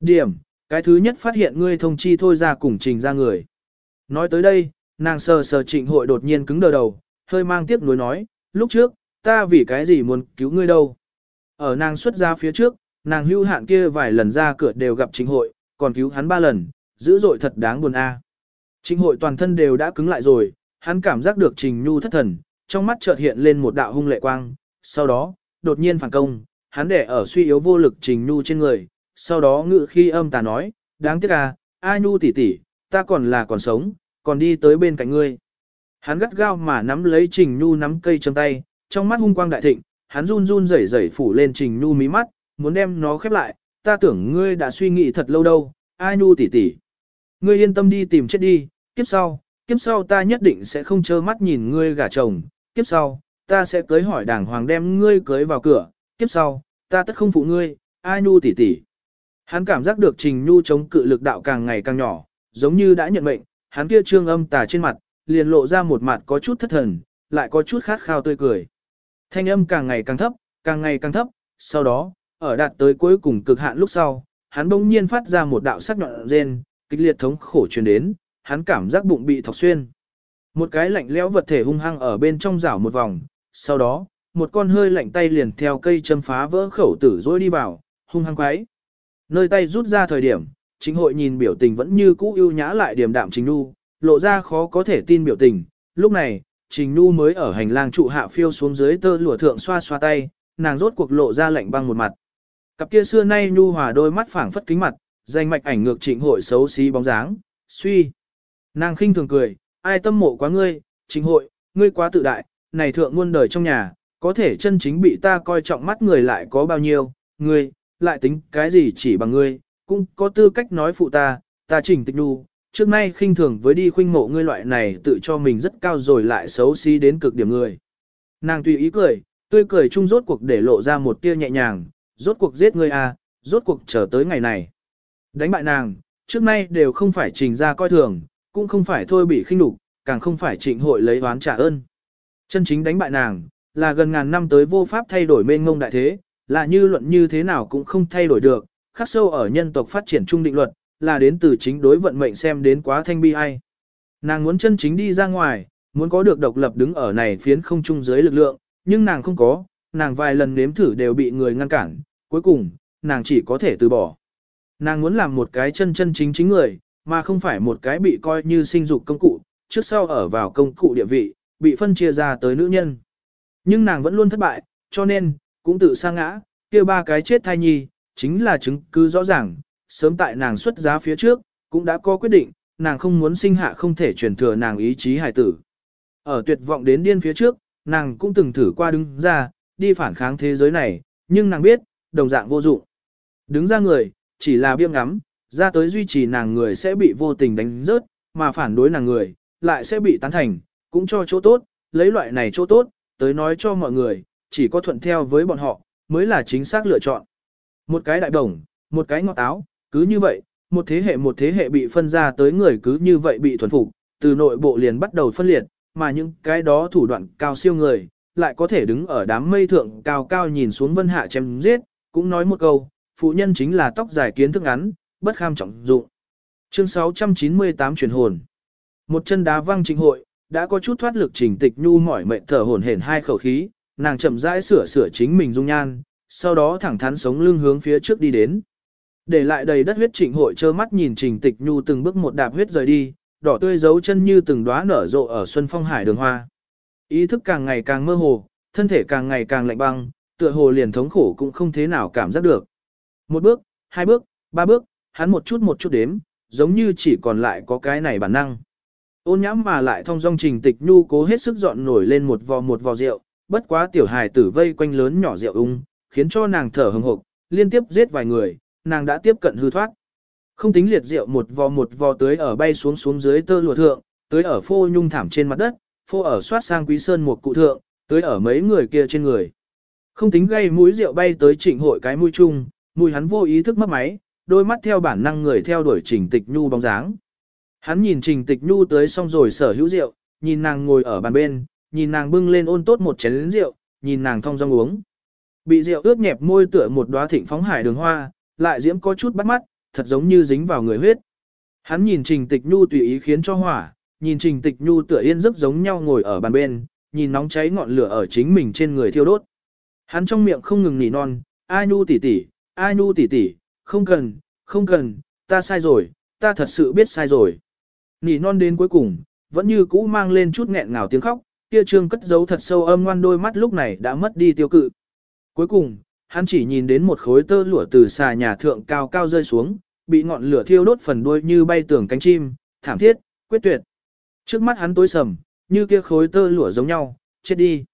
Điểm, cái thứ nhất phát hiện ngươi thông chi thôi ra cùng trình ra người. Nói tới đây, nàng sờ sờ trịnh hội đột nhiên cứng đờ đầu, hơi mang tiếc nuối nói, lúc trước, ta vì cái gì muốn cứu ngươi đâu. Ở nàng xuất ra phía trước, nàng hưu hạn kia vài lần ra cửa đều gặp trịnh hội, còn cứu hắn ba lần, dữ dội thật đáng buồn a. À. Trịnh hội toàn thân đều đã cứng lại rồi, hắn cảm giác được trình nhu thất thần, trong mắt chợt hiện lên một đạo hung lệ quang, sau đó, đột nhiên phản công, hắn để ở suy yếu vô lực trình nhu trên người, sau đó ngự khi âm tà nói, đáng tiếc à, a nhu tỷ tỷ, ta còn là còn sống, còn đi tới bên cạnh ngươi. Hắn gắt gao mà nắm lấy trình nhu nắm cây trong tay, trong mắt hung quang đại thịnh, hắn run run rẩy rẩy phủ lên trình nhu mí mắt, muốn đem nó khép lại, ta tưởng ngươi đã suy nghĩ thật lâu đâu, a nhu tỷ tỷ. Ngươi yên tâm đi tìm chết đi, kiếp sau, kiếp sau ta nhất định sẽ không trơ mắt nhìn ngươi gả chồng, kiếp sau, ta sẽ cưới hỏi đàng hoàng đem ngươi cưới vào cửa, kiếp sau, ta tất không phụ ngươi, ai nhu tỷ tỷ. Hắn cảm giác được trình nhu chống cự lực đạo càng ngày càng nhỏ, giống như đã nhận mệnh, hắn kia trương âm tà trên mặt, liền lộ ra một mặt có chút thất thần, lại có chút khát khao tươi cười. Thanh âm càng ngày càng thấp, càng ngày càng thấp, sau đó, ở đạt tới cuối cùng cực hạn lúc sau, hắn bỗng nhiên phát ra một đạo sắc nhọn rên, kịch liệt thống khổ truyền đến, hắn cảm giác bụng bị thọc xuyên. Một cái lạnh lẽo vật thể hung hăng ở bên trong rảo một vòng, sau đó, một con hơi lạnh tay liền theo cây châm phá vỡ khẩu tử dối đi vào, hung hăng quái. Nơi tay rút ra thời điểm, chính hội nhìn biểu tình vẫn như cũ ưu nhã lại điềm đạm Trình Nu, lộ ra khó có thể tin biểu tình. Lúc này, Trình Nu mới ở hành lang trụ hạ phiêu xuống dưới tơ lụa thượng xoa xoa tay, nàng rốt cuộc lộ ra lạnh băng một mặt. Cặp kia xưa nay nhu hòa đôi mắt phảng phất kính mặt, danh mạch ảnh ngược trịnh hội xấu xí bóng dáng, suy. Nàng khinh thường cười, ai tâm mộ quá ngươi, chính hội, ngươi quá tự đại, này thượng muôn đời trong nhà, có thể chân chính bị ta coi trọng mắt người lại có bao nhiêu, ngươi, lại tính cái gì chỉ bằng ngươi, cũng có tư cách nói phụ ta, ta chỉnh tịch đu, trước nay khinh thường với đi khuynh mộ ngươi loại này tự cho mình rất cao rồi lại xấu xí đến cực điểm người. Nàng tùy ý cười, tươi cười chung rốt cuộc để lộ ra một tia nhẹ nhàng, rốt cuộc giết ngươi à, rốt cuộc chờ tới ngày này. Đánh bại nàng, trước nay đều không phải trình ra coi thường, cũng không phải thôi bị khinh đục, càng không phải trịnh hội lấy oán trả ơn. Chân chính đánh bại nàng, là gần ngàn năm tới vô pháp thay đổi mênh ngông đại thế, là như luận như thế nào cũng không thay đổi được, khắc sâu ở nhân tộc phát triển trung định luật, là đến từ chính đối vận mệnh xem đến quá thanh bi ai. Nàng muốn chân chính đi ra ngoài, muốn có được độc lập đứng ở này phiến không chung dưới lực lượng, nhưng nàng không có, nàng vài lần nếm thử đều bị người ngăn cản, cuối cùng, nàng chỉ có thể từ bỏ. Nàng muốn làm một cái chân chân chính chính người, mà không phải một cái bị coi như sinh dục công cụ, trước sau ở vào công cụ địa vị, bị phân chia ra tới nữ nhân. Nhưng nàng vẫn luôn thất bại, cho nên, cũng tự sa ngã, kia ba cái chết thai nhi, chính là chứng cứ rõ ràng, sớm tại nàng xuất giá phía trước, cũng đã có quyết định, nàng không muốn sinh hạ không thể truyền thừa nàng ý chí hài tử. Ở tuyệt vọng đến điên phía trước, nàng cũng từng thử qua đứng ra, đi phản kháng thế giới này, nhưng nàng biết, đồng dạng vô dụng. Đứng ra người, chỉ là biếng ngắm, ra tới duy trì nàng người sẽ bị vô tình đánh rớt, mà phản đối nàng người, lại sẽ bị tán thành, cũng cho chỗ tốt, lấy loại này chỗ tốt, tới nói cho mọi người, chỉ có thuận theo với bọn họ, mới là chính xác lựa chọn. Một cái đại đồng, một cái ngọt áo, cứ như vậy, một thế hệ một thế hệ bị phân ra tới người cứ như vậy bị thuần phục, từ nội bộ liền bắt đầu phân liệt, mà những cái đó thủ đoạn cao siêu người, lại có thể đứng ở đám mây thượng cao cao nhìn xuống vân hạ chém giết, cũng nói một câu, phụ nhân chính là tóc dài kiến thức ngắn, bất kham trọng dụng. Chương 698 truyền hồn. Một chân đá văng chính hội, đã có chút thoát lực trình tịch nhu mỏi mệt thở hổn hển hai khẩu khí, nàng chậm rãi sửa sửa chính mình dung nhan, sau đó thẳng thắn sống lưng hướng phía trước đi đến. Để lại đầy đất huyết trịnh hội trơ mắt nhìn trình tịch nhu từng bước một đạp huyết rời đi, đỏ tươi dấu chân như từng đóa nở rộ ở xuân phong hải đường hoa. Ý thức càng ngày càng mơ hồ, thân thể càng ngày càng lạnh băng, tựa hồ liền thống khổ cũng không thế nào cảm giác được. Một bước, hai bước, ba bước, hắn một chút một chút đếm, giống như chỉ còn lại có cái này bản năng. Ôn nhãm mà lại thông dong trình tịch nhu cố hết sức dọn nổi lên một vò một vò rượu, bất quá tiểu hài tử vây quanh lớn nhỏ rượu ung, khiến cho nàng thở hừng hộp, liên tiếp giết vài người, nàng đã tiếp cận hư thoát. Không tính liệt rượu một vò một vò tới ở bay xuống xuống dưới tơ lụa thượng, tới ở phô nhung thảm trên mặt đất, phô ở soát sang quý sơn một cụ thượng, tới ở mấy người kia trên người. Không tính gây mũi rượu bay tới trịnh hội cái mũi chung, mùi hắn vô ý thức mất máy, đôi mắt theo bản năng người theo đuổi trình tịch nhu bóng dáng. Hắn nhìn trình tịch nhu tới xong rồi sở hữu rượu, nhìn nàng ngồi ở bàn bên, nhìn nàng bưng lên ôn tốt một chén lớn rượu, nhìn nàng thong dong uống. Bị rượu ướt nhẹp môi tựa một đóa thịnh phóng hải đường hoa, lại diễm có chút bắt mắt, thật giống như dính vào người huyết. Hắn nhìn Trình Tịch Nhu tùy ý khiến cho hỏa, nhìn Trình Tịch Nhu tựa yên giấc giống nhau ngồi ở bàn bên, nhìn nóng cháy ngọn lửa ở chính mình trên người thiêu đốt. Hắn trong miệng không ngừng nỉ non, "A Nhu tỷ tỷ, A Nhu tỷ tỷ, không cần, không cần, ta sai rồi, ta thật sự biết sai rồi." Nỉ non đến cuối cùng, vẫn như cũ mang lên chút nghẹn ngào tiếng khóc, kia trương cất giấu thật sâu âm ngoan đôi mắt lúc này đã mất đi tiêu cự. Cuối cùng, hắn chỉ nhìn đến một khối tơ lụa từ xà nhà thượng cao cao rơi xuống, bị ngọn lửa thiêu đốt phần đuôi như bay tưởng cánh chim, thảm thiết, quyết tuyệt. Trước mắt hắn tối sầm, như kia khối tơ lụa giống nhau, chết đi.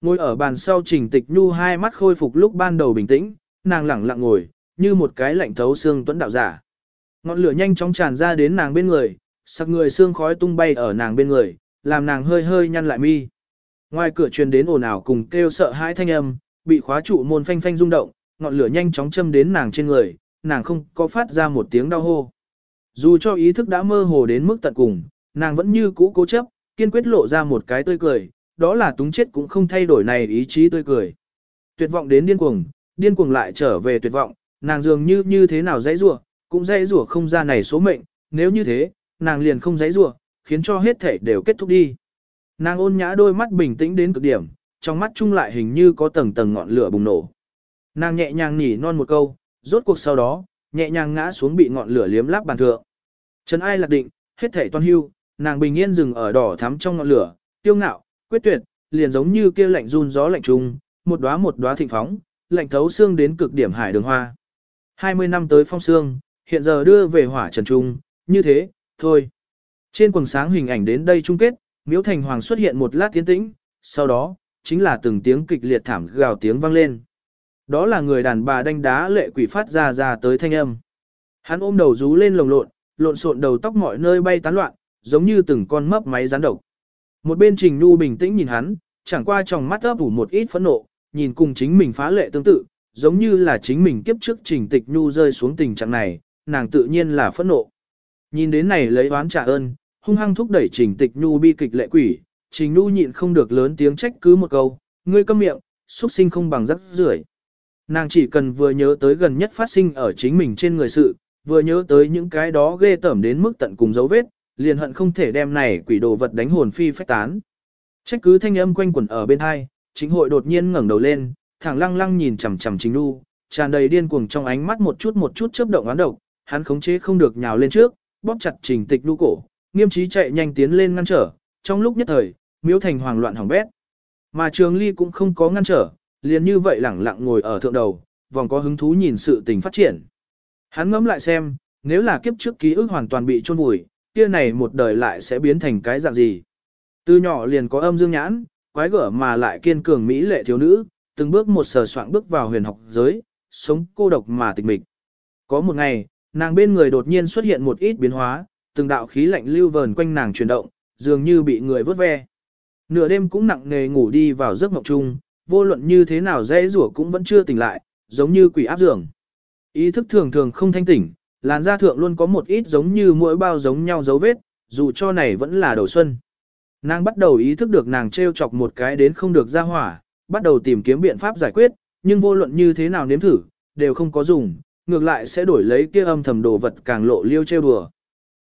Ngồi ở bàn sau trình tịch nhu hai mắt khôi phục lúc ban đầu bình tĩnh, nàng lẳng lặng ngồi, như một cái lạnh thấu xương tuấn đạo giả. Ngọn lửa nhanh chóng tràn ra đến nàng bên người, sặc người xương khói tung bay ở nàng bên người, làm nàng hơi hơi nhăn lại mi. Ngoài cửa truyền đến ồn ào cùng kêu sợ hãi thanh âm, bị khóa trụ môn phanh phanh rung động, ngọn lửa nhanh chóng châm đến nàng trên người, nàng không có phát ra một tiếng đau hô. Dù cho ý thức đã mơ hồ đến mức tận cùng, nàng vẫn như cũ cố chấp, kiên quyết lộ ra một cái tươi cười, đó là túng chết cũng không thay đổi này ý chí tươi cười. Tuyệt vọng đến điên cuồng, điên cuồng lại trở về tuyệt vọng, nàng dường như như thế nào dãy rủa, cũng dãy rủa không ra này số mệnh, nếu như thế, nàng liền không dãy rủa, khiến cho hết thể đều kết thúc đi. Nàng ôn nhã đôi mắt bình tĩnh đến cực điểm, trong mắt chung lại hình như có tầng tầng ngọn lửa bùng nổ. Nàng nhẹ nhàng nhỉ non một câu, rốt cuộc sau đó, nhẹ nhàng ngã xuống bị ngọn lửa liếm láp bàn thượng. Trần ai lạc định, hết thể toàn hưu, nàng bình yên dừng ở đỏ thắm trong ngọn lửa, tiêu ngạo, quyết tuyệt, liền giống như kia lạnh run gió lạnh trùng, một đóa một đóa thịnh phóng, lạnh thấu xương đến cực điểm hải đường hoa. 20 năm tới phong xương, hiện giờ đưa về hỏa trần trung, như thế, thôi. Trên quần sáng hình ảnh đến đây chung kết, miếu thành hoàng xuất hiện một lát tiến tĩnh, sau đó, chính là từng tiếng kịch liệt thảm gào tiếng vang lên. Đó là người đàn bà đánh đá lệ quỷ phát ra ra tới thanh âm. Hắn ôm đầu rú lên lồng lộn, lộn xộn đầu tóc mọi nơi bay tán loạn, giống như từng con mấp máy rắn độc. Một bên Trình Nhu bình tĩnh nhìn hắn, chẳng qua trong mắt ấp ủ một ít phẫn nộ, nhìn cùng chính mình phá lệ tương tự, giống như là chính mình kiếp trước Trình Tịch Nhu rơi xuống tình trạng này, nàng tự nhiên là phẫn nộ. Nhìn đến này lấy oán trả ơn, hung hăng thúc đẩy Trình Tịch Nhu bi kịch lệ quỷ, Trình Nhu nhịn không được lớn tiếng trách cứ một câu, ngươi câm miệng, xuất sinh không bằng rắc rưởi. Nàng chỉ cần vừa nhớ tới gần nhất phát sinh ở chính mình trên người sự, vừa nhớ tới những cái đó ghê tởm đến mức tận cùng dấu vết, liền hận không thể đem này quỷ đồ vật đánh hồn phi phách tán. Trách cứ thanh âm quanh quẩn ở bên hai, chính hội đột nhiên ngẩng đầu lên, thẳng lăng lăng nhìn chằm chằm Trình Nhu, tràn đầy điên cuồng trong ánh mắt một chút một chút chớp động oán độc, hắn khống chế không được nhào lên trước, bóp chặt Trình Tịch Nhu cổ, nghiêm trí chạy nhanh tiến lên ngăn trở, trong lúc nhất thời, miếu thành hoàng loạn hỏng bét. Mà Trường Ly cũng không có ngăn trở, liền như vậy lẳng lặng ngồi ở thượng đầu, vòng có hứng thú nhìn sự tình phát triển. Hắn ngẫm lại xem, nếu là kiếp trước ký ức hoàn toàn bị chôn vùi, kia này một đời lại sẽ biến thành cái dạng gì? Từ nhỏ liền có âm dương nhãn, quái gở mà lại kiên cường mỹ lệ thiếu nữ, từng bước một sờ soạng bước vào huyền học giới, sống cô độc mà tịch mịch. Có một ngày, nàng bên người đột nhiên xuất hiện một ít biến hóa, từng đạo khí lạnh lưu vờn quanh nàng chuyển động, dường như bị người vớt ve. Nửa đêm cũng nặng nề ngủ đi vào giấc mộng chung, vô luận như thế nào dễ rủa cũng vẫn chưa tỉnh lại, giống như quỷ áp giường. Ý thức thường thường không thanh tỉnh, làn da thượng luôn có một ít giống như mỗi bao giống nhau dấu vết, dù cho này vẫn là đầu xuân. Nàng bắt đầu ý thức được nàng treo chọc một cái đến không được ra hỏa, bắt đầu tìm kiếm biện pháp giải quyết, nhưng vô luận như thế nào nếm thử, đều không có dùng, ngược lại sẽ đổi lấy kia âm thầm đồ vật càng lộ liêu treo đùa.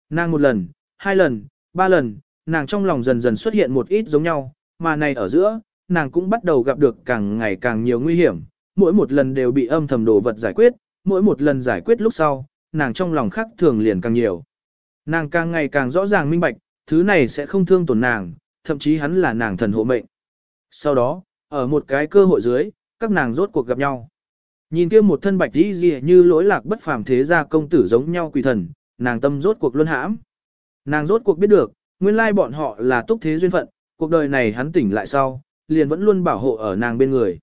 Nàng một lần, hai lần, ba lần, nàng trong lòng dần dần xuất hiện một ít giống nhau, mà này ở giữa, nàng cũng bắt đầu gặp được càng ngày càng nhiều nguy hiểm, mỗi một lần đều bị âm thầm đồ vật giải quyết, mỗi một lần giải quyết lúc sau, nàng trong lòng khác thường liền càng nhiều. Nàng càng ngày càng rõ ràng minh bạch, thứ này sẽ không thương tổn nàng, thậm chí hắn là nàng thần hộ mệnh. Sau đó, ở một cái cơ hội dưới, các nàng rốt cuộc gặp nhau. Nhìn kia một thân bạch đi gì như lỗi lạc bất phàm thế gia công tử giống nhau quỷ thần, nàng tâm rốt cuộc luân hãm. Nàng rốt cuộc biết được, nguyên lai bọn họ là túc thế duyên phận, cuộc đời này hắn tỉnh lại sau, liền vẫn luôn bảo hộ ở nàng bên người.